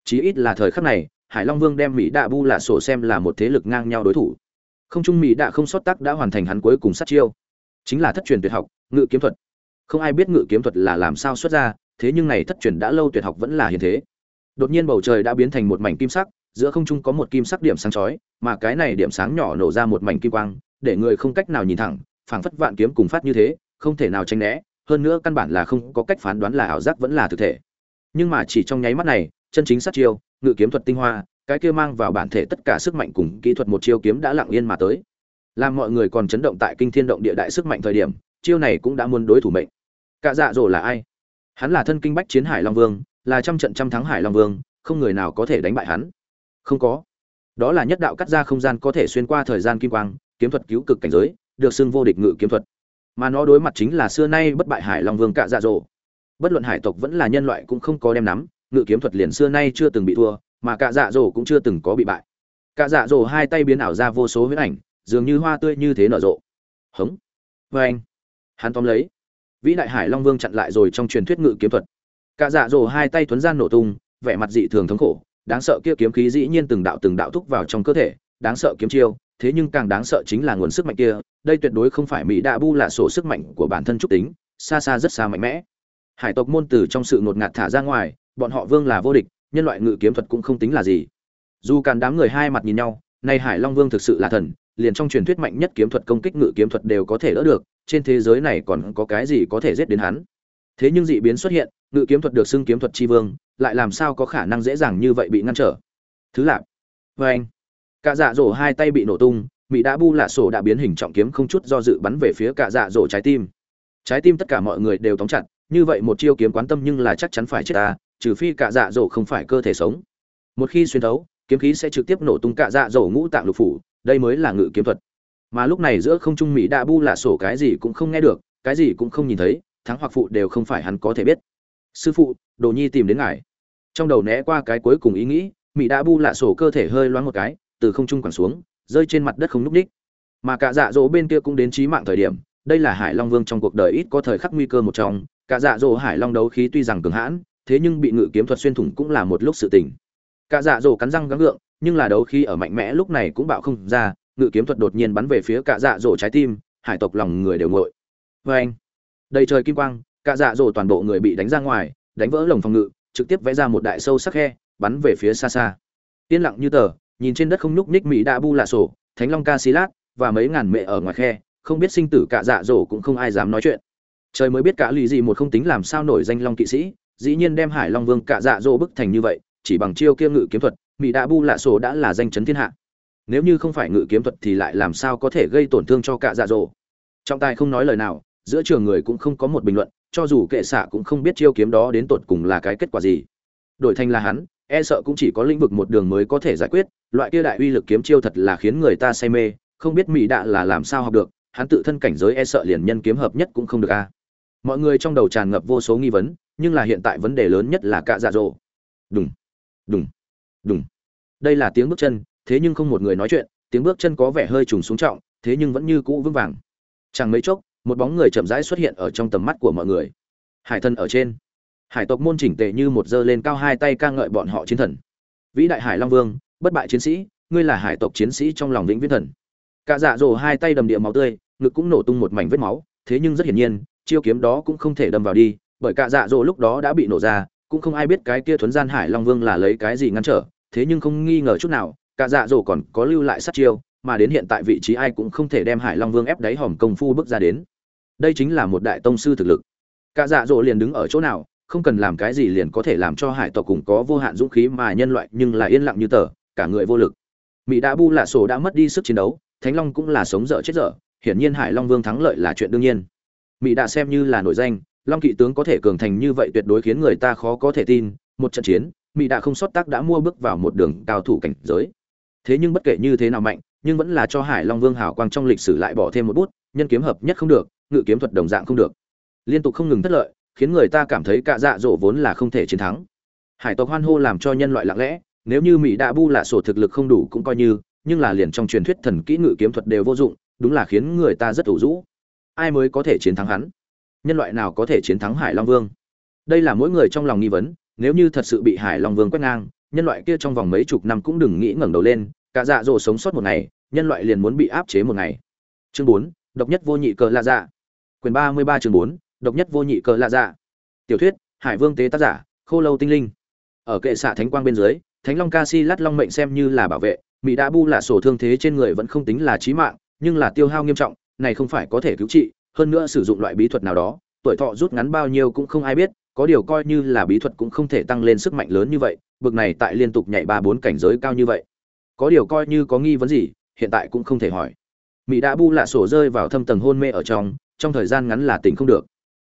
Chí ít là thời khắc này, hải long vương đem mỹ đạ bu lạ sổ xem là một thế lực ngang nhau đối thủ. Không trung mỹ đạ không sót tắc đã hoàn thành hắn cuối cùng sát chiêu. Chính là thất truyền tuyệt học, ngự kiếm thuật. Không ai biết ngự kiếm thuật là làm sao xuất ra, thế nhưng này thất truyền đã lâu tuyệt học vẫn là hiện thế đột nhiên bầu trời đã biến thành một mảnh kim sắc, giữa không trung có một kim sắc điểm sáng chói, mà cái này điểm sáng nhỏ nổ ra một mảnh kim quang, để người không cách nào nhìn thẳng, phảng phất vạn kiếm cùng phát như thế, không thể nào tránh né, hơn nữa căn bản là không có cách phán đoán là ảo giác vẫn là thực thể. Nhưng mà chỉ trong nháy mắt này, chân chính sát chiêu, ngự kiếm thuật tinh hoa, cái kia mang vào bản thể tất cả sức mạnh cùng kỹ thuật một chiêu kiếm đã lặng yên mà tới. Làm mọi người còn chấn động tại kinh thiên động địa đại sức mạnh thời điểm, chiêu này cũng đã muốn đối thủ mệnh. Cạ dạ dỗ là ai? Hắn là thân kinh bách chiến hải long vương là trăm trận trăm thắng hải long vương, không người nào có thể đánh bại hắn. Không có. Đó là nhất đạo cắt ra không gian có thể xuyên qua thời gian kim quang, kiếm thuật cứu cực cảnh giới, được xưng vô địch ngự kiếm thuật. Mà nó đối mặt chính là xưa nay bất bại hải long vương cạ dạ dỗ bất luận hải tộc vẫn là nhân loại cũng không có đem nắm, ngự kiếm thuật liền xưa nay chưa từng bị thua, mà cạ dạ dỗ cũng chưa từng có bị bại. Cả dạ dỗ hai tay biến ảo ra vô số huyết ảnh, dường như hoa tươi như thế nở rộ. Hống. Vê anh hắn tóm lấy. Vĩ đại hải long vương chặn lại rồi trong truyền thuyết ngự kiếm thuật cả dạ dỗ hai tay thuấn gian nổ tung, vẻ mặt dị thường thống khổ, đáng sợ kia kiếm khí dĩ nhiên từng đạo từng đạo thúc vào trong cơ thể, đáng sợ kiếm chiêu, thế nhưng càng đáng sợ chính là nguồn sức mạnh kia, đây tuyệt đối không phải mỹ đạ bu là sổ sức mạnh của bản thân trúc tính, xa xa rất xa mạnh mẽ. Hải tộc môn từ trong sự ngột ngạt thả ra ngoài, bọn họ vương là vô địch, nhân loại ngự kiếm thuật cũng không tính là gì. Dù càn đám người hai mặt nhìn nhau, nay hải long vương thực sự là thần, liền trong truyền thuyết mạnh nhất kiếm thuật công kích ngự kiếm thuật đều có thể đỡ được, trên thế giới này còn có cái gì có thể giết đến hắn? Thế nhưng dị biến xuất hiện ngự kiếm thuật được xưng kiếm thuật chi vương, lại làm sao có khả năng dễ dàng như vậy bị ngăn trở? Thứ lạp vê anh. Cả dạ dỗ hai tay bị nổ tung, mỹ đã bu lạ sổ đã biến hình trọng kiếm không chút do dự bắn về phía cả dạ dỗ trái tim. Trái tim tất cả mọi người đều tóm chặt, như vậy một chiêu kiếm quán tâm nhưng là chắc chắn phải chết ta, trừ phi cả dạ dỗ không phải cơ thể sống. Một khi xuyên thấu, kiếm khí sẽ trực tiếp nổ tung cả dạ dỗ ngũ tạng lục phủ, đây mới là ngự kiếm thuật. Mà lúc này giữa không trung mỹ đã bu lạ sổ cái gì cũng không nghe được, cái gì cũng không nhìn thấy, thắng hoặc phụ đều không phải hắn có thể biết sư phụ, đồ nhi tìm đến ngài. Trong đầu né qua cái cuối cùng ý nghĩ mỹ đã bu lạ sổ cơ thể hơi loáng một cái, từ không trung quẳng xuống, rơi trên mặt đất không núp đích. mà cả dạ dỗ bên kia cũng đến trí mạng thời điểm, đây là hải long vương trong cuộc đời ít có thời khắc nguy cơ một trong. Cả dạ dỗ hải long đấu khí tuy rằng cường hãn, thế nhưng bị ngự kiếm thuật xuyên thủng cũng là một lúc sự tình. Cả dạ dỗ cắn răng gắng gượng, nhưng là đấu khí ở mạnh mẽ lúc này cũng bạo không ra, ngự kiếm thuật đột nhiên bắn về phía cả dạ dỗ trái tim, hải tộc lòng người đều ngội. Vê anh đầy trời kim quang cả dạ dỗ toàn bộ người bị đánh ra ngoài, đánh vỡ lồng phòng ngự, trực tiếp vẽ ra một đại sâu sắc khe, bắn về phía xa xa. Yên lặng như tờ, nhìn trên đất không nhúc nhích mỹ đã bu lạ sổ, thánh long ca xí lát và mấy ngàn mẹ ở ngoài khe, không biết sinh tử cả dạ dỗ cũng không ai dám nói chuyện. Trời mới biết cả lì gì một không tính làm sao nổi danh long kỵ sĩ, dĩ nhiên đem hải long vương cả dạ dỗ bức thành như vậy, chỉ bằng chiêu kia ngự kiếm thuật, mỹ đã bu lạ sổ đã là danh chấn thiên hạ. Nếu như không phải ngự kiếm thuật thì lại làm sao có thể gây tổn thương cho cả dạ dỗ trọng tài không nói lời nào, giữa trường người cũng không có một bình luận cho dù kệ xạ cũng không biết chiêu kiếm đó đến tột cùng là cái kết quả gì. Đổi thành là hắn e sợ cũng chỉ có lĩnh vực một đường mới có thể giải quyết, loại kia đại uy lực kiếm chiêu thật là khiến người ta say mê, không biết mỹ đạ là làm sao học được, hắn tự thân cảnh giới e sợ liền nhân kiếm hợp nhất cũng không được a. Mọi người trong đầu tràn ngập vô số nghi vấn, nhưng là hiện tại vấn đề lớn nhất là cạ dạ dỗ đúng đúng đúng đây là tiếng bước chân, thế nhưng không một người nói chuyện, tiếng bước chân có vẻ hơi trùng xuống trọng, thế nhưng vẫn như cũ vững vàng. Chẳng mấy chốc một bóng người chậm rãi xuất hiện ở trong tầm mắt của mọi người. Hải thân ở trên. Hải tộc môn chỉnh tề như một giơ lên cao hai tay ca ngợi bọn họ chiến thần. Vĩ đại hải long vương, bất bại chiến sĩ, ngươi là hải tộc chiến sĩ trong lòng vĩnh viễn thần. Cả dạ dỗ hai tay đầm địa máu tươi, ngực cũng nổ tung một mảnh vết máu, thế nhưng rất hiển nhiên, chiêu kiếm đó cũng không thể đâm vào đi, bởi cả dạ dỗ lúc đó đã bị nổ ra, cũng không ai biết cái kia thuấn gian hải long vương là lấy cái gì ngăn trở, thế nhưng không nghi ngờ chút nào, cả dạ dỗ còn có lưu lại sát chiêu, mà đến hiện tại vị trí ai cũng không thể đem hải long vương ép đáy hòm công phu bước ra đến đây chính là một đại tông sư thực lực. Cả dạ dỗ liền đứng ở chỗ nào, không cần làm cái gì liền có thể làm cho hải tộc cùng có vô hạn dũng khí mà nhân loại nhưng là yên lặng như tờ, cả người vô lực. Mỹ đã bu lạ sổ đã mất đi sức chiến đấu, thánh long cũng là sống dở chết dở, hiển nhiên hải long vương thắng lợi là chuyện đương nhiên. Mỹ đã xem như là nổi danh, long kỵ tướng có thể cường thành như vậy tuyệt đối khiến người ta khó có thể tin, một trận chiến mỹ đã không sót tác đã mua bước vào một đường cao thủ cảnh giới. Thế nhưng bất kể như thế nào mạnh, nhưng vẫn là cho hải long vương hào quang trong lịch sử lại bỏ thêm một bút, nhân kiếm hợp nhất không được ngự kiếm thuật đồng dạng không được. Liên tục không ngừng thất lợi, khiến người ta cảm thấy cạ dạ dỗ vốn là không thể chiến thắng. Hải tộc hoan hô làm cho nhân loại lặng lẽ, nếu như mỹ đã bu lạ sổ thực lực không đủ cũng coi như, nhưng là liền trong truyền thuyết thần kỹ ngự kiếm thuật đều vô dụng, đúng là khiến người ta rất ủ rũ. Ai mới có thể chiến thắng hắn? Nhân loại nào có thể chiến thắng hải long vương? Đây là mỗi người trong lòng nghi vấn, nếu như thật sự bị hải long vương quét ngang, nhân loại kia trong vòng mấy chục năm cũng đừng nghĩ ngẩng đầu lên cả dạ dỗ sống sót một ngày, nhân loại liền muốn bị áp chế một ngày. Chương bốn, độc nhất vô nhị cờ la dạ quyền ba mươi ba chương bốn, độc nhất vô nhị cờ lạ dạ. Tiểu thuyết, hải vương tế tác giả, khô lâu tinh linh. Ở kệ xạ thánh quang bên dưới, thánh long ca long mệnh xem như là bảo vệ mỹ đã bu là sổ thương thế trên người vẫn không tính là chí mạng, nhưng là tiêu hao nghiêm trọng, này không phải có thể cứu trị, hơn nữa sử dụng loại bí thuật nào đó, tuổi thọ rút ngắn bao nhiêu cũng không ai biết, có điều coi như là bí thuật cũng không thể tăng lên sức mạnh lớn như vậy, bực này tại liên tục nhảy ba bốn cảnh giới cao như vậy. Có điều coi như có nghi vấn gì, hiện tại cũng không thể hỏi. Mỹ đã bu lạ sổ rơi vào thâm tầng hôn mê ở trong trong thời gian ngắn là tỉnh không được.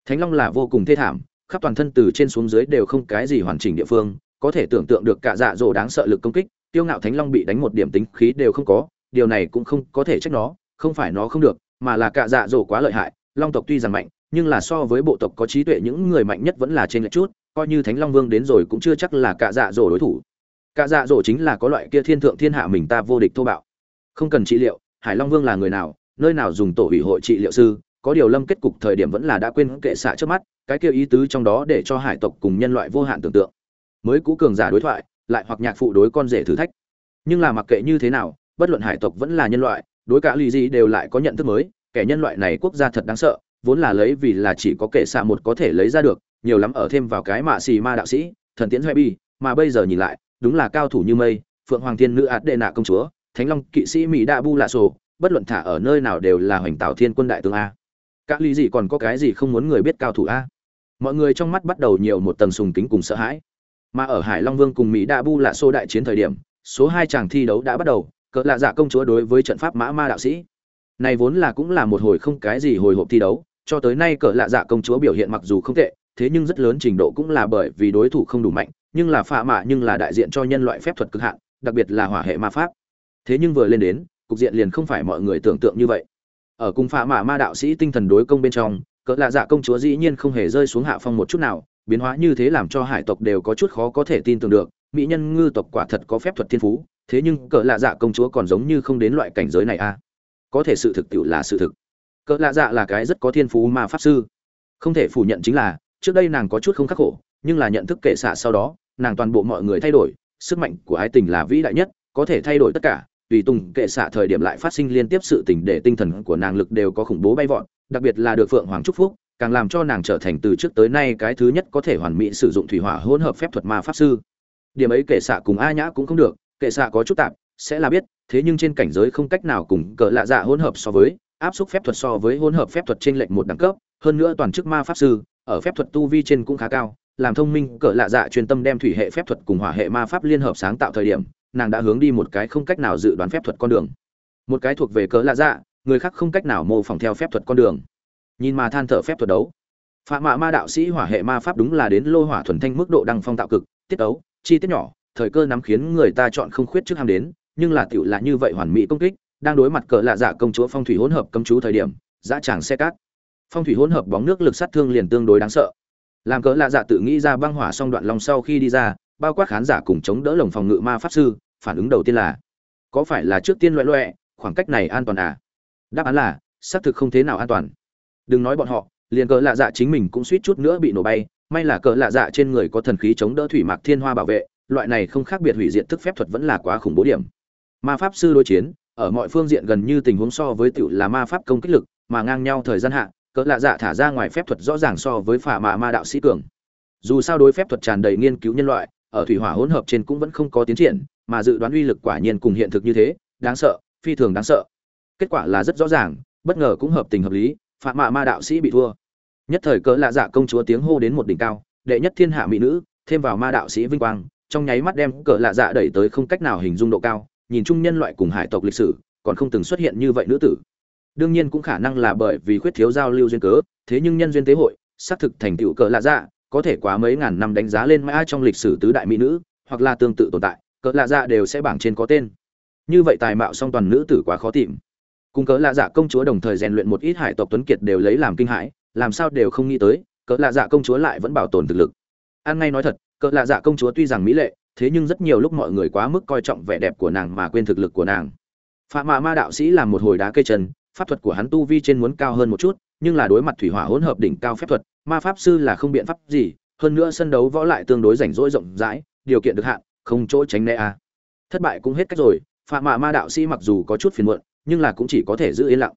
Thánh long là vô cùng thê thảm, khắp toàn thân từ trên xuống dưới đều không cái gì hoàn chỉnh địa phương, có thể tưởng tượng được cả dạ dỗ đáng sợ lực công kích tiêu ngạo thánh long bị đánh một điểm tính khí đều không có, điều này cũng không có thể trách nó, không phải nó không được, mà là cả dạ dỗ quá lợi hại, long tộc tuy rằng mạnh, nhưng là so với bộ tộc có trí tuệ những người mạnh nhất vẫn là trên lệch chút, coi như thánh long vương đến rồi cũng chưa chắc là cả dạ dỗ đối thủ. Cả dạ dỗ chính là có loại kia thiên thượng thiên hạ mình ta vô địch thô bạo. Không cần trị liệu, hải long vương là người nào, nơi nào dùng tổ ủy hội trị liệu sư có điều lâm kết cục thời điểm vẫn là đã quên kệ xạ trước mắt, cái kia ý tứ trong đó để cho hải tộc cùng nhân loại vô hạn tưởng tượng. Mới cũ cường giả đối thoại, lại hoặc nhạc phụ đối con rể thử thách. Nhưng là mặc kệ như thế nào, bất luận hải tộc vẫn là nhân loại, đối cả lì gì đều lại có nhận thức mới, kẻ nhân loại này quốc gia thật đáng sợ, vốn là lấy vì là chỉ có kệ xạ một có thể lấy ra được, nhiều lắm ở thêm vào cái mạ xì ma đạo sĩ, thần tiễn huệ bi, mà bây giờ nhìn lại, đúng là cao thủ như mây, phượng hoàng thiên nữ át đệ nạ công chúa, thánh long kỵ sĩ mỹ đa bu lạ sổ, bất luận thả ở nơi nào đều là hoành tạo thiên quân đại tướng a các lý gì còn có cái gì không muốn người biết cao thủ a? Mọi người trong mắt bắt đầu nhiều một tầng sùng kính cùng sợ hãi. Mà ở hải long vương cùng mỹ đa bu là xô đại chiến thời điểm, số hai chàng thi đấu đã bắt đầu, cỡ lạ giả công chúa đối với trận pháp mã ma đạo sĩ. Này vốn là cũng là một hồi không cái gì hồi hộp thi đấu, cho tới nay cỡ lạ dạ công chúa biểu hiện mặc dù không tệ, thế nhưng rất lớn trình độ cũng là bởi vì đối thủ không đủ mạnh, nhưng là phạ mạ nhưng là đại diện cho nhân loại phép thuật cực hạn, đặc biệt là hỏa hệ ma pháp. Thế nhưng vừa lên đến, cục diện liền không phải mọi người tưởng tượng như vậy ở cùng phạ mạ ma đạo sĩ tinh thần đối công bên trong, cỡ lạ dạ công chúa dĩ nhiên không hề rơi xuống hạ phong một chút nào, biến hóa như thế làm cho hải tộc đều có chút khó có thể tin tưởng được, mỹ nhân ngư tộc quả thật có phép thuật thiên phú, thế nhưng cỡ lạ dạ công chúa còn giống như không đến loại cảnh giới này a à? có thể sự thực tiệu là sự thực cỡ lạ dạ là cái rất có thiên phú mà pháp sư không thể phủ nhận chính là, trước đây nàng có chút không khắc khổ, nhưng là nhận thức kệ xạ sau đó, nàng toàn bộ mọi người thay đổi, sức mạnh của ái tình là vĩ đại nhất, có thể thay đổi tất cả tùy tùng kệ xạ thời điểm lại phát sinh liên tiếp sự tình để tinh thần của nàng lực đều có khủng bố bay vọt, đặc biệt là được phượng hoàng trúc phúc, càng làm cho nàng trở thành từ trước tới nay cái thứ nhất có thể hoàn mỹ sử dụng thủy hỏa hỗn hợp phép thuật ma pháp sư. Điểm ấy kệ xạ cùng a nhã cũng không được, kệ xạ có chút tạp, sẽ là biết, thế nhưng trên cảnh giới không cách nào cùng cỡ lạ dạ hỗn hợp so với, áp suất phép thuật so với hỗn hợp phép thuật trên lệnh một đẳng cấp, hơn nữa toàn chức ma pháp sư, ở phép thuật tu vi trên cũng khá cao, làm thông minh, cỡ lạ dạ chuyên tâm đem thủy hệ phép thuật cùng hỏa hệ ma pháp liên hợp sáng tạo thời điểm nàng đã hướng đi một cái không cách nào dự đoán phép thuật con đường. Một cái thuộc về cỡ lạ dạ người khác không cách nào mô phỏng theo phép thuật con đường. Nhìn mà than thở phép thuật đấu. Phạm mạ ma đạo sĩ hỏa hệ ma pháp đúng là đến lô hỏa thuần thanh mức độ đăng phong tạo cực, tiết ấu, chi tiết nhỏ, thời cơ nắm khiến người ta chọn không khuyết trước ham đến, nhưng là tiểu là như vậy hoàn mỹ công kích, đang đối mặt cỡ lạ dạ công chúa phong thủy hỗn hợp công chú thời điểm, dã tràng xe cát. Phong thủy hỗn hợp bóng nước lực sát thương liền tương đối đáng sợ. Làm cỡ lạ dạ tự nghĩ ra băng hỏa xong đoạn long sau khi đi ra, bao quát khán giả cùng chống đỡ lồng phòng ngự ma pháp sư phản ứng đầu tiên là, có phải là trước tiên loẹ loẹ, khoảng cách này an toàn à? Đáp án là, xác thực không thế nào an toàn. Đừng nói bọn họ, liền cỡ lạ dạ chính mình cũng suýt chút nữa bị nổ bay. May là cỡ lạ dạ trên người có thần khí chống đỡ thủy mạc thiên hoa bảo vệ, loại này không khác biệt hủy diện thức phép thuật vẫn là quá khủng bố điểm. Ma pháp sư đối chiến, ở mọi phương diện gần như tình huống so với tựu là ma pháp công kích lực, mà ngang nhau thời gian hạ cỡ lạ dạ thả ra ngoài phép thuật rõ ràng so với phả mạ ma đạo sĩ cường. Dù sao đối phép thuật tràn đầy nghiên cứu nhân loại, ở thủy hỏa hỗn hợp trên cũng vẫn không có tiến triển mà dự đoán uy lực quả nhiên cùng hiện thực như thế, đáng sợ, phi thường đáng sợ. Kết quả là rất rõ ràng, bất ngờ cũng hợp tình hợp lý phạm mạ ma đạo sĩ bị thua. Nhất thời cỡ lạ dạ công chúa tiếng hô đến một đỉnh cao, đệ nhất thiên hạ mỹ nữ, thêm vào ma đạo sĩ vinh quang, trong nháy mắt đem cỡ lạ dạ đẩy tới không cách nào hình dung độ cao, nhìn chung nhân loại cùng hải tộc lịch sử, còn không từng xuất hiện như vậy nữ tử. Đương nhiên cũng khả năng là bởi vì khuyết thiếu giao lưu duyên cớ, thế nhưng nhân duyên tế hội, xác thực thành tựu cỡ lạ dạ có thể quá mấy ngàn năm đánh giá lên mãi trong lịch sử tứ đại mỹ nữ, hoặc là tương tự tồn tại cỡ lạ dạ đều sẽ bảng trên có tên. Như vậy tài mạo song toàn nữ tử quá khó tìm. Cùng cỡ lạ dạ công chúa đồng thời rèn luyện một ít hải tộc tuấn kiệt đều lấy làm kinh hãi, làm sao đều không nghĩ tới, cỡ lạ dạ công chúa lại vẫn bảo tồn thực lực. An ngay nói thật, cỡ lạ dạ công chúa tuy rằng mỹ lệ, thế nhưng rất nhiều lúc mọi người quá mức coi trọng vẻ đẹp của nàng mà quên thực lực của nàng. Phạm mạ ma đạo sĩ làm một hồi đá cây chân pháp thuật của hắn tu vi trên muốn cao hơn một chút, nhưng là đối mặt thủy hỏa hỗn hợp đỉnh cao phép thuật, ma pháp sư là không biện pháp gì, hơn nữa sân đấu võ lại tương đối rảnh rỗi rộng rãi, điều kiện được hạn không chỗ tránh né a. À. thất bại cũng hết cách rồi, phạ mạ ma đạo sĩ mặc dù có chút phiền muộn, nhưng là cũng chỉ có thể giữ yên lặng.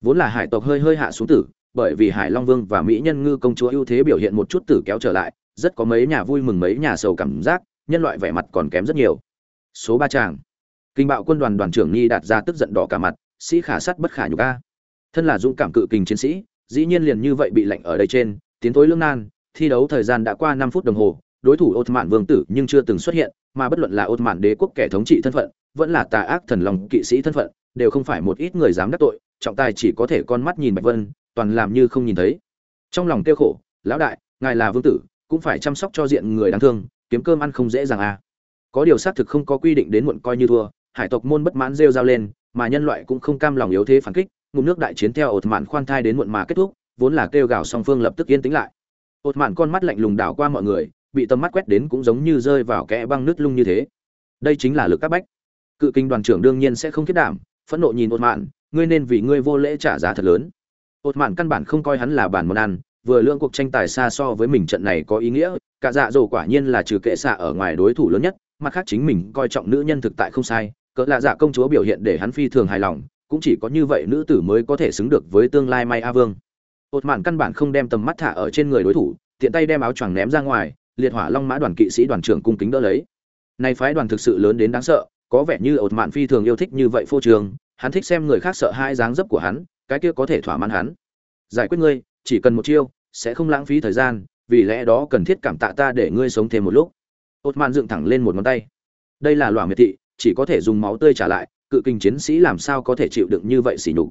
Vốn là hải tộc hơi hơi hạ xuống tử, bởi vì hải long vương và mỹ nhân ngư công chúa ưu thế biểu hiện một chút tử kéo trở lại, rất có mấy nhà vui mừng mấy nhà sầu cảm giác, nhân loại vẻ mặt còn kém rất nhiều. Số ba chàng kinh bạo quân đoàn đoàn trưởng nghi đạt ra tức giận đỏ cả mặt, sĩ khả sắt bất khả nhục a. Thân là dũng cảm cự kình chiến sĩ, dĩ nhiên liền như vậy bị lạnh ở đây trên, tiến tối lương nan, thi đấu thời gian đã qua năm phút đồng hồ đối thủ ột mạn vương tử nhưng chưa từng xuất hiện, mà bất luận là ột mạn đế quốc kẻ thống trị thân phận, vẫn là tà ác thần lòng kỵ sĩ thân phận, đều không phải một ít người dám đắc tội, trọng tài chỉ có thể con mắt nhìn bạch vân, toàn làm như không nhìn thấy. Trong lòng tiêu khổ, lão đại, ngài là vương tử, cũng phải chăm sóc cho diện người đáng thương, kiếm cơm ăn không dễ dàng à. Có điều xác thực không có quy định đến muộn coi như thua. Hải tộc môn bất mãn rêu rao lên, mà nhân loại cũng không cam lòng yếu thế phản kích, ngụm nước đại chiến theo ột mạn khoan thai đến muộn mà kết thúc, vốn là kêu gào song phương lập tức yên tĩnh lại. Ột mạn con mắt lạnh lùng đảo qua mọi người bị tầm mắt quét đến cũng giống như rơi vào kẽ băng nứt lung như thế. Đây chính là lực các bách. Cự kinh đoàn trưởng đương nhiên sẽ không kết đảm, phẫn nộ nhìn ột mạn ngươi nên vì ngươi vô lễ trả giá thật lớn. Ột mạn căn bản không coi hắn là bản món ăn, vừa lượng cuộc tranh tài xa so với mình trận này có ý nghĩa, cả dạ dỗ quả nhiên là trừ kệ xạ ở ngoài đối thủ lớn nhất, mặt khác chính mình coi trọng nữ nhân thực tại không sai, cỡ lạ dạ công chúa biểu hiện để hắn phi thường hài lòng, cũng chỉ có như vậy nữ tử mới có thể xứng được với tương lai may a vương. Ột mạn căn bản không đem tầm mắt thả ở trên người đối thủ, tiện tay đem áo choàng ném ra ngoài liệt hỏa long mã đoàn kỵ sĩ đoàn trưởng cung kính đỡ lấy. Nay phái đoàn thực sự lớn đến đáng sợ, có vẻ như ột mạn phi thường yêu thích như vậy phô trường hắn thích xem người khác sợ hai dáng dấp của hắn, cái kia có thể thỏa mãn hắn. Giải quyết ngươi, chỉ cần một chiêu, sẽ không lãng phí thời gian, vì lẽ đó cần thiết cảm tạ ta để ngươi sống thêm một lúc. Ột mạn dựng thẳng lên một ngón tay. Đây là loả miệt thị, chỉ có thể dùng máu tươi trả lại, cự kinh chiến sĩ làm sao có thể chịu đựng như vậy xỉ nhục.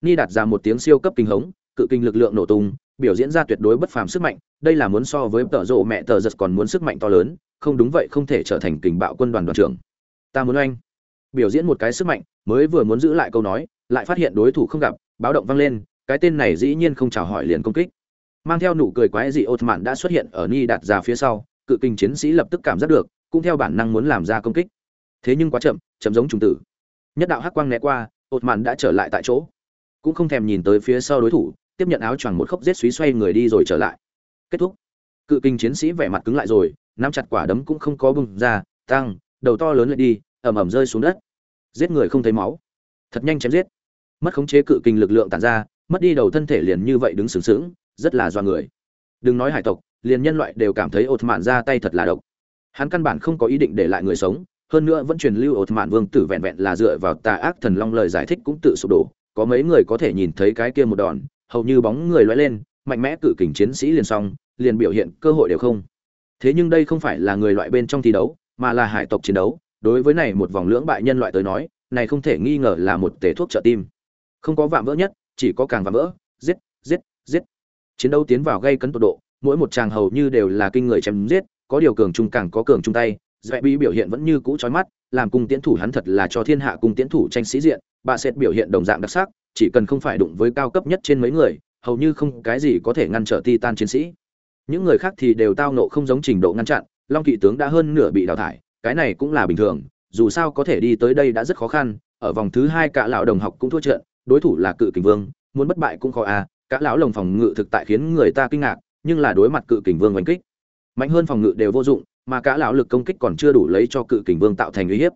Ni đặt ra một tiếng siêu cấp kinh hống, cự kinh lực lượng nổ tung biểu diễn ra tuyệt đối bất phàm sức mạnh, đây là muốn so với tợ rộ mẹ tờ giật còn muốn sức mạnh to lớn, không đúng vậy không thể trở thành kình bạo quân đoàn đoàn trưởng. Ta muốn anh biểu diễn một cái sức mạnh, mới vừa muốn giữ lại câu nói, lại phát hiện đối thủ không gặp, báo động vang lên, cái tên này dĩ nhiên không chào hỏi liền công kích. Mang theo nụ cười quái dị ột mạn đã xuất hiện ở ni đạt ra phía sau, cự kinh chiến sĩ lập tức cảm giác được, cũng theo bản năng muốn làm ra công kích. Thế nhưng quá chậm chậm giống trùng tử. Nhất đạo hắc quang né qua ột mạn đã trở lại tại chỗ. Cũng không thèm nhìn tới phía sau đối thủ tiếp nhận áo choàng một khốc rết suy xoay người đi rồi trở lại. Kết thúc. Cự kinh chiến sĩ vẻ mặt cứng lại rồi, nắm chặt quả đấm cũng không có bưng ra, tăng, đầu to lớn lại đi ẩm ẩm rơi xuống đất. Giết người không thấy máu. Thật nhanh chém giết. Mất khống chế cự kinh lực lượng tàn ra, mất đi đầu thân thể liền như vậy đứng sướng sướng rất là do người. Đừng nói hải tộc, liền nhân loại đều cảm thấy ột mạn ra tay thật là độc. Hắn căn bản không có ý định để lại người sống, hơn nữa vẫn truyền lưu ột mạn vương tử vẹn vẹn là dựa vào tà ác thần long lời giải thích cũng tự sụp đổ. Có mấy người có thể nhìn thấy cái kia một đòn hầu như bóng người lóe lên, mạnh mẽ cự kình chiến sĩ liền xong, liền biểu hiện cơ hội đều không. Thế nhưng đây không phải là người loại bên trong thi đấu, mà là hải tộc chiến đấu, đối với này một vòng lưỡng bại nhân loại tới nói, này không thể nghi ngờ là một tể thuốc trợ tim. Không có vạm vỡ nhất, chỉ có càng vạm vỡ, giết giết giết. Chiến đấu tiến vào gây cấn tột độ, mỗi một tràng hầu như đều là kinh người chém giết, có điều cường trung càng có cường trung tay dễ bị biểu hiện vẫn như cũ chói mắt, làm cung tiến thủ hắn thật là cho thiên hạ cung tiến thủ tranh sĩ diện, bà sệt biểu hiện đồng dạng đặc sắc chỉ cần không phải đụng với cao cấp nhất trên mấy người, hầu như không cái gì có thể ngăn trở titan chiến sĩ. Những người khác thì đều tao nộ không giống trình độ ngăn chặn, long kỵ tướng đã hơn nửa bị đào thải, cái này cũng là bình thường, dù sao có thể đi tới đây đã rất khó khăn, ở vòng thứ hai cả lão đồng học cũng thua trận, đối thủ là cự kình vương, muốn bất bại cũng khó à cả lão lồng phòng ngự thực tại khiến người ta kinh ngạc, nhưng là đối mặt cự kình vương oanh kích, mạnh hơn phòng ngự đều vô dụng, mà cả lão lực công kích còn chưa đủ lấy cho cự kình vương tạo thành uy hiếp.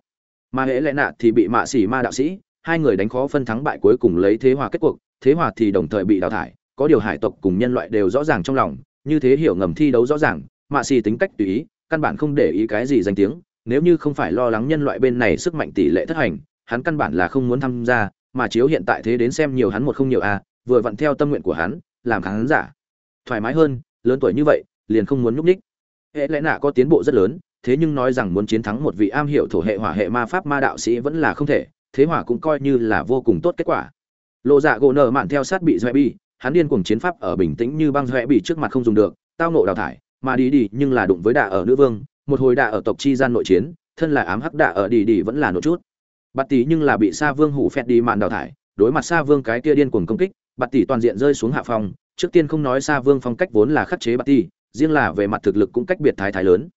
Mà hễ lẽ nạ thì bị mạ xỉ ma đạo sĩ hai người đánh khó phân thắng bại cuối cùng lấy thế hòa kết cuộc, thế hòa thì đồng thời bị đào thải, có điều hải tộc cùng nhân loại đều rõ ràng trong lòng, như thế hiểu ngầm thi đấu rõ ràng, mạ xỉ tính cách tùy ý, căn bản không để ý cái gì danh tiếng, nếu như không phải lo lắng nhân loại bên này sức mạnh tỷ lệ thất hành, hắn căn bản là không muốn tham gia, mà chiếu hiện tại thế đến xem nhiều hắn một không nhiều a, vừa vặn theo tâm nguyện của hắn, làm khán giả thoải mái hơn, lớn tuổi như vậy, liền không muốn nhúc nhích. hệ lẽ nạ có tiến bộ rất lớn, thế nhưng nói rằng muốn chiến thắng một vị am hiểu thổ hệ hỏa hệ ma pháp ma đạo sĩ vẫn là không thể thế hỏa cũng coi như là vô cùng tốt kết quả. Lộ dạ gỗ nở mạn theo sát bị doẹ bị hắn điên cuồng chiến pháp ở bình tĩnh như băng doẹ bị trước mặt không dùng được, tao nộ đào thải, mà đi đi nhưng là đụng với đạ ở nữ vương, một hồi đạ ở tộc chi gian nội chiến, thân là ám hắc đạ ở đi đi vẫn là nội chút. Bạt tỷ nhưng là bị sa vương hủ phẹt đi mạn đào thải, đối mặt sa vương cái kia điên cuồng công kích, bạt tỷ toàn diện rơi xuống hạ phòng, trước tiên không nói sa vương phong cách vốn là khắc chế bạt tỷ riêng là về mặt thực lực cũng cách biệt thái thái lớn.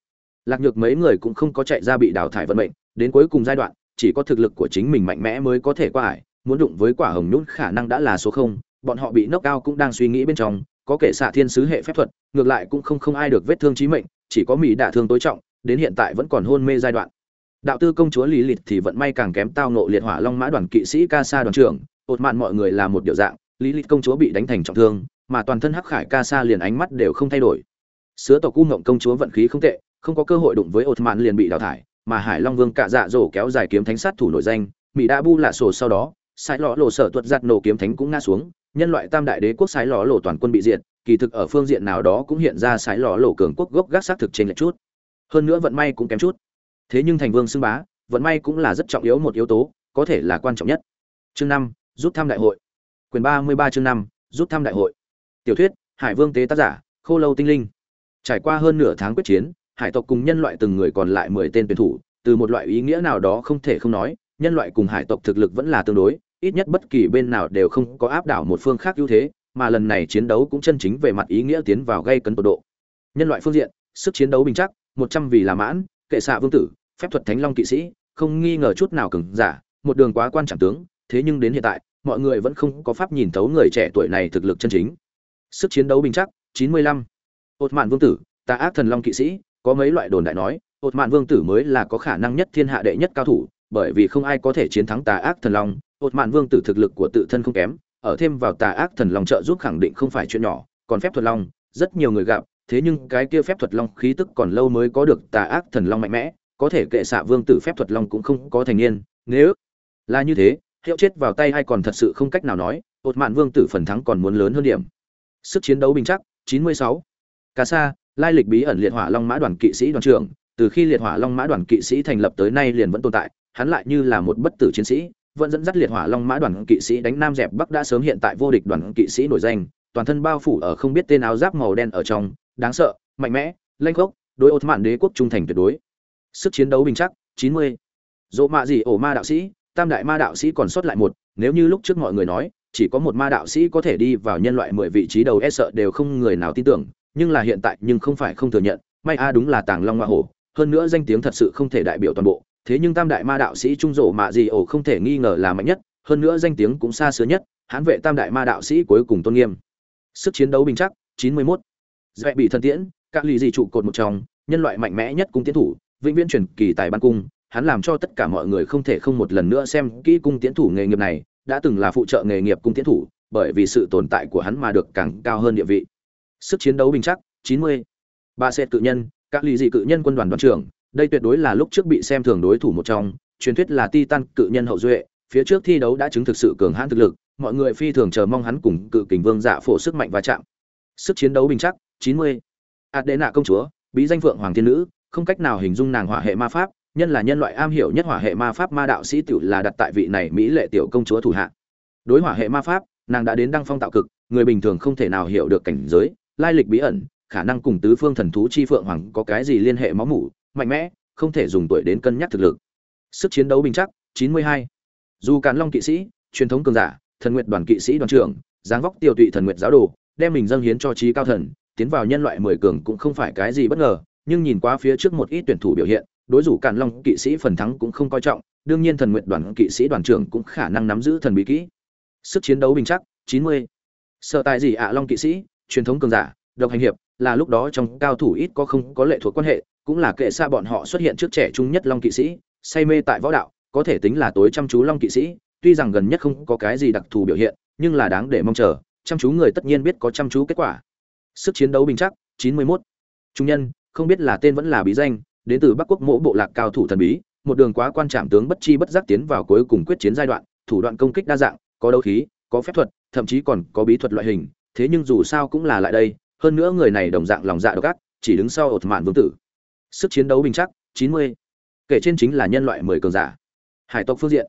Lạc nhược mấy người cũng không có chạy ra bị đào thải vận mệnh, đến cuối cùng giai đoạn chỉ có thực lực của chính mình mạnh mẽ mới có thể qua ải, muốn đụng với quả hồng nhún khả năng đã là số không, bọn họ bị nốc cao cũng đang suy nghĩ bên trong, có kể xạ thiên sứ hệ phép thuật, ngược lại cũng không không ai được vết thương chí mệnh, chỉ có mỹ đả thương tối trọng, đến hiện tại vẫn còn hôn mê giai đoạn. Đạo tư công chúa lý lịch thì vận may càng kém tao nộ liệt hỏa long mã đoàn kỵ sĩ ca sa đoàn trưởng, ột mạn mọi người là một điều dạng, lý lịch công chúa bị đánh thành trọng thương, mà toàn thân hắc khải ca sa liền ánh mắt đều không thay đổi. Sứa tộc u ngộng công chúa vận khí không tệ, không có cơ hội đụng với ột mạn liền bị đào thải mà hải long vương cạ dạ dỗ kéo dài kiếm thánh sát thủ nổi danh, mỹ đã bu lạ sổ sau đó sai lọ lộ sở tuật giặt nổ kiếm thánh cũng ngã xuống, nhân loại tam đại đế quốc sái lọ lộ toàn quân bị diệt, kỳ thực ở phương diện nào đó cũng hiện ra sái lọ lộ cường quốc gốc gác xác thực trên lệch chút. Hơn nữa vận may cũng kém chút. Thế nhưng thành vương xưng bá, vận may cũng là rất trọng yếu một yếu tố, có thể là quan trọng nhất. Chương năm, rút thăm đại hội. Quyền ba mươi ba chương năm, rút thăm đại hội. Tiểu thuyết, hải vương tế tác giả, khô lâu tinh linh. Trải qua hơn nửa tháng quyết chiến hải tộc cùng nhân loại từng người còn lại mười tên tuyển thủ, từ một loại ý nghĩa nào đó không thể không nói, nhân loại cùng hải tộc thực lực vẫn là tương đối, ít nhất bất kỳ bên nào đều không có áp đảo một phương khác ưu thế, mà lần này chiến đấu cũng chân chính về mặt ý nghĩa tiến vào gây cấn tột độ nhân loại phương diện, sức chiến đấu bình chắc, một trăm vì là mãn, kệ xạ vương tử, phép thuật thánh long kỵ sĩ, không nghi ngờ chút nào cứng giả, một đường quá quan trọng tướng, thế nhưng đến hiện tại, mọi người vẫn không có pháp nhìn thấu người trẻ tuổi này thực lực chân chính sức chiến đấu bình chắc 95. ột mạn vương tử, tà ác thần long kỵ sĩ có mấy loại đồn đại nói ột mạn vương tử mới là có khả năng nhất thiên hạ đệ nhất cao thủ, bởi vì không ai có thể chiến thắng tà ác thần long. Ột mạn vương tử thực lực của tự thân không kém, ở thêm vào tà ác thần long trợ giúp khẳng định không phải chuyện nhỏ, còn phép thuật long, rất nhiều người gặp, thế nhưng cái kia phép thuật long khí tức còn lâu mới có được tà ác thần long mạnh mẽ, có thể kệ xạ vương tử phép thuật long cũng không có thành niên. Nếu là như thế, hiệu chết vào tay hay còn thật sự không cách nào nói ột mạn vương tử phần thắng còn muốn lớn hơn điểm. Sức chiến đấu bình chắc 96. Cà sa lai lịch bí ẩn liệt hỏa long mã đoàn kỵ sĩ đoàn trưởng, từ khi liệt hỏa long mã đoàn kỵ sĩ thành lập tới nay liền vẫn tồn tại, hắn lại như là một bất tử chiến sĩ, vẫn dẫn dắt liệt hỏa long mã đoàn kỵ sĩ đánh nam dẹp bắc đã sớm hiện tại vô địch đoàn kỵ sĩ nổi danh, toàn thân bao phủ ở không biết tên áo giáp màu đen ở trong, đáng sợ, mạnh mẽ, lanh gốc đối ột mạn đế quốc trung thành tuyệt đối sức chiến đấu bình chắc 90. dỗ mạ gì ổ ma đạo sĩ, tam đại ma đạo sĩ còn sót lại một, nếu như lúc trước mọi người nói chỉ có một ma đạo sĩ có thể đi vào nhân loại mười vị trí đầu e sợ đều không người nào tin tưởng, nhưng là hiện tại nhưng không phải không thừa nhận, may a đúng là tàng long hoa hổ, hơn nữa danh tiếng thật sự không thể đại biểu toàn bộ, thế nhưng tam đại ma đạo sĩ trung rổ mạ gì ổ không thể nghi ngờ là mạnh nhất, hơn nữa danh tiếng cũng xa xưa nhất hãn vệ tam đại ma đạo sĩ cuối cùng tôn nghiêm sức chiến đấu bình chắc 91. dạy bị thần tiễn, các lì gì trụ cột một trong, nhân loại mạnh mẽ nhất cung tiến thủ, vĩnh viễn truyền kỳ tài ban cung, hắn làm cho tất cả mọi người không thể không một lần nữa xem kỹ cung tiến thủ nghề nghiệp này đã từng là phụ trợ nghề nghiệp cung tiến thủ, bởi vì sự tồn tại của hắn mà được càng cao hơn địa vị sức chiến đấu bình chắc 90. ba xe cự nhân, các lý dị cự nhân quân đoàn đoàn trưởng, đây tuyệt đối là lúc trước bị xem thường đối thủ một trong, truyền thuyết là titan cự nhân hậu duệ, phía trước thi đấu đã chứng thực sự cường hãn thực lực, mọi người phi thường chờ mong hắn cùng cự kình vương dạ phổ sức mạnh va chạm sức chiến đấu bình chắc 90. Adena công chúa, bí danh phượng hoàng thiên nữ, không cách nào hình dung nàng hỏa hệ ma pháp nhân là nhân loại am hiểu nhất hỏa hệ ma pháp ma đạo sĩ tiểu là đặt tại vị này mỹ lệ tiểu công chúa thủ hạ đối hỏa hệ ma pháp, nàng đã đến đăng phong tạo cực, người bình thường không thể nào hiểu được cảnh giới, lai lịch bí ẩn, khả năng cùng tứ phương thần thú chi phượng hoàng có cái gì liên hệ máu mủ, mạnh mẽ, không thể dùng tuổi đến cân nhắc thực lực sức chiến đấu bình chắc 92. dù càn long kỵ sĩ, truyền thống cường giả, thần nguyện đoàn kỵ sĩ đoàn trưởng, dáng vóc tiêu tụy thần nguyện giáo đồ, đem mình dâng hiến cho trí cao thần, tiến vào nhân loại mười cường cũng không phải cái gì bất ngờ, nhưng nhìn qua phía trước một ít tuyển thủ biểu hiện đối thủ càn long kỵ sĩ phần thắng cũng không coi trọng, đương nhiên thần nguyện đoàn kỵ sĩ đoàn trưởng cũng khả năng nắm giữ thần bí kỹ sức chiến đấu bình chắc 90. sợ tài gì ạ, long kỵ sĩ, truyền thống cường giả, độc hành hiệp, là lúc đó trong cao thủ ít có không có lệ thuộc quan hệ, cũng là kệ xa bọn họ xuất hiện trước trẻ trung nhất long kỵ sĩ, say mê tại võ đạo, có thể tính là tối chăm chú long kỵ sĩ, tuy rằng gần nhất không có cái gì đặc thù biểu hiện, nhưng là đáng để mong chờ, chăm chú người tất nhiên biết có chăm chú kết quả sức chiến đấu bình chắc 91. trung nhân, không biết là tên vẫn là bí danh đến từ bắc quốc mỗ bộ lạc cao thủ thần bí, một đường quá quan trạm tướng bất chi bất giác tiến vào cuối cùng quyết chiến giai đoạn, thủ đoạn công kích đa dạng, có đấu khí, có phép thuật, thậm chí còn có bí thuật loại hình, thế nhưng dù sao cũng là lại đây, hơn nữa người này đồng dạng lòng dạ độc ác, chỉ đứng sau ột mạn vương tử. Sức chiến đấu bình chắc 90. kể trên chính là nhân loại mười cường giả. Hải tộc phương diện.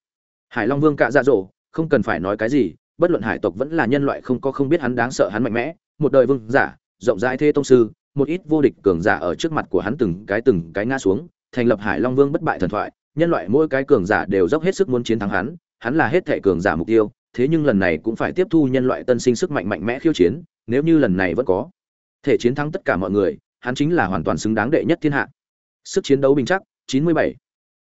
Hải long vương cạ dạ dỗ không cần phải nói cái gì, bất luận hải tộc vẫn là nhân loại không có không biết hắn đáng sợ hắn mạnh mẽ, một đời vương giả, rộng rãi thế tông sư một ít vô địch cường giả ở trước mặt của hắn từng cái từng cái ngã xuống, thành lập hải long vương bất bại thần thoại, nhân loại mỗi cái cường giả đều dốc hết sức muốn chiến thắng hắn hắn là hết thệ cường giả mục tiêu, thế nhưng lần này cũng phải tiếp thu nhân loại tân sinh sức mạnh mạnh mẽ khiêu chiến, nếu như lần này vẫn có thể chiến thắng tất cả mọi người, hắn chính là hoàn toàn xứng đáng đệ nhất thiên hạ sức chiến đấu bình chắc 97.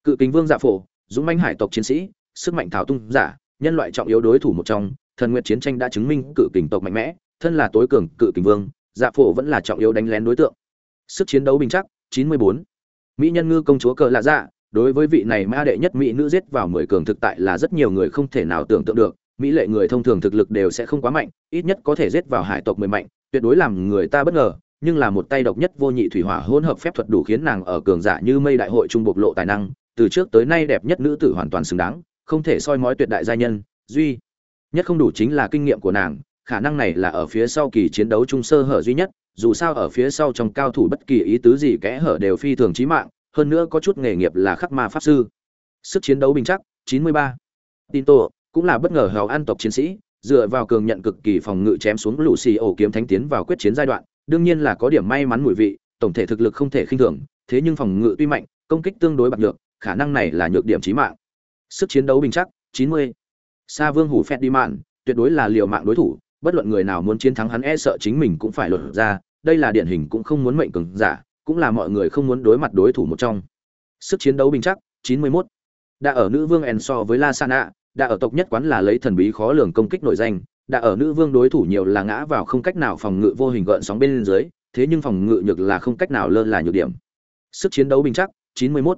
cự kính vương dạ phổ, dũng mãnh hải tộc chiến sĩ, sức mạnh thảo tung giả, nhân loại trọng yếu đối thủ một trong, thần nguyện chiến tranh đã chứng minh cự kình tộc mạnh mẽ, thân là tối cường cự kình vương dạ phổ vẫn là trọng yếu đánh lén đối tượng sức chiến đấu bình chắc 94. mỹ nhân ngư công chúa cờ lạ dạ đối với vị này ma đệ nhất mỹ nữ giết vào mười cường thực tại là rất nhiều người không thể nào tưởng tượng được mỹ lệ người thông thường thực lực đều sẽ không quá mạnh, ít nhất có thể giết vào hải tộc mười mạnh, tuyệt đối làm người ta bất ngờ, nhưng là một tay độc nhất vô nhị thủy hỏa hỗn hợp phép thuật đủ khiến nàng ở cường giả như mây đại hội trung bộc lộ tài năng, từ trước tới nay đẹp nhất nữ tử hoàn toàn xứng đáng, không thể soi mói tuyệt đại gia nhân, duy nhất không đủ chính là kinh nghiệm của nàng khả năng này là ở phía sau kỳ chiến đấu trung sơ hở duy nhất dù sao ở phía sau trong cao thủ bất kỳ ý tứ gì kẽ hở đều phi thường chí mạng hơn nữa có chút nghề nghiệp là khắc ma pháp sư sức chiến đấu bình chắc 93. Tinto cũng là bất ngờ hào an tộc chiến sĩ dựa vào cường nhận cực kỳ phòng ngự chém xuống lũ xì ổ kiếm thánh tiến vào quyết chiến giai đoạn đương nhiên là có điểm may mắn mùi vị tổng thể thực lực không thể khinh thường thế nhưng phòng ngự tuy mạnh công kích tương đối bạc nhược khả năng này là nhược điểm chí mạng sức chiến đấu bình chắc 90. Sa Vương Hủ Phẹt đi mạn, tuyệt đối là liều mạng đối thủ, bất luận người nào muốn chiến thắng hắn e sợ chính mình cũng phải lột ra, đây là điển hình cũng không muốn mệnh cường giả, cũng là mọi người không muốn đối mặt đối thủ một trong. sức chiến đấu bình chắc 91. đã ở nữ vương en so với la sana đã ở tộc nhất quán là lấy thần bí khó lường công kích nổi danh đã ở nữ vương đối thủ nhiều là ngã vào không cách nào phòng ngự vô hình gợn sóng bên dưới thế nhưng phòng ngự nhược là không cách nào lơ là nhược điểm sức chiến đấu bình chắc 91.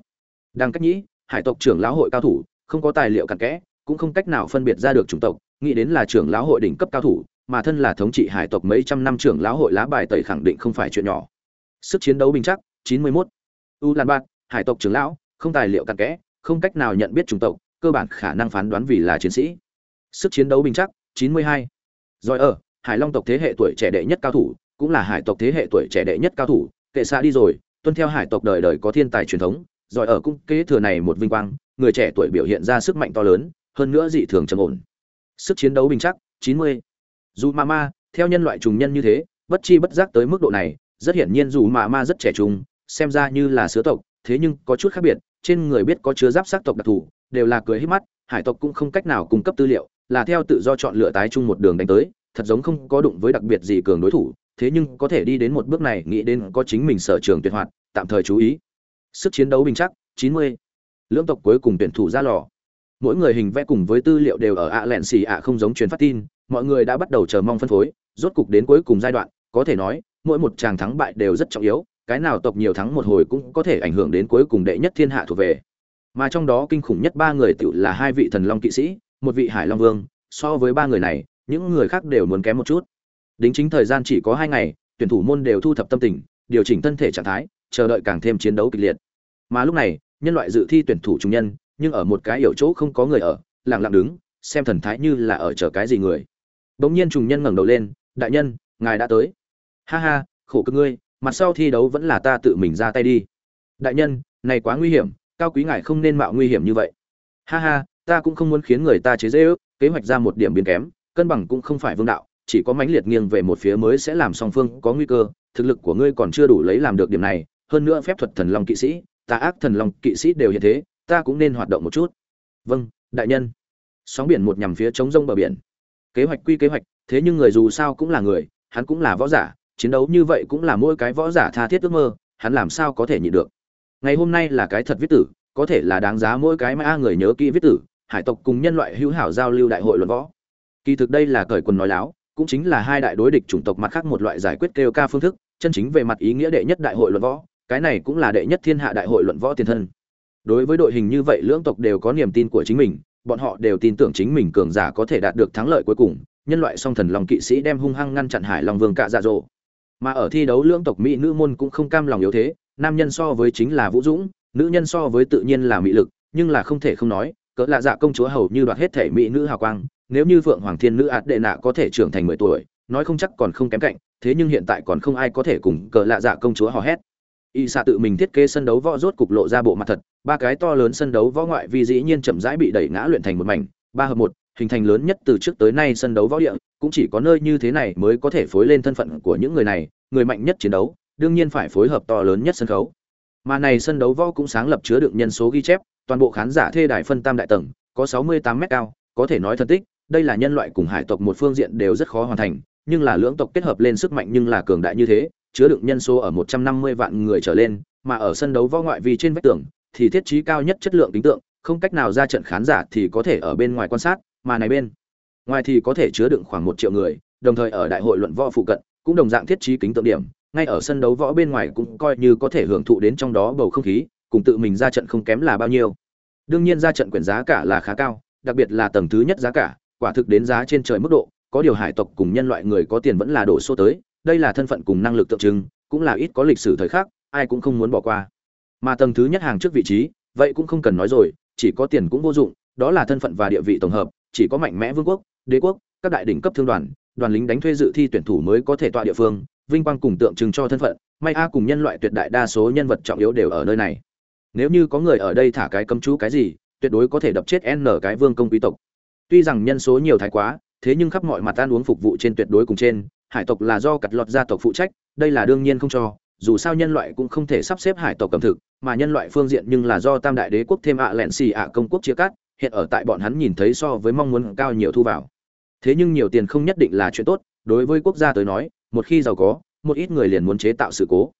đang cách nhĩ hải tộc trưởng lão hội cao thủ không có tài liệu cặn kẽ cũng không cách nào phân biệt ra được chủng tộc nghĩ đến là trưởng lão hội đỉnh cấp cao thủ mà thân là thống trị hải tộc mấy trăm năm trưởng lão hội lá bài tẩy khẳng định không phải chuyện nhỏ sức chiến đấu bình chắc 91. u lan bạc, hải tộc trưởng lão, không tài liệu cặn kẽ, không cách nào nhận biết chủng tộc, cơ bản khả năng phán đoán vì là chiến sĩ sức chiến đấu bình chắc 92. rồi ở, hải long tộc thế hệ tuổi trẻ đệ nhất cao thủ, cũng là hải tộc thế hệ tuổi trẻ đệ nhất cao thủ, kệ xa đi rồi, tuân theo hải tộc đời đời có thiên tài truyền thống, rồi ở cung kế thừa này một vinh quang, người trẻ tuổi biểu hiện ra sức mạnh to lớn, hơn nữa dị thường trầm ổn sức chiến đấu bình chắc 90 dù ma ma, theo nhân loại trùng nhân như thế, bất chi bất giác tới mức độ này, rất hiển nhiên dù ma ma rất trẻ trung, xem ra như là sứa tộc, thế nhưng có chút khác biệt, trên người biết có chứa giáp sắc tộc đặc thù, đều là cười hết mắt, hải tộc cũng không cách nào cung cấp tư liệu, là theo tự do chọn lựa tái chung một đường đánh tới, thật giống không có đụng với đặc biệt gì cường đối thủ, thế nhưng có thể đi đến một bước này, nghĩ đến có chính mình sở trường tuyệt hoạt, tạm thời chú ý sức chiến đấu bình chắc 90. lưỡng tộc cuối cùng tuyển thủ ra lò mỗi người hình vẽ cùng với tư liệu đều ở ạ lẹn xì ạ không giống truyền phát tin mọi người đã bắt đầu chờ mong phân phối, rốt cục đến cuối cùng giai đoạn, có thể nói, mỗi một tràng thắng bại đều rất trọng yếu, cái nào tộc nhiều thắng một hồi cũng có thể ảnh hưởng đến cuối cùng đệ nhất thiên hạ thuộc về. Mà trong đó kinh khủng nhất ba người tiểu là hai vị thần long kỵ sĩ, một vị hải long vương, so với ba người này, những người khác đều muốn kém một chút. Đính chính thời gian chỉ có hai ngày, tuyển thủ môn đều thu thập tâm tình, điều chỉnh thân thể trạng thái, chờ đợi càng thêm chiến đấu kịch liệt. Mà lúc này, nhân loại dự thi tuyển thủ trung nhân, nhưng ở một cái hiểu chỗ không có người ở, lặng lặng đứng, xem thần thái như là ở chờ cái gì người bỗng nhiên trùng nhân ngẩng đầu lên, đại nhân, ngài đã tới. Ha ha, khổ cực ngươi, mặt sau thi đấu vẫn là ta tự mình ra tay đi. Đại nhân, này quá nguy hiểm, cao quý ngài không nên mạo nguy hiểm như vậy. Ha ha, ta cũng không muốn khiến người ta chế dễ ước, kế hoạch ra một điểm biến kém, cân bằng cũng không phải vương đạo, chỉ có mãnh liệt nghiêng về một phía mới sẽ làm song phương có nguy cơ, thực lực của ngươi còn chưa đủ lấy làm được điểm này, hơn nữa phép thuật thần long kỵ sĩ, ta ác thần long kỵ sĩ đều hiện thế, ta cũng nên hoạt động một chút. Vâng đại nhân. Sóng biển một nhằm phía chống rông bờ biển kế hoạch quy kế hoạch, thế nhưng người dù sao cũng là người, hắn cũng là võ giả, chiến đấu như vậy cũng là mỗi cái võ giả tha thiết ước mơ, hắn làm sao có thể nhịn được? Ngày hôm nay là cái thật viết tử, có thể là đáng giá mỗi cái mà a người nhớ kỹ viết tử, hải tộc cùng nhân loại hữu hảo giao lưu đại hội luận võ. Kỳ thực đây là cởi quần nói láo, cũng chính là hai đại đối địch chủng tộc mặt khác một loại giải quyết kêu ca phương thức, chân chính về mặt ý nghĩa đệ nhất đại hội luận võ, cái này cũng là đệ nhất thiên hạ đại hội luận võ tiền thân. Đối với đội hình như vậy, lưỡng tộc đều có niềm tin của chính mình bọn họ đều tin tưởng chính mình cường giả có thể đạt được thắng lợi cuối cùng, nhân loại song thần lòng kỵ sĩ đem hung hăng ngăn chặn hải long vương cạ dạ dỗ. Mà ở thi đấu lưỡng tộc mỹ nữ môn cũng không cam lòng yếu thế, nam nhân so với chính là vũ dũng, nữ nhân so với tự nhiên là mỹ lực, nhưng là không thể không nói, cỡ lạ dạ công chúa hầu như đoạt hết thể mỹ nữ hào quang, nếu như phượng hoàng thiên nữ ạt đệ nạ có thể trưởng thành mười tuổi, nói không chắc còn không kém cạnh, thế nhưng hiện tại còn không ai có thể cùng cỡ lạ dạ công chúa hò hét. Y xạ tự mình thiết kế sân đấu võ rốt cục lộ ra bộ mặt thật ba cái to lớn sân đấu võ ngoại vi dĩ nhiên chậm rãi bị đẩy ngã luyện thành một mảnh ba hợp một hình thành lớn nhất từ trước tới nay sân đấu võ địa cũng chỉ có nơi như thế này mới có thể phối lên thân phận của những người này người mạnh nhất chiến đấu đương nhiên phải phối hợp to lớn nhất sân khấu. Mà này sân đấu võ cũng sáng lập chứa đựng nhân số ghi chép toàn bộ khán giả thê đài phân tam đại tầng có 68 mét cao có thể nói thân tích đây là nhân loại cùng hải tộc một phương diện đều rất khó hoàn thành nhưng là lưỡng tộc kết hợp lên sức mạnh nhưng là cường đại như thế chứa đựng nhân số ở 150 vạn người trở lên, mà ở sân đấu võ ngoại vì trên vách tường thì thiết trí cao nhất chất lượng tính tượng, không cách nào ra trận khán giả thì có thể ở bên ngoài quan sát, mà này bên ngoài thì có thể chứa đựng khoảng một triệu người, đồng thời ở đại hội luận võ phụ cận cũng đồng dạng thiết trí kính tượng điểm, ngay ở sân đấu võ bên ngoài cũng coi như có thể hưởng thụ đến trong đó bầu không khí, cùng tự mình ra trận không kém là bao nhiêu. Đương nhiên ra trận quyền giá cả là khá cao, đặc biệt là tầng thứ nhất giá cả, quả thực đến giá trên trời mức độ, có điều hải tộc cùng nhân loại người có tiền vẫn là đổ số tới, đây là thân phận cùng năng lực tượng trưng cũng là ít có lịch sử thời khắc ai cũng không muốn bỏ qua mà tầng thứ nhất hàng trước vị trí, vậy cũng không cần nói rồi, chỉ có tiền cũng vô dụng, đó là thân phận và địa vị tổng hợp, chỉ có mạnh mẽ vương quốc, đế quốc, các đại đỉnh cấp thương đoàn đoàn lính đánh thuê dự thi tuyển thủ mới có thể tọa địa phương, vinh quang cùng tượng trưng cho thân phận, may a cùng nhân loại tuyệt đại đa số nhân vật trọng yếu đều ở nơi này. Nếu như có người ở đây thả cái cấm chú cái gì, tuyệt đối có thể đập chết n cái vương công quý tộc. Tuy rằng nhân số nhiều thái quá, thế nhưng khắp mọi mặt ăn uống phục vụ trên tuyệt đối cùng trên, hải tộc là do cặt lọt gia tộc phụ trách, đây là đương nhiên không cho dù sao nhân loại cũng không thể sắp xếp hải tộc cầm thực, mà nhân loại phương diện nhưng là do tam đại đế quốc thêm ạ lẹn xì ạ công quốc chia cắt, hiện ở tại bọn hắn nhìn thấy so với mong muốn cao nhiều thu vào. Thế nhưng nhiều tiền không nhất định là chuyện tốt, đối với quốc gia tới nói, một khi giàu có, một ít người liền muốn chế tạo sự cố.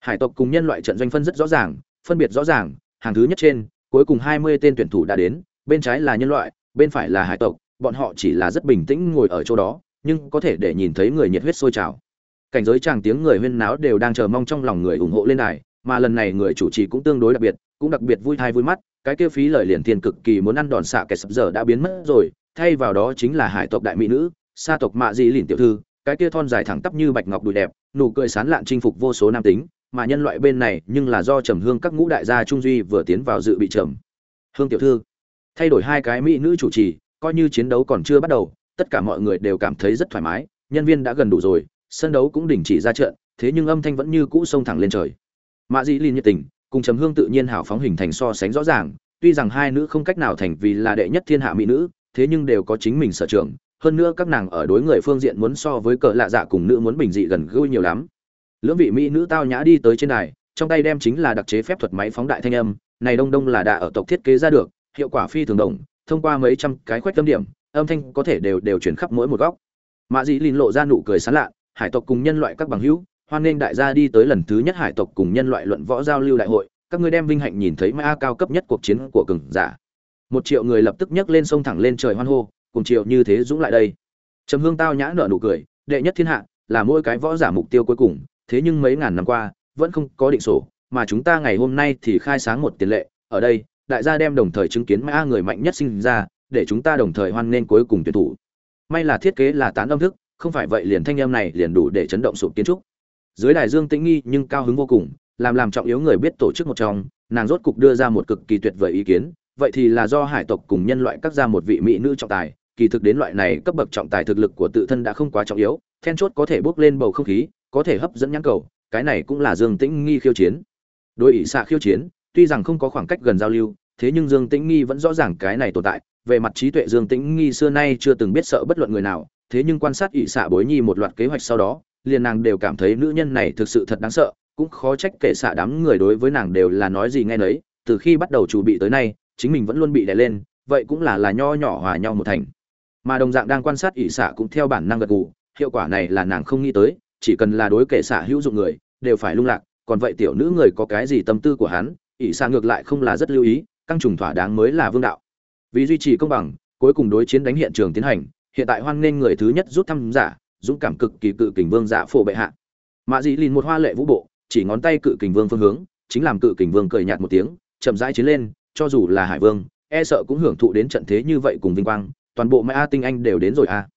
Hải tộc cùng nhân loại trận doanh phân rất rõ ràng, phân biệt rõ ràng, hàng thứ nhất trên, cuối cùng hai mươi tên tuyển thủ đã đến, bên trái là nhân loại, bên phải là hải tộc, bọn họ chỉ là rất bình tĩnh ngồi ở chỗ đó, nhưng có thể để nhìn thấy người nhiệt huyết sôi trào cảnh giới chàng tiếng người huyên náo đều đang chờ mong trong lòng người ủng hộ lên đài, mà lần này người chủ trì cũng tương đối đặc biệt, cũng đặc biệt vui thai vui mắt, cái kia phí lời liền tiền cực kỳ muốn ăn đòn xạ kẻ sập giờ đã biến mất rồi, thay vào đó chính là hải tộc đại mỹ nữ, sa tộc mạ dị lìn tiểu thư, cái kia thon dài thẳng tắp như bạch ngọc đùi đẹp, nụ cười sán lạn chinh phục vô số nam tính, mà nhân loại bên này nhưng là do trầm hương các ngũ đại gia trung duy vừa tiến vào dự bị trầm. Hương tiểu thư, thay đổi hai cái mỹ nữ chủ trì, coi như chiến đấu còn chưa bắt đầu, tất cả mọi người đều cảm thấy rất thoải mái, nhân viên đã gần đủ rồi sân đấu cũng đình chỉ ra trận, thế nhưng âm thanh vẫn như cũ sông thẳng lên trời. Mạ dĩ liên nhiệt tình, cùng chấm hương tự nhiên hào phóng hình thành so sánh rõ ràng, tuy rằng hai nữ không cách nào thành vì là đệ nhất thiên hạ mỹ nữ, thế nhưng đều có chính mình sở trường, hơn nữa các nàng ở đối người phương diện muốn so với cờ lạ dạ cùng nữ muốn bình dị gần gũi nhiều lắm. Lưỡng vị mỹ nữ tao nhã đi tới trên đài, trong tay đem chính là đặc chế phép thuật máy phóng đại thanh âm, này đông đông là đã ở tộc thiết kế ra được, hiệu quả phi thường đồng, thông qua mấy trăm cái khoét tâm điểm, âm thanh có thể đều đều chuyển khắp mỗi một góc. Mạ dĩ lìn lộ ra nụ cười sán lạ hải tộc cùng nhân loại các bằng hữu, hoan nghênh đại gia đi tới lần thứ nhất hải tộc cùng nhân loại luận võ giao lưu đại hội, các ngươi đem vinh hạnh nhìn thấy ma cao cấp nhất cuộc chiến của cường giả. Một triệu người lập tức nhấc lên sông thẳng lên trời hoan hô, cùng triệu như thế dũng lại đây. Trầm hương tao nhã nở nụ cười, đệ nhất thiên hạ, là mỗi cái võ giả mục tiêu cuối cùng, thế nhưng mấy ngàn năm qua, vẫn không có định sổ, mà chúng ta ngày hôm nay thì khai sáng một tiền lệ, ở đây, đại gia đem đồng thời chứng kiến ma người mạnh nhất sinh ra, để chúng ta đồng thời hoan nghênh cuối cùng tuyển thủ. May là thiết kế là tán âm thức không phải vậy liền thanh âm này liền đủ để chấn động sụp kiến trúc. Dưới đài dương tĩnh nghi nhưng cao hứng vô cùng, làm làm trọng yếu người biết tổ chức một trong, nàng rốt cục đưa ra một cực kỳ tuyệt vời ý kiến, vậy thì là do hải tộc cùng nhân loại các ra một vị mỹ nữ trọng tài, kỳ thực đến loại này cấp bậc trọng tài thực lực của tự thân đã không quá trọng yếu, then chốt có thể bước lên bầu không khí, có thể hấp dẫn nhãn cầu, cái này cũng là dương tĩnh nghi khiêu chiến. Đối ỷ xạ khiêu chiến, tuy rằng không có khoảng cách gần giao lưu, thế nhưng dương tĩnh nghi vẫn rõ ràng cái này tồn tại về mặt trí tuệ dương tĩnh nghi xưa nay chưa từng biết sợ bất luận người nào, thế nhưng quan sát ỵ xạ bối nhi một loạt kế hoạch sau đó, liền nàng đều cảm thấy nữ nhân này thực sự thật đáng sợ, cũng khó trách kể xạ đám người đối với nàng đều là nói gì nghe nấy, từ khi bắt đầu chủ bị tới nay, chính mình vẫn luôn bị đè lên, vậy cũng là là nho nhỏ hòa nhau một thành. Mà đồng dạng đang quan sát ỵ xạ cũng theo bản năng gật gù, hiệu quả này là nàng không nghĩ tới, chỉ cần là đối kể xạ hữu dụng người, đều phải lung lạc, còn vậy tiểu nữ người có cái gì tâm tư của hắn ỵ xạ ngược lại không là rất lưu ý, căng trùng thỏa đáng mới là vương đạo vì duy trì công bằng, cuối cùng đối chiến đánh hiện trường tiến hành, hiện tại hoan nghênh người thứ nhất rút thăm giả, dũng cảm cực kỳ cự kình vương giả phổ bệ hạ. Mạ dị lìn một hoa lệ vũ bộ, chỉ ngón tay cự kình vương phương hướng, chính làm cự kình vương cười nhạt một tiếng, chậm rãi chiến lên, cho dù là hải vương e sợ cũng hưởng thụ đến trận thế như vậy cùng vinh quang, toàn bộ mãi a tinh anh đều đến rồi a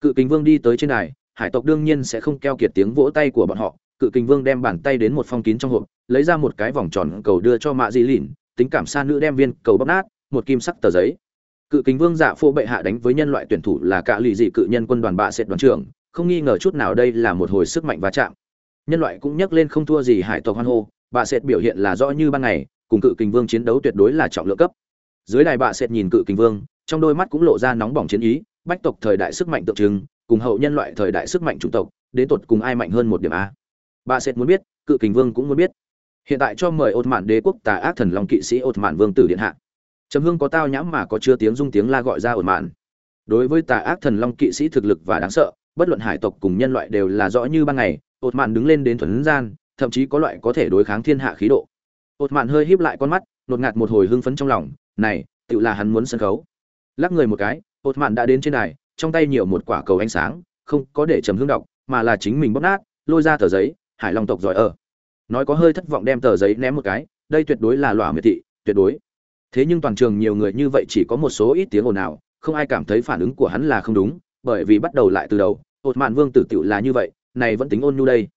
cự kình vương đi tới trên đài, hải tộc đương nhiên sẽ không keo kiệt tiếng vỗ tay của bọn họ, cự kình vương đem bàn tay đến một phong kín trong hộp, lấy ra một cái vòng tròn cầu đưa cho mạ dị lìn, tính cảm xa nữ đem viên cầu bóc nát, một kim sắc tờ giấy cự kính vương dạ phô bệ hạ đánh với nhân loại tuyển thủ là cả lì dị cự nhân quân đoàn bạ sệt đoàn trưởng, không nghi ngờ chút nào đây là một hồi sức mạnh va chạm. Nhân loại cũng nhắc lên không thua gì hải tộc hoan hô, bạ sệt biểu hiện là rõ như ban ngày, cùng cự kình vương chiến đấu tuyệt đối là trọng lượng cấp. Dưới đài bạ sệt nhìn cự kình vương, trong đôi mắt cũng lộ ra nóng bỏng chiến ý, bách tộc thời đại sức mạnh tượng trưng, cùng hậu nhân loại thời đại sức mạnh chủng tộc, đến tột cùng ai mạnh hơn một điểm a. Bạ sệt muốn biết, cự kình vương cũng muốn biết. Hiện tại cho mời ột mạn đế quốc tà ác thần long kỵ sĩ ột mạn vương tử điện hạ trầm hương có tao nhãm mà có chưa tiếng dung tiếng la gọi ra ổn mạn. Đối với tà ác thần long kỵ sĩ thực lực và đáng sợ, bất luận hải tộc cùng nhân loại đều là rõ như ban ngày ột mạn đứng lên đến thuần gian, thậm chí có loại có thể đối kháng thiên hạ khí độ. Ột mạn hơi híp lại con mắt, nột ngạt một hồi hưng phấn trong lòng, này tự là hắn muốn sân khấu. Lắc người một cái ột mạn đã đến trên đài, trong tay nhiều một quả cầu ánh sáng, không có để trầm hương đọc, mà là chính mình bóp nát, lôi ra tờ giấy, hải long tộc giỏi ở. Nói có hơi thất vọng đem tờ giấy ném một cái, đây tuyệt đối là lỏa miệt thị, tuyệt đối thế nhưng toàn trường nhiều người như vậy chỉ có một số ít tiếng ồn nào không ai cảm thấy phản ứng của hắn là không đúng, bởi vì bắt đầu lại từ đầu, ột mạn vương tử tiểu là như vậy, này vẫn tính ôn nhu đây.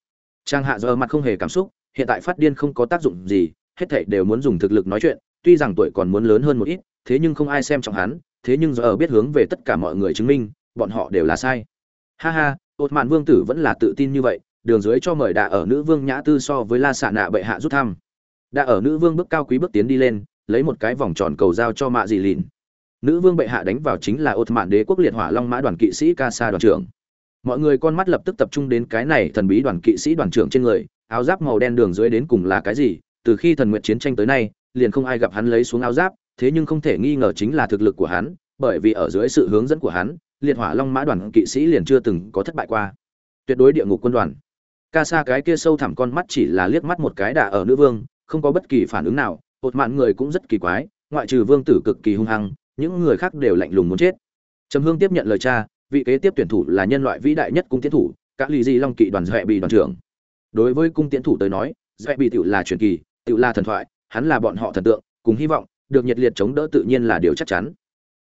Trang hạ giờ mặt không hề cảm xúc, hiện tại phát điên không có tác dụng gì, hết thảy đều muốn dùng thực lực nói chuyện, tuy rằng tuổi còn muốn lớn hơn một ít, thế nhưng không ai xem trọng hắn, thế nhưng giờ biết hướng về tất cả mọi người chứng minh, bọn họ đều là sai. Ha ha, ột mạn vương tử vẫn là tự tin như vậy, đường dưới cho mời đạ ở nữ vương nhã tư so với la xạ nạ bệ hạ rút thăm. Đạ ở nữ vương bước cao quý bước tiến đi lên lấy một cái vòng tròn cầu giao cho mạ dị lìn. Nữ vương bệ hạ đánh vào chính là ột mạn đế quốc liệt hỏa long mã đoàn kỵ sĩ ca sa đoàn trưởng. Mọi người con mắt lập tức tập trung đến cái này thần bí đoàn kỵ sĩ đoàn trưởng trên người, áo giáp màu đen đường dưới đến cùng là cái gì, từ khi thần nguyện chiến tranh tới nay, liền không ai gặp hắn lấy xuống áo giáp, thế nhưng không thể nghi ngờ chính là thực lực của hắn, bởi vì ở dưới sự hướng dẫn của hắn, liệt hỏa long mã đoàn kỵ sĩ liền chưa từng có thất bại qua. Tuyệt đối địa ngục quân đoàn. Ca sa cái kia sâu thẳm con mắt chỉ là liếc mắt một cái đà ở nữ vương, không có bất kỳ phản ứng nào hột mạn người cũng rất kỳ quái, ngoại trừ vương tử cực kỳ hung hăng, những người khác đều lạnh lùng muốn chết. Trầm hương tiếp nhận lời cha, vị kế tiếp tuyển thủ là nhân loại vĩ đại nhất cung tiến thủ các lì di long kỵ đoàn dọa bị đoàn trưởng. Đối với cung tiến thủ tới nói dọa bị tựu là truyền kỳ tựu là thần thoại, hắn là bọn họ thần tượng, cùng hy vọng, được nhiệt liệt chống đỡ tự nhiên là điều chắc chắn.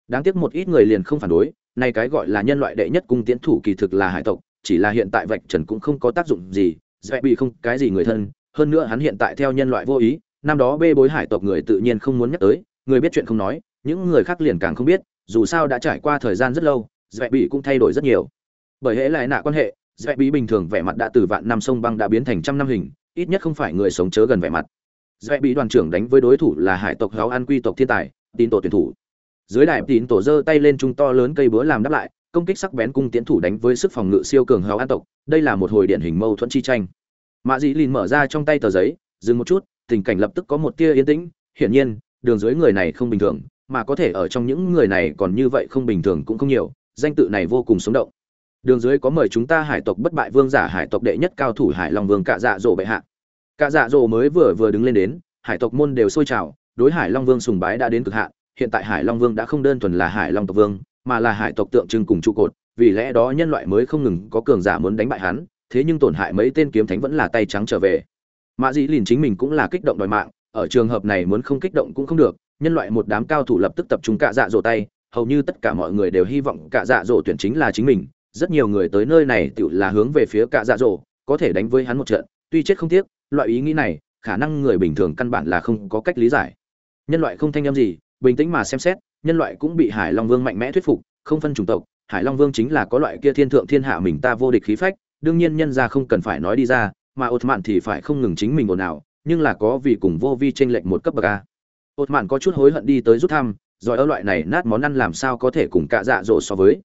Đáng tiếc một ít người liền không phản đối, nay cái gọi là nhân loại đệ nhất cung tiến thủ kỳ thực là hải tộc, chỉ là hiện tại vạch trần cũng không có tác dụng gì dọa bị không cái gì người thân, hơn nữa hắn hiện tại theo nhân loại vô ý năm đó bê bối hải tộc người tự nhiên không muốn nhắc tới, người biết chuyện không nói, những người khác liền càng không biết, dù sao đã trải qua thời gian rất lâu, dẹp bị cũng thay đổi rất nhiều. Bởi hễ lại nạ quan hệ, dẹp bị bình thường vẻ mặt đã từ vạn năm sông băng đã biến thành trăm năm hình, ít nhất không phải người sống chớ gần vẻ mặt. Dẹp bị đoàn trưởng đánh với đối thủ là hải tộc háo an quy tộc thiên tài, tín tổ tuyển thủ. Dưới đại tín tổ giơ tay lên trung to lớn cây búa làm đáp lại, công kích sắc bén cung tiến thủ đánh với sức phòng ngự siêu cường háo an tộc, đây là một hồi điển hình mâu thuẫn chi tranh. Mạ dĩ lìn mở ra trong tay tờ giấy, dừng một chút tình cảnh lập tức có một tia yên tĩnh, hiển nhiên, đường dưới người này không bình thường, mà có thể ở trong những người này còn như vậy không bình thường cũng không nhiều, danh tự này vô cùng sống động. Đường dưới có mời chúng ta hải tộc bất bại vương giả, hải tộc đệ nhất cao thủ hải long vương cạ dạ dỗ bệ hạ. Cạ dạ dỗ mới vừa vừa đứng lên đến, hải tộc môn đều sôi trào, đối hải long vương sùng bái đã đến cực hạn, hiện tại hải long vương đã không đơn thuần là hải long tộc vương, mà là hải tộc tượng trưng cùng trụ cột, vì lẽ đó nhân loại mới không ngừng có cường giả muốn đánh bại hắn, thế nhưng tổn hại mấy tên kiếm thánh vẫn là tay trắng trở về mạ dĩ lìn chính mình cũng là kích động đòi mạng, ở trường hợp này muốn không kích động cũng không được, nhân loại một đám cao thủ lập tức tập trung cạ dạ dỗ tay, hầu như tất cả mọi người đều hy vọng cạ dạ dỗ tuyển chính là chính mình, rất nhiều người tới nơi này tự là hướng về phía cạ dạ dỗ có thể đánh với hắn một trận, tuy chết không tiếc, loại ý nghĩ này, khả năng người bình thường căn bản là không có cách lý giải. Nhân loại không thanh em gì, bình tĩnh mà xem xét, nhân loại cũng bị hải long vương mạnh mẽ thuyết phục, không phân chủng tộc, hải long vương chính là có loại kia thiên thượng thiên hạ mình ta vô địch khí phách, đương nhiên nhân ra không cần phải nói đi ra mà ột mạn thì phải không ngừng chính mình ồn ào, nhưng là có vì cùng vô vi tranh lệch một cấp bậc a. Ột mạn có chút hối hận đi tới rút thăm giỏi ở loại này nát món ăn làm sao có thể cùng cạ dạ dỗ so với.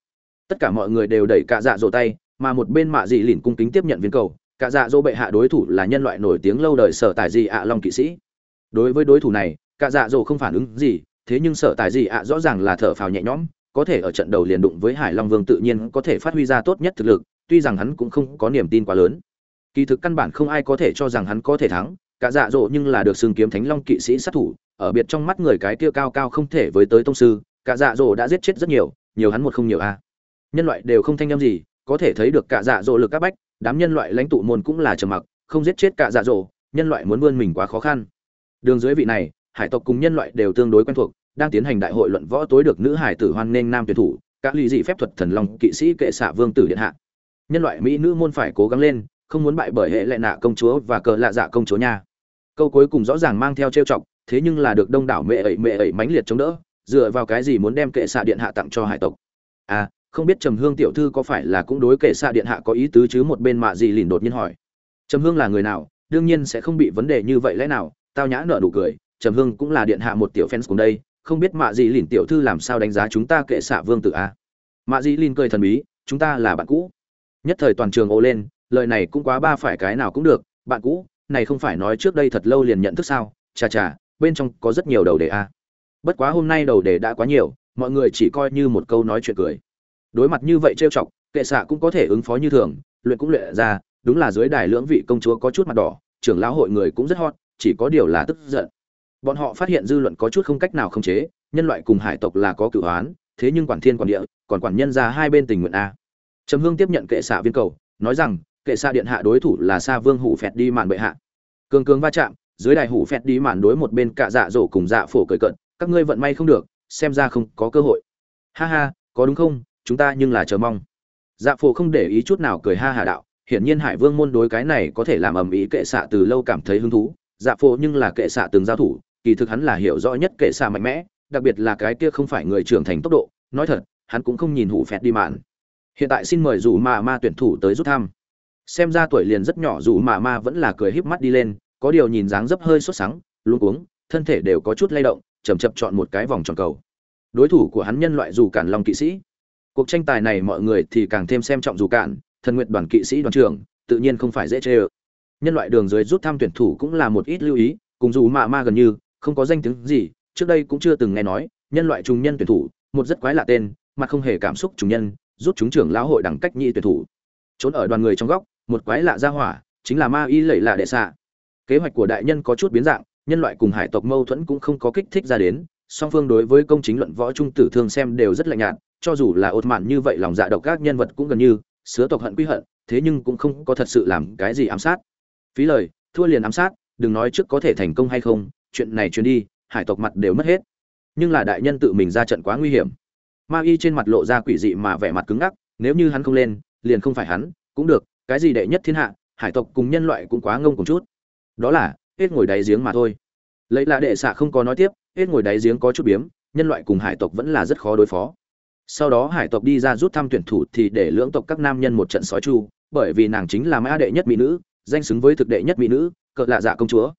Tất cả mọi người đều đẩy cạ dạ dỗ tay, mà một bên mạ dị lìn cung kính tiếp nhận viên cầu. Cạ dạ dỗ bệ hạ đối thủ là nhân loại nổi tiếng lâu đời sở tài dị ạ long kỵ sĩ. Đối với đối thủ này, cạ dạ dỗ không phản ứng gì, thế nhưng sở tài dị ạ rõ ràng là thở phào nhẹ nhõm, có thể ở trận đầu liền đụng với hải long vương tự nhiên có thể phát huy ra tốt nhất thực lực, tuy rằng hắn cũng không có niềm tin quá lớn kỳ thực căn bản không ai có thể cho rằng hắn có thể thắng, cả dạ dỗ nhưng là được xưng kiếm thánh long kỵ sĩ sát thủ, ở biệt trong mắt người cái kia cao cao không thể với tới tông sư, cả dạ dỗ đã giết chết rất nhiều nhiều hắn một không nhiều a. Nhân loại đều không thanh â gì, có thể thấy được cả dạ dỗ lực các bách, đám nhân loại lãnh tụ môn cũng là trầm mặc, không giết chết cả dạ dỗ, nhân loại muốn vươn mình quá khó khăn. Đường dưới vị này, hải tộc cùng nhân loại đều tương đối quen thuộc, đang tiến hành đại hội luận võ tối được nữ hải tử hoan nghênh nam tuyển thủ, các ly dị phép thuật thần long kỵ sĩ kệ xạ vương tử điện hạ. Nhân loại mỹ nữ môn phải cố gắng lên không muốn bại bởi hệ lệ nạ công chúa và cờ lạ dạ công chúa nha. Câu cuối cùng rõ ràng mang theo trêu chọc, thế nhưng là được đông đảo mẹ ẩy mẹ ẩy mãnh liệt chống đỡ, dựa vào cái gì muốn đem kệ xạ điện hạ tặng cho hải tộc? À không biết trầm hương tiểu thư có phải là cũng đối kệ xạ điện hạ có ý tứ chứ một bên mạ gì lìn đột nhiên hỏi. Trầm hương là người nào? Đương nhiên sẽ không bị vấn đề như vậy lẽ nào, tao nhã nợ nụ cười, trầm hương cũng là điện hạ một tiểu fans cùng đây, không biết mạ gì lìn tiểu thư làm sao đánh giá chúng ta kệ xạ vương tử a? À? mạ gì lìn cười thần bí, chúng ta là bạn cũ. Nhất thời toàn trường ô lên lời này cũng quá ba phải cái nào cũng được, bạn cũ, này không phải nói trước đây thật lâu liền nhận thức sao? Chà chà, bên trong có rất nhiều đầu đề a. Bất quá hôm nay đầu đề đã quá nhiều, mọi người chỉ coi như một câu nói chuyện cười. Đối mặt như vậy trêu chọc, kệ xạ cũng có thể ứng phó như thường, luyện cũng luyện ra, đúng là dưới đài lưỡng vị công chúa có chút mặt đỏ, trưởng lão hội người cũng rất hot, chỉ có điều là tức giận. Bọn họ phát hiện dư luận có chút không cách nào khống chế, nhân loại cùng hải tộc là có cửu hoán, thế nhưng quản thiên quản địa, còn quản nhân ra hai bên tình nguyện a. Trầm hương tiếp nhận kệ xạ viên cầu, nói rằng kệ xa điện hạ đối thủ là xa vương hủ phẹt đi mạn bệ hạ. Cường cường va chạm, dưới đài hủ phẹt đi mạn đối một bên cả dạ dỗ cùng dạ phổ cởi cận, các ngươi vận may không được, xem ra không có cơ hội. Ha ha, có đúng không? Chúng ta nhưng là chờ mong. Dạ phổ không để ý chút nào cười ha hà đạo, hiển nhiên hải vương môn đối cái này có thể làm ầm ĩ kệ xạ từ lâu cảm thấy hứng thú dạ phổ nhưng là kệ xạ từng giao thủ, kỳ thực hắn là hiểu rõ nhất kệ xạ mạnh mẽ, đặc biệt là cái kia không phải người trưởng thành tốc độ, nói thật, hắn cũng không nhìn hủ phẹt đi mạn. Hiện tại xin mời dù mà ma tuyển thủ tới rút thăm xem ra tuổi liền rất nhỏ dù mà ma vẫn là cười híp mắt đi lên, có điều nhìn dáng dấp hơi sốt sắng luôn uống thân thể đều có chút lay động chầm chập chọn một cái vòng tròn cầu. Đối thủ của hắn nhân loại dù cản long kỵ sĩ. Cuộc tranh tài này mọi người thì càng thêm xem trọng dù cản, thần nguyện đoàn kỵ sĩ đoàn trưởng, tự nhiên không phải dễ chê ơ. Nhân loại đường dưới rút thăm tuyển thủ cũng là một ít lưu ý, cùng dù mạ ma gần như, không có danh tiếng gì, trước đây cũng chưa từng nghe nói, nhân loại trùng nhân tuyển thủ, một rất quái lạ tên, mà không hề cảm xúc trùng nhân, rút chúng trưởng lão hội đẳng cách nhị tuyển thủ trốn ở đoàn người trong góc, một quái lạ ra hỏa, chính là ma y lẩy lạ đệ xạ. Kế hoạch của đại nhân có chút biến dạng, nhân loại cùng hải tộc mâu thuẫn cũng không có kích thích ra đến, song phương đối với công chính luận võ trung tử thương xem đều rất lạnh nhạt, cho dù là ột mạn như vậy lòng dạ độc các nhân vật cũng gần như, sứa tộc hận quy hận, thế nhưng cũng không có thật sự làm cái gì ám sát. Phí lời, thua liền ám sát, đừng nói trước có thể thành công hay không, chuyện này truyền đi, hải tộc mặt đều mất hết. Nhưng là đại nhân tự mình ra trận quá nguy hiểm. Ma y trên mặt lộ ra quỷ dị mà vẻ mặt cứng ngắc, nếu như hắn không lên liền không phải hắn, cũng được, cái gì đệ nhất thiên hạ, hải tộc cùng nhân loại cũng quá ngông cùng chút. Đó là, hết ngồi đáy giếng mà thôi. Lấy là đệ xạ không có nói tiếp, hết ngồi đáy giếng có chút biếm, nhân loại cùng hải tộc vẫn là rất khó đối phó. Sau đó hải tộc đi ra rút thăm tuyển thủ thì để lưỡng tộc các nam nhân một trận sói chu, bởi vì nàng chính là mã đệ nhất mỹ nữ, danh xứng với thực đệ nhất mỹ nữ cỡ lạ dạ công chúa.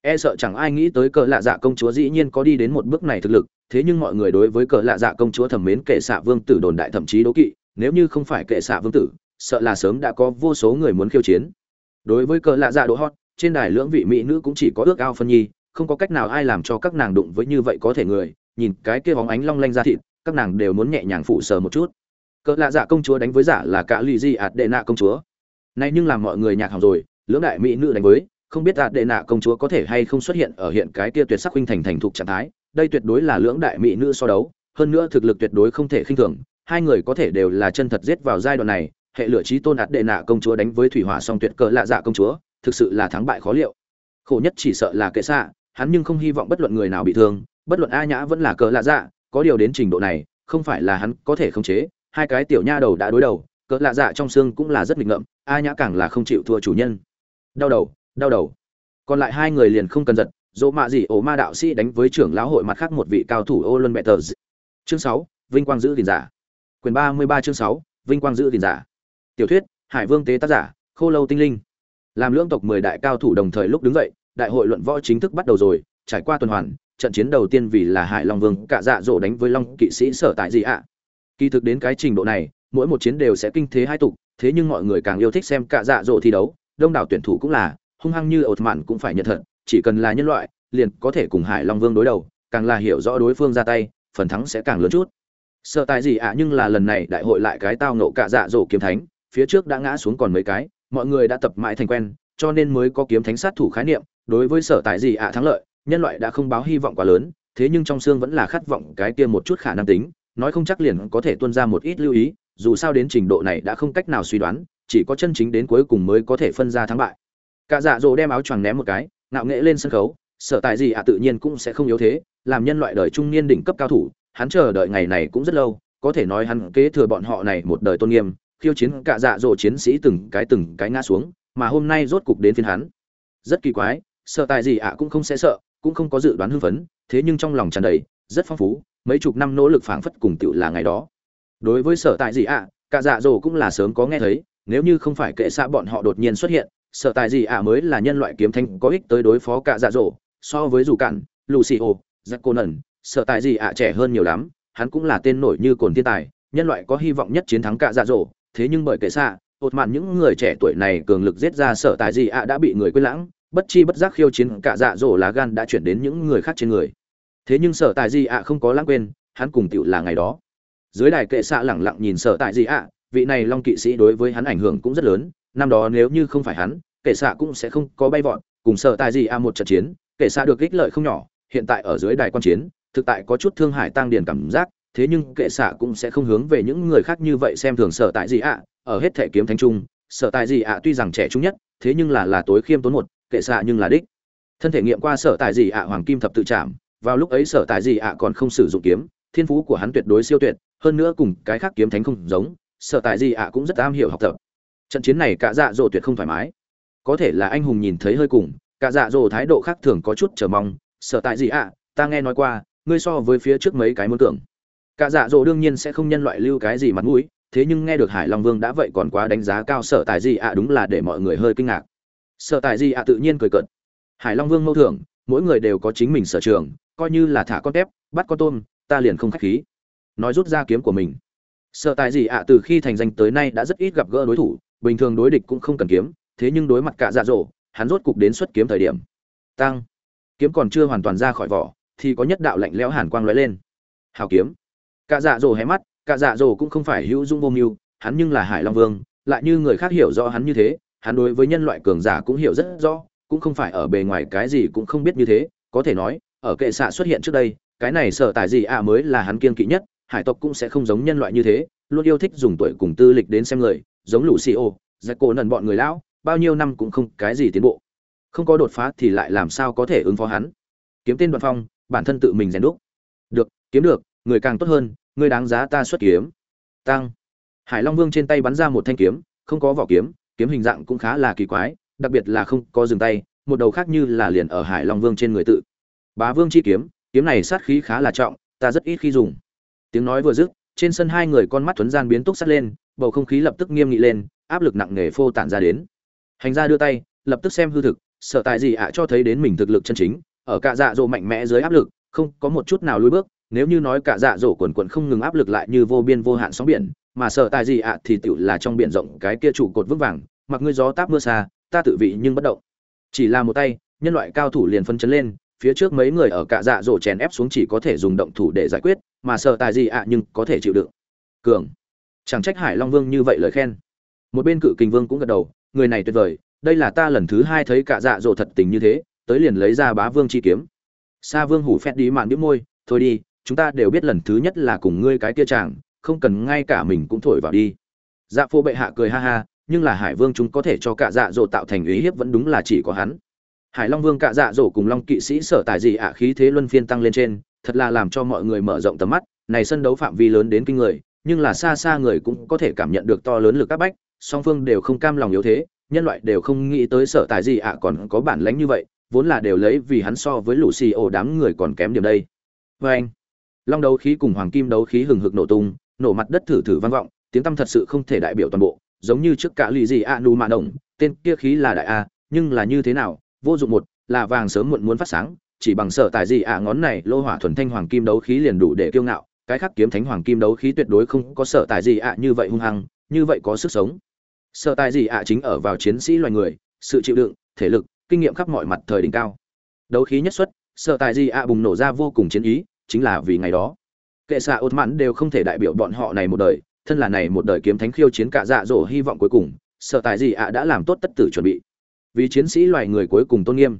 E sợ chẳng ai nghĩ tới cỡ lạ dạ công chúa dĩ nhiên có đi đến một bước này thực lực, thế nhưng mọi người đối với cỡ lạ dạ công chúa thẩm mến kệ xạ vương tử đồn đại thậm chí đố kỵ nếu như không phải kệ xạ vương tử, sợ là sớm đã có vô số người muốn khiêu chiến. Đối với cờ lạ dạ độ hot, trên đài lưỡng vị mỹ nữ cũng chỉ có ước ao phân nhi, không có cách nào ai làm cho các nàng đụng với như vậy có thể người, nhìn cái kia bóng ánh long lanh ra thịt, các nàng đều muốn nhẹ nhàng phụ sờ một chút. Cỡ lạ dạ công chúa đánh với giả là cả lì di ạt đệ nạ công chúa. Nay nhưng làm mọi người nhạc hỏng rồi, lưỡng đại mỹ nữ đánh với, không biết ạt đệ nạ công chúa có thể hay không xuất hiện ở hiện cái kia tuyệt sắc huynh thành thành thục trạng thái, đây tuyệt đối là lưỡng đại mỹ nữ so đấu, hơn nữa thực lực tuyệt đối không thể khinh thường hai người có thể đều là chân thật giết vào giai đoạn này, hệ lựa trí tôn ạt đệ nạ công chúa đánh với thủy hỏa song tuyệt cờ lạ dạ công chúa, thực sự là thắng bại khó liệu. Khổ nhất chỉ sợ là kệ xạ, hắn nhưng không hy vọng bất luận người nào bị thương, bất luận a nhã vẫn là cờ lạ dạ có điều đến trình độ này, không phải là hắn có thể khống chế, hai cái tiểu nha đầu đã đối đầu cỡ lạ dạ trong xương cũng là rất nghịch ngợm, a nhã càng là không chịu thua chủ nhân. Đau đầu đau đầu. Còn lại hai người liền không cần giật dỗ mạ gì ổ ma đạo sĩ đánh với trưởng lão hội mặt khác một vị cao thủ ô luân mẹ tờ chương sáu, vinh quang giữ gìn giả. Quyển ba mươi ba chương sáu, vinh quang giữ gìn giả. Tiểu thuyết, hải vương tế tác giả, khô lâu tinh linh. Làm lưỡng tộc mười đại cao thủ đồng thời lúc đứng dậy, đại hội luận võ chính thức bắt đầu rồi, trải qua tuần hoàn, trận chiến đầu tiên vì là hải long vương cả dạ dỗ đánh với long kỵ sĩ sở tại gì ạ? Kỳ thực đến cái trình độ này, mỗi một chiến đều sẽ kinh thế hai tục, thế nhưng mọi người càng yêu thích xem cả dạ dỗ thi đấu, đông đảo tuyển thủ cũng là, hung hăng như ột mạn cũng phải nhận thật, chỉ cần là nhân loại, liền có thể cùng hải long vương đối đầu, càng là hiểu rõ đối phương ra tay, phần thắng sẽ càng lớn chút sợ tại gì ạ, nhưng là lần này đại hội lại cái tao nộ cả dạ dỗ kiếm thánh, phía trước đã ngã xuống còn mấy cái, mọi người đã tập mãi thành quen, cho nên mới có kiếm thánh sát thủ khái niệm, đối với sở tại gì ạ thắng lợi, nhân loại đã không báo hy vọng quá lớn, thế nhưng trong xương vẫn là khát vọng cái kia một chút khả năng tính, nói không chắc liền có thể tuân ra một ít lưu ý, dù sao đến trình độ này đã không cách nào suy đoán, chỉ có chân chính đến cuối cùng mới có thể phân ra thắng bại. Cả dạ dỗ đem áo choàng ném một cái, ngạo nghễ lên sân khấu sở tại gì ạ tự nhiên cũng sẽ không yếu thế, làm nhân loại đời trung niên đỉnh cấp cao thủ hắn chờ đợi ngày này cũng rất lâu, có thể nói hắn kế thừa bọn họ này một đời tôn nghiêm, khiêu chiến cả dạ dỗ chiến sĩ từng cái từng cái ngã xuống, mà hôm nay rốt cục đến phiên hắn. Rất kỳ quái, sợ tại gì ạ cũng không sẽ sợ, cũng không có dự đoán hưng phấn, thế nhưng trong lòng tràn đầy, rất phong phú, mấy chục năm nỗ lực phảng phất cùng tựu là ngày đó. Đối với sở tại gì ạ, cả dạ dỗ cũng là sớm có nghe thấy, nếu như không phải kệ xa bọn họ đột nhiên xuất hiện sở tại gì ạ mới là nhân loại kiếm thanh có ích tới đối phó cả dạ dỗ, so với dù cạn, lucio giặc cô nần sở tại gì ạ, trẻ hơn nhiều lắm, hắn cũng là tên nổi như cồn thiên tài, nhân loại có hy vọng nhất chiến thắng cả dạ dỗ thế nhưng bởi kệ xạ, ột mạn những người trẻ tuổi này cường lực giết ra sở tại gì ạ đã bị người quên lãng, bất chi bất giác khiêu chiến cả dạ dỗ lá gan đã chuyển đến những người khác trên người. Thế nhưng sở tại gì ạ không có lãng quên, hắn cùng tựu là ngày đó. Dưới đài kệ xạ lẳng lặng nhìn sở tại gì ạ, vị này long kỵ sĩ đối với hắn ảnh hưởng cũng rất lớn, năm đó nếu như không phải hắn, kệ xạ cũng sẽ không có bay vọt, cùng sở tại gì ạ một trận chiến, kệ xạ được ích lợi không nhỏ, hiện tại ở dưới đài quan chiến thực tại có chút thương hại tăng điền cảm giác, thế nhưng kệ xạ cũng sẽ không hướng về những người khác như vậy xem thường sở tại gì ạ. Ở hết thể kiếm thánh trung sở tại gì ạ tuy rằng trẻ trung nhất, thế nhưng là là tối khiêm tốn một, kệ xạ nhưng là đích. Thân thể nghiệm qua sở tại gì ạ hoàng kim thập tự trảm, vào lúc ấy sở tại gì ạ còn không sử dụng kiếm, thiên phú của hắn tuyệt đối siêu tuyệt, hơn nữa cùng cái khác kiếm thánh không giống, sở tại gì ạ cũng rất am hiểu học tập. Trận chiến này cả dạ dỗ tuyệt không thoải mái. Có thể là anh hùng nhìn thấy hơi cùng, cả dạ dỗ thái độ khác thường có chút chờ mong, sở tại gì ạ, ta nghe nói qua ngươi so với phía trước mấy cái muốn tưởng. Cả dạ dỗ đương nhiên sẽ không nhân loại lưu cái gì mặt mũi, thế nhưng nghe được hải long vương đã vậy còn quá đánh giá cao sở Tài gì ạ, đúng là để mọi người hơi kinh ngạc. Sở Tài gì ạ tự nhiên cười cợt. Hải long vương mâu thưởng, mỗi người đều có chính mình sở trường, coi như là thả con tép, bắt con tôm, ta liền không khách khí. Nói rút ra kiếm của mình. Sở Tài gì ạ từ khi thành danh tới nay đã rất ít gặp gỡ đối thủ, bình thường đối địch cũng không cần kiếm, thế nhưng đối mặt cả dạ dỗ, hắn rốt cục đến xuất kiếm thời điểm. Tăng. Kiếm còn chưa hoàn toàn ra khỏi vỏ thì có nhất đạo lạnh lẽo hàn quang lóe lên. Hào kiếm. Cả dạ dỗ hé mắt, cả dạ dỗ cũng không phải hữu dung vô mưu, hắn nhưng là hải long vương, lại như người khác hiểu rõ hắn như thế, hắn đối với nhân loại cường giả cũng hiểu rất rõ, cũng không phải ở bề ngoài cái gì cũng không biết như thế, có thể nói, ở kệ xạ xuất hiện trước đây, cái này sở tại gì ạ à mới là hắn kiên kỵ nhất, hải tộc cũng sẽ không giống nhân loại như thế, luôn yêu thích dùng tuổi cùng tư lịch đến xem người, giống lũ xì ô giặc cổ nần bọn người lão, bao nhiêu năm cũng không cái gì tiến bộ. Không có đột phá thì lại làm sao có thể ứng phó hắn. Kiếm tên đoạn phong bản thân tự mình rèn đúc. Được, kiếm được, người càng tốt hơn, người đáng giá ta xuất kiếm. Tăng. Hải long vương trên tay bắn ra một thanh kiếm, không có vỏ kiếm kiếm hình dạng cũng khá là kỳ quái, đặc biệt là không có dừng tay, một đầu khác như là liền ở hải long vương trên người tự. Bá vương chi kiếm kiếm này sát khí khá là trọng, ta rất ít khi dùng. Tiếng nói vừa dứt, trên sân hai người con mắt tuấn gian biến túc sắt lên, bầu không khí lập tức nghiêm nghị lên, áp lực nặng nề phô tản ra đến. Hành gia đưa tay, lập tức xem hư thực, sợ tại gì ạ, cho thấy đến mình thực lực chân chính ở cả dạ dỗ mạnh mẽ dưới áp lực, không có một chút nào lùi bước, nếu như nói cả dạ dỗ quần quần không ngừng áp lực lại như vô biên vô hạn sóng biển, mà sợ tài gì ạ thì tựu là trong biển rộng cái kia trụ cột vững vàng, mặc ngươi gió táp mưa xa, ta tự vị nhưng bất động. Chỉ là một tay, nhân loại cao thủ liền phân chấn lên, phía trước mấy người ở cạ dạ dỗ chèn ép xuống chỉ có thể dùng động thủ để giải quyết, mà sợ tài gì ạ nhưng có thể chịu đựng. Cường. Chẳng trách hải long vương như vậy lời khen. Một bên cự kình vương cũng gật đầu, người này tuyệt vời, đây là ta lần thứ hai thấy cạ dạ dỗ thật tình như thế tới liền lấy ra bá vương chi kiếm. Sa vương hủ phét đi mạn đĩu môi, thôi đi, chúng ta đều biết lần thứ nhất là cùng ngươi cái kia chàng, không cần ngay cả mình cũng thổi vào đi. Dạ phô bệ hạ cười ha ha, nhưng là hải vương chúng có thể cho cả dạ dỗ tạo thành ý hiếp vẫn đúng là chỉ có hắn. Hải long vương cả dạ dỗ cùng long kỵ sĩ sở tài gì ạ khí thế luân phiên tăng lên trên, thật là làm cho mọi người mở rộng tầm mắt, này sân đấu phạm vi lớn đến kinh người, nhưng là xa xa người cũng có thể cảm nhận được to lớn lực các bách, song phương đều không cam lòng yếu thế, nhân loại đều không nghĩ tới sở tài gì ạ còn có bản lãnh như vậy vốn là đều lấy vì hắn so với lũ xì ổ đám người còn kém điểm đây. Vê anh, long đấu khí cùng hoàng kim đấu khí hừng hực nổ tung, nổ mặt đất thử thử vang vọng, tiếng tăm thật sự không thể đại biểu toàn bộ, giống như trước cả lì gì a nu mạ đồng tên kia khí là đại a, nhưng là như thế nào, vô dụng một, là vàng sớm muộn muốn phát sáng, chỉ bằng sở tài gì ạ, ngón này lô hỏa thuần thanh hoàng kim đấu khí liền đủ để kiêu ngạo, cái khác kiếm thánh hoàng kim đấu khí tuyệt đối không có sở tài gì ạ như vậy hung hăng, như vậy có sức sống. Sở tài gì ạ chính ở vào chiến sĩ loài người, sự chịu đựng, thể lực kinh nghiệm khắp mọi mặt thời đỉnh cao. Đấu khí nhất xuất, sở tài gì ạ bùng nổ ra vô cùng chiến ý, chính là vì ngày đó. Kệ xạ ột mãn đều không thể đại biểu bọn họ này một đời, thân là này một đời kiếm thánh khiêu chiến cả dạ dỗ hy vọng cuối cùng, sở tài gì ạ đã làm tốt tất tử chuẩn bị. Vì chiến sĩ loài người cuối cùng tôn nghiêm.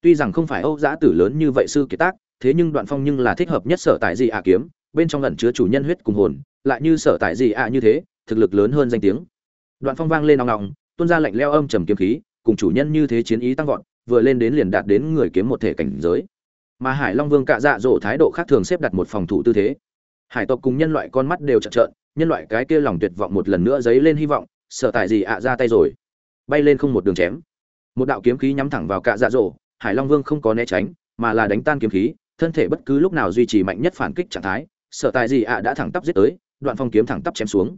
Tuy rằng không phải âu giã tử lớn như vậy sư kiệt tác, thế nhưng đoạn phong nhưng là thích hợp nhất sở tại gì ạ kiếm, bên trong lần chứa chủ nhân huyết cùng hồn, lại như sở tại gì ạ như thế, thực lực lớn hơn danh tiếng. Đoạn phong vang lên nòng nòng tuôn ra lạnh leo âm trầm kiếm khí cùng chủ nhân như thế chiến ý tăng vọt, vừa lên đến liền đạt đến người kiếm một thể cảnh giới. Mà hải long vương cạ dạ dỗ thái độ khác thường xếp đặt một phòng thủ tư thế. Hải tộc cùng nhân loại con mắt đều trợn trợn, nhân loại cái kia lòng tuyệt vọng một lần nữa dấy lên hy vọng sở tại gì ạ à ra tay rồi. Bay lên không một đường chém. Một đạo kiếm khí nhắm thẳng vào cạ dạ dỗ hải long vương không có né tránh, mà là đánh tan kiếm khí, thân thể bất cứ lúc nào duy trì mạnh nhất phản kích trạng thái sở tại gì ạ à đã thẳng tắp giết tới, đoạn phong kiếm thẳng tắp chém xuống.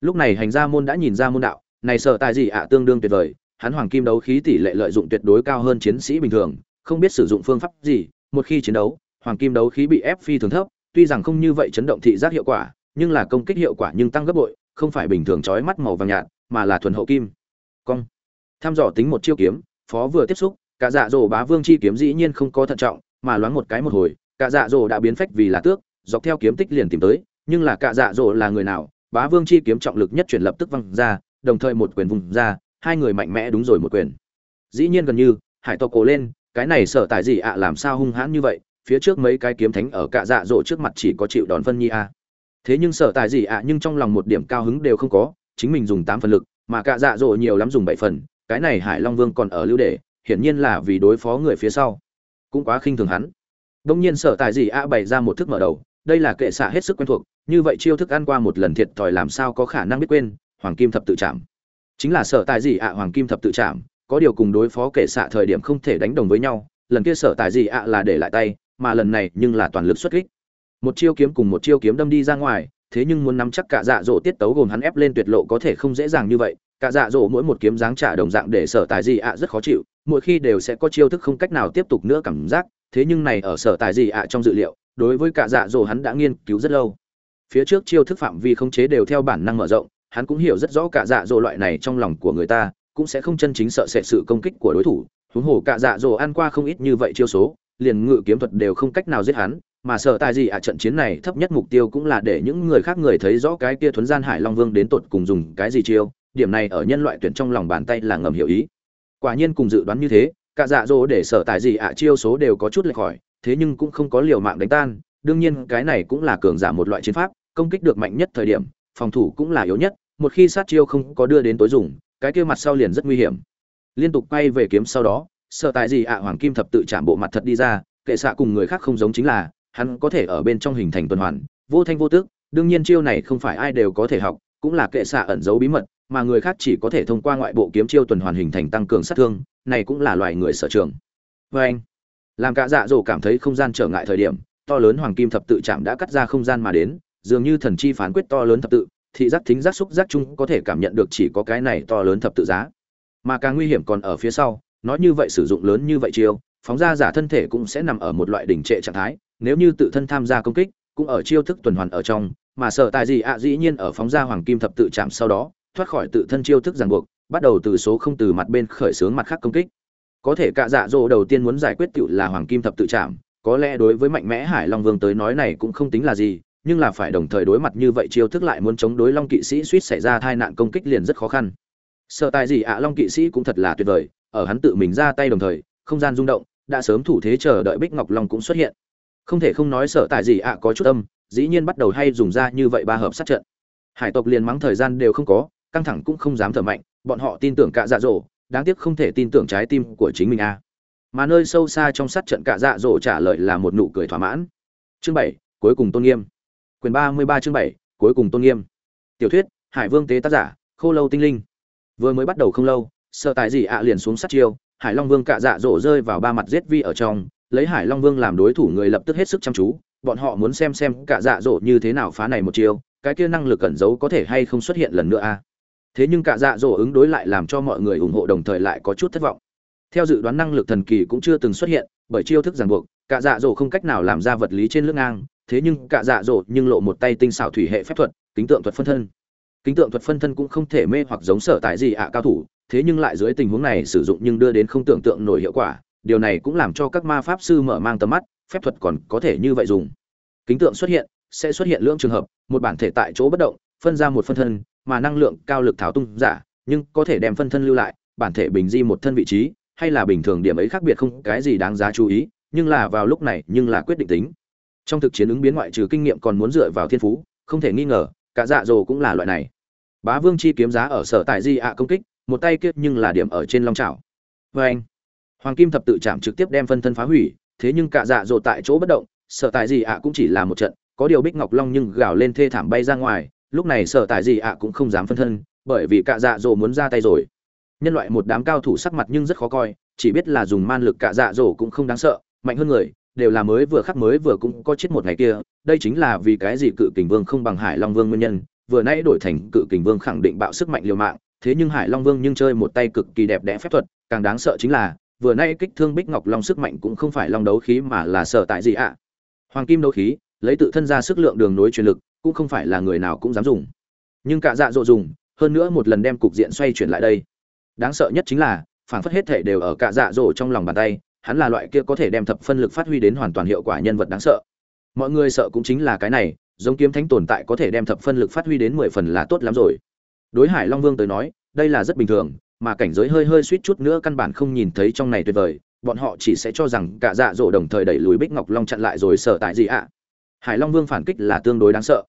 Lúc này hành gia môn đã nhìn ra môn đạo, này sở tại gì ạ à tương đương tuyệt vời hắn hoàng kim đấu khí tỷ lệ lợi dụng tuyệt đối cao hơn chiến sĩ bình thường, không biết sử dụng phương pháp gì, một khi chiến đấu, hoàng kim đấu khí bị ép phi thường thấp, tuy rằng không như vậy chấn động thị giác hiệu quả, nhưng là công kích hiệu quả nhưng tăng gấp bội, không phải bình thường chói mắt màu vàng nhạt, mà là thuần hậu kim. Cong. Tham dò tính một chiêu kiếm, phó vừa tiếp xúc, cả dạ dỗ bá vương chi kiếm dĩ nhiên không có thận trọng, mà loáng một cái một hồi, cả dạ dỗ đã biến phách vì là tước, dọc theo kiếm tích liền tìm tới, nhưng là cả dạ dỗ là người nào, bá vương chi kiếm trọng lực nhất chuyển lập tức văng ra, đồng thời một quyền vùng ra hai người mạnh mẽ đúng rồi một quyền. Dĩ nhiên gần như, hải tộc cổ lên, cái này sợ tại gì ạ, làm sao hung hãn như vậy, phía trước mấy cái kiếm thánh ở cạ dạ dỗ trước mặt chỉ có chịu đòn phân nhi a. Thế nhưng sợ tại gì ạ, nhưng trong lòng một điểm cao hứng đều không có, chính mình dùng tám phần lực, mà cạ dạ dỗ nhiều lắm dùng bảy phần, cái này hải long vương còn ở lưu để, hiển nhiên là vì đối phó người phía sau. Cũng quá khinh thường hắn. Đông nhiên sở tài gì ạ bày ra một thức mở đầu, đây là kệ xạ hết sức quen thuộc, như vậy chiêu thức ăn qua một lần thiệt thòi làm sao có khả năng biết quên, hoàng kim thập tự chạm chính là sở tài gì ạ, hoàng kim thập tự chạm có điều cùng đối phó kệ xạ thời điểm không thể đánh đồng với nhau, lần kia sở tài gì ạ là để lại tay, mà lần này nhưng là toàn lực xuất kích. Một chiêu kiếm cùng một chiêu kiếm đâm đi ra ngoài, thế nhưng muốn nắm chắc cả dạ dỗ tiết tấu gồm hắn ép lên tuyệt lộ có thể không dễ dàng như vậy, cả dạ dỗ mỗi một kiếm dáng trả đồng dạng để sở tài gì ạ rất khó chịu, mỗi khi đều sẽ có chiêu thức không cách nào tiếp tục nữa cảm giác, thế nhưng này ở sở tài gì ạ trong dự liệu, đối với cả dạ dỗ hắn đã nghiên cứu rất lâu. Phía trước chiêu thức phạm vi không chế đều theo bản năng mở rộng hắn cũng hiểu rất rõ cả dạ dỗ loại này trong lòng của người ta, cũng sẽ không chân chính sợ sệt sự công kích của đối thủ. Huống hồ cả dạ dỗ ăn qua không ít như vậy chiêu số, liền ngự kiếm thuật đều không cách nào giết hắn, mà sợ tài gì ạ, trận chiến này thấp nhất mục tiêu cũng là để những người khác người thấy rõ cái kia thuấn gian hải long vương đến tột cùng dùng cái gì chiêu. Điểm này ở nhân loại tuyển trong lòng bàn tay là ngầm hiểu ý. Quả nhiên cùng dự đoán như thế cả dạ dỗ để sở tài gì ạ, chiêu số đều có chút lệch khỏi, thế nhưng cũng không có liều mạng đánh tan. Đương nhiên, cái này cũng là cường giả một loại chiến pháp, công kích được mạnh nhất thời điểm, phòng thủ cũng là yếu nhất một khi sát chiêu không có đưa đến tối dùng, cái kia mặt sau liền rất nguy hiểm. Liên tục quay về kiếm sau đó, sợ tại gì ạ, hoàng kim thập tự chạm bộ mặt thật đi ra, kệ xạ cùng người khác không giống chính là, hắn có thể ở bên trong hình thành tuần hoàn, vô thanh vô tước, đương nhiên chiêu này không phải ai đều có thể học, cũng là kệ xạ ẩn giấu bí mật, mà người khác chỉ có thể thông qua ngoại bộ kiếm chiêu tuần hoàn hình thành tăng cường sát thương, này cũng là loài người sở trường. Vê anh. Làm cả dạ dỗ cảm thấy không gian trở ngại thời điểm, to lớn hoàng kim thập tự chạm đã cắt ra không gian mà đến, dường như thần chi phán quyết to lớn thập tự thị giác thính giác xúc giác chung có thể cảm nhận được chỉ có cái này to lớn thập tự giá. Mà càng nguy hiểm còn ở phía sau nói như vậy sử dụng lớn như vậy chiêu, phóng ra giả thân thể cũng sẽ nằm ở một loại đỉnh trệ trạng thái, nếu như tự thân tham gia công kích, cũng ở chiêu thức tuần hoàn ở trong, mà sợ tài gì ạ, dĩ nhiên ở phóng ra hoàng kim thập tự chạm sau đó, thoát khỏi tự thân chiêu thức ràng buộc, bắt đầu từ số không từ mặt bên khởi xướng mặt khác công kích. Có thể cạ dạ dỗ đầu tiên muốn giải quyết tựu là hoàng kim thập tự chạm, có lẽ đối với mạnh mẽ hải long vương tới nói này cũng không tính là gì nhưng là phải đồng thời đối mặt như vậy chiêu thức lại muốn chống đối long kỵ sĩ suýt xảy ra tai nạn công kích liền rất khó khăn. Sợ tài gì ạ à, long kỵ sĩ cũng thật là tuyệt vời, ở hắn tự mình ra tay đồng thời, không gian rung động, đã sớm thủ thế chờ đợi bích ngọc long cũng xuất hiện. Không thể không nói sợ tài gì ạ à, có chút âm, dĩ nhiên bắt đầu hay dùng ra như vậy ba hợp sát trận. Hải tộc liền mắng thời gian đều không có, căng thẳng cũng không dám thở mạnh, bọn họ tin tưởng cả dạ dỗ, đáng tiếc không thể tin tưởng trái tim của chính mình a. Mà nơi sâu xa trong sát trận cả dạ dỗ trả lời là một nụ cười thỏa mãn. Chương bảy, cuối cùng tôn nghiêm. Quyển ba mươi ba chương bảy, cuối cùng tôn nghiêm. Tiểu thuyết, hải vương tế tác giả, khô lâu tinh linh. Vừa mới bắt đầu không lâu, sợ tại gì ạ liền xuống sát chiêu, hải long vương cạ dạ dỗ rơi vào ba mặt giết vi ở trong, lấy hải long vương làm đối thủ người lập tức hết sức chăm chú, bọn họ muốn xem xem cạ dạ dỗ như thế nào phá này một chiêu, cái kia năng lực cẩn giấu có thể hay không xuất hiện lần nữa a. Thế nhưng cạ dạ dỗ ứng đối lại làm cho mọi người ủng hộ đồng thời lại có chút thất vọng. Theo dự đoán năng lực thần kỳ cũng chưa từng xuất hiện, bởi chiêu thức ràng buộc, cạ dạ dỗ không cách nào làm ra vật lý trên lưng ngang thế nhưng cạ dạ dỗ nhưng lộ một tay tinh xảo thủy hệ phép thuật, kính tượng thuật phân thân. Kính tượng thuật phân thân cũng không thể mê hoặc giống sở tại gì ạ, cao thủ, thế nhưng lại dưới tình huống này sử dụng nhưng đưa đến không tưởng tượng nổi hiệu quả, điều này cũng làm cho các ma pháp sư mở mang tầm mắt, phép thuật còn có thể như vậy dùng. Kính tượng xuất hiện, sẽ xuất hiện lượng trường hợp, một bản thể tại chỗ bất động, phân ra một phân thân, mà năng lượng cao lực tháo tung giả, nhưng có thể đem phân thân lưu lại, bản thể bình di một thân vị trí, hay là bình thường điểm ấy khác biệt không, cái gì đáng giá chú ý, nhưng là vào lúc này nhưng là quyết định tính trong thực chiến ứng biến ngoại trừ kinh nghiệm còn muốn dựa vào thiên phú, không thể nghi ngờ, cả dạ dồ cũng là loại này. Bá vương chi kiếm giá ở sở tại di ạ công kích, một tay kiếp nhưng là điểm ở trên long trào vê anh, hoàng kim thập tự chạm trực tiếp đem phân thân phá hủy, thế nhưng cả dạ dồ tại chỗ bất động, sở tại di ạ cũng chỉ là một trận, có điều bích ngọc long nhưng gào lên thê thảm bay ra ngoài, lúc này sở tại gì ạ cũng không dám phân thân, bởi vì cả dạ dồ muốn ra tay rồi. Nhân loại một đám cao thủ sắc mặt nhưng rất khó coi, chỉ biết là dùng man lực cả dạ dồ cũng không đáng sợ, mạnh hơn người đều là mới vừa khắc mới vừa cũng có chết một ngày kia, đây chính là vì cái gì cự kình vương không bằng hải long vương nguyên nhân. Vừa nãy đổi thành cự kình vương khẳng định bạo sức mạnh liều mạng, thế nhưng hải long vương nhưng chơi một tay cực kỳ đẹp đẽ phép thuật, càng đáng sợ chính là, vừa nãy kích thương bích ngọc long sức mạnh cũng không phải long đấu khí mà là sợ tại gì ạ? Hoàng kim đấu khí, lấy tự thân ra sức lượng đường nối truyền lực, cũng không phải là người nào cũng dám dùng. Nhưng cả dạ dỗ dùng, hơn nữa một lần đem cục diện xoay chuyển lại đây. Đáng sợ nhất chính là phản phất hết thể đều ở cả dạ dỗ trong lòng bàn tay hắn là loại kia có thể đem thập phân lực phát huy đến hoàn toàn hiệu quả nhân vật đáng sợ. Mọi người sợ cũng chính là cái này, giống kiếm thánh tồn tại có thể đem thập phân lực phát huy đến mười phần là tốt lắm rồi. Đối hải long vương tới nói, đây là rất bình thường, mà cảnh giới hơi hơi suýt chút nữa căn bản không nhìn thấy trong này tuyệt vời, bọn họ chỉ sẽ cho rằng cả dạ dỗ đồng thời đẩy lùi bích ngọc long chặn lại rồi sợ tại gì ạ? Hải long vương phản kích là tương đối đáng sợ.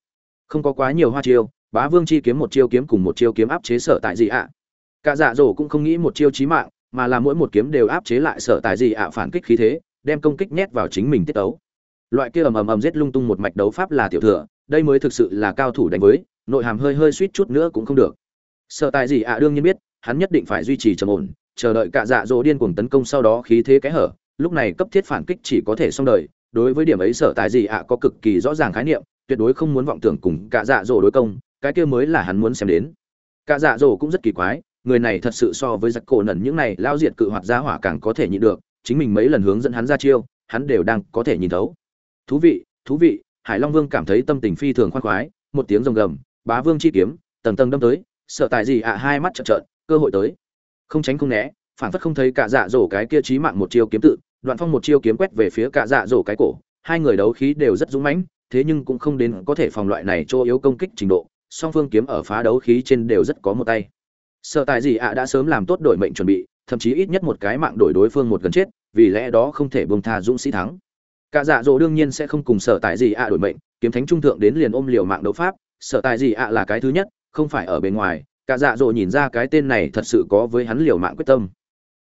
Không có quá nhiều hoa chiêu, bá vương chi kiếm một chiêu kiếm cùng một chiêu kiếm áp chế sở tại gì ạ? Cả dạ dỗ cũng không nghĩ một chiêu chí mạng mà là mỗi một kiếm đều áp chế lại sở tài gì ạ phản kích khí thế, đem công kích nhét vào chính mình tiết tấu. loại kia ầm ầm ầm giết lung tung một mạch đấu pháp là tiểu thừa, đây mới thực sự là cao thủ đánh với, nội hàm hơi hơi suýt chút nữa cũng không được sở tài gì ạ đương nhiên biết, hắn nhất định phải duy trì trầm ổn, chờ đợi cả dạ dỗ điên cuồng tấn công sau đó khí thế cái hở, lúc này cấp thiết phản kích chỉ có thể xong đời, đối với điểm ấy sở tài gì ạ có cực kỳ rõ ràng khái niệm, tuyệt đối không muốn vọng tưởng cùng cả dạ dỗ đối công, cái kia mới là hắn muốn xem đến cả dạ dỗ cũng rất kỳ quái người này thật sự so với giặc cổ nần những này lao diệt cự hoạt gia hỏa càng có thể nhịn được, chính mình mấy lần hướng dẫn hắn ra chiêu, hắn đều đang có thể nhìn thấu. Thú vị thú vị, hải long vương cảm thấy tâm tình phi thường khoan khoái, một tiếng rồng gầm, bá vương chi kiếm, tầng tầng đâm tới, sợ tại gì ạ à, hai mắt trợn trợn, cơ hội tới. Không tránh không né, phản phất không thấy cả dạ dỗ cái kia chí mạng một chiêu kiếm tự, đoạn phong một chiêu kiếm quét về phía cả dạ dỗ cái cổ, hai người đấu khí đều rất dũng mãnh, thế nhưng cũng không đến có thể phòng loại này chỗ yếu công kích trình độ, song phương kiếm ở phá đấu khí trên đều rất có một tay sợ tại gì ạ đã sớm làm tốt đổi mệnh chuẩn bị, thậm chí ít nhất một cái mạng đổi đối phương một gần chết, vì lẽ đó không thể buông tha dũng sĩ thắng. Cả dạ dỗ đương nhiên sẽ không cùng sở tại gì ạ đổi mệnh, kiếm thánh trung thượng đến liền ôm liều mạng đấu pháp, sở tại gì ạ là cái thứ nhất, không phải ở bên ngoài, cả dạ dỗ nhìn ra cái tên này thật sự có với hắn liều mạng quyết tâm.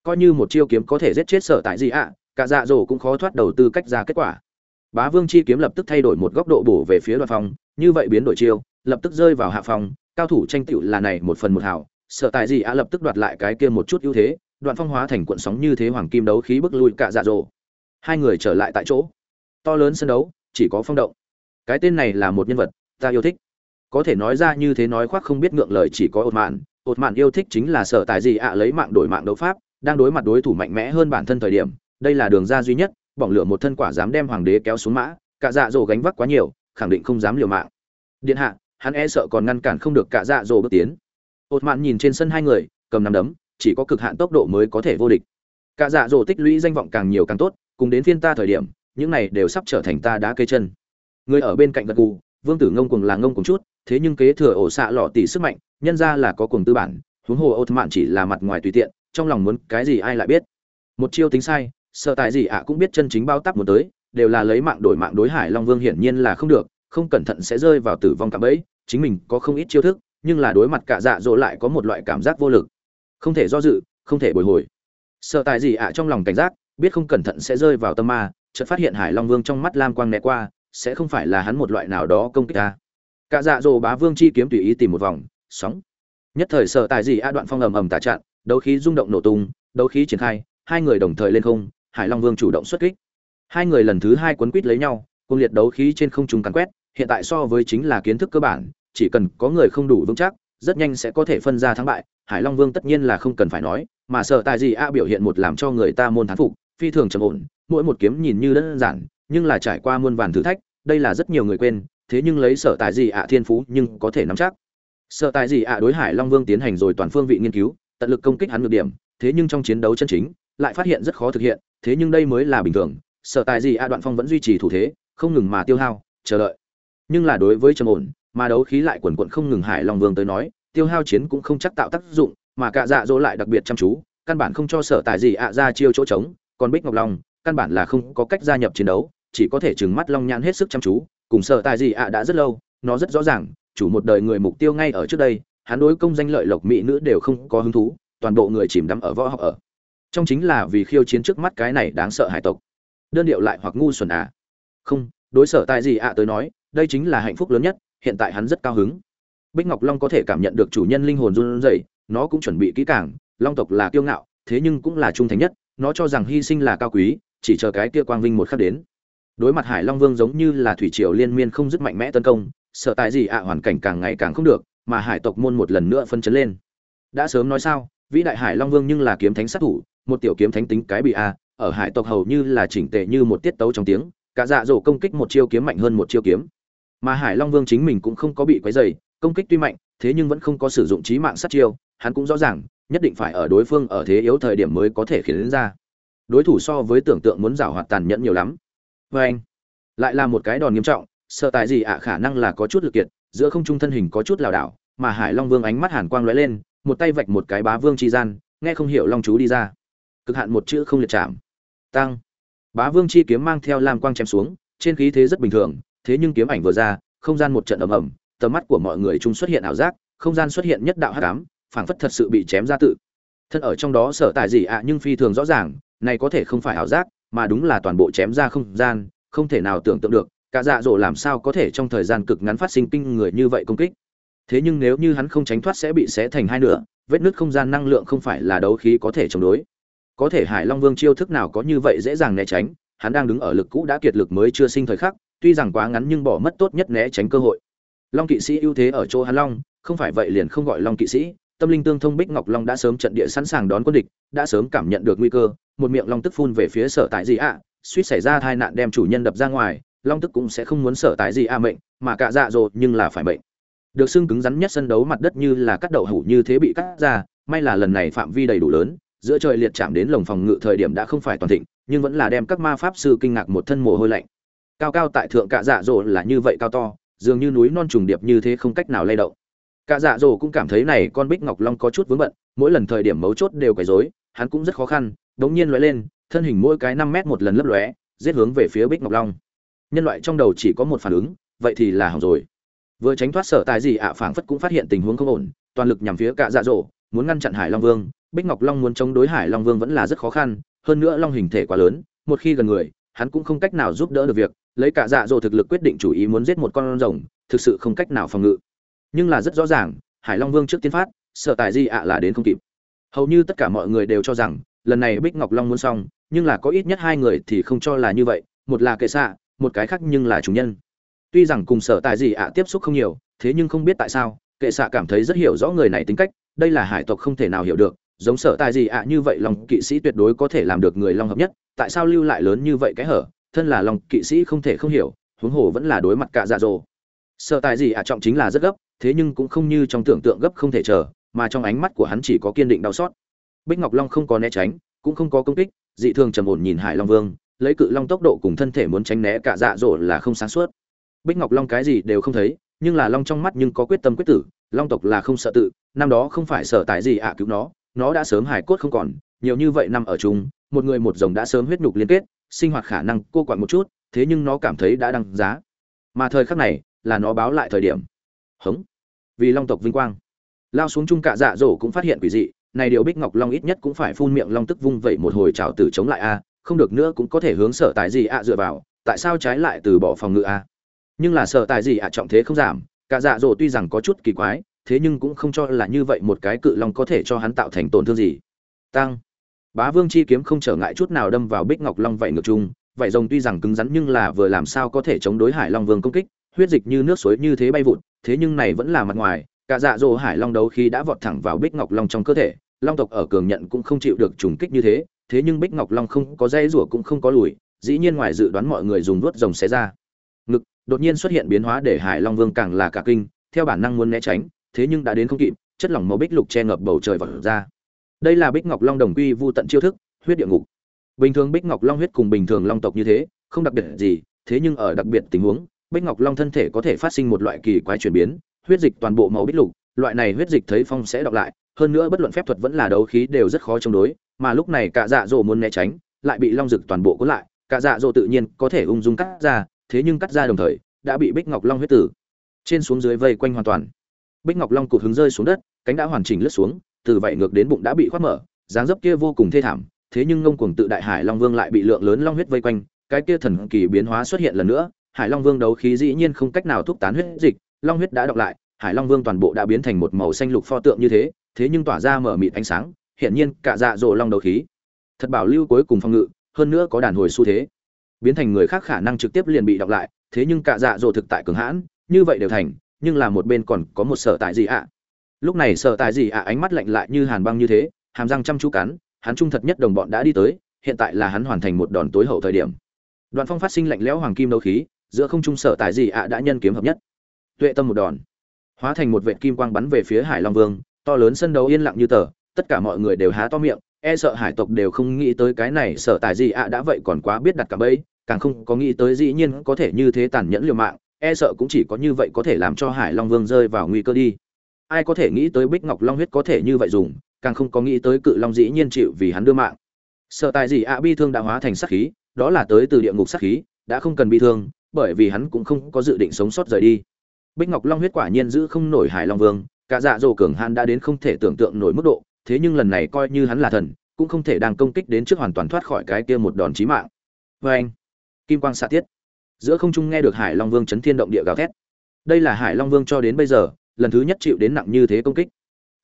Coi như một chiêu kiếm có thể giết chết sở tại gì ạ, cả dạ dỗ cũng khó thoát đầu tư cách ra kết quả. Bá vương chi kiếm lập tức thay đổi một góc độ bổ về phía đoạt phòng, như vậy biến đổi chiêu, lập tức rơi vào hạ phòng, cao thủ tranh tựu là này một phần một hào sở tại gì ạ lập tức đoạt lại cái kia một chút ưu thế, đoạn phong hóa thành cuộn sóng như thế hoàng kim đấu khí bức lui cả dạ dỗ hai người trở lại tại chỗ. To lớn sân đấu, chỉ có phong động. Cái tên này là một nhân vật, ta yêu thích. Có thể nói ra như thế nói khoác không biết ngượng lời chỉ có ột mạn. Ột mạn yêu thích chính là sở tài gì ạ lấy mạng đổi mạng đấu pháp, đang đối mặt đối thủ mạnh mẽ hơn bản thân thời điểm, đây là đường ra duy nhất, bỏng lửa một thân quả dám đem hoàng đế kéo xuống mã, cả dạ dỗ gánh vác quá nhiều, khẳng định không dám liều mạng. Điện hạ, hắn e sợ còn ngăn cản không được cả dạ dỗ bước tiến ột mạn nhìn trên sân hai người, cầm nắm đấm, chỉ có cực hạn tốc độ mới có thể vô địch. Cả dạ dỗ tích lũy danh vọng càng nhiều càng tốt, cùng đến phiên ta thời điểm, những này đều sắp trở thành ta đá cây chân. Người ở bên cạnh gật gù, vương tử ngông cùng là ngông cùng chút, thế nhưng kế thừa ổ xạ lọ tỷ sức mạnh, nhân ra là có cùng tư bản, huống hồ ột mạn chỉ là mặt ngoài tùy tiện, trong lòng muốn cái gì ai lại biết. Một chiêu tính sai, sợ tại gì ạ cũng biết chân chính bao tắp muốn tới, đều là lấy mạng đổi mạng đối hải long vương hiển nhiên là không được, không cẩn thận sẽ rơi vào tử vong cạm bẫy, chính mình có không ít chiêu thức nhưng là đối mặt cả dạ dỗ lại có một loại cảm giác vô lực. Không thể do dự, không thể bồi hồi. Sợ Tài gì ạ trong lòng cảnh giác, biết không cẩn thận sẽ rơi vào tâm ma, chợt phát hiện hải long vương trong mắt lam quang né qua, sẽ không phải là hắn một loại nào đó công kích ta. Cả dạ dỗ bá vương chi kiếm tùy ý tìm một vòng, sóng. Nhất thời sợ Tài gì a đoạn phong ầm ầm tả chặn, đấu khí rung động nổ tung, đấu khí triển khai, hai người đồng thời lên không, hải long vương chủ động xuất kích. Hai người lần thứ hai quấn quýt lấy nhau cùng liệt đấu khí trên không trung cắn quét, hiện tại so với chính là kiến thức cơ bản chỉ cần có người không đủ vững chắc, rất nhanh sẽ có thể phân ra thắng bại. Hải long vương tất nhiên là không cần phải nói, mà sợ tại gì a biểu hiện một làm cho người ta môn thán phục, phi thường trầm ổn, mỗi một kiếm nhìn như đơn giản, nhưng là trải qua muôn vàn thử thách, đây là rất nhiều người quên, thế nhưng lấy sở tài gì ạ thiên phú nhưng có thể nắm chắc. Sở tài gì ạ đối hải long vương tiến hành rồi toàn phương vị nghiên cứu, tận lực công kích hắn được điểm, thế nhưng trong chiến đấu chân chính, lại phát hiện rất khó thực hiện, thế nhưng đây mới là bình thường sở tài gì ạ đoạn phong vẫn duy trì thủ thế, không ngừng mà tiêu hao, chờ đợi. Nhưng là đối với trầm ổn mà đấu khí lại quần quận không ngừng hải long vương tới nói, tiêu hao chiến cũng không chắc tạo tác dụng, mà cả dạ dỗ lại đặc biệt chăm chú, căn bản không cho sở tài gì ạ ra chiêu chỗ trống, còn bích ngọc long, căn bản là không có cách gia nhập chiến đấu, chỉ có thể trừng mắt long nhãn hết sức chăm chú, cùng sở tài gì ạ đã rất lâu, nó rất rõ ràng, chủ một đời người mục tiêu ngay ở trước đây, hắn đối công danh lợi lộc mỹ nữ đều không có hứng thú, toàn bộ người chìm đắm ở võ học ở. Trong chính là vì khiêu chiến trước mắt cái này đáng sợ hải tộc. Đơn điệu lại hoặc ngu xuẩn à? Không, đối sở tại gì ạ tới nói, đây chính là hạnh phúc lớn nhất hiện tại hắn rất cao hứng. Bích ngọc long có thể cảm nhận được chủ nhân linh hồn run rẩy, nó cũng chuẩn bị kỹ càng, long tộc là kiêu ngạo, thế nhưng cũng là trung thành nhất, nó cho rằng hy sinh là cao quý, chỉ chờ cái kia quang vinh một khắc đến. Đối mặt hải long vương giống như là thủy triều liên miên không dứt mạnh mẽ tấn công, sợ tại gì ạ, hoàn cảnh càng ngày càng không được, mà hải tộc môn một lần nữa phân chấn lên. Đã sớm nói sao, vĩ đại hải long vương nhưng là kiếm thánh sát thủ, một tiểu kiếm thánh tính cái bị a, ở hải tộc hầu như là chỉnh tề như một tiết tấu trong tiếng, cả dạ dỗ công kích một chiêu kiếm mạnh hơn một chiêu kiếm mà hải long vương chính mình cũng không có bị quấy dày công kích tuy mạnh, thế nhưng vẫn không có sử dụng trí mạng sát chiêu, hắn cũng rõ ràng, nhất định phải ở đối phương ở thế yếu thời điểm mới có thể khiến đến ra. Đối thủ so với tưởng tượng muốn giảo hoạt tàn nhẫn nhiều lắm. Vê anh, lại là một cái đòn nghiêm trọng, sợ tại gì ạ, khả năng là có chút lực kiệt, giữa không trung thân hình có chút lảo đảo, mà hải long vương ánh mắt hàn quang lóe lên, một tay vạch một cái bá vương chi gian, nghe không hiểu long chú đi ra. Cực hạn một chữ không liệt chạm. Tăng. Bá vương chi kiếm mang theo lam quang chém xuống, trên khí thế rất bình thường thế nhưng kiếm ảnh vừa ra, không gian một trận ầm ầm, tầm mắt của mọi người chung xuất hiện ảo giác, không gian xuất hiện nhất đạo hắc ám, phảng phất thật sự bị chém ra tự. Thân ở trong đó sở tại gì ạ, nhưng phi thường rõ ràng, này có thể không phải ảo giác, mà đúng là toàn bộ chém ra không gian, không thể nào tưởng tượng được, cả dạ dỗ làm sao có thể trong thời gian cực ngắn phát sinh kinh người như vậy công kích. Thế nhưng nếu như hắn không tránh thoát sẽ bị xé thành hai nửa, vết nứt không gian năng lượng không phải là đấu khí có thể chống đối. Có thể hải long vương chiêu thức nào có như vậy dễ dàng né tránh, hắn đang đứng ở lực cũ đã kiệt lực mới chưa sinh thời khắc tuy rằng quá ngắn nhưng bỏ mất tốt nhất né tránh cơ hội. Long kỵ sĩ ưu thế ở chỗ hắn long, không phải vậy liền không gọi long kỵ sĩ, tâm linh tương thông bích ngọc long đã sớm trận địa sẵn sàng đón quân địch, đã sớm cảm nhận được nguy cơ, một miệng long tức phun về phía sở tại gì ạ, suýt xảy ra tai nạn đem chủ nhân đập ra ngoài, long tức cũng sẽ không muốn sở tại gì ạ mệnh, mà cả dạ dột nhưng là phải mệnh. Được xương cứng rắn nhất sân đấu mặt đất như là cắt đậu hủ như thế bị cắt ra, may là lần này phạm vi đầy đủ lớn, giữa trời liệt chạm đến lồng phòng ngự thời điểm đã không phải toàn thịnh, nhưng vẫn là đem các ma pháp sư kinh ngạc một thân mồ hôi lạnh cao cao tại thượng cạ dạ dỗ là như vậy cao to, dường như núi non trùng điệp như thế không cách nào lay động. Cạ dạ dỗ cũng cảm thấy này con bích ngọc long có chút vướng bận, mỗi lần thời điểm mấu chốt đều quấy rối, hắn cũng rất khó khăn, đống nhiên lóe lên, thân hình mỗi cái năm mét một lần lấp lóe, giết hướng về phía bích ngọc long. Nhân loại trong đầu chỉ có một phản ứng, vậy thì là hỏng rồi. Vừa tránh thoát sở tài gì ạ, phảng phất cũng phát hiện tình huống không ổn, toàn lực nhằm phía cạ dạ dỗ muốn ngăn chặn hải long vương, bích ngọc long muốn chống đối hải long vương vẫn là rất khó khăn, hơn nữa long hình thể quá lớn, một khi gần người, hắn cũng không cách nào giúp đỡ được việc lấy cả dạ dỗ thực lực quyết định chủ ý muốn giết một con rồng, thực sự không cách nào phòng ngự. Nhưng là rất rõ ràng, hải long vương trước tiên phát sở tài gì ạ là đến không kịp. Hầu như tất cả mọi người đều cho rằng, lần này bích ngọc long muốn xong, nhưng là có ít nhất hai người thì không cho là như vậy, một là kệ xạ, một cái khác nhưng là chủ nhân. Tuy rằng cùng sở tài gì ạ tiếp xúc không nhiều, thế nhưng không biết tại sao, kệ xạ cảm thấy rất hiểu rõ người này tính cách, đây là hải tộc không thể nào hiểu được, giống sở tài gì ạ như vậy lòng kỵ sĩ tuyệt đối có thể làm được người long hợp nhất, tại sao lưu lại lớn như vậy cái hở? Thân là lòng kỵ sĩ không thể không hiểu, huống hồ vẫn là đối mặt cả dạ dỗ sợ tài gì ạ, trọng chính là rất gấp, thế nhưng cũng không như trong tưởng tượng gấp không thể chờ, mà trong ánh mắt của hắn chỉ có kiên định đau xót. Bích ngọc long không có né tránh, cũng không có công kích, dị thường trầm ổn nhìn hải long vương, lấy cự long tốc độ cùng thân thể muốn tránh né cả dạ dỗ là không sáng suốt. Bích ngọc long cái gì đều không thấy, nhưng là long trong mắt nhưng có quyết tâm quyết tử, long tộc là không sợ tự, năm đó không phải sợ tài gì ạ cứu nó nó đã sớm hài cốt không còn, nhiều như vậy năm ở chung, một người một rồng đã sớm huyết nhục liên kết sinh hoạt khả năng cô quặn một chút, thế nhưng nó cảm thấy đã đăng giá. Mà thời khắc này, là nó báo lại thời điểm. Hống. Vì long tộc vinh quang. Lao xuống chung cạ dạ dỗ cũng phát hiện quỷ dị, này điều bích ngọc long ít nhất cũng phải phun miệng long tức vung vẩy một hồi trào tử chống lại a, không được nữa cũng có thể hướng sở tài gì ạ dựa vào, tại sao trái lại từ bỏ phòng ngự a? Nhưng là sở tài gì ạ trọng thế không giảm, cả dạ dỗ tuy rằng có chút kỳ quái, thế nhưng cũng không cho là như vậy một cái cự long có thể cho hắn tạo thành tổn thương gì. Tăng bá vương chi kiếm không trở ngại chút nào đâm vào bích ngọc long vậy ngược chung. Vậy rồng tuy rằng cứng rắn nhưng là vừa làm sao có thể chống đối hải long vương công kích. Huyết dịch như nước suối như thế bay vụt, thế nhưng này vẫn là mặt ngoài. Cả dạ dỗ hải long đấu khi đã vọt thẳng vào bích ngọc long trong cơ thể. Long tộc ở cường nhận cũng không chịu được trùng kích như thế thế nhưng bích ngọc long không có dây rủa cũng không có lùi, dĩ nhiên ngoài dự đoán mọi người dùng vuốt rồng xé ra. Ngực, đột nhiên xuất hiện biến hóa để hải long vương càng là cả kinh, theo bản năng muốn né tránh, thế nhưng đã đến không kịp, chất lỏng màu bích lục che ngập bầu trời vọt ra đây là bích ngọc long đồng quy vu tận chiêu thức, huyết địa ngục. Bình thường bích ngọc long huyết cùng bình thường long tộc như thế, không đặc biệt gì, thế nhưng ở đặc biệt tình huống, bích ngọc long thân thể có thể phát sinh một loại kỳ quái chuyển biến, huyết dịch toàn bộ màu bích lục, loại này huyết dịch thấy phong sẽ đọc lại, hơn nữa bất luận phép thuật vẫn là đấu khí đều rất khó chống đối, mà lúc này cả dạ dỗ muốn né tránh, lại bị long rực toàn bộ cuốn lại, cả dạ dỗ tự nhiên có thể ung dung cắt ra, thế nhưng cắt ra đồng thời, đã bị bích ngọc long huyết tử trên xuống dưới vây quanh hoàn toàn. Bích ngọc long cụt hứng rơi xuống đất, cánh đã hoàn chỉnh lướt xuống từ vậy ngược đến bụng đã bị khoát mở, dáng dấp kia vô cùng thê thảm, thế nhưng ngông cuồng tự đại hải long vương lại bị lượng lớn long huyết vây quanh, cái kia thần kỳ biến hóa xuất hiện lần nữa, hải long vương đấu khí dĩ nhiên không cách nào thúc tán huyết dịch, long huyết đã đọc lại, hải long vương toàn bộ đã biến thành một màu xanh lục pho tượng như thế thế nhưng tỏa ra mở mịt ánh sáng hiện nhiên cả dạ rồ long đấu khí. Thật bảo lưu cuối cùng phong ngự, hơn nữa có đàn hồi xu thế. Biến thành người khác khả năng trực tiếp liền bị đọc lại, thế nhưng cả dạ rồ thực tại cường hãn, như vậy đều thành, nhưng là một bên còn có một sở tại gì ạ? Lúc này sợ tài gì ạ, ánh mắt lạnh lại như hàn băng như thế, hàm răng chăm chú cắn, hắn trung thật nhất đồng bọn đã đi tới, hiện tại là hắn hoàn thành một đòn tối hậu thời điểm. Đoạn phong phát sinh lạnh lẽo hoàng kim đấu khí, giữa không trung sở tài gì ạ đã nhân kiếm hợp nhất. Tuệ tâm một đòn, hóa thành một vệt kim quang bắn về phía hải long vương, to lớn sân đấu yên lặng như tờ, tất cả mọi người đều há to miệng e sợ hải tộc đều không nghĩ tới cái này sở tài gì ạ đã vậy còn quá biết đặt cả bẫy, càng không có nghĩ tới dĩ nhiên có thể như thế tàn nhẫn liều mạng e sợ cũng chỉ có như vậy có thể làm cho hải long vương rơi vào nguy cơ đi ai có thể nghĩ tới bích ngọc long huyết có thể như vậy dùng, càng không có nghĩ tới cự long dĩ nhiên chịu vì hắn đưa mạng. Sợ tài gì ạ, bi thương đã hóa thành sát khí, đó là tới từ địa ngục sát khí, đã không cần bi thương, bởi vì hắn cũng không có dự định sống sót rời đi. Bích ngọc long huyết quả nhiên giữ không nổi hải long vương, cả dạ dỗ cường hắn đã đến không thể tưởng tượng nổi mức độ, thế nhưng lần này coi như hắn là thần, cũng không thể đang công kích đến trước hoàn toàn thoát khỏi cái kia một đòn chí mạng. Vê anh. Kim quang xạ tiết. Giữa không trung nghe được hải long vương chấn thiên động địa gào thét. Đây là hải long vương cho đến bây giờ lần thứ nhất chịu đến nặng như thế công kích.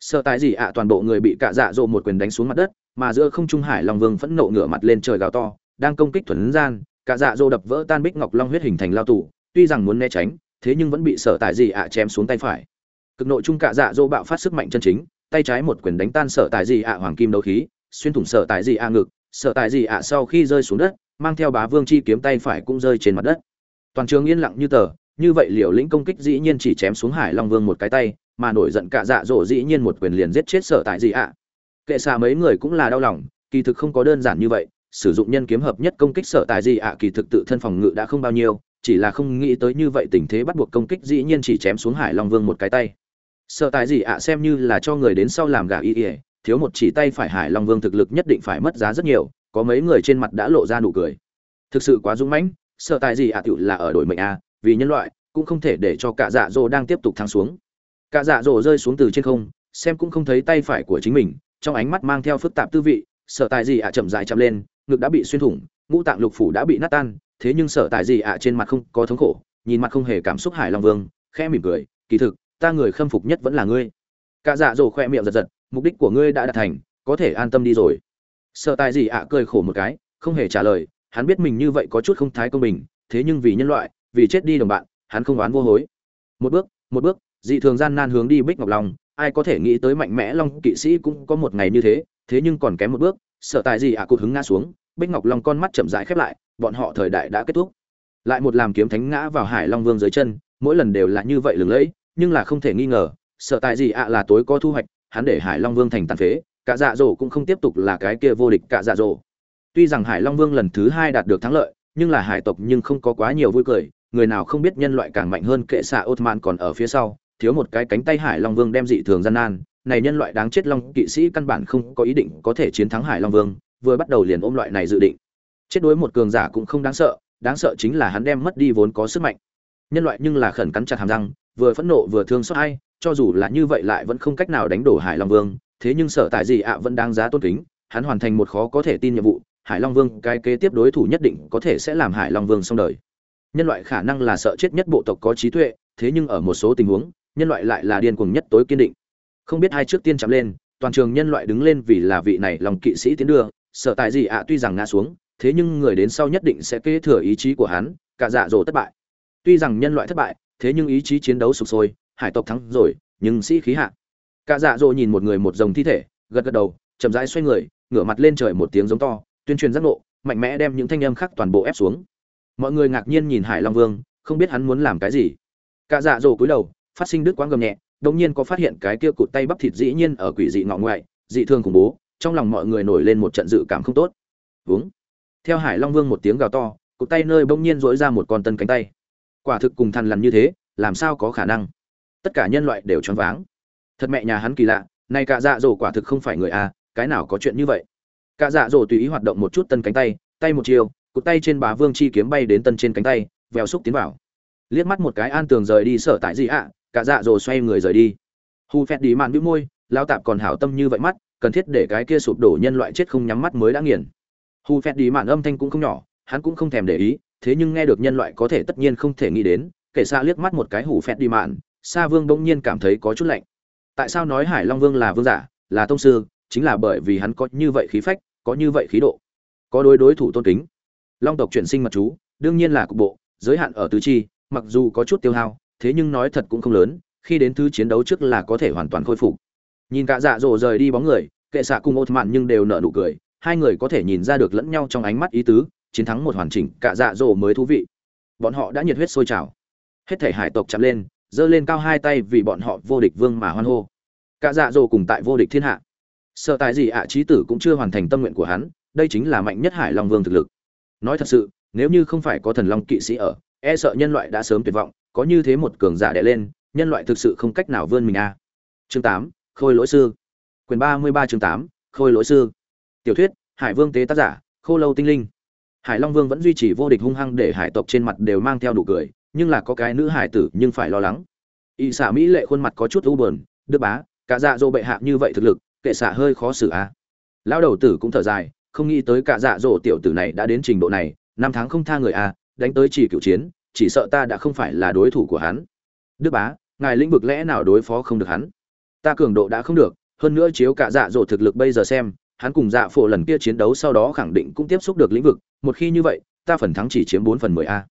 Sợ tại gì ạ, toàn bộ người bị cạ dạ dỗ một quyền đánh xuống mặt đất, mà giữa không trung hải long vương phẫn nộ ngửa mặt lên trời gào to, đang công kích thuần gian, cạ dạ dỗ đập vỡ tan bích ngọc long huyết hình thành lao tù, tuy rằng muốn né tránh, thế nhưng vẫn bị sợ tại gì ạ chém xuống tay phải. Cực nội trung cạ dạ dỗ bạo phát sức mạnh chân chính, tay trái một quyền đánh tan sợ tại gì ạ hoàng kim đấu khí, xuyên thủng sợ tại gì ạ ngực, sợ tại gì ạ sau khi rơi xuống đất, mang theo bá vương chi kiếm tay phải cũng rơi trên mặt đất. Toàn trường yên lặng như tờ như vậy liều lĩnh công kích dĩ nhiên chỉ chém xuống hải long vương một cái tay, mà nổi giận cả dạ dỗ dĩ nhiên một quyền liền giết chết sở tại gì ạ. Kệ xạ mấy người cũng là đau lòng, kỳ thực không có đơn giản như vậy, sử dụng nhân kiếm hợp nhất công kích sở tại gì ạ kỳ thực tự thân phòng ngự đã không bao nhiêu, chỉ là không nghĩ tới như vậy tình thế bắt buộc công kích dĩ nhiên chỉ chém xuống hải long vương một cái tay. Sở tại gì ạ xem như là cho người đến sau làm gà y ỉa thiếu một chỉ tay phải hải long vương thực lực nhất định phải mất giá rất nhiều, có mấy người trên mặt đã lộ ra nụ cười. Thực sự quá dũng mãnh, sở tại gì ạ tựu là ở đổi mệnh a vì nhân loại, cũng không thể để cho cả dạ dỗ đang tiếp tục thăng xuống. Cả dạ dỗ rơi xuống từ trên không, xem cũng không thấy tay phải của chính mình, trong ánh mắt mang theo phức tạp tư vị, sợ tài gì ạ chậm dài chậm lên, ngực đã bị xuyên thủng, ngũ tạng lục phủ đã bị nát tan, thế nhưng sợ tài gì ạ trên mặt không có thống khổ, nhìn mặt không hề cảm xúc hải long vương, khẽ mỉm cười, kỳ thực, ta người khâm phục nhất vẫn là ngươi. Cả dạ dỗ khoe miệng giật giật, mục đích của ngươi đã đạt thành, có thể an tâm đi rồi. Sợ tài gì ạ cười khổ một cái, không hề trả lời, hắn biết mình như vậy có chút không thái công bình, thế nhưng vì nhân loại vì chết đi đồng bạn, hắn không oán vô hối. Một bước một bước, dị thường gian nan hướng đi bích ngọc long, ai có thể nghĩ tới mạnh mẽ long kỵ sĩ cũng có một ngày như thế thế nhưng còn kém một bước, sợ tại gì ạ à cụt hứng ngã xuống, bích ngọc long con mắt chậm rãi khép lại, bọn họ thời đại đã kết thúc. Lại một làm kiếm thánh ngã vào hải long vương dưới chân, mỗi lần đều là như vậy lừng lẫy, nhưng là không thể nghi ngờ, sợ tại gì ạ là tối có thu hoạch, hắn để hải long vương thành tàn phế, cả dạ dỗ cũng không tiếp tục là cái kia vô địch cả dạ dỗ. Tuy rằng hải long vương lần thứ hai đạt được thắng lợi, nhưng là hải tộc nhưng không có quá nhiều vui cười người nào không biết nhân loại càng mạnh hơn kệ xạ Ottoman còn ở phía sau, thiếu một cái cánh tay Hải Long Vương đem dị thường gian nan, này nhân loại đáng chết long kỵ sĩ căn bản không có ý định có thể chiến thắng Hải Long Vương, vừa bắt đầu liền ôm loại này dự định. Chết đối một cường giả cũng không đáng sợ, đáng sợ chính là hắn đem mất đi vốn có sức mạnh. Nhân loại nhưng là khẩn cắn chặt hàm răng, vừa phẫn nộ vừa thương xót ai, cho dù là như vậy lại vẫn không cách nào đánh đổ Hải Long Vương, thế nhưng sở tại gì ạ vẫn đáng giá tôn kính, hắn hoàn thành một khó có thể tin nhiệm vụ, Hải Long Vương cái kế tiếp đối thủ nhất định có thể sẽ làm Hải Long Vương xong đời nhân loại khả năng là sợ chết nhất bộ tộc có trí tuệ, thế nhưng ở một số tình huống, nhân loại lại là điên cuồng nhất tối kiên định. Không biết hai trước tiên chạm lên, toàn trường nhân loại đứng lên vì là vị này lòng kỵ sĩ tiến đưa, sợ tại gì ạ, tuy rằng ngã xuống, thế nhưng người đến sau nhất định sẽ kế thừa ý chí của hắn, cả dạ dỗ thất bại. Tuy rằng nhân loại thất bại, thế nhưng ý chí chiến đấu sụp sôi, hải tộc thắng rồi, nhưng sĩ khí hạ. Cả dạ dỗ nhìn một người một dòng thi thể, gật gật đầu, chậm rãi xoay người, ngửa mặt lên trời một tiếng giống to, tuyên truyền giác ngộ, mạnh mẽ đem những thanh âm khác toàn bộ ép xuống mọi người ngạc nhiên nhìn hải long vương, không biết hắn muốn làm cái gì. Cả dạ dỗ cúi đầu, phát sinh đứt quãng gầm nhẹ, đột nhiên có phát hiện cái kia cụt tay bắp thịt dĩ nhiên ở quỷ dị ngọ ngoại, dị thương khủng bố, trong lòng mọi người nổi lên một trận dự cảm không tốt. Vướng theo hải long vương một tiếng gào to, cụt tay nơi bỗng nhiên dỗi ra một con tân cánh tay. Quả thực cùng thằn lằn như thế, làm sao có khả năng? Tất cả nhân loại đều choáng váng. Thật mẹ nhà hắn kỳ lạ, này cả dạ dỗ quả thực không phải người à cái nào có chuyện như vậy? Cả dạ dỗ tùy ý hoạt động một chút tân cánh tay tay một chiều cụt tay trên bá vương chi kiếm bay đến tân trên cánh tay, vèo xúc tiến vào. Liếc mắt một cái an tường rời đi sở tại gì ạ, cả dạ rồi xoay người rời đi. Hù phét đi mạn bĩu môi lao tạp còn hảo tâm như vậy mắt, cần thiết để cái kia sụp đổ nhân loại chết không nhắm mắt mới đã nghiền. Hù phét đi mạn âm thanh cũng không nhỏ, hắn cũng không thèm để ý, thế nhưng nghe được nhân loại có thể tất nhiên không thể nghĩ đến, kể xa liếc mắt một cái hù phét đi mạn, sa vương bỗng nhiên cảm thấy có chút lạnh. Tại sao nói hải long vương là vương giả, là tông sư, chính là bởi vì hắn có như vậy khí phách, có như vậy khí độ. Có đối đối thủ tôn kính long tộc chuyển sinh mật chú, đương nhiên là cục bộ, giới hạn ở tứ chi, mặc dù có chút tiêu hao, thế nhưng nói thật cũng không lớn, khi đến thứ chiến đấu trước là có thể hoàn toàn khôi phục. Nhìn cả dạ dỗ rời đi bóng người, kệ xạ cùng ột mạn nhưng đều nở nụ cười, hai người có thể nhìn ra được lẫn nhau trong ánh mắt ý tứ, chiến thắng một hoàn chỉnh, cả dạ dỗ mới thú vị. Bọn họ đã nhiệt huyết sôi trào. Hết thể hải tộc chạm lên, giơ lên cao hai tay vì bọn họ vô địch vương mà hoan hô. Cả dạ dỗ cùng tại vô địch thiên hạ. Sợ tại gì ạ, trí tử cũng chưa hoàn thành tâm nguyện của hắn, đây chính là mạnh nhất hải long vương thực lực nói thật sự, nếu như không phải có thần long kỵ sĩ ở e sợ nhân loại đã sớm tuyệt vọng, có như thế một cường giả đẻ lên, nhân loại thực sự không cách nào vươn mình a. Chương tám, khôi lỗi sư. Quyền ba mươi ba chương tám, khôi lỗi sư. Tiểu thuyết, hải vương tế tác giả, khô lâu tinh linh. Hải long vương vẫn duy trì vô địch hung hăng để hải tộc trên mặt đều mang theo đủ cười, nhưng là có cái nữ hải tử nhưng phải lo lắng. Y xả mỹ lệ khuôn mặt có chút u bờn đức bá, cả dạ dỗ bệ hạ như vậy thực lực, kệ xả hơi khó xử a. À. lão đầu tử cũng thở dài không nghĩ tới cả dạ dỗ tiểu tử này đã đến trình độ này, năm tháng không tha người a đánh tới chỉ cựu chiến, chỉ sợ ta đã không phải là đối thủ của hắn. Đức bá, ngài lĩnh vực lẽ nào đối phó không được hắn? Ta cường độ đã không được, hơn nữa chiếu cả dạ dỗ thực lực bây giờ xem, hắn cùng dạ phổ lần kia chiến đấu sau đó khẳng định cũng tiếp xúc được lĩnh vực, một khi như vậy, ta phần thắng chỉ chiếm bốn phần mười a.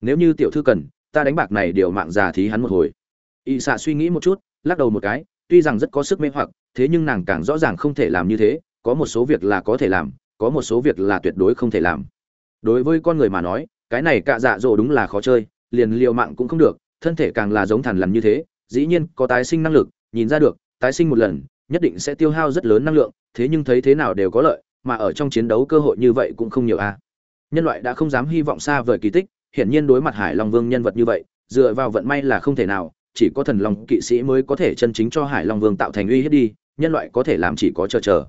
Nếu như tiểu thư cần, ta đánh bạc này điều mạng già thí hắn một hồi. Y xạ suy nghĩ một chút, lắc đầu một cái, tuy rằng rất có sức mê hoặc, thế nhưng nàng càng rõ ràng không thể làm như thế, có một số việc là có thể làm có một số việc là tuyệt đối không thể làm. Đối với con người mà nói, cái này cạ dạ dỗ đúng là khó chơi, liền liều mạng cũng không được, thân thể càng là giống thằn lằn như thế, dĩ nhiên có tái sinh năng lực, nhìn ra được, tái sinh một lần, nhất định sẽ tiêu hao rất lớn năng lượng, thế nhưng thấy thế nào đều có lợi, mà ở trong chiến đấu cơ hội như vậy cũng không nhiều a. Nhân loại đã không dám hy vọng xa vời kỳ tích, hiển nhiên đối mặt hải long vương nhân vật như vậy, dựa vào vận may là không thể nào, chỉ có thần long kỵ sĩ mới có thể chân chính cho hải long vương tạo thành uy hiếp đi, nhân loại có thể làm chỉ có chờ chờ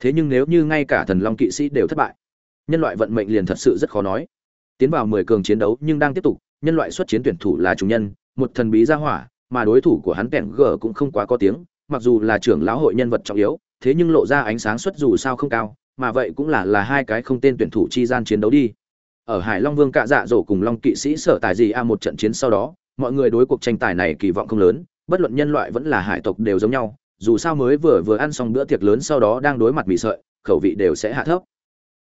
thế nhưng nếu như ngay cả thần long kỵ sĩ đều thất bại, nhân loại vận mệnh liền thật sự rất khó nói. Tiến vào mười cường chiến đấu nhưng đang tiếp tục, nhân loại xuất chiến tuyển thủ là chủ nhân, một thần bí gia hỏa, mà đối thủ của hắn kẹn g cũng không quá có tiếng, mặc dù là trưởng lão hội nhân vật trọng yếu, thế nhưng lộ ra ánh sáng xuất dù sao không cao, mà vậy cũng là là hai cái không tên tuyển thủ chi gian chiến đấu đi. Ở hải long vương cạ dạ dỗ cùng long kỵ sĩ sở tài gì a một trận chiến sau đó, mọi người đối cuộc tranh tài này kỳ vọng không lớn, bất luận nhân loại vẫn là hải tộc đều giống nhau dù sao mới vừa vừa ăn xong bữa tiệc lớn sau đó đang đối mặt bị sợi, khẩu vị đều sẽ hạ thấp.